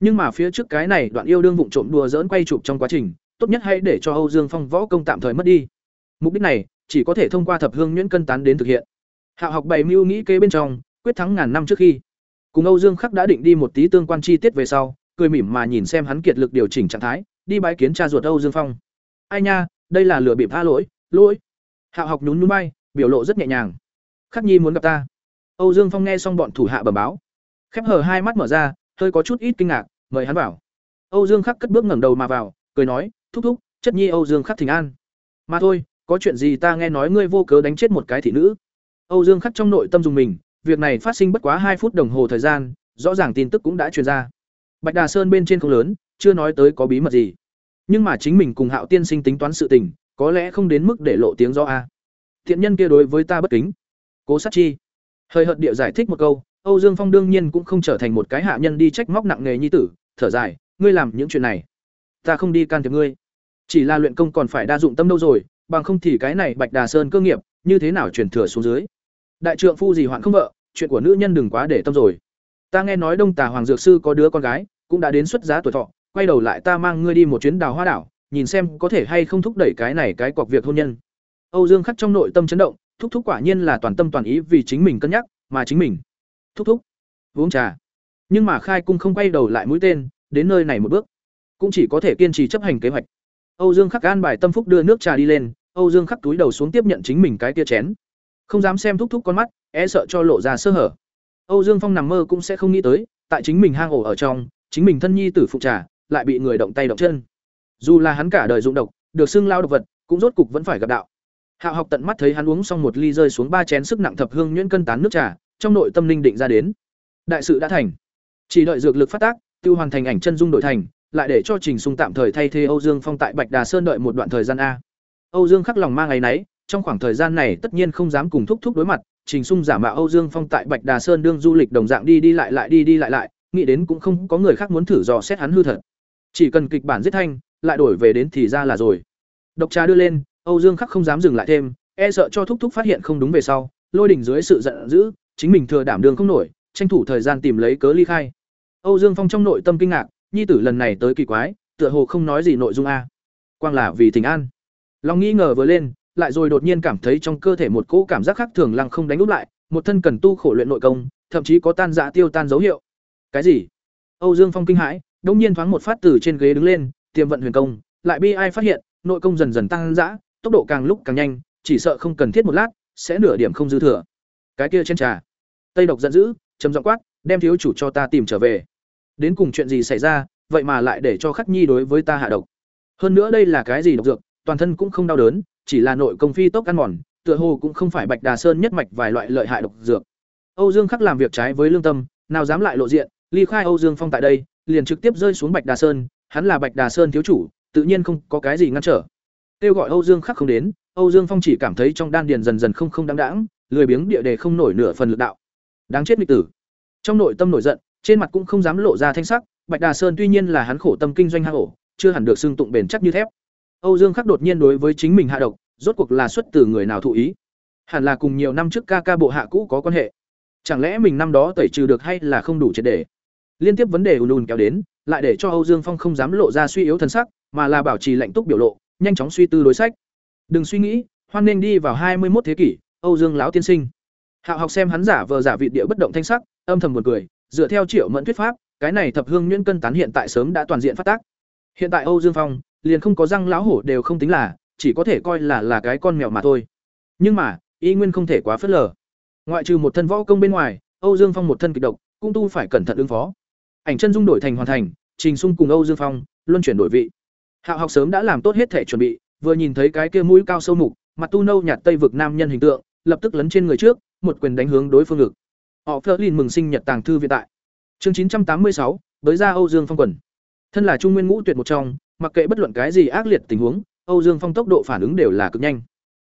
Nhưng mà phía trước cái này đoạn yêu đương vụng trộm đùa giỡn quay chụp trong quá trình, tốt nhất hãy để cho Âu Dương Phong võ công tạm thời mất đi. Mục đích này chỉ có thể thông qua thập hương nhuyễn cân tán đến thực hiện. Hạo học bày mưu nghĩ kế bên trong, quyết thắng ngàn năm trước khi. Cùng Âu Dương Khắc đã định đi một tí tương quan chi tiết về sau, cười mỉm mà nhìn xem hắn kiệt lực điều chỉnh trạng thái, đi bái kiến cha ruột Âu Dương Phong. Ai nha, đây là lừa bịp tha lỗi, lỗi. Hạo học nhún nhún bay, biểu lộ rất nhẹ nhàng. Khắc Nhi muốn gặp ta. Âu Dương Phong nghe xong bọn thủ hạ bẩm báo, khép hờ hai mắt mở ra, hơi có chút ít kinh ngạc, mời hắn vào. Âu Dương Khắc cất bước ngẩng đầu mà vào, cười nói, "Thúc thúc, chất nhi Âu Dương Khắc thỉnh an." "Mà thôi, có chuyện gì ta nghe nói ngươi vô cớ đánh chết một cái thị nữ." Âu Dương Khắc trong nội tâm dùng mình, việc này phát sinh bất quá hai phút đồng hồ thời gian, rõ ràng tin tức cũng đã truyền ra. Bạch Đà Sơn bên trên không lớn, chưa nói tới có bí mật gì. Nhưng mà chính mình cùng Hạo tiên sinh tính toán sự tình, có lẽ không đến mức để lộ tiếng do a. Thiện nhân kia đối với ta bất kính. Cố Sát Chi. Hơi hợt địa giải thích một câu, Âu Dương Phong đương nhiên cũng không trở thành một cái hạ nhân đi trách móc nặng nghề nhi tử, thở dài, ngươi làm những chuyện này, ta không đi can thiệp ngươi. Chỉ là luyện công còn phải đa dụng tâm đâu rồi, bằng không thì cái này Bạch Đà Sơn cơ nghiệp, như thế nào truyền thừa xuống dưới. Đại trượng phu gì hoạn không vợ, chuyện của nữ nhân đừng quá để tâm rồi. Ta nghe nói Đông Tà Hoàng dược sư có đứa con gái, cũng đã đến xuất giá tuổi thọ, quay đầu lại ta mang ngươi đi một chuyến đào hoa đảo, nhìn xem có thể hay không thúc đẩy cái này cái cọc việc hôn nhân. Âu Dương khắc trong nội tâm chấn động, thúc thúc quả nhiên là toàn tâm toàn ý vì chính mình cân nhắc, mà chính mình. Thúc thúc, uống trà. Nhưng mà Khai cung không quay đầu lại mũi tên, đến nơi này một bước, cũng chỉ có thể kiên trì chấp hành kế hoạch. Âu Dương khắc an bài tâm phúc đưa nước trà đi lên, Âu Dương khắc túi đầu xuống tiếp nhận chính mình cái tia chén. Không dám xem thúc thúc con mắt, e sợ cho lộ ra sơ hở. Âu Dương Phong nằm mơ cũng sẽ không nghĩ tới, tại chính mình hang ổ ở trong, chính mình thân nhi tử phụ trà, lại bị người động tay động chân. Dù là hắn cả đời dụng độc, được xưng lao độc vật, cũng rốt cục vẫn phải gặp đạo. Hạo học tận mắt thấy hắn uống xong một ly rơi xuống ba chén sức nặng thập hương nhuyễn cân tán nước trà, trong nội tâm linh định ra đến. Đại sự đã thành, chỉ đợi dược lực phát tác, tiêu hoàn thành ảnh chân dung đổi thành, lại để cho Trình Sung tạm thời thay thế Âu Dương Phong tại Bạch Đà Sơn đợi một đoạn thời gian a. Âu Dương khắc lòng mang ngày nấy, trong khoảng thời gian này tất nhiên không dám cùng thúc thúc đối mặt, Trình Sung giả mạo Âu Dương Phong tại Bạch Đà Sơn đương du lịch đồng dạng đi đi lại lại đi đi lại lại, nghĩ đến cũng không có người khác muốn thử dò xét hắn hư thật. Chỉ cần kịch bản giết thanh, lại đổi về đến thì ra là rồi. Độc trà đưa lên, Âu Dương Khắc không dám dừng lại thêm, e sợ cho thúc thúc phát hiện không đúng về sau, lôi đỉnh dưới sự giận dữ, chính mình thừa đảm đường không nổi, tranh thủ thời gian tìm lấy cớ ly khai. Âu Dương Phong trong nội tâm kinh ngạc, nhi tử lần này tới kỳ quái, tựa hồ không nói gì nội dung a. Quang là vì tình an. Lòng nghi ngờ vừa lên, lại rồi đột nhiên cảm thấy trong cơ thể một cỗ cảm giác khác thường lăng không đánh úp lại, một thân cần tu khổ luyện nội công, thậm chí có tan dạ tiêu tan dấu hiệu. Cái gì? Âu Dương Phong kinh hãi, đông nhiên thoáng một phát từ trên ghế đứng lên, tiềm vận huyền công, lại bi ai phát hiện, nội công dần dần tăng dã, tốc độ càng lúc càng nhanh, chỉ sợ không cần thiết một lát, sẽ nửa điểm không dư thừa. Cái kia trên trà. Tây độc giận dữ, trầm giọng quát, đem thiếu chủ cho ta tìm trở về. Đến cùng chuyện gì xảy ra, vậy mà lại để cho Khắc Nhi đối với ta hạ độc. Hơn nữa đây là cái gì độc dược, toàn thân cũng không đau đớn, chỉ là nội công phi tốc ăn mòn, tựa hồ cũng không phải Bạch Đà Sơn nhất mạch vài loại lợi hại độc dược. Âu Dương Khắc làm việc trái với lương tâm, nào dám lại lộ diện, ly khai Âu Dương Phong tại đây, liền trực tiếp rơi xuống Bạch Đà Sơn, hắn là Bạch Đà Sơn thiếu chủ, tự nhiên không có cái gì ngăn trở. Kêu gọi Âu Dương Khắc không đến, Âu Dương Phong chỉ cảm thấy trong đan điền dần dần không không đáng đãng, lười biếng địa đề không nổi nửa phần lực đạo. Đáng chết nghịch tử. Trong nội tâm nổi giận, trên mặt cũng không dám lộ ra thanh sắc, Bạch Đà Sơn tuy nhiên là hắn khổ tâm kinh doanh hang ổ, chưa hẳn được xưng tụng bền chắc như thép. Âu Dương Khắc đột nhiên đối với chính mình hạ độc, rốt cuộc là xuất từ người nào thụ ý? Hẳn là cùng nhiều năm trước ca ca bộ hạ cũ có quan hệ. Chẳng lẽ mình năm đó tẩy trừ được hay là không đủ triệt để? Liên tiếp vấn đề ùn ùn kéo đến, lại để cho Âu Dương Phong không dám lộ ra suy yếu thần sắc, mà là bảo trì lạnh túc biểu lộ, nhanh chóng suy tư đối sách. Đừng suy nghĩ, hoan nên đi vào hai mươi mốt thế kỷ, Âu Dương lão tiên sinh. Hạo học xem hắn giả vờ giả vị địa bất động thanh sắc, âm thầm buồn cười, dựa theo Triệu Mẫn thuyết pháp, cái này thập hương nhuyễn cân tán hiện tại sớm đã toàn diện phát tác. Hiện tại Âu Dương Phong, liền không có răng lão hổ đều không tính là, chỉ có thể coi là là cái con mèo mà thôi. Nhưng mà, y nguyên không thể quá phớt lờ. Ngoại trừ một thân võ công bên ngoài, Âu Dương Phong một thân kịch độc, cũng tu phải cẩn thận ứng phó. Ảnh chân dung đổi thành hoàn thành, Trình Sung cùng Âu Dương Phong luân chuyển đổi vị. Hạo học sớm đã làm tốt hết thể chuẩn bị, vừa nhìn thấy cái kia mũi cao sâu mục, mặt tu nâu nhạt tây vực nam nhân hình tượng, lập tức lấn trên người trước, một quyền đánh hướng đối phương ngực. Họ Flerlin mừng sinh nhật tàng thư viện tại. Chương chín trăm tám mươi sáu, với ra Âu Dương Phong quần. Thân là trung nguyên ngũ tuyệt một trong, mặc kệ bất luận cái gì ác liệt tình huống, Âu Dương Phong tốc độ phản ứng đều là cực nhanh.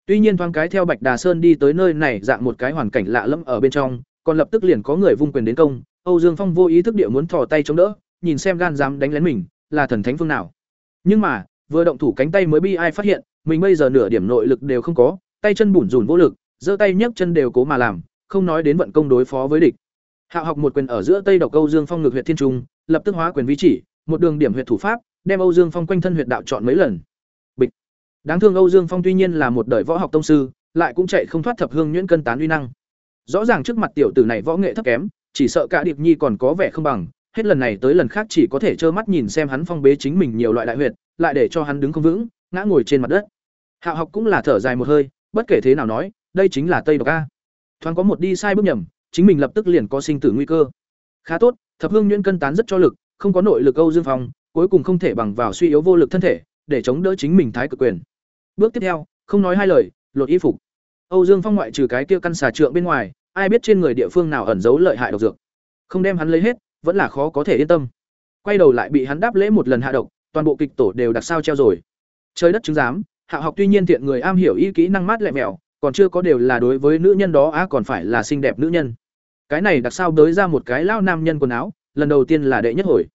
Tuy nhiên thoáng cái theo Bạch Đà Sơn đi tới nơi này dạng một cái hoàn cảnh lạ lẫm ở bên trong, còn lập tức liền có người vung quyền đến công, Âu Dương Phong vô ý thức địa muốn thò tay chống đỡ, nhìn xem gan dám đánh lén mình, là thần thánh phương nào. Nhưng mà, vừa động thủ cánh tay mới bi ai phát hiện, mình bây giờ nửa điểm nội lực đều không có, tay chân bủn rủn vô lực, giơ tay nhấc chân đều cố mà làm, không nói đến vận công đối phó với địch. Hạo học một quyền ở giữa tây độc Âu Dương Phong ngược huyệt thiên trung, lập tức hóa quyền vi chỉ, một đường điểm huyệt thủ pháp, đem Âu Dương Phong quanh thân huyệt đạo chọn mấy lần. Bịch. Đáng thương Âu Dương Phong tuy nhiên là một đời võ học tông sư, lại cũng chạy không thoát thập hương nhuyễn cân tán uy năng. Rõ ràng trước mặt tiểu tử này võ nghệ thấp kém, chỉ sợ cả Điệp Nhi còn có vẻ không bằng, hết lần này tới lần khác chỉ có thể trơ mắt nhìn xem hắn phong bế chính mình nhiều loại đại huyệt, lại để cho hắn đứng không vững, ngã ngồi trên mặt đất. Hạo học cũng là thở dài một hơi, bất kể thế nào nói, đây chính là Tây Độc a. Thoáng có một đi sai bước nhầm, chính mình lập tức liền có sinh tử nguy cơ. Khá tốt, thập hương nhuyễn cân tán rất cho lực, không có nội lực Âu Dương Phong, cuối cùng không thể bằng vào suy yếu vô lực thân thể, để chống đỡ chính mình thái cực quyền. Bước tiếp theo, không nói hai lời, lột y phục. Âu Dương Phong ngoại trừ cái kia căn xà trượng bên ngoài, ai biết trên người địa phương nào ẩn giấu lợi hại độc dược. Không đem hắn lấy hết, vẫn là khó có thể yên tâm. Quay đầu lại bị hắn đáp lễ một lần hạ độc, toàn bộ kịch tổ đều đặc sao treo rồi. Trời đất chứng giám, Hạ học tuy nhiên thiện người am hiểu y kỹ năng mát lẹ mèo, còn chưa có đều là đối với nữ nhân đó á còn phải là xinh đẹp nữ nhân. Cái này đặc sao đới ra một cái lao nam nhân quần áo, lần đầu tiên là đệ nhất hồi.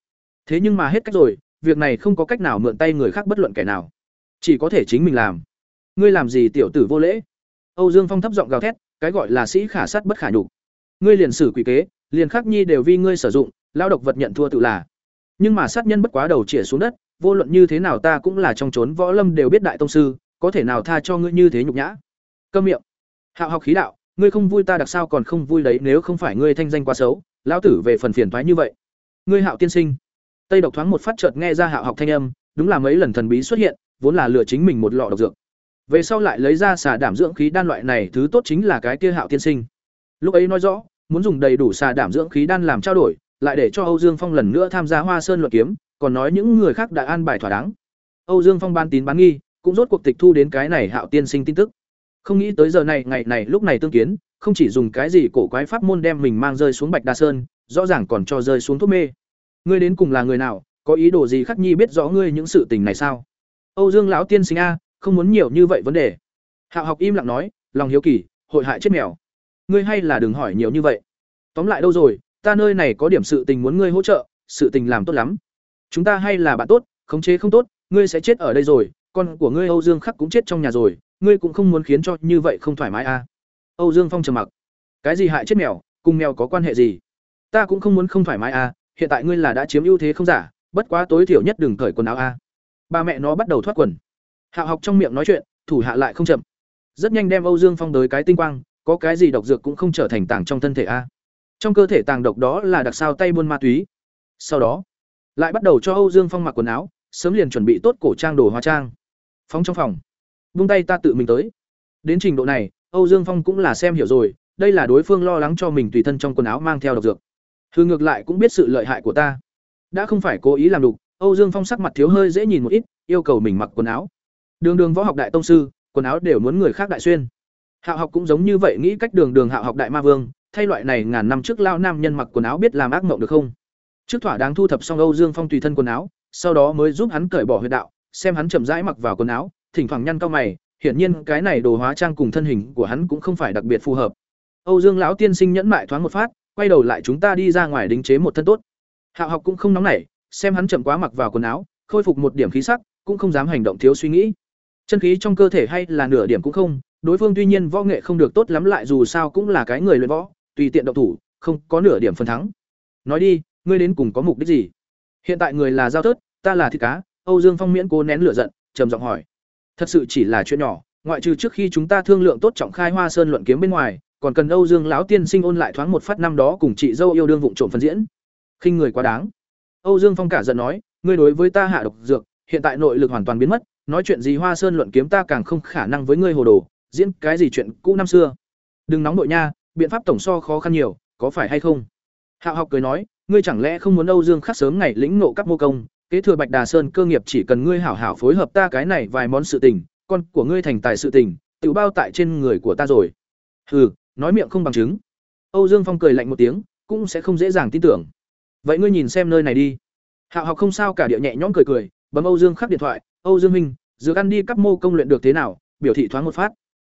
Thế nhưng mà hết cách rồi, việc này không có cách nào mượn tay người khác bất luận kẻ nào, chỉ có thể chính mình làm. Ngươi làm gì tiểu tử vô lễ? Âu Dương Phong thấp giọng gào thét, cái gọi là sĩ khả sát bất khả nhục. Ngươi liền xử quỷ kế, liền khắc nhi đều vì ngươi sử dụng, lao độc vật nhận thua tự là. Nhưng mà sát nhân bất quá đầu chĩa xuống đất, vô luận như thế nào ta cũng là trong trốn võ lâm đều biết đại tông sư, có thể nào tha cho ngươi như thế nhục nhã. Câm miệng. Hạo học khí đạo, ngươi không vui ta đặc sao còn không vui đấy, nếu không phải ngươi thanh danh quá xấu, lão tử về phần phiền toái như vậy. Ngươi Hạo tiên sinh. Tây độc thoáng một phát chợt nghe ra Hạo học thanh âm, đúng là mấy lần thần bí xuất hiện, vốn là lừa chính mình một lọ độc dược. Về sau lại lấy ra xà đảm dưỡng khí đan loại này, thứ tốt chính là cái kia Hạo tiên sinh. Lúc ấy nói rõ, muốn dùng đầy đủ xà đảm dưỡng khí đan làm trao đổi, lại để cho Âu Dương Phong lần nữa tham gia Hoa Sơn luận kiếm, còn nói những người khác đã an bài thỏa đáng. Âu Dương Phong ban tín bán nghi, cũng rốt cuộc tịch thu đến cái này Hạo tiên sinh tin tức. Không nghĩ tới giờ này, ngày này lúc này tương kiến, không chỉ dùng cái gì cổ quái pháp môn đem mình mang rơi xuống Bạch Đa Sơn, rõ ràng còn cho rơi xuống thuốc mê. Ngươi đến cùng là người nào, có ý đồ gì khắc nhi biết rõ ngươi những sự tình này sao? Âu Dương lão tiên sinh a, không muốn nhiều như vậy vấn đề. Hạo học im lặng nói, lòng hiếu kỳ, hội hại chết mèo. Ngươi hay là đừng hỏi nhiều như vậy. Tóm lại đâu rồi, ta nơi này có điểm sự tình muốn ngươi hỗ trợ, sự tình làm tốt lắm. Chúng ta hay là bạn tốt, khống chế không tốt, ngươi sẽ chết ở đây rồi, con của ngươi Âu Dương Khắc cũng chết trong nhà rồi, ngươi cũng không muốn khiến cho như vậy không thoải mái à? Âu Dương Phong trầm mặc. Cái gì hại chết mèo, cùng mèo có quan hệ gì? Ta cũng không muốn không thoải mái à, hiện tại ngươi là đã chiếm ưu thế không giả, bất quá tối thiểu nhất đừng cởi quần áo a. À. Ba mẹ nó bắt đầu thoát quần hạ học trong miệng nói chuyện, thủ hạ lại không chậm. Rất nhanh đem Âu Dương Phong tới cái tinh quang, có cái gì độc dược cũng không trở thành tàng trong thân thể a. À. Trong cơ thể tàng độc đó là đặc sao tay buôn ma túy. Sau đó, lại bắt đầu cho Âu Dương Phong mặc quần áo, sớm liền chuẩn bị tốt cổ trang đồ hóa trang. Phóng trong phòng, buông tay ta tự mình tới. Đến trình độ này, Âu Dương Phong cũng là xem hiểu rồi, đây là đối phương lo lắng cho mình tùy thân trong quần áo mang theo độc dược. Hư ngược lại cũng biết sự lợi hại của ta. Đã không phải cố ý làm đục, Âu Dương Phong sắc mặt thiếu hơi dễ nhìn một ít, yêu cầu mình mặc quần áo. Đường Đường võ học đại tông sư, quần áo đều muốn người khác đại xuyên. Hạo học cũng giống như vậy nghĩ cách Đường Đường Hạo học đại ma vương, thay loại này ngàn năm trước lao nam nhân mặc quần áo biết làm ác mộng được không? Trước thỏa đáng thu thập xong Âu Dương Phong tùy thân quần áo, sau đó mới giúp hắn cởi bỏ huyệt đạo, xem hắn chậm rãi mặc vào quần áo, thỉnh thoảng nhăn cao mày, hiển nhiên cái này đồ hóa trang cùng thân hình của hắn cũng không phải đặc biệt phù hợp. Âu Dương lão tiên sinh nhẫn mại thoáng một phát, quay đầu lại chúng ta đi ra ngoài đính chế một thân tốt. Hạo học cũng không nóng nảy, xem hắn chậm quá mặc vào quần áo, khôi phục một điểm khí sắc, cũng không dám hành động thiếu suy nghĩ. Chân khí trong cơ thể hay là nửa điểm cũng không, đối phương tuy nhiên võ nghệ không được tốt lắm lại dù sao cũng là cái người luyện võ, tùy tiện động thủ, không có nửa điểm phần thắng. Nói đi, ngươi đến cùng có mục đích gì? Hiện tại người là giao tớt, ta là thịt cá, Âu Dương Phong miễn cố nén lửa giận, trầm giọng hỏi. Thật sự chỉ là chuyện nhỏ, ngoại trừ trước khi chúng ta thương lượng tốt trọng khai Hoa Sơn luận kiếm bên ngoài, còn cần Âu Dương lão tiên sinh ôn lại thoáng một phát năm đó cùng chị dâu yêu đương vụng trộm phân diễn. Khinh người quá đáng. Âu Dương Phong cả giận nói, ngươi đối với ta hạ độc dược, hiện tại nội lực hoàn toàn biến mất, nói chuyện gì Hoa Sơn luận kiếm ta càng không khả năng với ngươi hồ đồ, diễn cái gì chuyện cũ năm xưa. Đừng nóng nội nha, biện pháp tổng so khó khăn nhiều, có phải hay không? Hạo học cười nói, ngươi chẳng lẽ không muốn Âu Dương khắc sớm ngày lĩnh nộ các mô công, kế thừa Bạch Đà Sơn cơ nghiệp chỉ cần ngươi hảo hảo phối hợp ta cái này vài món sự tình, con của ngươi thành tài sự tình, tự bao tại trên người của ta rồi. Hừ, nói miệng không bằng chứng. Âu Dương Phong cười lạnh một tiếng, cũng sẽ không dễ dàng tin tưởng. Vậy ngươi nhìn xem nơi này đi. Hạo học không sao cả địa nhẹ nhõm cười cười, bấm Âu Dương khắc điện thoại, "Âu Dương Minh, dược ăn đi các mô công luyện được thế nào?" biểu thị thoáng một phát.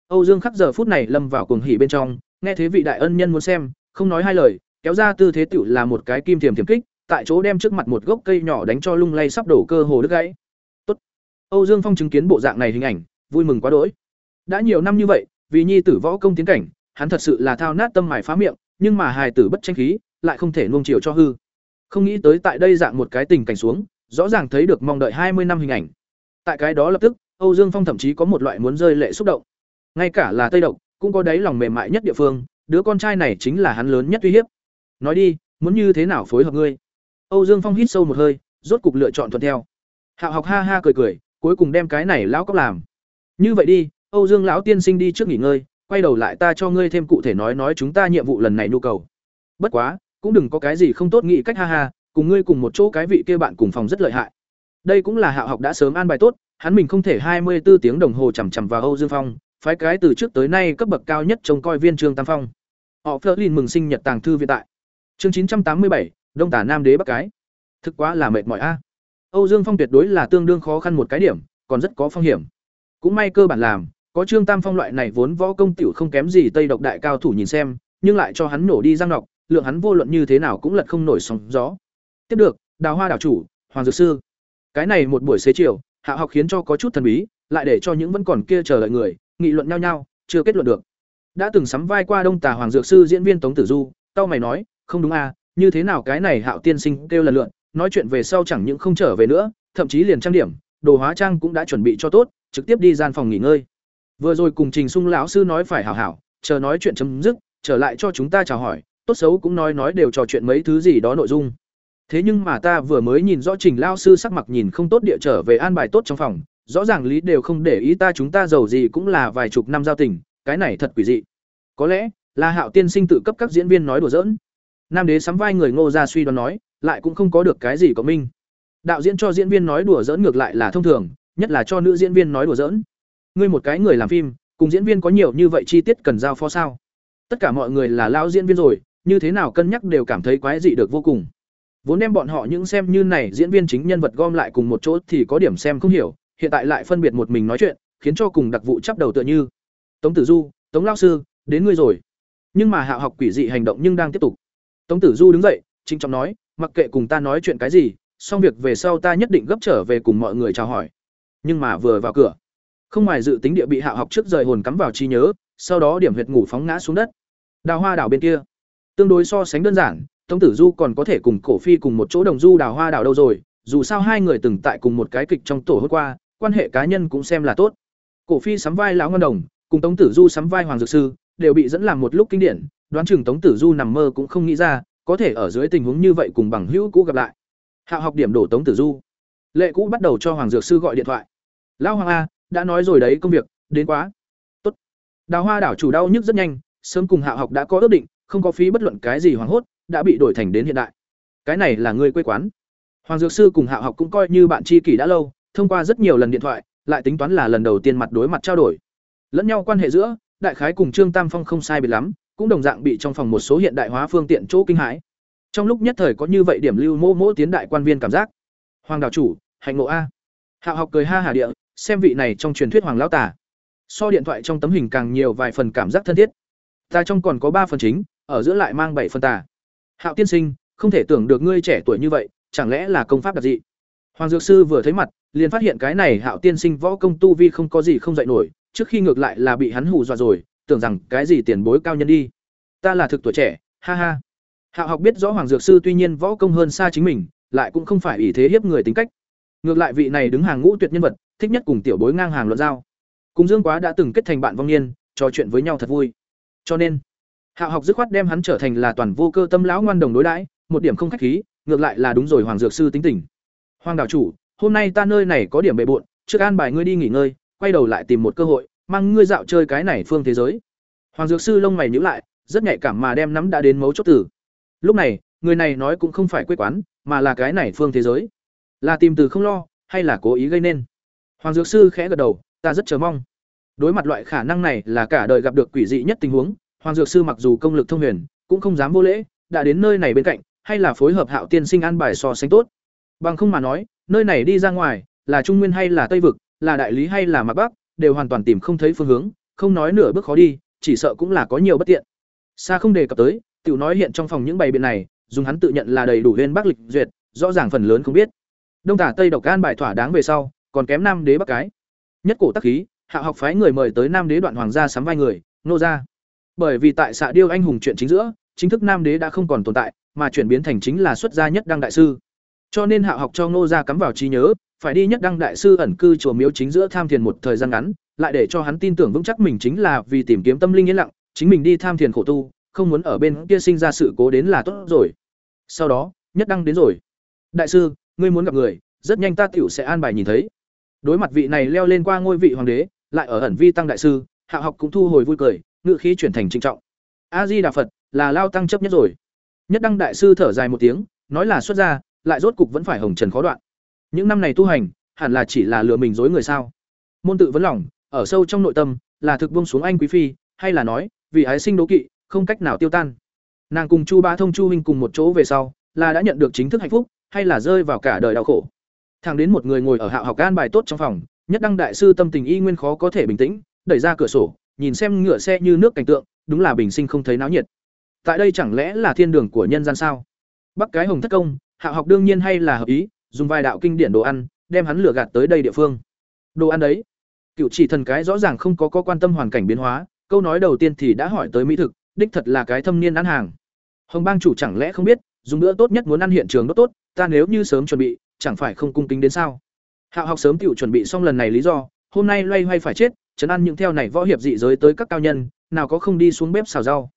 Âu Dương khắc giờ phút này lâm vào cuồng hỉ bên trong, nghe thế vị đại ân nhân muốn xem, không nói hai lời, kéo ra tư thế tiểu là một cái kim thiềm thiềm kích, tại chỗ đem trước mặt một gốc cây nhỏ đánh cho lung lay sắp đổ cơ hồ đứt gãy. Tốt. Âu Dương Phong chứng kiến bộ dạng này hình ảnh, vui mừng quá đỗi. Đã nhiều năm như vậy, vì nhi tử võ công tiến cảnh, hắn thật sự là thao nát tâm mài phá miệng, nhưng mà hài tử bất tranh khí, lại không thể nuông chiều cho hư. Không nghĩ tới tại đây dạng một cái tình cảnh xuống, rõ ràng thấy được mong đợi hai mươi năm hình ảnh. Tại cái đó lập tức, Âu Dương Phong thậm chí có một loại muốn rơi lệ xúc động. Ngay cả là Tây Độc, cũng có đáy lòng mềm mại nhất địa phương, đứa con trai này chính là hắn lớn nhất uy hiếp. Nói đi, muốn như thế nào phối hợp ngươi? Âu Dương Phong hít sâu một hơi, rốt cục lựa chọn thuận theo. Hạo học ha ha cười cười, cuối cùng đem cái này lão cóc làm. Như vậy đi, Âu Dương lão tiên sinh đi trước nghỉ ngơi, quay đầu lại ta cho ngươi thêm cụ thể nói nói chúng ta nhiệm vụ lần này nhu cầu. Bất quá, cũng đừng có cái gì không tốt nghĩ cách ha ha, cùng ngươi cùng một chỗ cái vị kia bạn cùng phòng rất lợi hại. Đây cũng là Hạo học đã sớm an bài tốt, hắn mình không thể hai mươi 24 tiếng đồng hồ chằm chằm vào Âu Dương Phong, phái cái từ trước tới nay cấp bậc cao nhất trông coi viên Trương Tam Phong. Họ Flerlin mừng sinh nhật tàng thư viện tại. Chương chín trăm tám mươi bảy Đông Tả Nam Đế Bắc cái. Thực quá là mệt mỏi a. Âu Dương Phong tuyệt đối là tương đương khó khăn một cái điểm, còn rất có phong hiểm. Cũng may cơ bản làm, có Trương Tam Phong loại này vốn võ công tiểu không kém gì Tây độc đại cao thủ nhìn xem, nhưng lại cho hắn nổ đi răng nọc, lượng hắn vô luận như thế nào cũng lật không nổi sóng gió. Tiếp được, Đào Hoa đảo chủ, Hoàng dược sư. Cái này một buổi xế chiều, hạ học khiến cho có chút thần bí, lại để cho những vẫn còn kia chờ đợi người, nghị luận nhau nhau, chưa kết luận được. Đã từng sắm vai qua Đông Tà Hoàng dược sư diễn viên Tống Tử Du, tao mày nói, không đúng à, như thế nào cái này Hạo tiên sinh kêu lần lượn, nói chuyện về sau chẳng những không trở về nữa, thậm chí liền trang điểm, đồ hóa trang cũng đã chuẩn bị cho tốt, trực tiếp đi gian phòng nghỉ ngơi. Vừa rồi cùng Trình Sung lão sư nói phải hảo hảo, chờ nói chuyện chấm dứt, trở lại cho chúng ta chào hỏi, tốt xấu cũng nói nói đều trò chuyện mấy thứ gì đó nội dung. Thế nhưng mà ta vừa mới nhìn rõ Trình lão sư sắc mặt nhìn không tốt địa trở về an bài tốt trong phòng, rõ ràng lý đều không để ý ta chúng ta giàu gì cũng là vài chục năm giao tình, cái này thật quỷ dị. Có lẽ là Hạo tiên sinh tự cấp các diễn viên nói đùa giỡn. Nam đế sắm vai người Ngô gia suy đoán nói, lại cũng không có được cái gì có minh Đạo diễn cho diễn viên nói đùa giỡn ngược lại là thông thường, nhất là cho nữ diễn viên nói đùa giỡn. Ngươi một cái người làm phim, cùng diễn viên có nhiều như vậy chi tiết cần giao phó sao? Tất cả mọi người là lão diễn viên rồi, như thế nào cân nhắc đều cảm thấy quái dị được vô cùng. Vốn đem bọn họ những xem như này diễn viên chính nhân vật gom lại cùng một chỗ thì có điểm xem không hiểu, hiện tại lại phân biệt một mình nói chuyện, khiến cho cùng đặc vụ chắp đầu tựa như. Tống Tử Du, Tống lão sư, đến ngươi rồi. Nhưng mà hạ học quỷ dị hành động nhưng đang tiếp tục. Tống Tử Du đứng dậy, chính trọng nói, mặc kệ cùng ta nói chuyện cái gì, xong việc về sau ta nhất định gấp trở về cùng mọi người chào hỏi. Nhưng mà vừa vào cửa, không ngoài dự tính địa bị hạ học trước rời hồn cắm vào trí nhớ, sau đó điểm huyệt ngủ phóng ngã xuống đất. Đào Hoa đảo bên kia, tương đối so sánh đơn giản, Tống Tử Du còn có thể cùng Cổ Phi cùng một chỗ đồng du Đào Hoa Đào đâu rồi, dù sao hai người từng tại cùng một cái kịch trong tổ hôm qua, quan hệ cá nhân cũng xem là tốt. Cổ Phi sắm vai lão ngân đồng, cùng Tống Tử Du sắm vai Hoàng dược sư, đều bị dẫn làm một lúc kinh điển, đoán chừng Tống Tử Du nằm mơ cũng không nghĩ ra, có thể ở dưới tình huống như vậy cùng bằng hữu cũ gặp lại. Hạo học điểm đổ Tống Tử Du. Lệ cũ bắt đầu cho Hoàng dược sư gọi điện thoại. "Lão Hoàng a, đã nói rồi đấy công việc, đến quá." "Tốt." Đào Hoa đảo chủ đau nhức rất nhanh, sớm cùng Hạo học đã có ước định, không có phí bất luận cái gì hoảng hốt, đã bị đổi thành đến hiện đại. Cái này là người quê quán. Hoàng dược sư cùng Hạo học cũng coi như bạn tri kỷ đã lâu, thông qua rất nhiều lần điện thoại, lại tính toán là lần đầu tiên mặt đối mặt trao đổi. Lẫn nhau quan hệ giữa, đại khái cùng Trương Tam Phong không sai biệt lắm, cũng đồng dạng bị trong phòng một số hiện đại hóa phương tiện chỗ kinh hãi. Trong lúc nhất thời có như vậy điểm lưu mô mô tiến đại quan viên cảm giác. Hoàng đạo chủ, hạnh ngộ a. Hạo học cười ha hà địa, xem vị này trong truyền thuyết hoàng lão tả. so điện thoại trong tấm hình càng nhiều vài phần cảm giác thân thiết ta trong còn có ba phần chính ở giữa lại mang bảy phần tà hạo tiên sinh, không thể tưởng được ngươi trẻ tuổi như vậy, chẳng lẽ là công pháp đặc dị? Hoàng dược sư vừa thấy mặt, liền phát hiện cái này hạo tiên sinh võ công tu vi không có gì không dạy nổi, trước khi ngược lại là bị hắn hù dọa rồi, tưởng rằng cái gì tiền bối cao nhân đi. Ta là thực tuổi trẻ, ha ha. Hạo học biết rõ hoàng dược sư tuy nhiên võ công hơn xa chính mình, lại cũng không phải ý thế hiếp người tính cách. Ngược lại vị này đứng hàng ngũ tuyệt nhân vật, thích nhất cùng tiểu bối ngang hàng luận giao. Cùng dương quá đã từng kết thành bạn vong niên, trò chuyện với nhau thật vui. Cho nên hạo học dứt khoát đem hắn trở thành là toàn vô cơ tâm lão ngoan đồng đối đãi một điểm không khách khí ngược lại là đúng rồi hoàng dược sư tính tình. Hoàng đạo chủ hôm nay ta nơi này có điểm bệ bội, trước an bài ngươi đi nghỉ ngơi quay đầu lại tìm một cơ hội mang ngươi dạo chơi cái này phương thế giới. Hoàng dược sư lông mày nhíu lại rất nhạy cảm mà đem nắm đã đến mấu chốt tử lúc này người này nói cũng không phải quê quán mà là cái này phương thế giới. Là tìm từ không lo hay là cố ý gây nên? Hoàng dược sư khẽ gật đầu ta rất chờ mong. Đối mặt loại khả năng này là cả đời gặp được quỷ dị nhất tình huống hoàng dược sư mặc dù công lực thông huyền, cũng không dám vô lễ, đã đến nơi này bên cạnh, hay là phối hợp hạo tiên sinh an bài so sánh tốt. Bằng không mà nói, nơi này đi ra ngoài, là trung nguyên hay là tây vực, là đại lý hay là mạc bắc, đều hoàn toàn tìm không thấy phương hướng, không nói nửa bước khó đi, chỉ sợ cũng là có nhiều bất tiện. Xa không đề cập tới, tiểu nói hiện trong phòng những bày biện này, dùng hắn tự nhận là đầy đủ lên bắc lịch duyệt, rõ ràng phần lớn không biết. Đông tả tây độc an bài thỏa đáng về sau, còn kém nam đế bắc cái. Nhất cổ tác khí, hạ học phái người mời tới nam đế đoạn hoàng gia sắm vai người, nô gia bởi vì tại xạ điêu anh hùng chuyện chính giữa, chính thức nam đế đã không còn tồn tại, mà chuyển biến thành chính là xuất gia nhất đăng đại sư. Cho nên hạ học cho nô gia cắm vào trí nhớ, phải đi nhất đăng đại sư ẩn cư chùa miếu chính giữa tham thiền một thời gian ngắn, lại để cho hắn tin tưởng vững chắc mình chính là vì tìm kiếm tâm linh yên lặng, chính mình đi tham thiền khổ tu, không muốn ở bên kia sinh ra sự cố đến là tốt rồi. Sau đó, nhất đăng đến rồi. Đại sư, ngươi muốn gặp người, rất nhanh ta tiểu sẽ an bài nhìn thấy. Đối mặt vị này leo lên qua ngôi vị hoàng đế, lại ở ẩn vi tăng đại sư, hạ học cũng thu hồi vui cười ngự khí chuyển thành trinh trọng. A di đà phật là lao tăng chấp nhất rồi. Nhất đăng đại sư thở dài một tiếng, nói là xuất gia, lại rốt cục vẫn phải hồng trần khó đoạn. Những năm này tu hành, hẳn là chỉ là lừa mình dối người sao? Môn tự vấn lòng, ở sâu trong nội tâm, là thực buông xuống anh quý phi, hay là nói, vì ái sinh đố kỵ, không cách nào tiêu tan. Nàng cùng chu ba thông chu huynh cùng một chỗ về sau, là đã nhận được chính thức hạnh phúc, hay là rơi vào cả đời đau khổ? Thẳng đến một người ngồi ở hạo học gan bài tốt trong phòng, nhất đăng đại sư tâm tình y nguyên khó có thể bình tĩnh, đẩy ra cửa sổ nhìn xem ngựa xe như nước cảnh tượng đúng là bình sinh không thấy náo nhiệt. Tại đây chẳng lẽ là thiên đường của nhân gian sao? Bắc cái hồng thất công hạo học đương nhiên hay là hợp ý dùng vài đạo kinh điển đồ ăn đem hắn lừa gạt tới đây địa phương. Đồ ăn đấy. Cựu chỉ thần cái rõ ràng không có, có quan tâm hoàn cảnh biến hóa câu nói đầu tiên thì đã hỏi tới mỹ thực đích thật là cái thâm niên ăn hàng. Hồng bang chủ chẳng lẽ không biết dùng bữa tốt nhất muốn ăn hiện trường đốt tốt ta nếu như sớm chuẩn bị chẳng phải không cung kính đến sao? Hạo học sớm tiểu chuẩn bị xong lần này lý do hôm nay loay hoay phải chết chấn ăn những theo này võ hiệp dị giới tới các cao nhân, nào có không đi xuống bếp xào rau.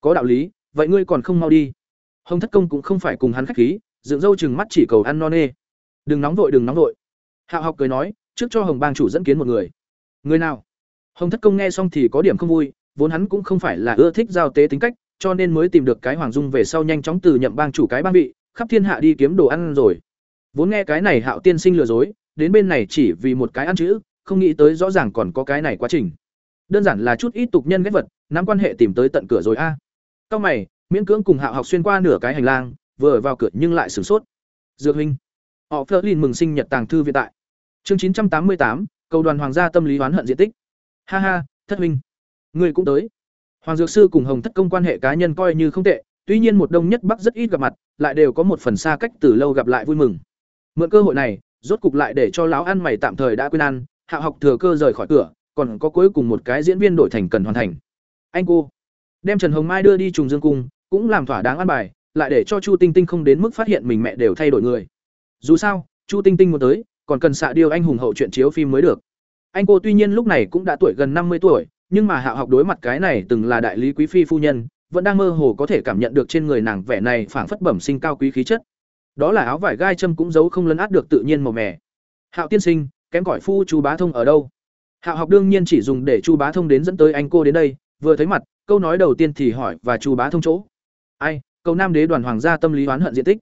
Có đạo lý, vậy ngươi còn không mau đi. Hồng thất công cũng không phải cùng hắn khách khí, dựng râu chừng mắt chỉ cầu ăn no nê. Đừng nóng vội, đừng nóng vội. Hạo học cười nói, trước cho hồng bang chủ dẫn kiến một người. Người nào? Hồng thất công nghe xong thì có điểm không vui, vốn hắn cũng không phải là ưa thích giao tế tính cách, cho nên mới tìm được cái hoàng dung về sau nhanh chóng từ nhậm bang chủ cái bang vị, khắp thiên hạ đi kiếm đồ ăn rồi. Vốn nghe cái này hạo tiên sinh lừa dối, đến bên này chỉ vì một cái ăn chữ không nghĩ tới rõ ràng còn có cái này quá trình. Đơn giản là chút ít tục nhân ghép vật, nắm quan hệ tìm tới tận cửa rồi a. À. cao mày, miễn cưỡng cùng hạo học xuyên qua nửa cái hành lang, vừa vào cửa nhưng lại sửng sốt. Dược huynh, họ phơ lin mừng sinh nhật tàng thư viện tại. Chương chín trăm tám mươi tám, cầu đoàn hoàng gia tâm lý oán hận diện tích. Ha ha, thất huynh. Người cũng tới. Hoàng dược sư cùng hồng thất công quan hệ cá nhân coi như không tệ, tuy nhiên một đông nhất bắc rất ít gặp mặt, lại đều có một phần xa cách từ lâu gặp lại vui mừng. Mượn cơ hội này, rốt cục lại để cho lão ăn mày tạm thời đã quên ăn hạ học thừa cơ rời khỏi cửa, còn có cuối cùng một cái diễn viên đổi thành cần hoàn thành. Anh cô, đem trần hồng mai đưa đi trùng dương cung, cũng làm thỏa đáng ăn bài, lại để cho chu tinh tinh không đến mức phát hiện mình mẹ đều thay đổi người. Dù sao, chu tinh tinh muốn tới, còn cần xạ điêu anh hùng hậu chuyện chiếu phim mới được. Anh cô tuy nhiên lúc này cũng đã tuổi gần năm mươi tuổi, nhưng mà hạ học đối mặt cái này từng là đại lý quý phi phu nhân, vẫn đang mơ hồ có thể cảm nhận được trên người nàng vẻ này phảng phất bẩm sinh cao quý khí chất. Đó là áo vải gai châm cũng giấu không lấn át được tự nhiên màu mè. Hạo tiên sinh kém cỏi phu chu bá thông ở đâu? Hạo học đương nhiên chỉ dùng để chu bá thông đến dẫn tới anh cô đến đây, vừa thấy mặt, câu nói đầu tiên thì hỏi, và chu bá thông chỗ? Ai, cầu nam đế đoàn hoàng gia tâm lý oán hận diện tích.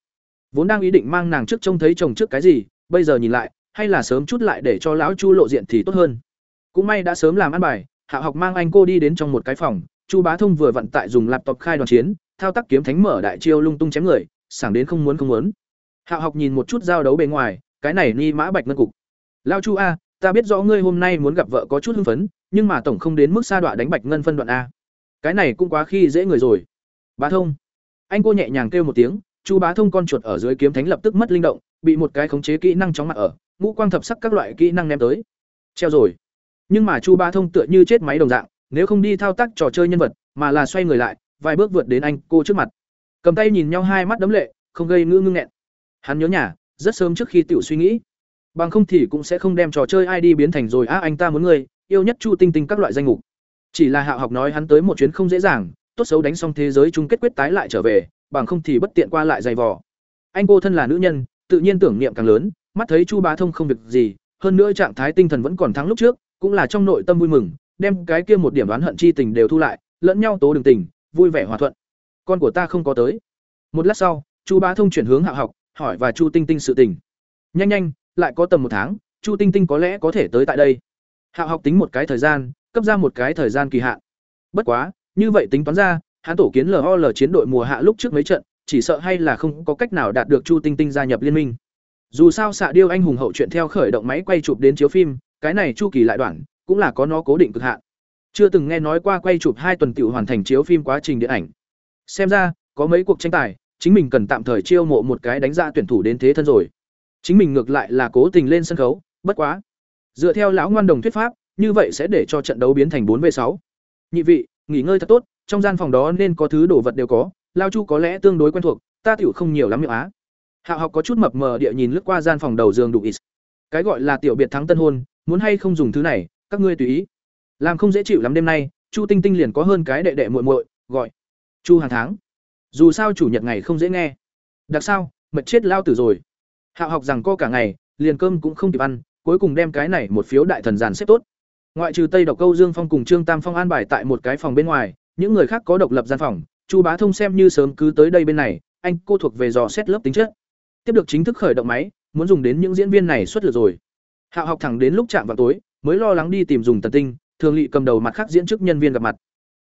Vốn đang ý định mang nàng trước trông thấy chồng trước cái gì, bây giờ nhìn lại, hay là sớm chút lại để cho lão chu lộ diện thì tốt hơn. Cũng may đã sớm làm ăn bài, hạ học mang anh cô đi đến trong một cái phòng, chu bá thông vừa vận tại dùng laptop khai đoàn chiến, thao tác kiếm thánh mở đại chiêu lung tung chém người, sảng đến không muốn không muốn. Hạ học nhìn một chút giao đấu bề ngoài, cái này ni mã bạch ngân cục lao chu a, ta biết rõ ngươi hôm nay muốn gặp vợ có chút hưng phấn, nhưng mà tổng không đến mức sa đọa đánh bạch ngân phân đoạn a. Cái này cũng quá khi dễ người rồi. Bá thông. Anh cô nhẹ nhàng kêu một tiếng, chu bá thông con chuột ở dưới kiếm thánh lập tức mất linh động, bị một cái khống chế kỹ năng chóng mặt ở, ngũ quang thập sắc các loại kỹ năng ném tới. Treo rồi. Nhưng mà chu bá thông tựa như chết máy đồng dạng, nếu không đi thao tác trò chơi nhân vật, mà là xoay người lại, vài bước vượt đến anh cô trước mặt. Cầm tay nhìn nhau hai mắt đấm lệ, không gây ngư ngưng nghẹn. Hắn nhớ nhà, rất sớm trước khi tiểu suy nghĩ bằng không thì cũng sẽ không đem trò chơi id biến thành rồi á anh ta muốn người yêu nhất chu tinh tinh các loại danh mục. Chỉ là hạo học nói hắn tới một chuyến không dễ dàng, tốt xấu đánh xong thế giới chung kết quyết tái lại trở về, bằng không thì bất tiện qua lại dày vò. Anh cô thân là nữ nhân, tự nhiên tưởng niệm càng lớn, mắt thấy chu bá thông không việc gì, hơn nữa trạng thái tinh thần vẫn còn thắng lúc trước, cũng là trong nội tâm vui mừng, đem cái kia một điểm đoán hận chi tình đều thu lại, lẫn nhau tố đường tình, vui vẻ hòa thuận. Con của ta không có tới. Một lát sau, chu bá thông chuyển hướng hạo học, hỏi và chu tinh tinh sự tình. Nhanh nhanh lại có tầm một tháng, chu tinh tinh có lẽ có thể tới tại đây. Hạ học tính một cái thời gian, cấp ra một cái thời gian kỳ hạn. Bất quá, như vậy tính toán ra, hắn tổ kiến lol chiến đội mùa hạ lúc trước mấy trận, chỉ sợ hay là không có cách nào đạt được chu tinh tinh gia nhập liên minh. Dù sao xạ điêu anh hùng hậu chuyện theo khởi động máy quay chụp đến chiếu phim, cái này chu kỳ lại đoạn, cũng là có nó cố định cực hạn. Chưa từng nghe nói qua quay chụp hai tuần tiểu hoàn thành chiếu phim quá trình điện ảnh. Xem ra, có mấy cuộc tranh tài, chính mình cần tạm thời chiêu mộ một cái đánh giá tuyển thủ đến thế thân rồi chính mình ngược lại là cố tình lên sân khấu, bất quá. Dựa theo lão ngoan đồng thuyết pháp, như vậy sẽ để cho trận đấu biến thành bốn v sáu. Nhị vị, nghỉ ngơi thật tốt, trong gian phòng đó nên có thứ đồ vật đều có, lao chu có lẽ tương đối quen thuộc, ta tiểu không nhiều lắm miệng á. Hạ học có chút mập mờ địa nhìn lướt qua gian phòng đầu giường đủ ít. Cái gọi là tiểu biệt thắng tân hôn, muốn hay không dùng thứ này, các ngươi tùy ý. Làm không dễ chịu lắm đêm nay, chu tinh tinh liền có hơn cái đệ đệ muội muội, gọi. Chu hàng tháng. Dù sao chủ nhật ngày không dễ nghe. Đặc sao, mật chết lao tử rồi hạo học rằng co cả ngày, liền cơm cũng không kịp ăn, cuối cùng đem cái này một phiếu đại thần giàn xếp tốt. Ngoại trừ tây độc câu dương phong cùng trương tam phong an bài tại một cái phòng bên ngoài, những người khác có độc lập gian phòng, chu bá thông xem như sớm cứ tới đây bên này, anh cô thuộc về dò xét lớp tính chất. Tiếp được chính thức khởi động máy, muốn dùng đến những diễn viên này xuất lượt rồi. Hạo học thẳng đến lúc chạm vào tối, mới lo lắng đi tìm dùng tần tinh, thường lị cầm đầu mặt khác diễn chức nhân viên gặp mặt.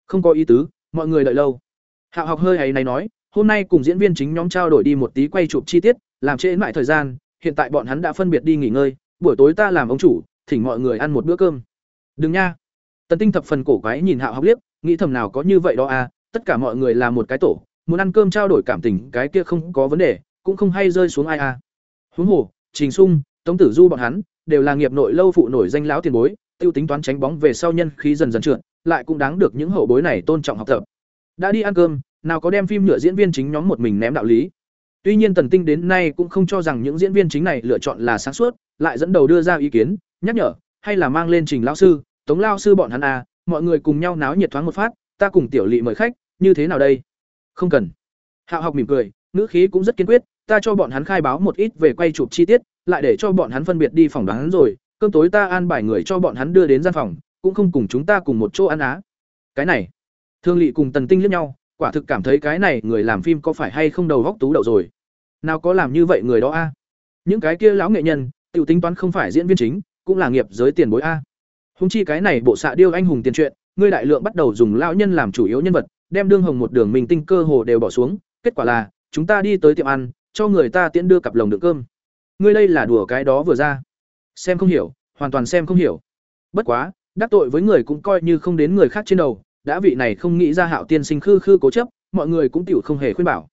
Không có ý tứ, mọi người đợi lâu. Hạo học hơi ấy này nói, hôm nay cùng diễn viên chính nhóm trao đổi đi một tí quay chụp chi tiết làm trễ mãi thời gian, hiện tại bọn hắn đã phân biệt đi nghỉ ngơi, buổi tối ta làm ông chủ, thỉnh mọi người ăn một bữa cơm. Đừng nha. Tần tinh thập phần cổ quái nhìn hạo học liếc, nghĩ thầm nào có như vậy đó à tất cả mọi người là một cái tổ, muốn ăn cơm trao đổi cảm tình, cái kia không có vấn đề, cũng không hay rơi xuống ai à. Huống hồ, trình sung, tống tử du bọn hắn, đều là nghiệp nội lâu phụ nổi danh lão tiền bối, tiêu tính toán tránh bóng về sau nhân khí dần dần trượt, lại cũng đáng được những hậu bối này tôn trọng học tập. Đã đi ăn cơm, nào có đem phim nhựa diễn viên chính nhóm một mình ném đạo lý tuy nhiên tần tinh đến nay cũng không cho rằng những diễn viên chính này lựa chọn là sáng suốt, lại dẫn đầu đưa ra ý kiến, nhắc nhở, hay là mang lên trình lão sư, tống lão sư bọn hắn à mọi người cùng nhau náo nhiệt thoáng một phát, ta cùng tiểu lỵ mời khách, như thế nào đây? Không cần. Hạo học mỉm cười, ngữ khí cũng rất kiên quyết, ta cho bọn hắn khai báo một ít về quay chụp chi tiết, lại để cho bọn hắn phân biệt đi phòng đoán rồi, cơm tối ta an bài người cho bọn hắn đưa đến gian phòng, cũng không cùng chúng ta cùng một chỗ ăn á. Cái này, thương lỵ cùng tần tinh liếc nhau, quả thực cảm thấy cái này người làm phim có phải hay không đầu góc tú đậu rồi nào có làm như vậy người đó a? Những cái kia lão nghệ nhân tự tính toán không phải diễn viên chính, cũng là nghiệp giới tiền bối a. Húng chi cái này bộ xạ điêu anh hùng tiền truyện, ngươi đại lượng bắt đầu dùng lão nhân làm chủ yếu nhân vật, đem đương hồng một đường mình tinh cơ hồ đều bỏ xuống, kết quả là, chúng ta đi tới tiệm ăn, cho người ta tiễn đưa cặp lồng đựng cơm. Ngươi đây là đùa cái đó vừa ra. Xem không hiểu, hoàn toàn xem không hiểu. Bất quá, đắc tội với người cũng coi như không đến người khác trên đầu, đã vị này không nghĩ ra hạo tiên sinh khư khư cố chấp, mọi người cũng tiểu không hề khuyên bảo.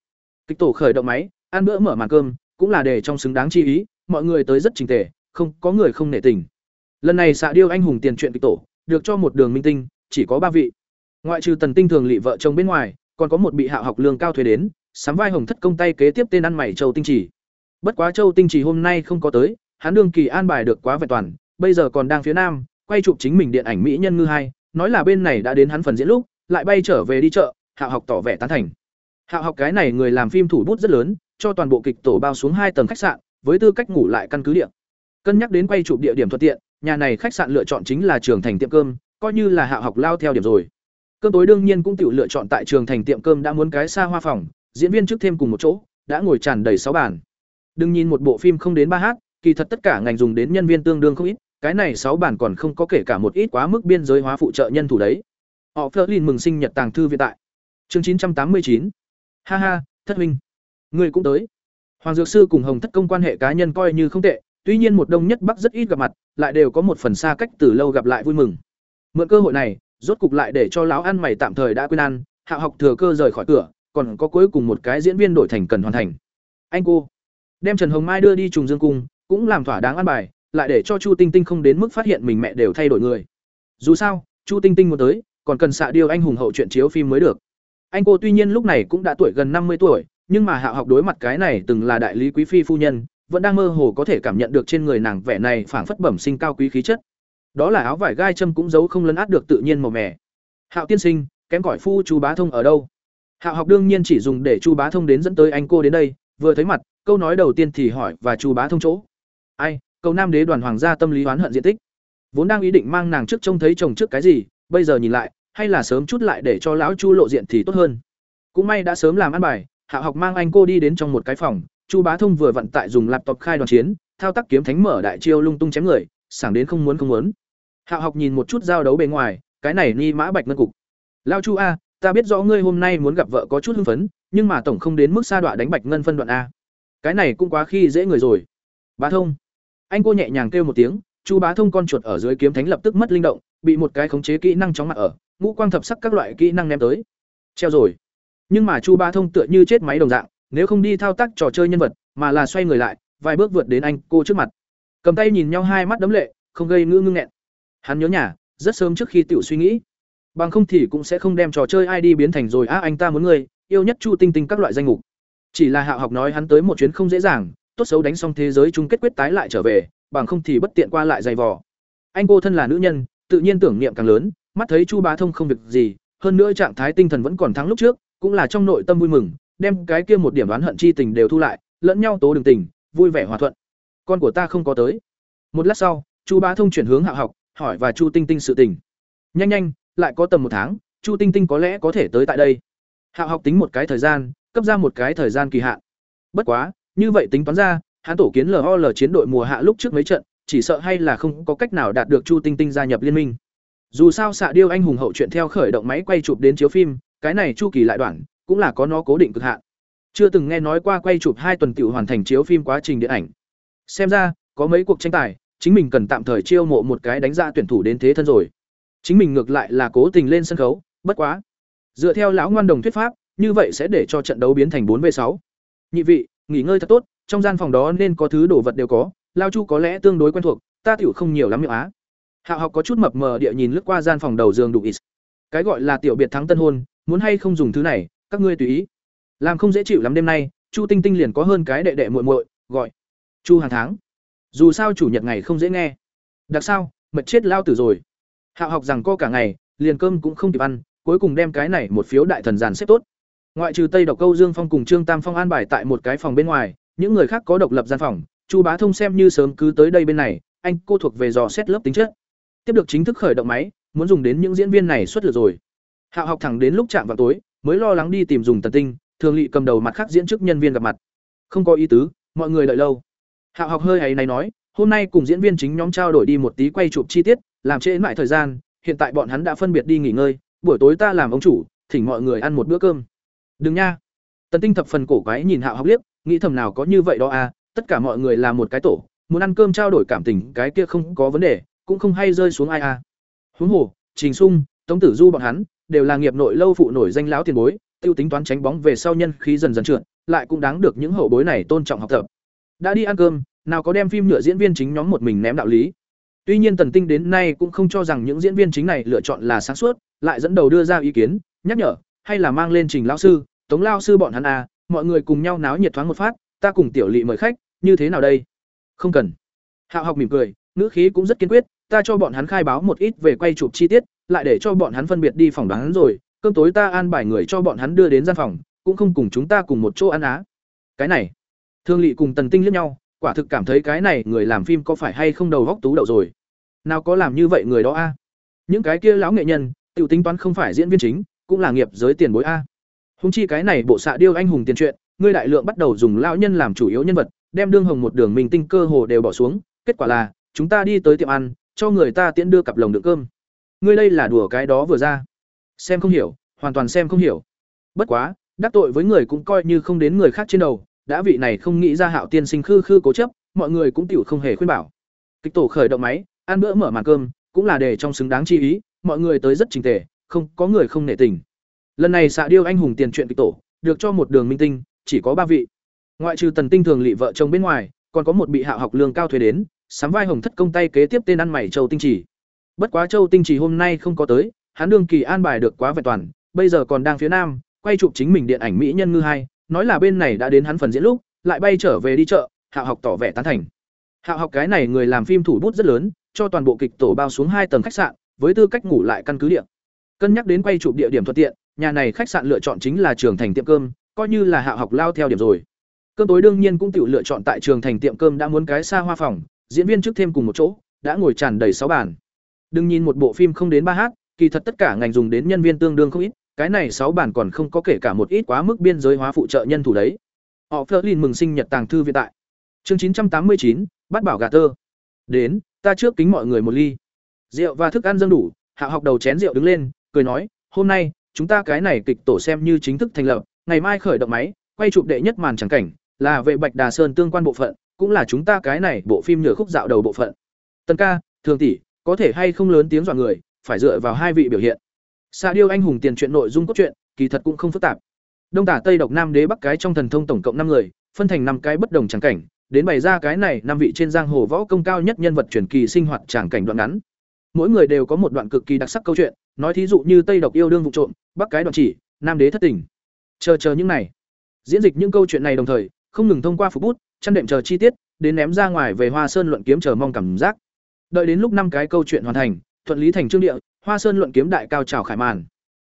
Kịch tổ khởi động máy ăn bữa mở màn cơm, cũng là để trong xứng đáng chi ý, mọi người tới rất trình tề, không có người không nể tình. Lần này xạ điêu anh hùng tiền truyện kịch tổ, được cho một đường minh tinh, chỉ có ba vị. Ngoại trừ tần tinh thường lị vợ chồng bên ngoài, còn có một bị hạ học lương cao thuế đến, sắm vai hồng thất công tay kế tiếp tên ăn mày châu tinh chỉ bất quá châu tinh chỉ hôm nay không có tới, hắn đương kỳ an bài được quá vẹn toàn, bây giờ còn đang phía nam, quay chụp chính mình điện ảnh mỹ nhân ngư hai, nói là bên này đã đến hắn phần diễn lúc, lại bay trở về đi chợ, hạ học tỏ vẻ tán thành. Hạ học cái này người làm phim thủ bút rất lớn cho toàn bộ kịch tổ bao xuống hai tầng khách sạn, với tư cách ngủ lại căn cứ địa. Cân nhắc đến quay chụp địa điểm thuận tiện, nhà này khách sạn lựa chọn chính là trường thành tiệm cơm, coi như là hạ học lao theo điểm rồi. Cơm tối đương nhiên cũng tự lựa chọn tại trường thành tiệm cơm đã muốn cái xa hoa phòng, diễn viên trước thêm cùng một chỗ, đã ngồi tràn đầy sáu bàn. Đừng nhìn một bộ phim không đến ba h kỳ thật tất cả ngành dùng đến nhân viên tương đương không ít, cái này sáu bản còn không có kể cả một ít quá mức biên giới hóa phụ trợ nhân thủ đấy. Họ Flerlin mừng sinh nhật tàng thư viện tại. Chương chín trăm tám mươi chín. Ha ha, thất huynh người cũng tới hoàng dược sư cùng hồng thất công quan hệ cá nhân coi như không tệ tuy nhiên một đông nhất bắc rất ít gặp mặt lại đều có một phần xa cách từ lâu gặp lại vui mừng Mượn cơ hội này, rốt cục lại để cho lão ăn mày tạm thời đã quên ăn, Hạ học thừa cơ rời khỏi cửa, còn có cuối cùng một cái diễn viên đổi thành cần hoàn thành. Anh cô đem Trần Hồng Mai đưa đi trùng dương cung, cũng làm thỏa đáng ăn bài, lại để cho Chu Tinh Tinh không đến mức phát hiện mình mẹ đều thay đổi người. Dù sao, Chu Tinh Tinh muốn tới, còn cần xạ điêu anh hùng hậu chuyện chiếu phim mới được. Anh cô tuy nhiên lúc này cũng đã tuổi gần năm mươi tuổi, nhưng mà hạo học đối mặt cái này từng là đại lý quý phi phu nhân, vẫn đang mơ hồ có thể cảm nhận được trên người nàng vẻ này phảng phất bẩm sinh cao quý khí chất. Đó là áo vải gai châm cũng giấu không lấn át được tự nhiên màu mè. Hạo tiên sinh, kém cỏi phu chú bá thông ở đâu? Hạo học đương nhiên chỉ dùng để Chu Bá Thông đến dẫn tới anh cô đến đây, vừa thấy mặt, câu nói đầu tiên thì hỏi và Chu Bá Thông chỗ. Ai, câu nam đế đoàn hoàng gia tâm lý oán hận diện tích. Vốn đang ý định mang nàng trước trông thấy chồng trước cái gì, bây giờ nhìn lại, hay là sớm chút lại để cho lão Chu lộ diện thì tốt hơn. Cũng may đã sớm làm ăn bài, Hạ học mang anh cô đi đến trong một cái phòng, Chu Bá Thông vừa vận tại dùng laptop khai đoàn chiến, thao tác kiếm thánh mở đại chiêu lung tung chém người, sảng đến không muốn không muốn. Hạ học nhìn một chút giao đấu bề ngoài, cái này ni mã bạch ngân cục. Lão Chu a, ta biết rõ ngươi hôm nay muốn gặp vợ có chút hưng phấn, nhưng mà tổng không đến mức sa đọa đánh bạch ngân phân đoạn a. Cái này cũng quá khi dễ người rồi. Bá Thông. Anh cô nhẹ nhàng kêu một tiếng, Chu Bá Thông con chuột ở dưới kiếm thánh lập tức mất linh động, bị một cái khống chế kỹ năng chóng mặt ở, ngũ quang thập sắc các loại kỹ năng ném tới. Treo rồi. Nhưng mà Chu ba Thông tựa như chết máy đồng dạng, nếu không đi thao tác trò chơi nhân vật, mà là xoay người lại, vài bước vượt đến anh cô trước mặt. Cầm tay nhìn nhau hai mắt đấm lệ, không gây ngữ ngưng nghẹn. Hắn nhớ nhà, rất sớm trước khi tiểu suy nghĩ. Bằng không thì cũng sẽ không đem trò chơi ID biến thành rồi á anh ta muốn người, yêu nhất Chu Tinh Tinh các loại danh mục. Chỉ là hạ học nói hắn tới một chuyến không dễ dàng, tốt xấu đánh xong thế giới chung kết quyết tái lại trở về, bằng không thì bất tiện qua lại dày vò. Anh cô thân là nữ nhân, tự nhiên tưởng niệm càng lớn, mắt thấy Chu Bá Thông không việc gì, hơn nữa trạng thái tinh thần vẫn còn thắng lúc trước, cũng là trong nội tâm vui mừng, đem cái kia một điểm oán hận chi tình đều thu lại, lẫn nhau tố đường tình, vui vẻ hòa thuận. Con của ta không có tới. Một lát sau, Chu Bá Thông chuyển hướng Hạ học, hỏi và Chu Tinh Tinh sự tình. Nhanh nhanh, lại có tầm một tháng, Chu Tinh Tinh có lẽ có thể tới tại đây. Hạ học tính một cái thời gian, cấp ra một cái thời gian kỳ hạn. Bất quá, như vậy tính toán ra, hắn tổ kiến LOL chiến đội mùa hạ lúc trước mấy trận, chỉ sợ hay là không có cách nào đạt được Chu Tinh Tinh gia nhập liên minh. Dù sao xạ điêu anh hùng hậu chuyện theo khởi động máy quay chụp đến chiếu phim, cái này chu kỳ lại đoạn, cũng là có nó cố định cực hạn. Chưa từng nghe nói qua quay chụp hai tuần tiểu hoàn thành chiếu phim quá trình điện ảnh. Xem ra, có mấy cuộc tranh tài, chính mình cần tạm thời chiêu mộ một cái đánh ra tuyển thủ đến thế thân rồi. Chính mình ngược lại là cố tình lên sân khấu, bất quá. Dựa theo lão ngoan đồng thuyết pháp, như vậy sẽ để cho trận đấu biến thành bốn v sáu. Nhị vị, nghỉ ngơi thật tốt, trong gian phòng đó nên có thứ đồ vật đều có, lao chu có lẽ tương đối quen thuộc, ta tiểu không nhiều lắm miệng á. Hạo học có chút mập mờ địa nhìn lướt qua gian phòng đầu giường đủ ít. Cái gọi là tiểu biệt thắng tân hôn, muốn hay không dùng thứ này, các ngươi tùy ý. Làm không dễ chịu lắm đêm nay, Chu Tinh Tinh liền có hơn cái đệ đệ muội muội, gọi Chu hàng tháng. Dù sao chủ nhật ngày không dễ nghe. Đặc sao, mật chết lao tử rồi. Hạo học rằng co cả ngày, liền cơm cũng không kịp ăn, cuối cùng đem cái này một phiếu đại thần giàn xếp tốt. Ngoại trừ Tây Độc Câu Dương Phong cùng Trương Tam Phong an bài tại một cái phòng bên ngoài, những người khác có độc lập gian phòng, Chu Bá Thông xem như sớm cứ tới đây bên này, anh cô thuộc về dò xét lớp tính chất. Tiếp được chính thức khởi động máy, muốn dùng đến những diễn viên này xuất lượt rồi. Hạo học thẳng đến lúc chạm vào tối, mới lo lắng đi tìm dùng tần tinh, thường lị cầm đầu mặt khác diễn chức nhân viên gặp mặt. Không có ý tứ, mọi người đợi lâu. Hạo học hơi hầy này nói, hôm nay cùng diễn viên chính nhóm trao đổi đi một tí quay chụp chi tiết, làm trễ lại thời gian, hiện tại bọn hắn đã phân biệt đi nghỉ ngơi, buổi tối ta làm ông chủ, thỉnh mọi người ăn một bữa cơm. Đừng nha. Tần Tinh thập phần cổ quái nhìn Hạo học liếc, nghĩ thầm nào có như vậy đó à, tất cả mọi người là một cái tổ, muốn ăn cơm trao đổi cảm tình, cái kia không có vấn đề, cũng không hay rơi xuống ai à. Huống hồ, Trình Sung, Tống Tử Du bọn hắn đều là nghiệp nội lâu phụ nổi danh lão tiền bối, tiêu tính toán tránh bóng về sau nhân khí dần dần trượt, lại cũng đáng được những hậu bối này tôn trọng học tập. Đã đi ăn cơm, nào có đem phim nhựa diễn viên chính nhóm một mình ném đạo lý. Tuy nhiên Tần Tinh đến nay cũng không cho rằng những diễn viên chính này lựa chọn là sáng suốt, lại dẫn đầu đưa ra ý kiến, nhắc nhở, hay là mang lên Trình lão sư, Tống lão sư bọn hắn à, mọi người cùng nhau náo nhiệt thoáng một phát, ta cùng tiểu lỵ mời khách, như thế nào đây? Không cần. Hạo học mỉm cười, ngữ khí cũng rất kiên quyết, ta cho bọn hắn khai báo một ít về quay chụp chi tiết, lại để cho bọn hắn phân biệt đi phòng đoán rồi, cơm tối ta an bài người cho bọn hắn đưa đến gian phòng, cũng không cùng chúng ta cùng một chỗ ăn á. Cái này, Thương Lệ cùng Tần Tinh liếc nhau, quả thực cảm thấy cái này người làm phim có phải hay không đầu góc tú đậu rồi. Nào có làm như vậy người đó a? Những cái kia lão nghệ nhân, tiểu tính toán không phải diễn viên chính, cũng là nghiệp giới tiền bối a. Hùng chi cái này bộ xạ điêu anh hùng tiền truyện, ngươi đại lượng bắt đầu dùng lão nhân làm chủ yếu nhân vật, đem đương hồng một đường mình tinh cơ hồ đều bỏ xuống, kết quả là chúng ta đi tới tiệm ăn, cho người ta tiễn đưa cặp lồng đựng cơm. Ngươi đây là đùa cái đó vừa ra. Xem không hiểu, hoàn toàn xem không hiểu. Bất quá, đắc tội với người cũng coi như không đến người khác trên đầu, đã vị này không nghĩ ra Hạo tiên sinh khư khư cố chấp, mọi người cũng tiểu không hề khuyên bảo. Kịch tổ khởi động máy, ăn bữa mở màn cơm, cũng là để trong xứng đáng chi ý, mọi người tới rất trình tề, không có người không nể tình. Lần này xạ điêu anh hùng tiền truyện kịch tổ, được cho một đường minh tinh, chỉ có ba vị. Ngoại trừ Tần Tinh thường lị vợ chồng bên ngoài, còn có một bị hạ học lương cao thuế đến, sắm vai hồng thất công tay kế tiếp tên ăn mày Châu Tinh Chỉ. Bất quá Châu Tinh Trì hôm nay không có tới, hắn đương kỳ an bài được quá vẹn toàn, bây giờ còn đang phía nam, quay chụp chính mình điện ảnh mỹ nhân ngư hai, nói là bên này đã đến hắn phần diễn lúc, lại bay trở về đi chợ, hạ học tỏ vẻ tán thành. Hạ học cái này người làm phim thủ bút rất lớn, cho toàn bộ kịch tổ bao xuống hai tầng khách sạn, với tư cách ngủ lại căn cứ địa. Cân nhắc đến quay chụp địa điểm thuận tiện, nhà này khách sạn lựa chọn chính là trường thành tiệm cơm, coi như là hạ học lao theo điểm rồi. Cơm tối đương nhiên cũng tự lựa chọn tại trường thành tiệm cơm đã muốn cái xa hoa phòng, diễn viên trước thêm cùng một chỗ, đã ngồi tràn đầy sáu bàn. Đừng nhìn một bộ phim không đến ba h, kỳ thật tất cả ngành dùng đến nhân viên tương đương không ít, cái này sáu bản còn không có kể cả một ít quá mức biên giới hóa phụ trợ nhân thủ đấy. Họ Flerlin mừng sinh nhật tàng thư viện tại. Chương chín trăm tám mươi chín, bắt bảo gà tơ. Đến, ta trước kính mọi người một ly. Rượu và thức ăn dâng đủ, Hạ học đầu chén rượu đứng lên, cười nói, "Hôm nay, chúng ta cái này kịch tổ xem như chính thức thành lập, ngày mai khởi động máy, quay chụp đệ nhất màn chẳng cảnh, là vệ Bạch Đà Sơn tương quan bộ phận, cũng là chúng ta cái này bộ phim nhựa khúc dạo đầu bộ phận. Tần ca, thường tỷ, có thể hay không lớn tiếng dọa người, phải dựa vào hai vị biểu hiện. Sa điêu anh hùng tiền truyện nội dung cốt truyện, kỳ thật cũng không phức tạp. Đông tả Tây độc Nam đế bắc cái trong thần thông tổng cộng năm người, phân thành năm cái bất đồng tràng cảnh, đến bày ra cái này năm vị trên giang hồ võ công cao nhất nhân vật truyền kỳ sinh hoạt tràng cảnh đoạn ngắn. Mỗi người đều có một đoạn cực kỳ đặc sắc câu chuyện, nói thí dụ như Tây độc yêu đương vụ trộm, bắc cái đoạn chỉ, nam đế thất tình. Chờ chờ những này. Diễn dịch những câu chuyện này đồng thời, không ngừng thông qua phục bút, chăn đệm chờ chi tiết, đến ném ra ngoài về Hoa Sơn luận kiếm chờ mong cảm giác. Đợi đến lúc năm cái câu chuyện hoàn thành, thuận lý thành chương địa, Hoa Sơn luận kiếm đại cao trào khải màn.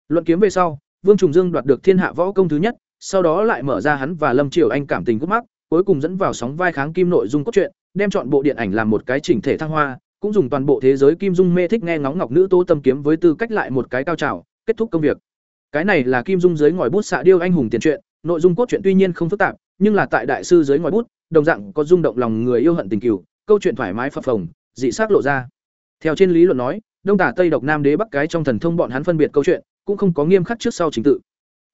Luận kiếm về sau, Vương Trùng Dương đoạt được thiên hạ võ công thứ nhất, sau đó lại mở ra hắn và Lâm Triều Anh cảm tình gút mắc, cuối cùng dẫn vào sóng vai kháng kim nội dung cốt truyện, đem chọn bộ điện ảnh làm một cái chỉnh thể thăng hoa, cũng dùng toàn bộ thế giới kim dung mê thích nghe ngóng ngọc nữ tô tâm kiếm với tư cách lại một cái cao trào, kết thúc công việc. Cái này là kim dung dưới ngòi bút xạ điêu anh hùng tiền truyện, nội dung cốt truyện tuy nhiên không phức tạp, nhưng là tại đại sư dưới ngòi bút, đồng dạng có rung động lòng người yêu hận tình cừu, câu chuyện thoải mái phập phồng, dị sắc lộ ra. Theo trên lý luận nói, Đông Tả Tây Độc Nam Đế Bắc cái trong thần thông bọn hắn phân biệt câu chuyện, cũng không có nghiêm khắc trước sau trình tự.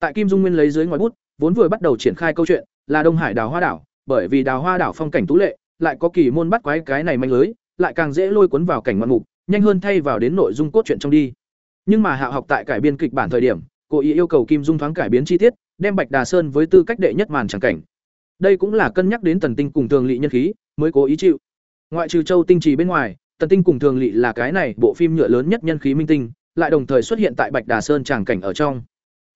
Tại Kim Dung Nguyên lấy dưới ngòi bút, vốn vừa bắt đầu triển khai câu chuyện, là Đông Hải Đào Hoa đảo, bởi vì Đào Hoa đảo phong cảnh tú lệ, lại có kỳ môn bắt quái cái này manh lưới, lại càng dễ lôi cuốn vào cảnh ngoạn mục, nhanh hơn thay vào đến nội dung cốt truyện trong đi. Nhưng mà Hạ học tại cải biên kịch bản thời điểm, cố ý yêu cầu Kim Dung thoáng cải biến chi tiết, đem Bạch Đà Sơn với tư cách đệ nhất màn chẳng cảnh. Đây cũng là cân nhắc đến Tần Tinh cùng Thường lỵ nhân khí, mới cố ý chịu. Ngoại trừ Châu Tinh trì bên ngoài, Tần Tinh cùng Thường Lệ là cái này bộ phim nhựa lớn nhất nhân khí minh tinh, lại đồng thời xuất hiện tại Bạch Đà Sơn tràng cảnh ở trong.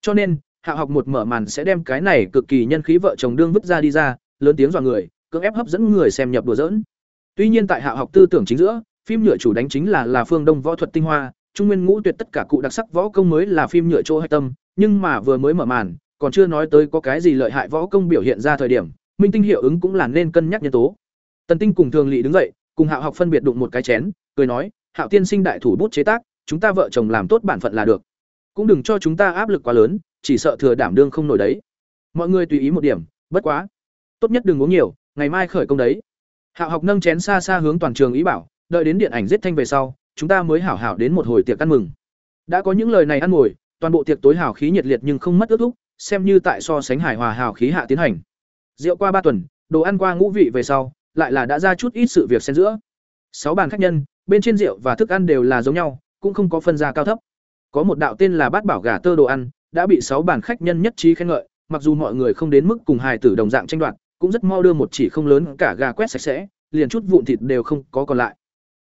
Cho nên, Hạ học một mở màn sẽ đem cái này cực kỳ nhân khí vợ chồng đương vứt ra đi ra, lớn tiếng dọa người, cưỡng ép hấp dẫn người xem nhập đùa dỡn Tuy nhiên tại Hạ học tư tưởng chính giữa, phim nhựa chủ đánh chính là là phương Đông võ thuật tinh hoa, trung nguyên ngũ tuyệt tất cả cụ đặc sắc võ công mới là phim nhựa chỗ hạch tâm, nhưng mà vừa mới mở màn, còn chưa nói tới có cái gì lợi hại võ công biểu hiện ra thời điểm, minh tinh hiệu ứng cũng là nên cân nhắc nhân tố. Tần Tinh cùng Thường Lệ đứng dậy, cùng Hạo học phân biệt đụng một cái chén, cười nói, "Hạo tiên sinh đại thủ bút chế tác, chúng ta vợ chồng làm tốt bản phận là được. Cũng đừng cho chúng ta áp lực quá lớn, chỉ sợ thừa đảm đương không nổi đấy." Mọi người tùy ý một điểm, bất quá, tốt nhất đừng uống nhiều, ngày mai khởi công đấy. Hạo học nâng chén xa xa hướng toàn trường ý bảo, đợi đến điện ảnh giết thanh về sau, chúng ta mới hảo hảo đến một hồi tiệc ăn mừng. Đã có những lời này ăn ngồi, toàn bộ tiệc tối hào khí nhiệt liệt nhưng không mất ước thúc, xem như tại so sánh hài hòa hào khí hạ tiến hành. Rượu qua ba tuần, đồ ăn qua ngũ vị về sau, lại là đã ra chút ít sự việc xen giữa. Sáu bàn khách nhân, bên trên rượu và thức ăn đều là giống nhau, cũng không có phân ra cao thấp. Có một đạo tên là bát bảo gà tơ đồ ăn, đã bị sáu bàn khách nhân nhất trí khen ngợi, mặc dù mọi người không đến mức cùng hài tử đồng dạng tranh đoạt, cũng rất mau đưa một chỉ không lớn cả gà quét sạch sẽ, liền chút vụn thịt đều không có còn lại.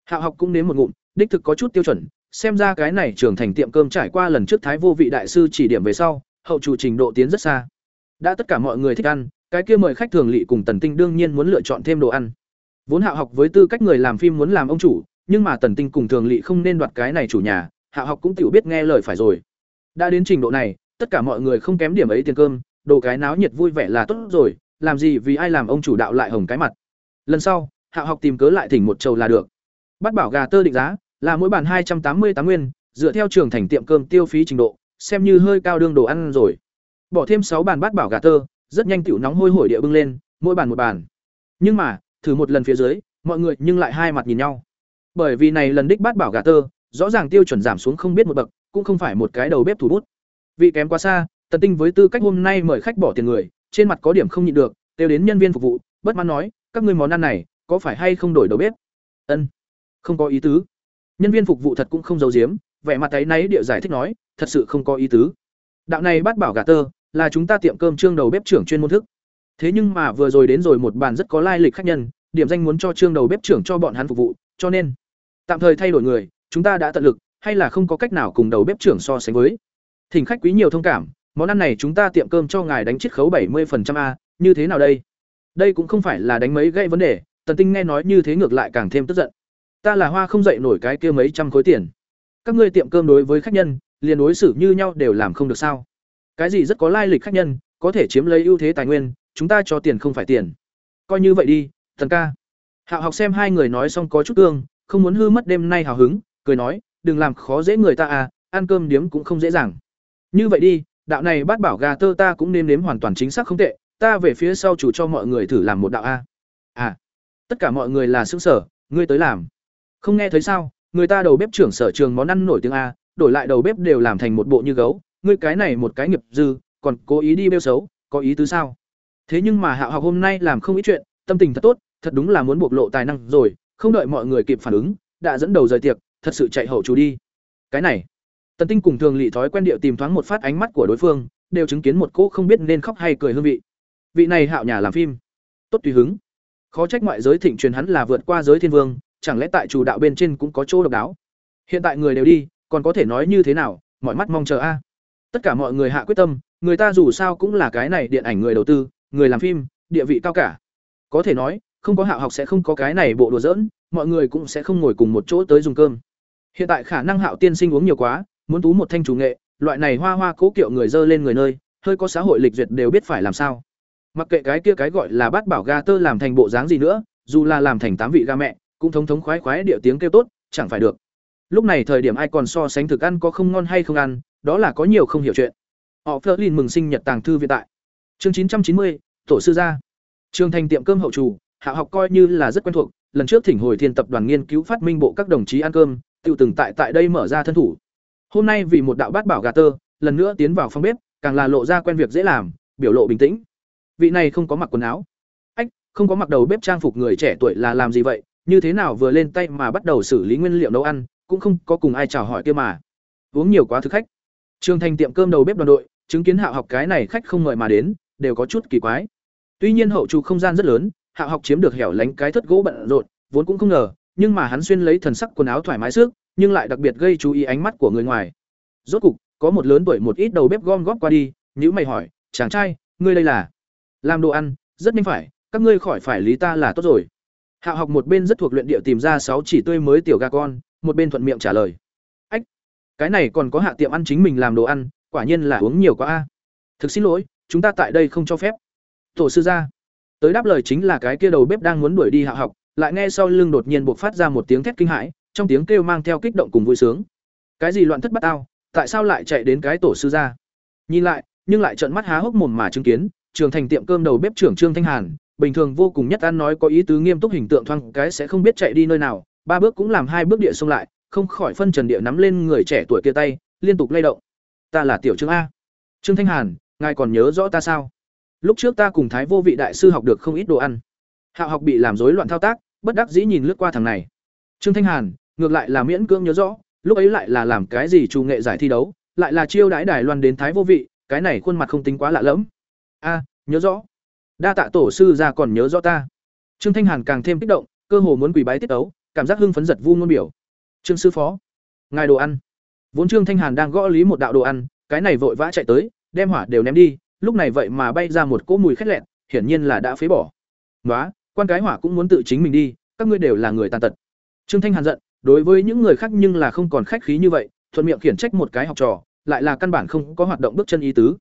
Hạo học cũng nếm một ngụm, đích thực có chút tiêu chuẩn, xem ra cái này trưởng thành tiệm cơm trải qua lần trước thái vô vị đại sư chỉ điểm về sau, hậu chủ trình độ tiến rất xa. Đã tất cả mọi người thích ăn, cái kia mời khách thường lỵ cùng Tần Tinh đương nhiên muốn lựa chọn thêm đồ ăn. Vốn hạ học với tư cách người làm phim muốn làm ông chủ, nhưng mà Tần Tinh cùng Thường Lỵ không nên đoạt cái này chủ nhà, Hạ học cũng tiểu biết nghe lời phải rồi. Đã đến trình độ này, tất cả mọi người không kém điểm ấy tiền cơm, đồ cái náo nhiệt vui vẻ là tốt rồi, làm gì vì ai làm ông chủ đạo lại hồng cái mặt. Lần sau, hạ học tìm cớ lại thỉnh một trầu là được. Bắt bảo gà tơ định giá là mỗi bàn hai trăm tám mươi tám nguyên, dựa theo trường thành tiệm cơm tiêu phí trình độ, xem như hơi cao đương đồ ăn rồi. Bỏ thêm sáu bàn bát bảo gà tơ, rất nhanh tiểu nóng hôi hổi địa bưng lên, mỗi bàn một bàn. Nhưng mà, thử một lần phía dưới, mọi người nhưng lại hai mặt nhìn nhau. Bởi vì này lần đích bát bảo gà tơ, rõ ràng tiêu chuẩn giảm xuống không biết một bậc, cũng không phải một cái đầu bếp thủ bút. Vị kém quá xa, Tần Tinh với tư cách hôm nay mời khách bỏ tiền người, trên mặt có điểm không nhịn được, tiêu đến nhân viên phục vụ, bất mãn nói, các ngươi món ăn này, có phải hay không đổi đầu bếp? Ân, không có ý tứ. Nhân viên phục vụ thật cũng không giấu giếm, vẻ mặt thấy náy địa giải thích nói thật sự không có ý tứ đạo này bát bảo gà tơ là chúng ta tiệm cơm trương đầu bếp trưởng chuyên môn thức. Thế nhưng mà vừa rồi đến rồi một bàn rất có lai lịch khách nhân, điểm danh muốn cho trương đầu bếp trưởng cho bọn hắn phục vụ, cho nên, tạm thời thay đổi người, chúng ta đã tận lực, hay là không có cách nào cùng đầu bếp trưởng so sánh với. Thỉnh khách quý nhiều thông cảm, món ăn này chúng ta tiệm cơm cho ngài đánh chiết khấu bảy 70% a, như thế nào đây? Đây cũng không phải là đánh mấy gây vấn đề, tần tinh nghe nói như thế ngược lại càng thêm tức giận. Ta là hoa không dậy nổi cái kia mấy trăm khối tiền. Các ngươi tiệm cơm đối với khách nhân, liền đối xử như nhau đều làm không được sao? Cái gì rất có lai lịch khách nhân, có thể chiếm lấy ưu thế tài nguyên, chúng ta cho tiền không phải tiền. Coi như vậy đi, thần ca. Hạo học xem hai người nói xong có chút tương không muốn hư mất đêm nay hào hứng, cười nói, đừng làm khó dễ người ta à ăn cơm điếm cũng không dễ dàng. Như vậy đi, đạo này bát bảo gà tơ ta cũng nên nếm hoàn toàn chính xác không tệ, ta về phía sau chủ cho mọi người thử làm một đạo a. À. Tất cả mọi người là xương sở ngươi tới làm. Không nghe thấy sao, người ta đầu bếp trưởng sở trường món ăn nổi tiếng a, đổi lại đầu bếp đều làm thành một bộ như gấu ngươi cái này một cái nghiệp dư, còn cố ý đi bêu xấu, có ý tứ sao? Thế nhưng mà hạo học hôm nay làm không ít chuyện, tâm tình thật tốt, thật đúng là muốn bộc lộ tài năng rồi, không đợi mọi người kịp phản ứng, đã dẫn đầu rời tiệc, thật sự chạy hậu chú đi. Cái này, tần tinh cùng thường lị thói quen điệu tìm thoáng một phát ánh mắt của đối phương, đều chứng kiến một cô không biết nên khóc hay cười hương vị. Vị này hạo nhà làm phim, tốt tùy hứng. Khó trách ngoại giới thịnh truyền hắn là vượt qua giới thiên vương, chẳng lẽ tại chủ đạo bên trên cũng có chỗ độc đáo? Hiện tại người đều đi, còn có thể nói như thế nào? Mọi mắt mong chờ a tất cả mọi người hạ quyết tâm, người ta dù sao cũng là cái này điện ảnh người đầu tư, người làm phim, địa vị cao cả. Có thể nói, không có hạ học sẽ không có cái này bộ đùa dỡn mọi người cũng sẽ không ngồi cùng một chỗ tới dùng cơm. Hiện tại khả năng hạo tiên sinh uống nhiều quá, muốn tú một thanh chủ nghệ, loại này hoa hoa cố kiệu người dơ lên người nơi, hơi có xã hội lịch duyệt đều biết phải làm sao. Mặc kệ cái kia cái gọi là bát bảo ga tơ làm thành bộ dáng gì nữa, dù là làm thành tám vị ga mẹ, cũng thống thống khoái khoái địa tiếng kêu tốt, chẳng phải được. Lúc này thời điểm ai còn so sánh thực ăn có không ngon hay không ăn đó là có nhiều không hiểu chuyện. Họ Flerlin mừng sinh nhật tàng thư viện tại. Chương chín trăm chín mươi, tổ sư gia. Trường thành tiệm cơm hậu chủ, hạ học coi như là rất quen thuộc, lần trước thỉnh hồi thiên tập đoàn nghiên cứu phát minh bộ các đồng chí ăn cơm, tự từng tại tại đây mở ra thân thủ. Hôm nay vì một đạo bát bảo gà tơ, lần nữa tiến vào phòng bếp, càng là lộ ra quen việc dễ làm, biểu lộ bình tĩnh. Vị này không có mặc quần áo. Ách, không có mặc đầu bếp trang phục người trẻ tuổi là làm gì vậy? Như thế nào vừa lên tay mà bắt đầu xử lý nguyên liệu nấu ăn, cũng không có cùng ai chào hỏi kia mà. Uống nhiều quá thực khách trường thành tiệm cơm đầu bếp đoàn đội, chứng kiến hạo học cái này khách không mời mà đến, đều có chút kỳ quái. Tuy nhiên hậu chủ không gian rất lớn, hạo học chiếm được hẻo lánh cái thất gỗ bận rộn, vốn cũng không ngờ, nhưng mà hắn xuyên lấy thần sắc quần áo thoải mái sức, nhưng lại đặc biệt gây chú ý ánh mắt của người ngoài. Rốt cục, có một lớn tuổi một ít đầu bếp gom góp qua đi, nhíu mày hỏi, chàng trai, ngươi đây là? Làm đồ ăn, rất nhanh phải, các ngươi khỏi phải lý ta là tốt rồi. Hạo học một bên rất thuộc luyện địa tìm ra sáu chỉ tươi mới tiểu gà con, một bên thuận miệng trả lời cái này còn có hạ tiệm ăn chính mình làm đồ ăn, quả nhiên là uống nhiều quá a. Thực xin lỗi, chúng ta tại đây không cho phép. Tổ sư gia. Tới đáp lời chính là cái kia đầu bếp đang muốn đuổi đi hạ học, lại nghe sau lưng đột nhiên buộc phát ra một tiếng thét kinh hãi, trong tiếng kêu mang theo kích động cùng vui sướng. Cái gì loạn thất bát ao tại sao lại chạy đến cái tổ sư gia? Nhìn lại, nhưng lại trợn mắt há hốc mồm mà chứng kiến, trường thành tiệm cơm đầu bếp trưởng trương thanh hàn, bình thường vô cùng nhất ăn nói có ý tứ nghiêm túc hình tượng thoang cái sẽ không biết chạy đi nơi nào, ba bước cũng làm hai bước địa xông lại không khỏi phân trần địa nắm lên người trẻ tuổi kia tay, liên tục lay động. Ta là tiểu trương a. Trương thanh hàn, ngài còn nhớ rõ ta sao? Lúc trước ta cùng thái vô vị đại sư học được không ít đồ ăn. Hạo học bị làm rối loạn thao tác, bất đắc dĩ nhìn lướt qua thằng này. Trương thanh hàn, ngược lại là miễn cưỡng nhớ rõ, lúc ấy lại là làm cái gì trù nghệ giải thi đấu, lại là chiêu đãi đài loan đến thái vô vị, cái này khuôn mặt không tính quá lạ lẫm. A, nhớ rõ. Đa tạ tổ sư ra còn nhớ rõ ta. Trương thanh hàn càng thêm kích động, cơ hồ muốn quỳ bái tiết ấu, cảm giác hưng phấn giật vu ngôn biểu trương sư phó, ngài đồ ăn. Vốn trương thanh hàn đang gõ lý một đạo đồ ăn, cái này vội vã chạy tới, đem hỏa đều ném đi, lúc này vậy mà bay ra một cỗ mùi khét lẹn hiển nhiên là đã phế bỏ. Nói quan cái hỏa cũng muốn tự chính mình đi, các ngươi đều là người tàn tật. Trương thanh hàn giận, đối với những người khác nhưng là không còn khách khí như vậy, thuận miệng khiển trách một cái học trò, lại là căn bản không có hoạt động bước chân ý tứ.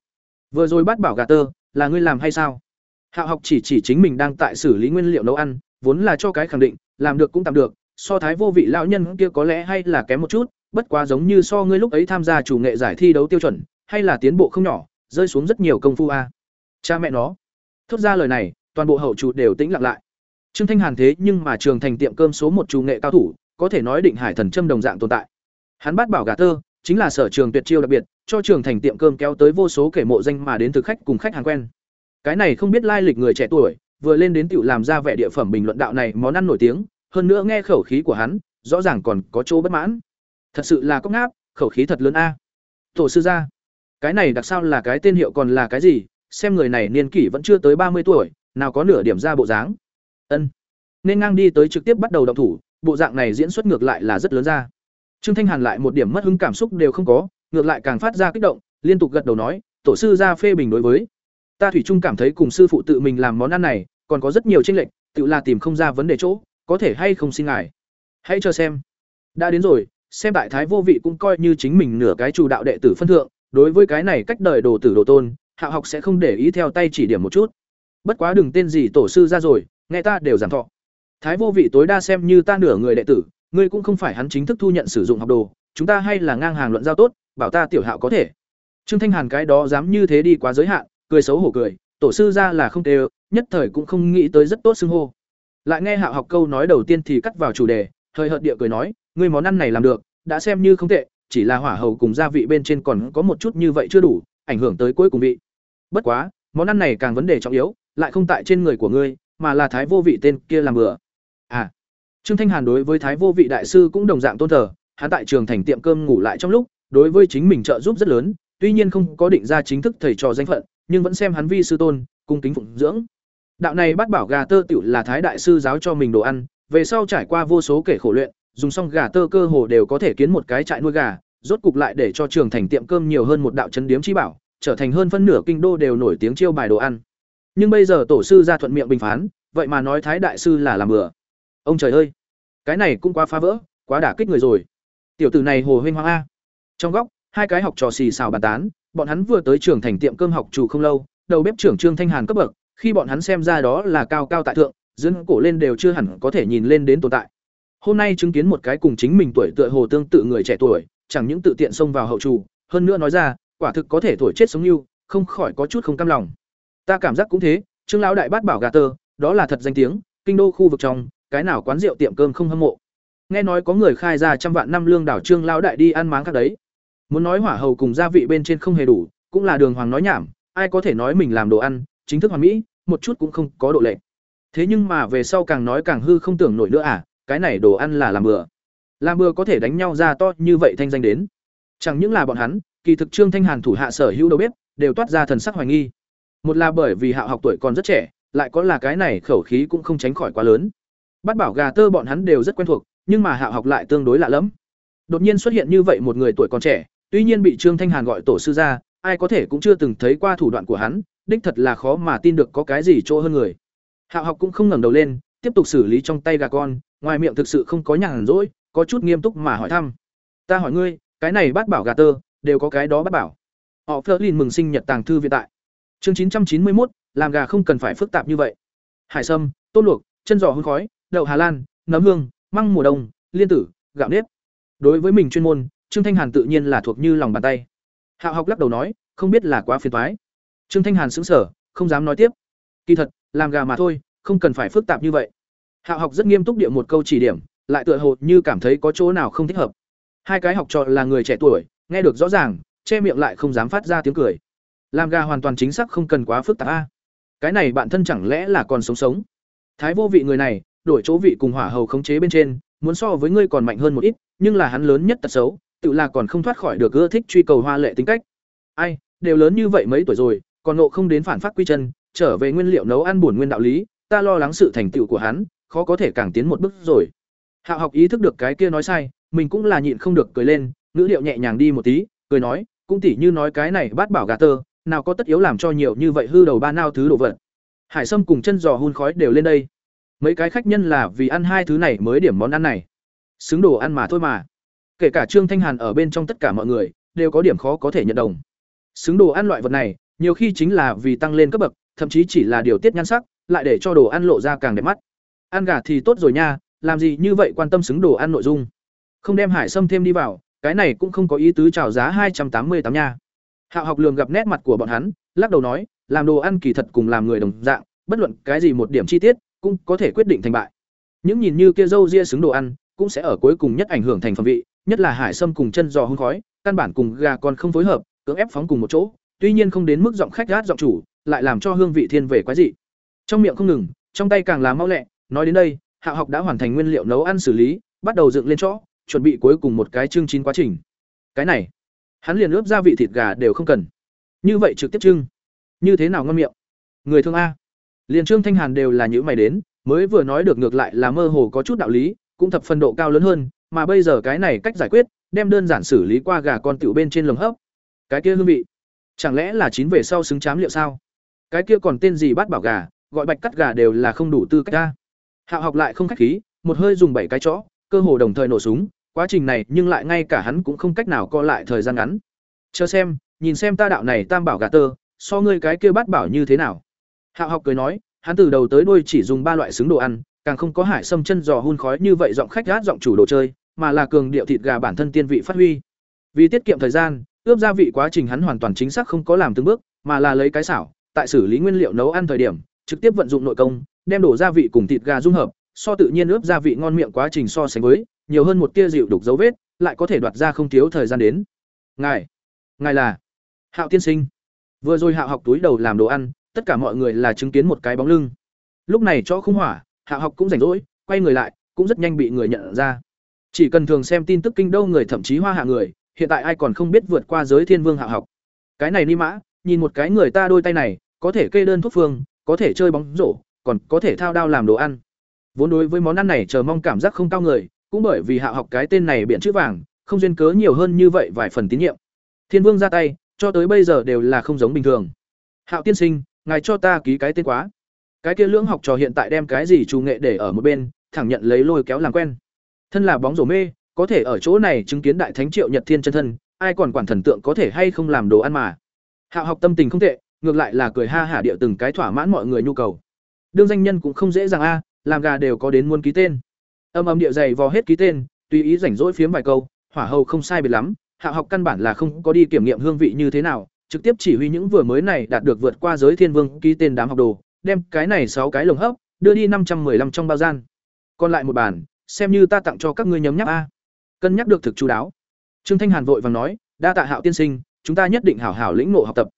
Vừa rồi bắt bảo gà tơ, là ngươi làm hay sao? Hạo học chỉ chỉ chính mình đang tại xử lý nguyên liệu nấu ăn, vốn là cho cái khẳng định, làm được cũng tạm được so thái vô vị lão nhân kia có lẽ hay là kém một chút, bất quá giống như so ngươi lúc ấy tham gia chủ nghệ giải thi đấu tiêu chuẩn, hay là tiến bộ không nhỏ, rơi xuống rất nhiều công phu a. Cha mẹ nó. Thốt ra lời này, toàn bộ hậu chủ đều tĩnh lặng lại. Trương thanh hàn thế nhưng mà trường thành tiệm cơm số một chủ nghệ cao thủ, có thể nói định hải thần châm đồng dạng tồn tại. Hắn bắt bảo gà tơ, chính là sở trường tuyệt chiêu đặc biệt, cho trường thành tiệm cơm kéo tới vô số kể mộ danh mà đến từ khách cùng khách hàng quen. Cái này không biết lai lịch người trẻ tuổi, vừa lên đến tiểu làm ra vẻ địa phẩm bình luận đạo này món ăn nổi tiếng hơn nữa nghe khẩu khí của hắn, rõ ràng còn có chỗ bất mãn. Thật sự là cốc ngáp, khẩu khí thật lớn a. Tổ sư gia, cái này đặc sao là cái tên hiệu còn là cái gì? Xem người này niên kỷ vẫn chưa tới ba mươi tuổi, nào có nửa điểm ra bộ dáng. Ân. Nên ngang đi tới trực tiếp bắt đầu động thủ, bộ dạng này diễn xuất ngược lại là rất lớn ra. Trương thanh hàn lại một điểm mất hứng cảm xúc đều không có, ngược lại càng phát ra kích động, liên tục gật đầu nói, tổ sư gia phê bình đối với. Ta thủy chung cảm thấy cùng sư phụ tự mình làm món ăn này, còn có rất nhiều chênh lệch, tự là tìm không ra vấn đề chỗ có thể hay không xin ngài. Hãy chờ xem. Đã đến rồi, xem tại thái vô vị cũng coi như chính mình nửa cái chủ đạo đệ tử phân thượng, đối với cái này cách đời đồ tử đồ tôn, hạ học sẽ không để ý theo tay chỉ điểm một chút. Bất quá đừng tên gì tổ sư ra rồi, nghe ta đều giảm thọ. Thái vô vị tối đa xem như ta nửa người đệ tử, ngươi cũng không phải hắn chính thức thu nhận sử dụng học đồ, chúng ta hay là ngang hàng luận giao tốt, bảo ta tiểu hạo có thể. Trương thanh hàn cái đó dám như thế đi quá giới hạn, cười xấu hổ cười, tổ sư ra là không tê nhất thời cũng không nghĩ tới rất tốt xưng hô lại nghe hạo học câu nói đầu tiên thì cắt vào chủ đề thời hợt địa cười nói, ngươi món ăn này làm được, đã xem như không tệ, chỉ là hỏa hầu cùng gia vị bên trên còn có một chút như vậy chưa đủ, ảnh hưởng tới cuối cùng vị. Bất quá, món ăn này càng vấn đề trọng yếu, lại không tại trên người của ngươi, mà là thái vô vị tên kia làm bừa. À. Trương thanh hàn đối với thái vô vị đại sư cũng đồng dạng tôn thờ, hắn tại trường thành tiệm cơm ngủ lại trong lúc, đối với chính mình trợ giúp rất lớn, tuy nhiên không có định ra chính thức thầy trò danh phận, nhưng vẫn xem hắn vi sư tôn, cung kính phụng dưỡng đạo này bắt bảo gà tơ tiểu là thái đại sư giáo cho mình đồ ăn, về sau trải qua vô số kể khổ luyện, dùng xong gà tơ cơ hồ đều có thể kiến một cái trại nuôi gà, rốt cục lại để cho trường thành tiệm cơm nhiều hơn một đạo chấn điếm chi bảo, trở thành hơn phân nửa kinh đô đều nổi tiếng chiêu bài đồ ăn. Nhưng bây giờ tổ sư ra thuận miệng bình phán, vậy mà nói thái đại sư là làm bừa. Ông trời ơi, cái này cũng quá phá vỡ, quá đả kích người rồi. Tiểu tử này hồ huynh hoang a. Trong góc, hai cái học trò xì xào bàn tán, bọn hắn vừa tới trường thành tiệm cơm học chủ không lâu, đầu bếp trưởng trương thanh hàn cấp bậc khi bọn hắn xem ra đó là cao cao tại thượng, dưỡng cổ lên đều chưa hẳn có thể nhìn lên đến tồn tại. Hôm nay chứng kiến một cái cùng chính mình tuổi tựa hồ tương tự người trẻ tuổi, chẳng những tự tiện xông vào hậu chủ hơn nữa nói ra, quả thực có thể thổi chết sống như, không khỏi có chút không cam lòng. Ta cảm giác cũng thế, trương lão đại bát bảo gà tơ, đó là thật danh tiếng, kinh đô khu vực trong, cái nào quán rượu tiệm cơm không hâm mộ. Nghe nói có người khai ra trăm vạn năm lương đảo trương lão đại đi ăn máng các đấy. Muốn nói hỏa hầu cùng gia vị bên trên không hề đủ, cũng là đường hoàng nói nhảm, ai có thể nói mình làm đồ ăn, chính thức hoàn mỹ một chút cũng không có độ lệ thế nhưng mà về sau càng nói càng hư không tưởng nổi nữa à cái này đồ ăn là làm bừa. Làm bừa có thể đánh nhau ra to như vậy thanh danh đến. Chẳng những là bọn hắn, kỳ thực trương thanh hàn thủ hạ sở hữu đầu bếp, đều toát ra thần sắc hoài nghi. Một là bởi vì hạ học tuổi còn rất trẻ, lại có là cái này khẩu khí cũng không tránh khỏi quá lớn. Bắt bảo gà tơ bọn hắn đều rất quen thuộc, nhưng mà hạ học lại tương đối lạ lẫm. Đột nhiên xuất hiện như vậy một người tuổi còn trẻ, tuy nhiên bị trương thanh hàn gọi tổ sư ra, ai có thể cũng chưa từng thấy qua thủ đoạn của hắn đích thật là khó mà tin được có cái gì chỗ hơn người. Hạ học cũng không ngẩng đầu lên, tiếp tục xử lý trong tay gà con, ngoài miệng thực sự không có nhàn rỗi, có chút nghiêm túc mà hỏi thăm. Ta hỏi ngươi, cái này bát bảo gà tơ, đều có cái đó bát bảo. Họ phớt lên mừng sinh nhật tàng thư viện tại. Chương chín trăm chín mươi một làm gà không cần phải phức tạp như vậy. Hải sâm tôm luộc, chân giò hương khói, đậu hà lan, nấm hương, măng mùa đông, liên tử, gạo nếp. Đối với mình chuyên môn, trương thanh hàn tự nhiên là thuộc như lòng bàn tay. Hạ học lắc đầu nói, không biết là quá phiền toái trương thanh hàn sững sờ, không dám nói tiếp. Kỳ thật, làm gà mà thôi, không cần phải phức tạp như vậy. Hạo học rất nghiêm túc địa một câu chỉ điểm, lại tựa hồ như cảm thấy có chỗ nào không thích hợp. Hai cái học trò là người trẻ tuổi, nghe được rõ ràng, che miệng lại không dám phát ra tiếng cười. Làm gà hoàn toàn chính xác không cần quá phức tạp a. Cái này bạn thân chẳng lẽ là còn sống sống? Thái vô vị người này, đổi chỗ vị cùng hỏa hầu khống chế bên trên, muốn so với ngươi còn mạnh hơn một ít, nhưng là hắn lớn nhất tật xấu, tự là còn không thoát khỏi được ưa thích truy cầu hoa lệ tính cách. Ai, đều lớn như vậy mấy tuổi rồi còn nộ không đến phản phát quy chân, trở về nguyên liệu nấu ăn buồn nguyên đạo lý, ta lo lắng sự thành tựu của hắn, khó có thể càng tiến một bước rồi. Hạo học ý thức được cái kia nói sai, mình cũng là nhịn không được cười lên, ngữ điệu nhẹ nhàng đi một tí, cười nói, cũng tỉ như nói cái này bát bảo gà tơ, nào có tất yếu làm cho nhiều như vậy hư đầu ba nao thứ đồ vật. Hải sâm cùng chân giò hun khói đều lên đây. Mấy cái khách nhân là vì ăn hai thứ này mới điểm món ăn này. Xứng đồ ăn mà thôi mà. Kể cả trương thanh hàn ở bên trong tất cả mọi người, đều có điểm khó có thể nhận đồng. Xứng đồ ăn loại vật này nhiều khi chính là vì tăng lên cấp bậc, thậm chí chỉ là điều tiết nhan sắc, lại để cho đồ ăn lộ ra càng đẹp mắt. Ăn gà thì tốt rồi nha, làm gì như vậy quan tâm xứng đồ ăn nội dung. Không đem hải sâm thêm đi vào, cái này cũng không có ý tứ chào giá hai trăm tám mươi tám nha. Hạo học lường gặp nét mặt của bọn hắn, lắc đầu nói, làm đồ ăn kỳ thật cùng làm người đồng dạng, bất luận cái gì một điểm chi tiết, cũng có thể quyết định thành bại. Những nhìn như kia dâu ria xứng đồ ăn, cũng sẽ ở cuối cùng nhất ảnh hưởng thành phẩm vị, nhất là hải sâm cùng chân giò hương khói, căn bản cùng gà còn không phối hợp, cưỡng ép phóng cùng một chỗ tuy nhiên không đến mức giọng khách gát giọng chủ, lại làm cho hương vị thiên về quái dị. Trong miệng không ngừng, trong tay càng làm mau lẹ, nói đến đây, hạ học đã hoàn thành nguyên liệu nấu ăn xử lý, bắt đầu dựng lên chỗ chuẩn bị cuối cùng một cái chương chín quá trình. Cái này, hắn liền ướp gia vị thịt gà đều không cần. Như vậy trực tiếp trưng. Như thế nào ngon miệng? Người thương a. Liền trương thanh hàn đều là những mày đến, mới vừa nói được ngược lại là mơ hồ có chút đạo lý, cũng thập phần độ cao lớn hơn, mà bây giờ cái này cách giải quyết, đem đơn giản xử lý qua gà con tiểu bên trên lồng hấp. Cái kia hương vị chẳng lẽ là chín về sau xứng chám liệu sao? Cái kia còn tên gì bát bảo gà, gọi bạch cắt gà đều là không đủ tư cách ta. Hạo học lại không khách khí, một hơi dùng bảy cái chó, cơ hồ đồng thời nổ súng, quá trình này nhưng lại ngay cả hắn cũng không cách nào co lại thời gian ngắn. Chờ xem, nhìn xem ta đạo này tam bảo gà tơ, so ngươi cái kia bát bảo như thế nào? Hạo học cười nói, hắn từ đầu tới đuôi chỉ dùng ba loại xứng đồ ăn, càng không có hải sâm chân giò hun khói như vậy giọng khách gát giọng chủ đồ chơi, mà là cường điệu thịt gà bản thân tiên vị phát huy. Vì tiết kiệm thời gian ướp gia vị quá trình hắn hoàn toàn chính xác không có làm từng bước, mà là lấy cái xảo, tại xử lý nguyên liệu nấu ăn thời điểm, trực tiếp vận dụng nội công, đem đổ gia vị cùng thịt gà dung hợp, so tự nhiên ướp gia vị ngon miệng quá trình so sánh với, nhiều hơn một tia dịu đục dấu vết, lại có thể đoạt ra không thiếu thời gian đến. Ngài ngài là hạo tiên sinh. Vừa rồi hạo học túi đầu làm đồ ăn, tất cả mọi người là chứng kiến một cái bóng lưng. Lúc này chỗ không hỏa, hạo học cũng rảnh rỗi, quay người lại, cũng rất nhanh bị người nhận ra. Chỉ cần thường xem tin tức kinh đâu người thậm chí hoa hạ người hiện tại ai còn không biết vượt qua giới thiên vương hạ học. Cái này ni mã, nhìn một cái người ta đôi tay này, có thể kê đơn thuốc phương, có thể chơi bóng rổ, còn có thể thao đao làm đồ ăn. Vốn đối với món ăn này chờ mong cảm giác không cao người, cũng bởi vì hạ học cái tên này biện chữ vàng, không duyên cớ nhiều hơn như vậy vài phần tín nhiệm. Thiên vương ra tay, cho tới bây giờ đều là không giống bình thường. Hạo tiên sinh, ngài cho ta ký cái tên quá. Cái kia lưỡng học trò hiện tại đem cái gì trù nghệ để ở một bên, thẳng nhận lấy lôi kéo làm quen. Thân là bóng rổ mê có thể ở chỗ này chứng kiến đại thánh triệu nhật thiên chân thân, ai còn quản thần tượng có thể hay không làm đồ ăn mà. Hạ học tâm tình không tệ, ngược lại là cười ha hả địa từng cái thỏa mãn mọi người nhu cầu. Đương danh nhân cũng không dễ dàng a, làm gà đều có đến muốn ký tên. Âm âm địa dày vò hết ký tên, tùy ý rảnh rỗi phiếm vài câu, hỏa hầu không sai biệt lắm, hạ học căn bản là không có đi kiểm nghiệm hương vị như thế nào, trực tiếp chỉ huy những vừa mới này đạt được vượt qua giới thiên vương ký tên đám học đồ, đem cái này sáu cái lồng hấp, đưa đi năm trăm 515 trong bao gian. Còn lại một bàn xem như ta tặng cho các ngươi nhấm nháp a cân nhắc được thực chú đáo. Trương thanh hàn vội vàng nói, đa tạ hạo tiên sinh, chúng ta nhất định hảo hảo lĩnh ngộ học tập.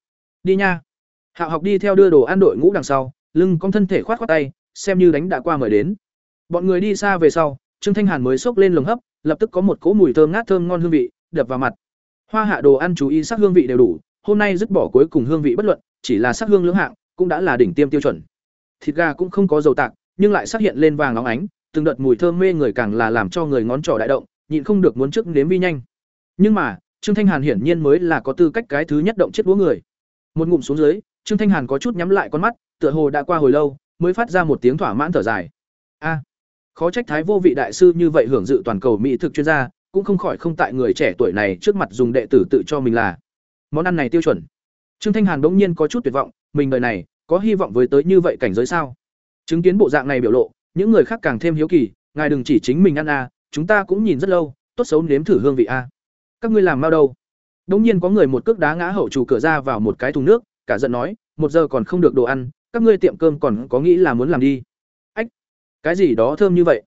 Đi nha. Hạo học đi theo đưa đồ ăn đội ngũ đằng sau, lưng cong thân thể khoát khoát tay, xem như đánh đã qua mời đến. Bọn người đi xa về sau, trương thanh hàn mới xốc lên lồng hấp, lập tức có một cỗ mùi thơm ngát thơm ngon hương vị, đập vào mặt. Hoa hạ đồ ăn chú ý sắc hương vị đều đủ, hôm nay dứt bỏ cuối cùng hương vị bất luận, chỉ là sắc hương lưỡng hạng, cũng đã là đỉnh tiêm tiêu chuẩn. Thịt gà cũng không có dầu tạc, nhưng lại xác hiện lên vàng óng ánh, từng đợt mùi thơm mê người càng là làm cho người ngón trỏ đại động nhịn không được muốn trước nếm vi nhanh. Nhưng mà, trương thanh hàn hiển nhiên mới là có tư cách cái thứ nhất động chết đũa người. Một ngụm xuống dưới, trương thanh hàn có chút nhắm lại con mắt, tựa hồ đã qua hồi lâu, mới phát ra một tiếng thỏa mãn thở dài. A, khó trách thái vô vị đại sư như vậy hưởng dự toàn cầu mỹ thực chuyên gia, cũng không khỏi không tại người trẻ tuổi này trước mặt dùng đệ tử tự cho mình là món ăn này tiêu chuẩn. Trương thanh hàn bỗng nhiên có chút tuyệt vọng, mình đời này có hy vọng với tới như vậy cảnh giới sao? Chứng kiến bộ dạng này biểu lộ, những người khác càng thêm hiếu kỳ, ngài đừng chỉ chính mình ăn a chúng ta cũng nhìn rất lâu, tốt xấu nếm thử hương vị a. Các ngươi làm mau đâu? Đống nhiên có người một cước đá ngã hậu chủ cửa ra vào một cái thùng nước, cả giận nói, một giờ còn không được đồ ăn, các ngươi tiệm cơm còn có nghĩ là muốn làm đi? Ách, cái gì đó thơm như vậy?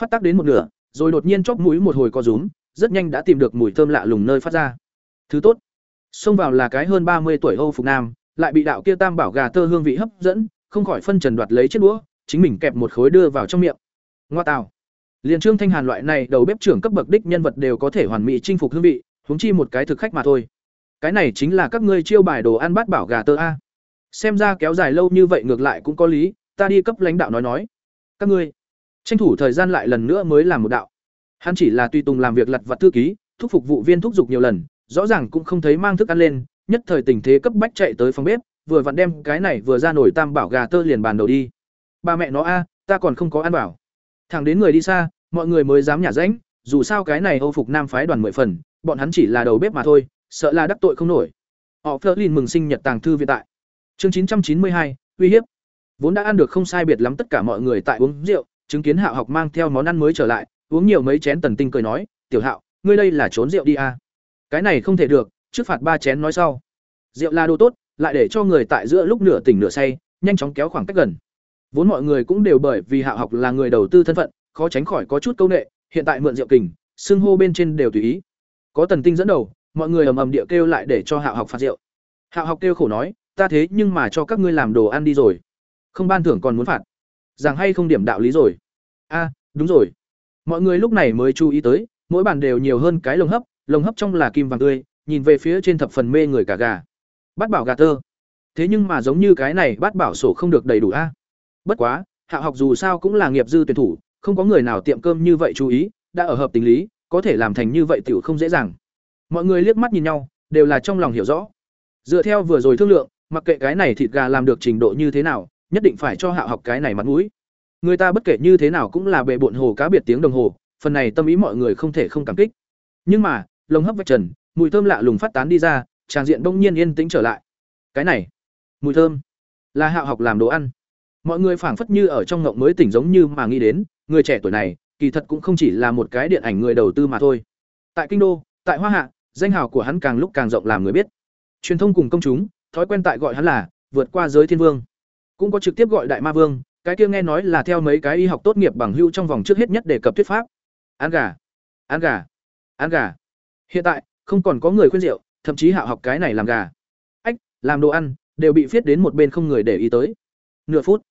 Phát tác đến một nửa, rồi đột nhiên chóp mũi một hồi co rúm, rất nhanh đã tìm được mùi thơm lạ lùng nơi phát ra. Thứ tốt, xông vào là cái hơn ba mươi tuổi âu phục nam, lại bị đạo kia tam bảo gà tơ hương vị hấp dẫn, không khỏi phân trần đoạt lấy chiếc đũa, chính mình kẹp một khối đưa vào trong miệng. Ngoa tào liền trương thanh hàn loại này đầu bếp trưởng cấp bậc đích nhân vật đều có thể hoàn mỹ chinh phục hương vị, huống chi một cái thực khách mà thôi. Cái này chính là các ngươi chiêu bài đồ ăn bát bảo gà tơ a. Xem ra kéo dài lâu như vậy ngược lại cũng có lý, ta đi cấp lãnh đạo nói nói. Các ngươi, tranh thủ thời gian lại lần nữa mới làm một đạo. Hắn chỉ là tùy tùng làm việc lặt vặt thư ký, thúc phục vụ viên thúc giục nhiều lần, rõ ràng cũng không thấy mang thức ăn lên, nhất thời tình thế cấp bách chạy tới phòng bếp, vừa vặn đem cái này vừa ra nổi tam bảo gà tơ liền bàn đầu đi. Ba mẹ nó a, ta còn không có ăn bảo thẳng đến người đi xa, mọi người mới dám nhả rãnh, dù sao cái này âu phục nam phái đoàn mười phần, bọn hắn chỉ là đầu bếp mà thôi, sợ là đắc tội không nổi. Họ phớt lên mừng sinh nhật tàng thư viện tại. Chương chín trăm chín mươi hai, uy hiếp. Vốn đã ăn được không sai biệt lắm tất cả mọi người tại uống rượu, chứng kiến hạo học mang theo món ăn mới trở lại, uống nhiều mấy chén tần tinh cười nói, tiểu hạo, ngươi đây là trốn rượu đi à. cái này không thể được, trước phạt ba chén nói sau. Rượu là đồ tốt, lại để cho người tại giữa lúc nửa tỉnh nửa say, nhanh chóng kéo khoảng cách gần vốn mọi người cũng đều bởi vì hạ học là người đầu tư thân phận, khó tránh khỏi có chút câu nệ, hiện tại mượn rượu kình, xưng hô bên trên đều tùy ý. Có tần tinh dẫn đầu, mọi người ầm ầm địa kêu lại để cho hạ học phạt rượu. Hạ học kêu khổ nói, ta thế nhưng mà cho các ngươi làm đồ ăn đi rồi. Không ban thưởng còn muốn phạt. Rằng hay không điểm đạo lý rồi? A, đúng rồi. Mọi người lúc này mới chú ý tới, mỗi bàn đều nhiều hơn cái lồng hấp lồng hấp trong là kim vàng tươi, nhìn về phía trên thập phần mê người cả gà. Bát bảo gà tơ. Thế nhưng mà giống như cái này bát bảo sổ không được đầy đủ a bất quá, hạ học dù sao cũng là nghiệp dư tuyển thủ, không có người nào tiệm cơm như vậy chú ý, đã ở hợp tình lý, có thể làm thành như vậy tiểu không dễ dàng. Mọi người liếc mắt nhìn nhau, đều là trong lòng hiểu rõ. Dựa theo vừa rồi thương lượng, mặc kệ cái này thịt gà làm được trình độ như thế nào, nhất định phải cho hạ học cái này mặt mũi. Người ta bất kể như thế nào cũng là bệ bộn hồ cá biệt tiếng đồng hồ, phần này tâm ý mọi người không thể không cảm kích. Nhưng mà, lồng hấp vạch trần, mùi thơm lạ lùng phát tán đi ra, tràng diện bỗng nhiên yên tĩnh trở lại. Cái này, mùi thơm, là hạ học làm đồ ăn mọi người phảng phất như ở trong ngộng mới tỉnh giống như mà nghĩ đến, người trẻ tuổi này, kỳ thật cũng không chỉ là một cái điện ảnh người đầu tư mà thôi. Tại kinh đô, tại hoa hạ, danh hào của hắn càng lúc càng rộng làm người biết. Truyền thông cùng công chúng, thói quen tại gọi hắn là vượt qua giới thiên vương. Cũng có trực tiếp gọi đại ma vương, cái kia nghe nói là theo mấy cái y học tốt nghiệp bằng hưu trong vòng trước hết nhất đề cập thuyết pháp. Ăn gà ăn gà ăn gà. Hiện tại, không còn có người khuyên rượu, thậm chí hạ học cái này làm gà. Ách, làm đồ ăn, đều bị viết đến một bên không người để ý tới. Nửa phút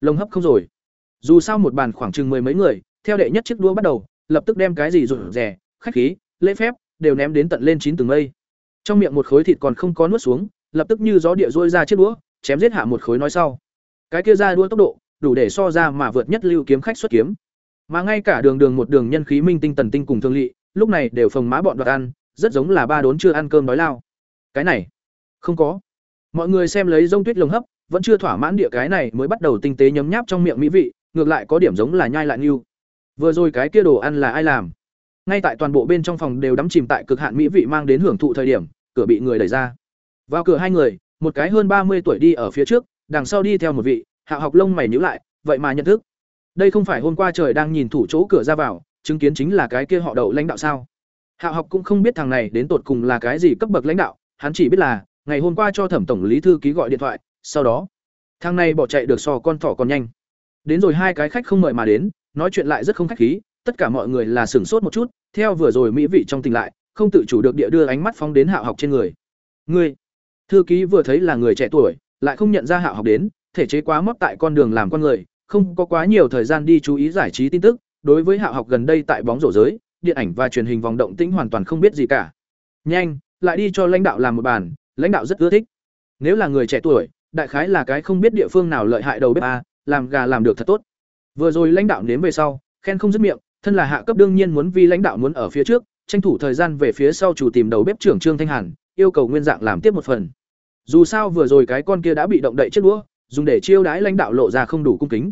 lồng hấp không rồi. Dù sao một bàn khoảng chừng mười mấy người, theo đệ nhất chiếc đũa bắt đầu, lập tức đem cái gì rủ rẻ, khách khí, lễ phép, đều ném đến tận lên chín tầng mây. Trong miệng một khối thịt còn không có nuốt xuống, lập tức như gió địa rôi ra chiếc đũa, chém giết hạ một khối nói sau. Cái kia ra đua tốc độ, đủ để so ra mà vượt nhất lưu kiếm khách xuất kiếm. Mà ngay cả đường đường một đường nhân khí minh tinh tần tinh cùng thương lỵ lúc này đều phồng má bọn đoạt ăn, rất giống là ba đốn chưa ăn cơm đói lao. Cái này, không có. Mọi người xem lấy rông tuyết lồng hấp vẫn chưa thỏa mãn địa cái này mới bắt đầu tinh tế nhấm nháp trong miệng mỹ vị, ngược lại có điểm giống là nhai lại như vừa rồi cái kia đồ ăn là ai làm? Ngay tại toàn bộ bên trong phòng đều đắm chìm tại cực hạn mỹ vị mang đến hưởng thụ thời điểm, cửa bị người đẩy ra. Vào cửa hai người, một cái hơn ba mươi tuổi đi ở phía trước, đằng sau đi theo một vị, hạ học lông mày nhíu lại, vậy mà nhận thức. Đây không phải hôm qua trời đang nhìn thủ chỗ cửa ra vào, chứng kiến chính là cái kia họ đậu lãnh đạo sao? Hạ học cũng không biết thằng này đến tột cùng là cái gì cấp bậc lãnh đạo, hắn chỉ biết là, ngày hôm qua cho thẩm tổng lý thư ký gọi điện thoại sau đó, thang này bỏ chạy được so con thỏ còn nhanh. Đến rồi hai cái khách không mời mà đến, nói chuyện lại rất không khách khí, tất cả mọi người là sửng sốt một chút, theo vừa rồi mỹ vị trong tình lại, không tự chủ được địa đưa ánh mắt phóng đến hạ học trên người. Ngươi, thư ký vừa thấy là người trẻ tuổi, lại không nhận ra hạ học đến, thể chế quá móc tại con đường làm con người, không có quá nhiều thời gian đi chú ý giải trí tin tức, đối với hạ học gần đây tại bóng rổ giới, điện ảnh và truyền hình vòng động tĩnh hoàn toàn không biết gì cả. Nhanh, lại đi cho lãnh đạo làm một bàn, lãnh đạo rất ưa thích. Nếu là người trẻ tuổi đại khái là cái không biết địa phương nào lợi hại đầu bếp a, làm gà làm được thật tốt. Vừa rồi lãnh đạo nếm về sau, khen không dứt miệng, thân là hạ cấp đương nhiên muốn vì lãnh đạo muốn ở phía trước, tranh thủ thời gian về phía sau chủ tìm đầu bếp trưởng trương thanh hàn, yêu cầu nguyên dạng làm tiếp một phần. Dù sao vừa rồi cái con kia đã bị động đậy chết đũa, dùng để chiêu đãi lãnh đạo lộ ra không đủ cung kính.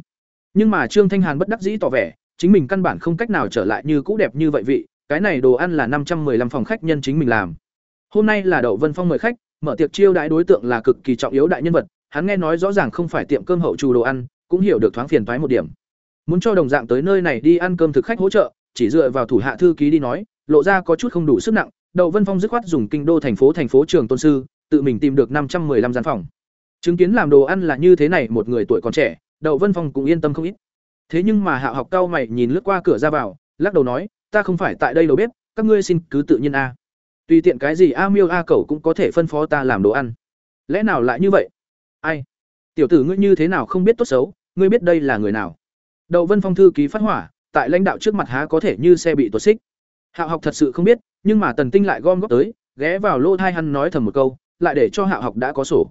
Nhưng mà trương thanh hàn bất đắc dĩ tỏ vẻ, chính mình căn bản không cách nào trở lại như cũ đẹp như vậy vị, cái này đồ ăn là năm trăm 515 phòng khách nhân chính mình làm. Hôm nay là đậu vân phong mời khách, mở tiệc chiêu đãi đối tượng là cực kỳ trọng yếu đại nhân vật hắn nghe nói rõ ràng không phải tiệm cơm hậu trù đồ ăn, cũng hiểu được thoáng phiền thoái một điểm. Muốn cho đồng dạng tới nơi này đi ăn cơm thực khách hỗ trợ, chỉ dựa vào thủ hạ thư ký đi nói, lộ ra có chút không đủ sức nặng, đậu vân phong dứt khoát dùng kinh đô thành phố thành phố trường tôn sư, tự mình tìm được năm trăm 515 gian phòng. Chứng kiến làm đồ ăn là như thế này một người tuổi còn trẻ, đậu vân phong cũng yên tâm không ít. Thế nhưng mà hạ học cao mày nhìn lướt qua cửa ra vào, lắc đầu nói, ta không phải tại đây đâu biết các ngươi xin cứ tự nhiên a. Tùy tiện cái gì a miêu a cẩu cũng có thể phân phó ta làm đồ ăn. Lẽ nào lại như vậy? Ai? Tiểu tử ngươi như thế nào không biết tốt xấu, ngươi biết đây là người nào? Đậu vân phong thư ký phát hỏa, tại lãnh đạo trước mặt há có thể như xe bị tuột xích. Hạ học thật sự không biết, nhưng mà tần tinh lại gom góp tới, ghé vào lô thai hắn nói thầm một câu, lại để cho hạ học đã có sổ.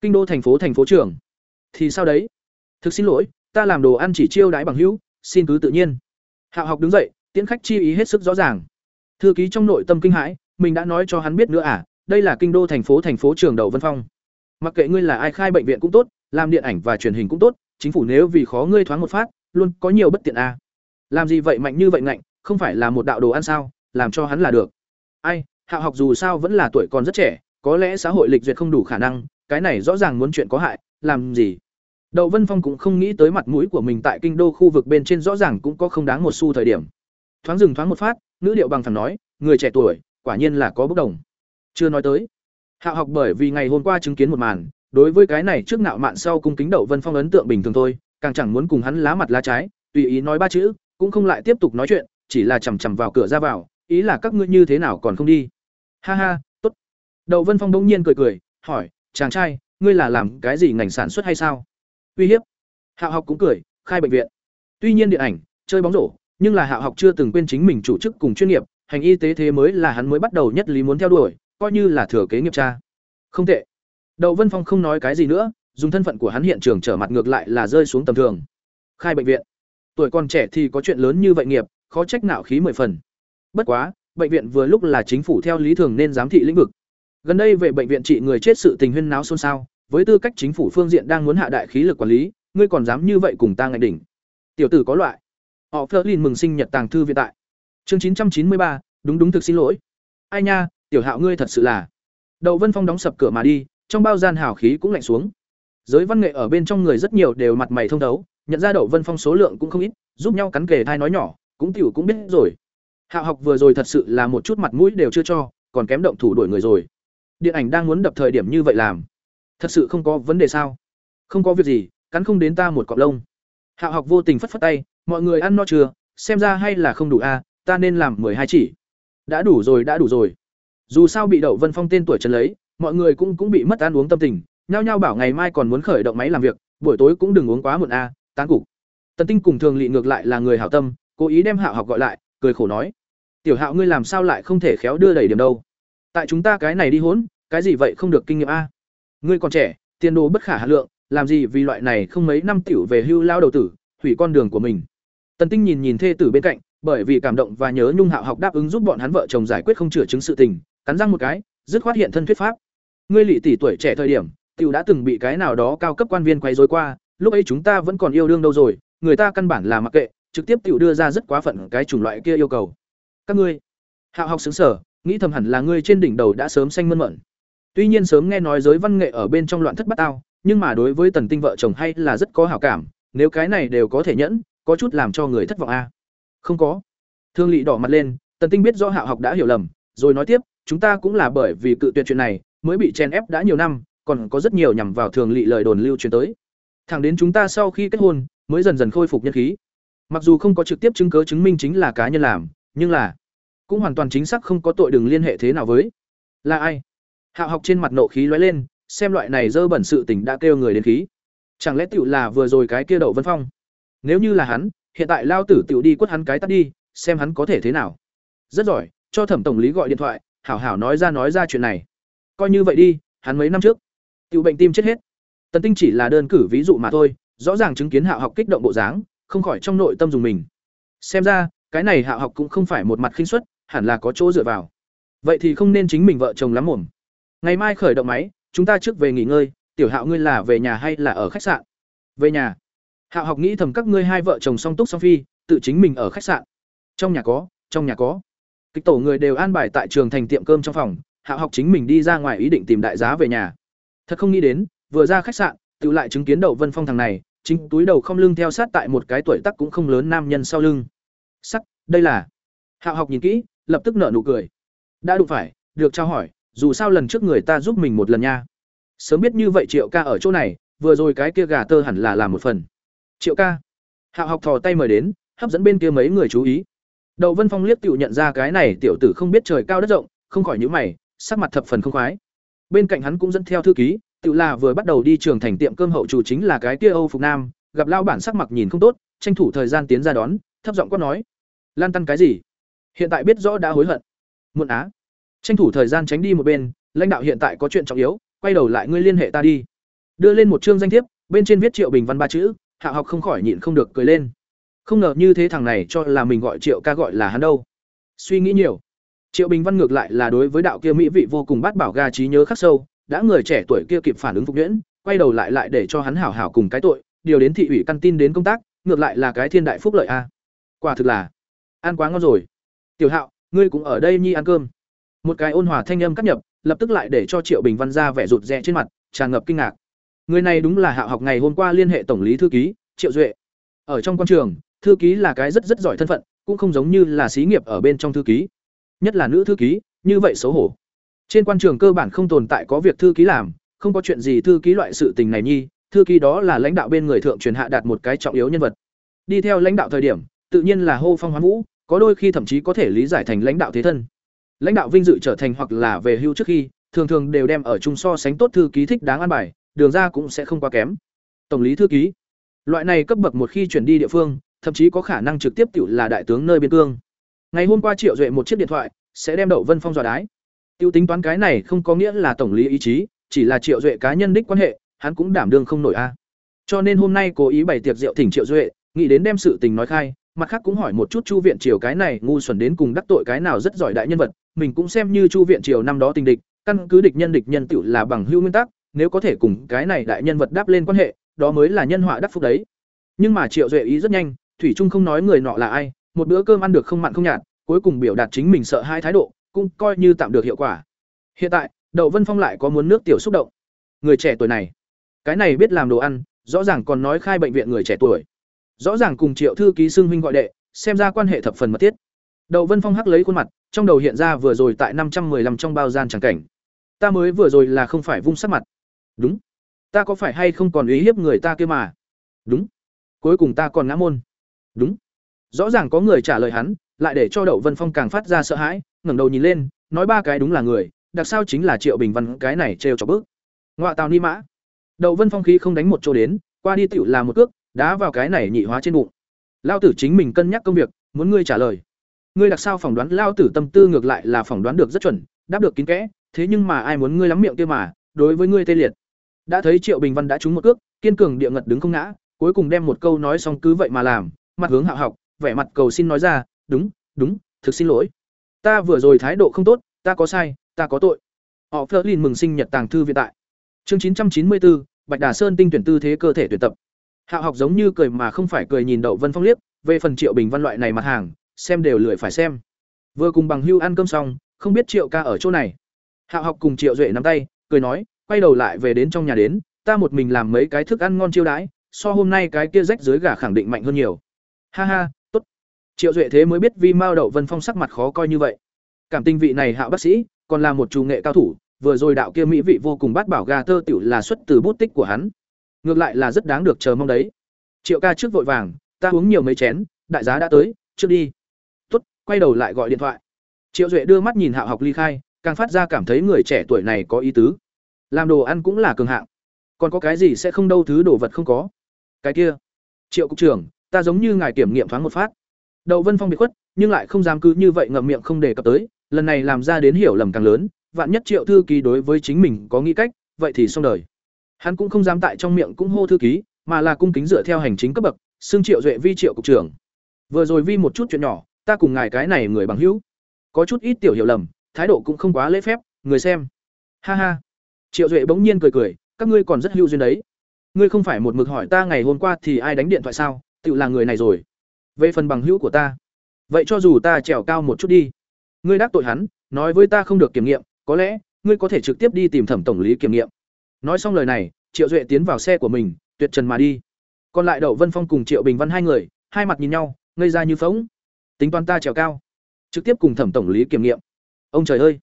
Kinh đô thành phố thành phố trưởng. Thì sao đấy? Thực xin lỗi, ta làm đồ ăn chỉ chiêu đãi bằng hữu, xin cứ tự nhiên. Hạ học đứng dậy, tiễn khách chi ý hết sức rõ ràng. Thư ký trong nội tâm kinh hãi, mình đã nói cho hắn biết nữa à đây là kinh đô thành phố thành phố trường đầu vân phong mặc kệ ngươi là ai khai bệnh viện cũng tốt, làm điện ảnh và truyền hình cũng tốt, chính phủ nếu vì khó ngươi thoáng một phát, luôn có nhiều bất tiện à. làm gì vậy mạnh như vậy ngạnh, không phải là một đạo đồ ăn sao, làm cho hắn là được. Ai, hạ học dù sao vẫn là tuổi còn rất trẻ, có lẽ xã hội lịch duyệt không đủ khả năng, cái này rõ ràng muốn chuyện có hại, làm gì? Đậu vân phong cũng không nghĩ tới mặt mũi của mình tại kinh đô khu vực bên trên rõ ràng cũng có không đáng một xu thời điểm. Thoáng dừng thoáng một phát nữ điệu bằng thẳng nói, người trẻ tuổi, quả nhiên là có bốc đồng. Chưa nói tới hạ học bởi vì ngày hôm qua chứng kiến một màn đối với cái này trước nạo mạn sau cung kính đậu vân phong ấn tượng bình thường thôi càng chẳng muốn cùng hắn lá mặt lá trái tùy ý nói ba chữ cũng không lại tiếp tục nói chuyện chỉ là chằm chằm vào cửa ra vào ý là các ngươi như thế nào còn không đi. Ha ha tốt. Đậu vân phong bỗng nhiên cười cười hỏi chàng trai ngươi là làm cái gì ngành sản xuất hay sao? Uy hiếp. Hạo học cũng cười khai bệnh viện. Tuy nhiên điện ảnh chơi bóng rổ nhưng là hạo học chưa từng quên chính mình chủ chức cùng chuyên nghiệp hành y tế thế mới là hắn mới bắt đầu nhất lý muốn theo đuổi, coi như là thừa kế nghiệp cha. Không tệ. Đậu Vân Phong không nói cái gì nữa, dùng thân phận của hắn hiện trường trở mặt ngược lại là rơi xuống tầm thường. Khai bệnh viện. Tuổi còn trẻ thì có chuyện lớn như vậy nghiệp, khó trách nạo khí mười phần. Bất quá, bệnh viện vừa lúc là chính phủ theo lý thường nên giám thị lĩnh vực. Gần đây về bệnh viện trị người chết sự tình huyên náo xôn xao, với tư cách chính phủ phương diện đang muốn hạ đại khí lực quản lý, ngươi còn dám như vậy cùng ta ngạch đỉnh. Tiểu tử có loại. Họ Flerlin mừng sinh nhật tàng thư viện tại. Chương chín chín mươi ba, đúng đúng thực xin lỗi. Ai nha, tiểu hạo ngươi thật sự là. Đậu Vân Phong đóng sập cửa mà đi, trong bao gian hào khí cũng lạnh xuống. Giới văn nghệ ở bên trong người rất nhiều đều mặt mày thông đấu, nhận ra Đậu Vân Phong số lượng cũng không ít, giúp nhau cắn kề thai nói nhỏ, cũng tiểu cũng biết rồi. Hạo học vừa rồi thật sự là một chút mặt mũi đều chưa cho, còn kém động thủ đuổi người rồi. Điện ảnh đang muốn đập thời điểm như vậy làm, thật sự không có vấn đề sao? Không có việc gì, cắn không đến ta một cọng lông. Hạo học vô tình phất phất tay, mọi người ăn no chưa, xem ra hay là không đủ a, ta nên làm mười hai chỉ. Đã đủ rồi, đã đủ rồi. Dù sao bị Đậu Vân Phong tên tuổi trần lấy, mọi người cũng cũng bị mất ăn uống tâm tình, nhao nhao bảo ngày mai còn muốn khởi động máy làm việc, buổi tối cũng đừng uống quá muộn a, à, tán cục. Tần Tinh cùng Thường Lệ ngược lại là người hảo tâm, cố ý đem Hạo học gọi lại, cười khổ nói: "Tiểu Hạo ngươi làm sao lại không thể khéo đưa đẩy điểm đâu? Tại chúng ta cái này đi hỗn, cái gì vậy không được kinh nghiệm a? Ngươi còn trẻ, tiền đồ bất khả hà lượng, làm gì vì loại này không mấy năm tiểu về hưu lao đầu tử, hủy con đường của mình." Tần Tinh nhìn nhìn thê tử bên cạnh, bởi vì cảm động và nhớ nhung Hạo học đáp ứng giúp bọn hắn vợ chồng giải quyết không chữa chứng sự tình, cắn răng một cái, dứt khoát hiện thân thuyết pháp. Ngươi lị tỷ tuổi trẻ thời điểm, tiểu đã từng bị cái nào đó cao cấp quan viên quấy rối qua, lúc ấy chúng ta vẫn còn yêu đương đâu rồi, người ta căn bản là mặc kệ, trực tiếp tiểu đưa ra rất quá phận cái chủng loại kia yêu cầu. Các ngươi, Hạo học xứng sở, nghĩ thầm hẳn là ngươi trên đỉnh đầu đã sớm xanh mơn mởn. Tuy nhiên sớm nghe nói giới văn nghệ ở bên trong loạn thất bát ao, nhưng mà đối với Tần Tinh vợ chồng hay là rất có hảo cảm, nếu cái này đều có thể nhẫn, có chút làm cho người thất vọng a. Không có. Thương Lệ đỏ mặt lên, Tần Tinh biết rõ Hạo học đã hiểu lầm, rồi nói tiếp, chúng ta cũng là bởi vì cự tuyệt chuyện này, mới bị chen ép đã nhiều năm, còn có rất nhiều nhằm vào Thường lị lời đồn lưu truyền tới. Thẳng đến chúng ta sau khi kết hôn, mới dần dần khôi phục nhân khí. Mặc dù không có trực tiếp chứng cứ chứng minh chính là cá nhân làm, nhưng là cũng hoàn toàn chính xác không có tội đừng liên hệ thế nào với. Là ai? Hạo học trên mặt nộ khí lóe lên, xem loại này dơ bẩn sự tình đã kêu người đến khí. Chẳng lẽ tiểu là vừa rồi cái kia đậu Vân Phong? Nếu như là hắn, hiện tại lao tử tiểu đi quất hắn cái tắt đi, xem hắn có thể thế nào. Rất giỏi, cho Thẩm tổng lý gọi điện thoại, hảo hảo nói ra nói ra chuyện này. Coi như vậy đi, hắn mấy năm trước, tiểu bệnh tim chết hết. Tần Tinh chỉ là đơn cử ví dụ mà thôi, rõ ràng chứng kiến Hạo học kích động bộ dáng, không khỏi trong nội tâm dùng mình. Xem ra, cái này Hạo học cũng không phải một mặt khinh suất, hẳn là có chỗ dựa vào. Vậy thì không nên chính mình vợ chồng lắm mồm. Ngày mai khởi động máy, chúng ta trước về nghỉ ngơi, tiểu Hạo ngươi là về nhà hay là ở khách sạn? Về nhà. Hạo học nghĩ thầm các ngươi hai vợ chồng song túc song phi, tự chính mình ở khách sạn. Trong nhà có, trong nhà có. Kịch tổ người đều an bài tại trường thành tiệm cơm trong phòng, hạ học chính mình đi ra ngoài ý định tìm đại giá về nhà. Thật không nghĩ đến, vừa ra khách sạn, tự lại chứng kiến Đậu Vân Phong thằng này, chính túi đầu không lưng theo sát tại một cái tuổi tác cũng không lớn nam nhân sau lưng. Sắc, đây là. hạ học nhìn kỹ, lập tức nở nụ cười. Đã đụng phải, được trao hỏi, dù sao lần trước người ta giúp mình một lần nha. Sớm biết như vậy Triệu ca ở chỗ này, vừa rồi cái kia gà tơ hẳn là làm một phần. Triệu ca. hạ học thò tay mời đến, hấp dẫn bên kia mấy người chú ý. Đậu Vân Phong liếc tiểu nhận ra cái này tiểu tử không biết trời cao đất rộng, không khỏi nhíu mày, sắc mặt thập phần không khoái. Bên cạnh hắn cũng dẫn theo thư ký, tiểu là vừa bắt đầu đi trường thành tiệm cơm hậu chủ chính là cái kia Âu Phục Nam, gặp lao bản sắc mặt nhìn không tốt, tranh thủ thời gian tiến ra đón, thấp giọng quát nói: "Lan tăn cái gì? Hiện tại biết rõ đã hối hận." Muộn á. Tranh thủ thời gian tránh đi một bên, lãnh đạo hiện tại có chuyện trọng yếu, quay đầu lại ngươi liên hệ ta đi. Đưa lên một chương danh thiếp, bên trên viết Triệu Bình Văn ba chữ, Hạ học không khỏi nhịn không được cười lên. Không ngờ như thế thằng này cho là mình gọi Triệu ca gọi là hắn đâu. Suy nghĩ nhiều. Triệu Bình Văn ngược lại là đối với đạo kia mỹ vị vô cùng bát bảo ga trí nhớ khắc sâu, đã người trẻ tuổi kia kịp phản ứng phục nhuyễn, quay đầu lại lại để cho hắn hảo hảo cùng cái tội, điều đến thị ủy căn tin đến công tác, ngược lại là cái thiên đại phúc lợi a. Quả thực là ăn quá ngon rồi. Tiểu Hạo, ngươi cũng ở đây nhi ăn cơm. Một cái ôn hòa thanh âm cắt nhập, lập tức lại để cho Triệu Bình Văn ra vẻ rụt rè trên mặt, tràn ngập kinh ngạc. Người này đúng là Hạo học ngày hôm qua liên hệ tổng lý thư ký, Triệu Duệ. Ở trong quan trường, thư ký là cái rất rất giỏi thân phận, cũng không giống như là xí nghiệp ở bên trong thư ký. Nhất là nữ thư ký, như vậy xấu hổ. Trên quan trường cơ bản không tồn tại có việc thư ký làm, không có chuyện gì thư ký loại sự tình này nhi, thư ký đó là lãnh đạo bên người thượng truyền hạ đạt một cái trọng yếu nhân vật. Đi theo lãnh đạo thời điểm, tự nhiên là hô phong hoán vũ, có đôi khi thậm chí có thể lý giải thành lãnh đạo thế thân. Lãnh đạo vinh dự trở thành hoặc là về hưu trước khi, thường thường đều đem ở chung so sánh tốt thư ký thích đáng an bài, đường ra cũng sẽ không quá kém. Tổng lý thư ký, loại này cấp bậc một khi chuyển đi địa phương, thậm chí có khả năng trực tiếp tiểu là đại tướng nơi biên cương. ngày hôm qua triệu duệ một chiếc điện thoại, sẽ đem đậu vân phong dò đái. Tiêu tính toán cái này không có nghĩa là tổng lý ý chí, chỉ là triệu duệ cá nhân đích quan hệ, hắn cũng đảm đương không nổi a. Cho nên hôm nay cố ý bày tiệc rượu thỉnh triệu duệ, nghĩ đến đem sự tình nói khai, mặt khác cũng hỏi một chút chu viện triều cái này ngu xuẩn đến cùng đắc tội cái nào rất giỏi đại nhân vật, mình cũng xem như chu viện triều năm đó tình địch, căn cứ địch nhân địch nhân tiểu là bằng hưu nguyên tắc, nếu có thể cùng cái này đại nhân vật đáp lên quan hệ, đó mới là nhân họa đắc phúc đấy. Nhưng mà triệu duệ ý rất nhanh thủy trung không nói người nọ là ai, một bữa cơm ăn được không mặn không nhạt, cuối cùng biểu đạt chính mình sợ hai thái độ, cũng coi như tạm được hiệu quả. Hiện tại, đậu vân phong lại có muốn nước tiểu xúc động. Người trẻ tuổi này, cái này biết làm đồ ăn, rõ ràng còn nói khai bệnh viện người trẻ tuổi. Rõ ràng cùng triệu thư ký xưng huynh gọi đệ, xem ra quan hệ thập phần mật thiết. Đậu vân phong hắc lấy khuôn mặt, trong đầu hiện ra vừa rồi tại năm trăm 515 trong bao gian chẳng cảnh. Ta mới vừa rồi là không phải vung sắc mặt. Đúng. Ta có phải hay không còn ý hiếp người ta kia mà? Đúng. Cuối cùng ta còn ngã môn đúng. Rõ ràng có người trả lời hắn, lại để cho đậu vân phong càng phát ra sợ hãi, ngẩng đầu nhìn lên, nói ba cái đúng là người, đặc sao chính là triệu bình văn, cái này trêu cho bước ngoại tàu ni mã. Đậu vân phong khí không đánh một chỗ đến, qua đi tựu là một cước, đá vào cái này nhị hóa trên bụng. Lao tử chính mình cân nhắc công việc, muốn ngươi trả lời. Ngươi đặc sao phỏng đoán, lao tử tâm tư ngược lại là phỏng đoán được rất chuẩn, đáp được kín kẽ, thế nhưng mà ai muốn ngươi lắm miệng kia mà, đối với ngươi tê liệt. Đã thấy triệu bình văn đã trúng một cước, kiên cường địa ngật đứng không ngã, cuối cùng đem một câu nói xong cứ vậy mà làm mặt hướng hạo học, vẻ mặt cầu xin nói ra, đúng đúng, thực xin lỗi. Ta vừa rồi thái độ không tốt, ta có sai, ta có tội. Họ phớt lên mừng sinh nhật tàng thư viện tại chương chín trăm chín mươi bốn bạch đà sơn tinh tuyển tư thế cơ thể tuyển tập. Hạo học giống như cười mà không phải cười nhìn đậu vân phong liếc, về phần triệu bình văn loại này mặt hàng, xem đều lười phải xem. Vừa cùng bằng hưu ăn cơm xong, không biết triệu ca ở chỗ này. Hạo học cùng triệu duệ nắm tay, cười nói, quay đầu lại về đến trong nhà đến, ta một mình làm mấy cái thức ăn ngon chiêu đãi, so hôm nay cái kia rách dưới gà khẳng định mạnh hơn nhiều ha ha, tốt. Triệu duệ thế mới biết vi mao đậu vân phong sắc mặt khó coi như vậy. Cảm tình vị này hạo bác sĩ, còn là một chủ nghệ cao thủ, vừa rồi đạo kia mỹ vị vô cùng bát bảo gà tơ tiểu là xuất từ bút tích của hắn. Ngược lại là rất đáng được chờ mong đấy. Triệu ca trước vội vàng, ta uống nhiều mấy chén, đại giá đã tới, trước đi. Tuất quay đầu lại gọi điện thoại. Triệu duệ đưa mắt nhìn hạo học ly khai, càng phát ra cảm thấy người trẻ tuổi này có ý tứ. Làm đồ ăn cũng là cường hạng. Còn có cái gì sẽ không đâu, thứ đồ vật không có. Cái kia. Triệu cục trưởng ta giống như ngài kiểm nghiệm thoáng một phát. Đậu vân phong bị khuất, nhưng lại không dám cứ như vậy ngậm miệng không đề cập tới, lần này làm ra đến hiểu lầm càng lớn, vạn nhất triệu thư ký đối với chính mình có nghĩ cách, vậy thì xong đời. Hắn cũng không dám tại trong miệng cũng hô thư ký, mà là cung kính dựa theo hành chính cấp bậc, xưng triệu duệ vi triệu cục trưởng. Vừa rồi vi một chút chuyện nhỏ, ta cùng ngài cái này người bằng hữu. Có chút ít tiểu hiểu lầm, thái độ cũng không quá lễ phép, người xem. Ha ha. Triệu duệ bỗng nhiên cười cười, các ngươi còn rất hữu duyên đấy. Ngươi không phải một mực hỏi ta ngày hôm qua thì ai đánh điện thoại sao? Tự là người này rồi. Về phần bằng hữu của ta. Vậy cho dù ta trèo cao một chút đi. Ngươi đắc tội hắn, nói với ta không được kiểm nghiệm, có lẽ, ngươi có thể trực tiếp đi tìm thẩm tổng lý kiểm nghiệm. Nói xong lời này, triệu duệ tiến vào xe của mình, tuyệt trần mà đi. Còn lại đậu vân phong cùng triệu bình văn hai người, hai mặt nhìn nhau, ngây ra như phóng tính toán ta trèo cao. Trực tiếp cùng thẩm tổng lý kiểm nghiệm. Ông trời ơi.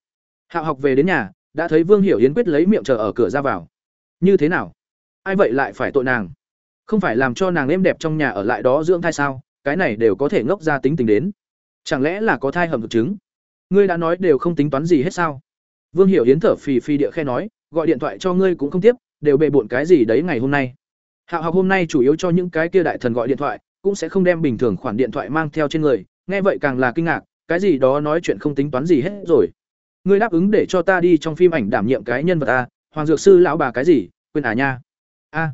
Hạo học về đến nhà, đã thấy vương hiểu yến quyết lấy miệng chờ ở cửa ra vào. Như thế nào? Ai vậy lại phải tội nàng? Không phải làm cho nàng êm đẹp trong nhà ở lại đó dưỡng thai sao? Cái này đều có thể ngốc ra tính tình đến. Chẳng lẽ là có thai hầm thực chứng? Ngươi đã nói đều không tính toán gì hết sao? Vương hiểu yến thở phì phì địa khe nói, gọi điện thoại cho ngươi cũng không tiếp, đều bề bộn cái gì đấy ngày hôm nay. Hạo học hôm nay chủ yếu cho những cái kia đại thần gọi điện thoại, cũng sẽ không đem bình thường khoản điện thoại mang theo trên người. Nghe vậy càng là kinh ngạc, cái gì đó nói chuyện không tính toán gì hết rồi. Ngươi đáp ứng để cho ta đi trong phim ảnh đảm nhiệm cái nhân vật ta hoàng dược sư lão bà cái gì? Quên à nha. A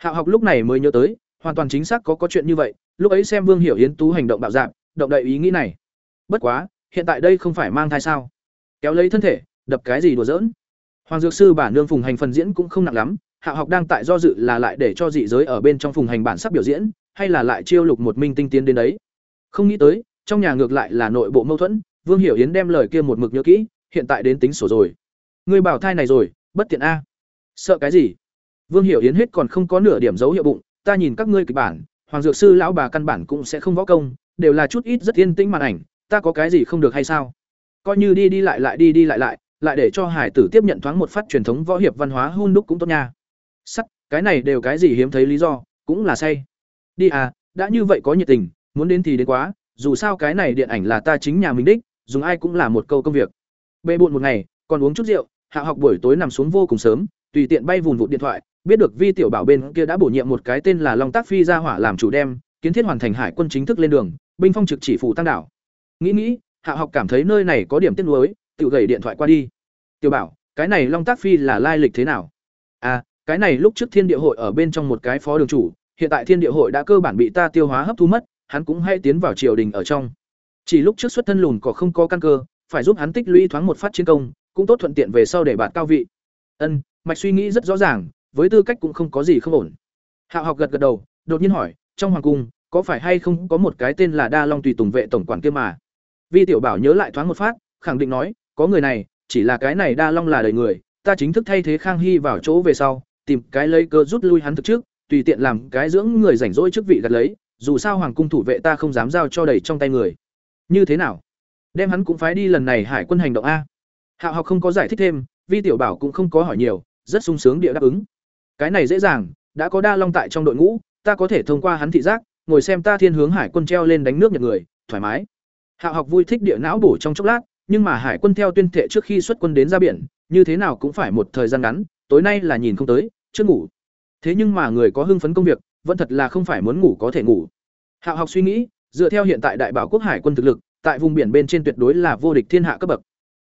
hạo học lúc này mới nhớ tới, hoàn toàn chính xác có có chuyện như vậy, lúc ấy xem vương hiểu yến tú hành động bạo dạn, động đậy ý nghĩ này. Bất quá, hiện tại đây không phải mang thai sao? Kéo lấy thân thể, đập cái gì đùa giỡn? Hoàng dược sư bản nương phùng hành phần diễn cũng không nặng lắm, hạo học đang tại do dự là lại để cho dị giới ở bên trong phùng hành bản sắp biểu diễn, hay là lại chiêu lục một minh tinh tiến đến đấy? Không nghĩ tới, trong nhà ngược lại là nội bộ mâu thuẫn, vương hiểu yến đem lời kia một mực nhớ kỹ, hiện tại đến tính sổ rồi. Ngươi bảo thai này rồi, bất tiện a. Sợ cái gì? Vương hiểu yến hết còn không có nửa điểm dấu hiệu bụng, ta nhìn các ngươi kịch bản, hoàng dược sư lão bà căn bản cũng sẽ không võ công, đều là chút ít rất yên tĩnh màn ảnh, ta có cái gì không được hay sao? Coi như đi đi lại lại đi đi lại lại lại để cho hải tử tiếp nhận thoáng một phát truyền thống võ hiệp văn hóa hun đúc cũng tốt nha. Sắt cái này đều cái gì hiếm thấy lý do, cũng là say. Đi à đã như vậy có nhiệt tình, muốn đến thì đến quá, dù sao cái này điện ảnh là ta chính nhà mình đích, dùng ai cũng là một câu công việc. Bê buồn một ngày, còn uống chút rượu, hạ học buổi tối nằm xuống vô cùng sớm, tùy tiện bay vùn vụt điện thoại biết được vi tiểu bảo bên kia đã bổ nhiệm một cái tên là long tác phi ra hỏa làm chủ đem, kiến thiết hoàn thành hải quân chính thức lên đường, binh phong trực chỉ phủ tăng đảo. Nghĩ nghĩ, hạ học cảm thấy nơi này có điểm tiếc nuối tự gầy điện thoại qua đi. Tiểu bảo, cái này long tác phi là lai lịch thế nào? À cái này lúc trước thiên địa hội ở bên trong một cái phó đường chủ, hiện tại thiên địa hội đã cơ bản bị ta tiêu hóa hấp thu mất, hắn cũng hay tiến vào triều đình ở trong. Chỉ lúc trước xuất thân lùn có không có căn cơ, phải giúp hắn tích lũy thoáng một phát chiến công, cũng tốt thuận tiện về sau để bạt cao vị. Ân, mạch suy nghĩ rất rõ ràng với tư cách cũng không có gì không ổn. Hạo học gật gật đầu, đột nhiên hỏi, trong hoàng cung, có phải hay không có một cái tên là đa long tùy tùng vệ tổng quản kia mà? Vi tiểu bảo nhớ lại thoáng một phát, khẳng định nói, có người này, chỉ là cái này đa long là đời người, ta chính thức thay thế khang hy vào chỗ về sau, tìm cái lấy cơ rút lui hắn thực trước, tùy tiện làm cái dưỡng người rảnh rỗi chức vị gặt lấy, dù sao hoàng cung thủ vệ ta không dám giao cho đầy trong tay người. Như thế nào? Đem hắn cũng phái đi lần này hải quân hành động a? Hạo học không có giải thích thêm, vi tiểu bảo cũng không có hỏi nhiều, rất sung sướng địa đáp ứng cái này dễ dàng, đã có đa long tại trong đội ngũ, ta có thể thông qua hắn thị giác, ngồi xem ta thiên hướng hải quân treo lên đánh nước nhật người, thoải mái. Hạo học vui thích địa não bổ trong chốc lát, nhưng mà hải quân theo tuyên thệ trước khi xuất quân đến ra biển, như thế nào cũng phải một thời gian ngắn, tối nay là nhìn không tới, chưa ngủ. Thế nhưng mà người có hưng phấn công việc, vẫn thật là không phải muốn ngủ có thể ngủ. Hạo học suy nghĩ, dựa theo hiện tại đại bảo quốc hải quân thực lực, tại vùng biển bên trên tuyệt đối là vô địch thiên hạ cấp bậc.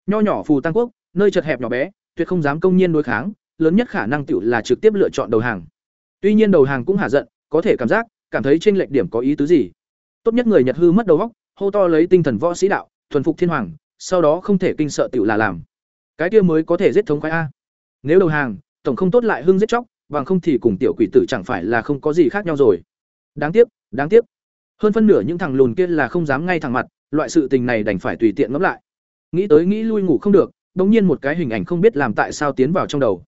Nho nhỏ phù tăng quốc, nơi chật hẹp nhỏ bé, tuyệt không dám công nhiên đối kháng lớn nhất khả năng tiểu là trực tiếp lựa chọn đầu hàng. Tuy nhiên đầu hàng cũng hả giận, có thể cảm giác, cảm thấy trên lệch điểm có ý tứ gì. Tốt nhất người nhật hư mất đầu óc, hô to lấy tinh thần võ sĩ đạo, thuần phục thiên hoàng, sau đó không thể kinh sợ tiểu là làm. Cái kia mới có thể giết thống khoái a. Nếu đầu hàng, tổng không tốt lại hưng giết chóc, bằng không thì cùng tiểu quỷ tử chẳng phải là không có gì khác nhau rồi. Đáng tiếc đáng tiếc. Hơn phân nửa những thằng lùn kia là không dám ngay thẳng mặt, loại sự tình này đành phải tùy tiện ngẫm lại. Nghĩ tới nghĩ lui ngủ không được, đột nhiên một cái hình ảnh không biết làm tại sao tiến vào trong đầu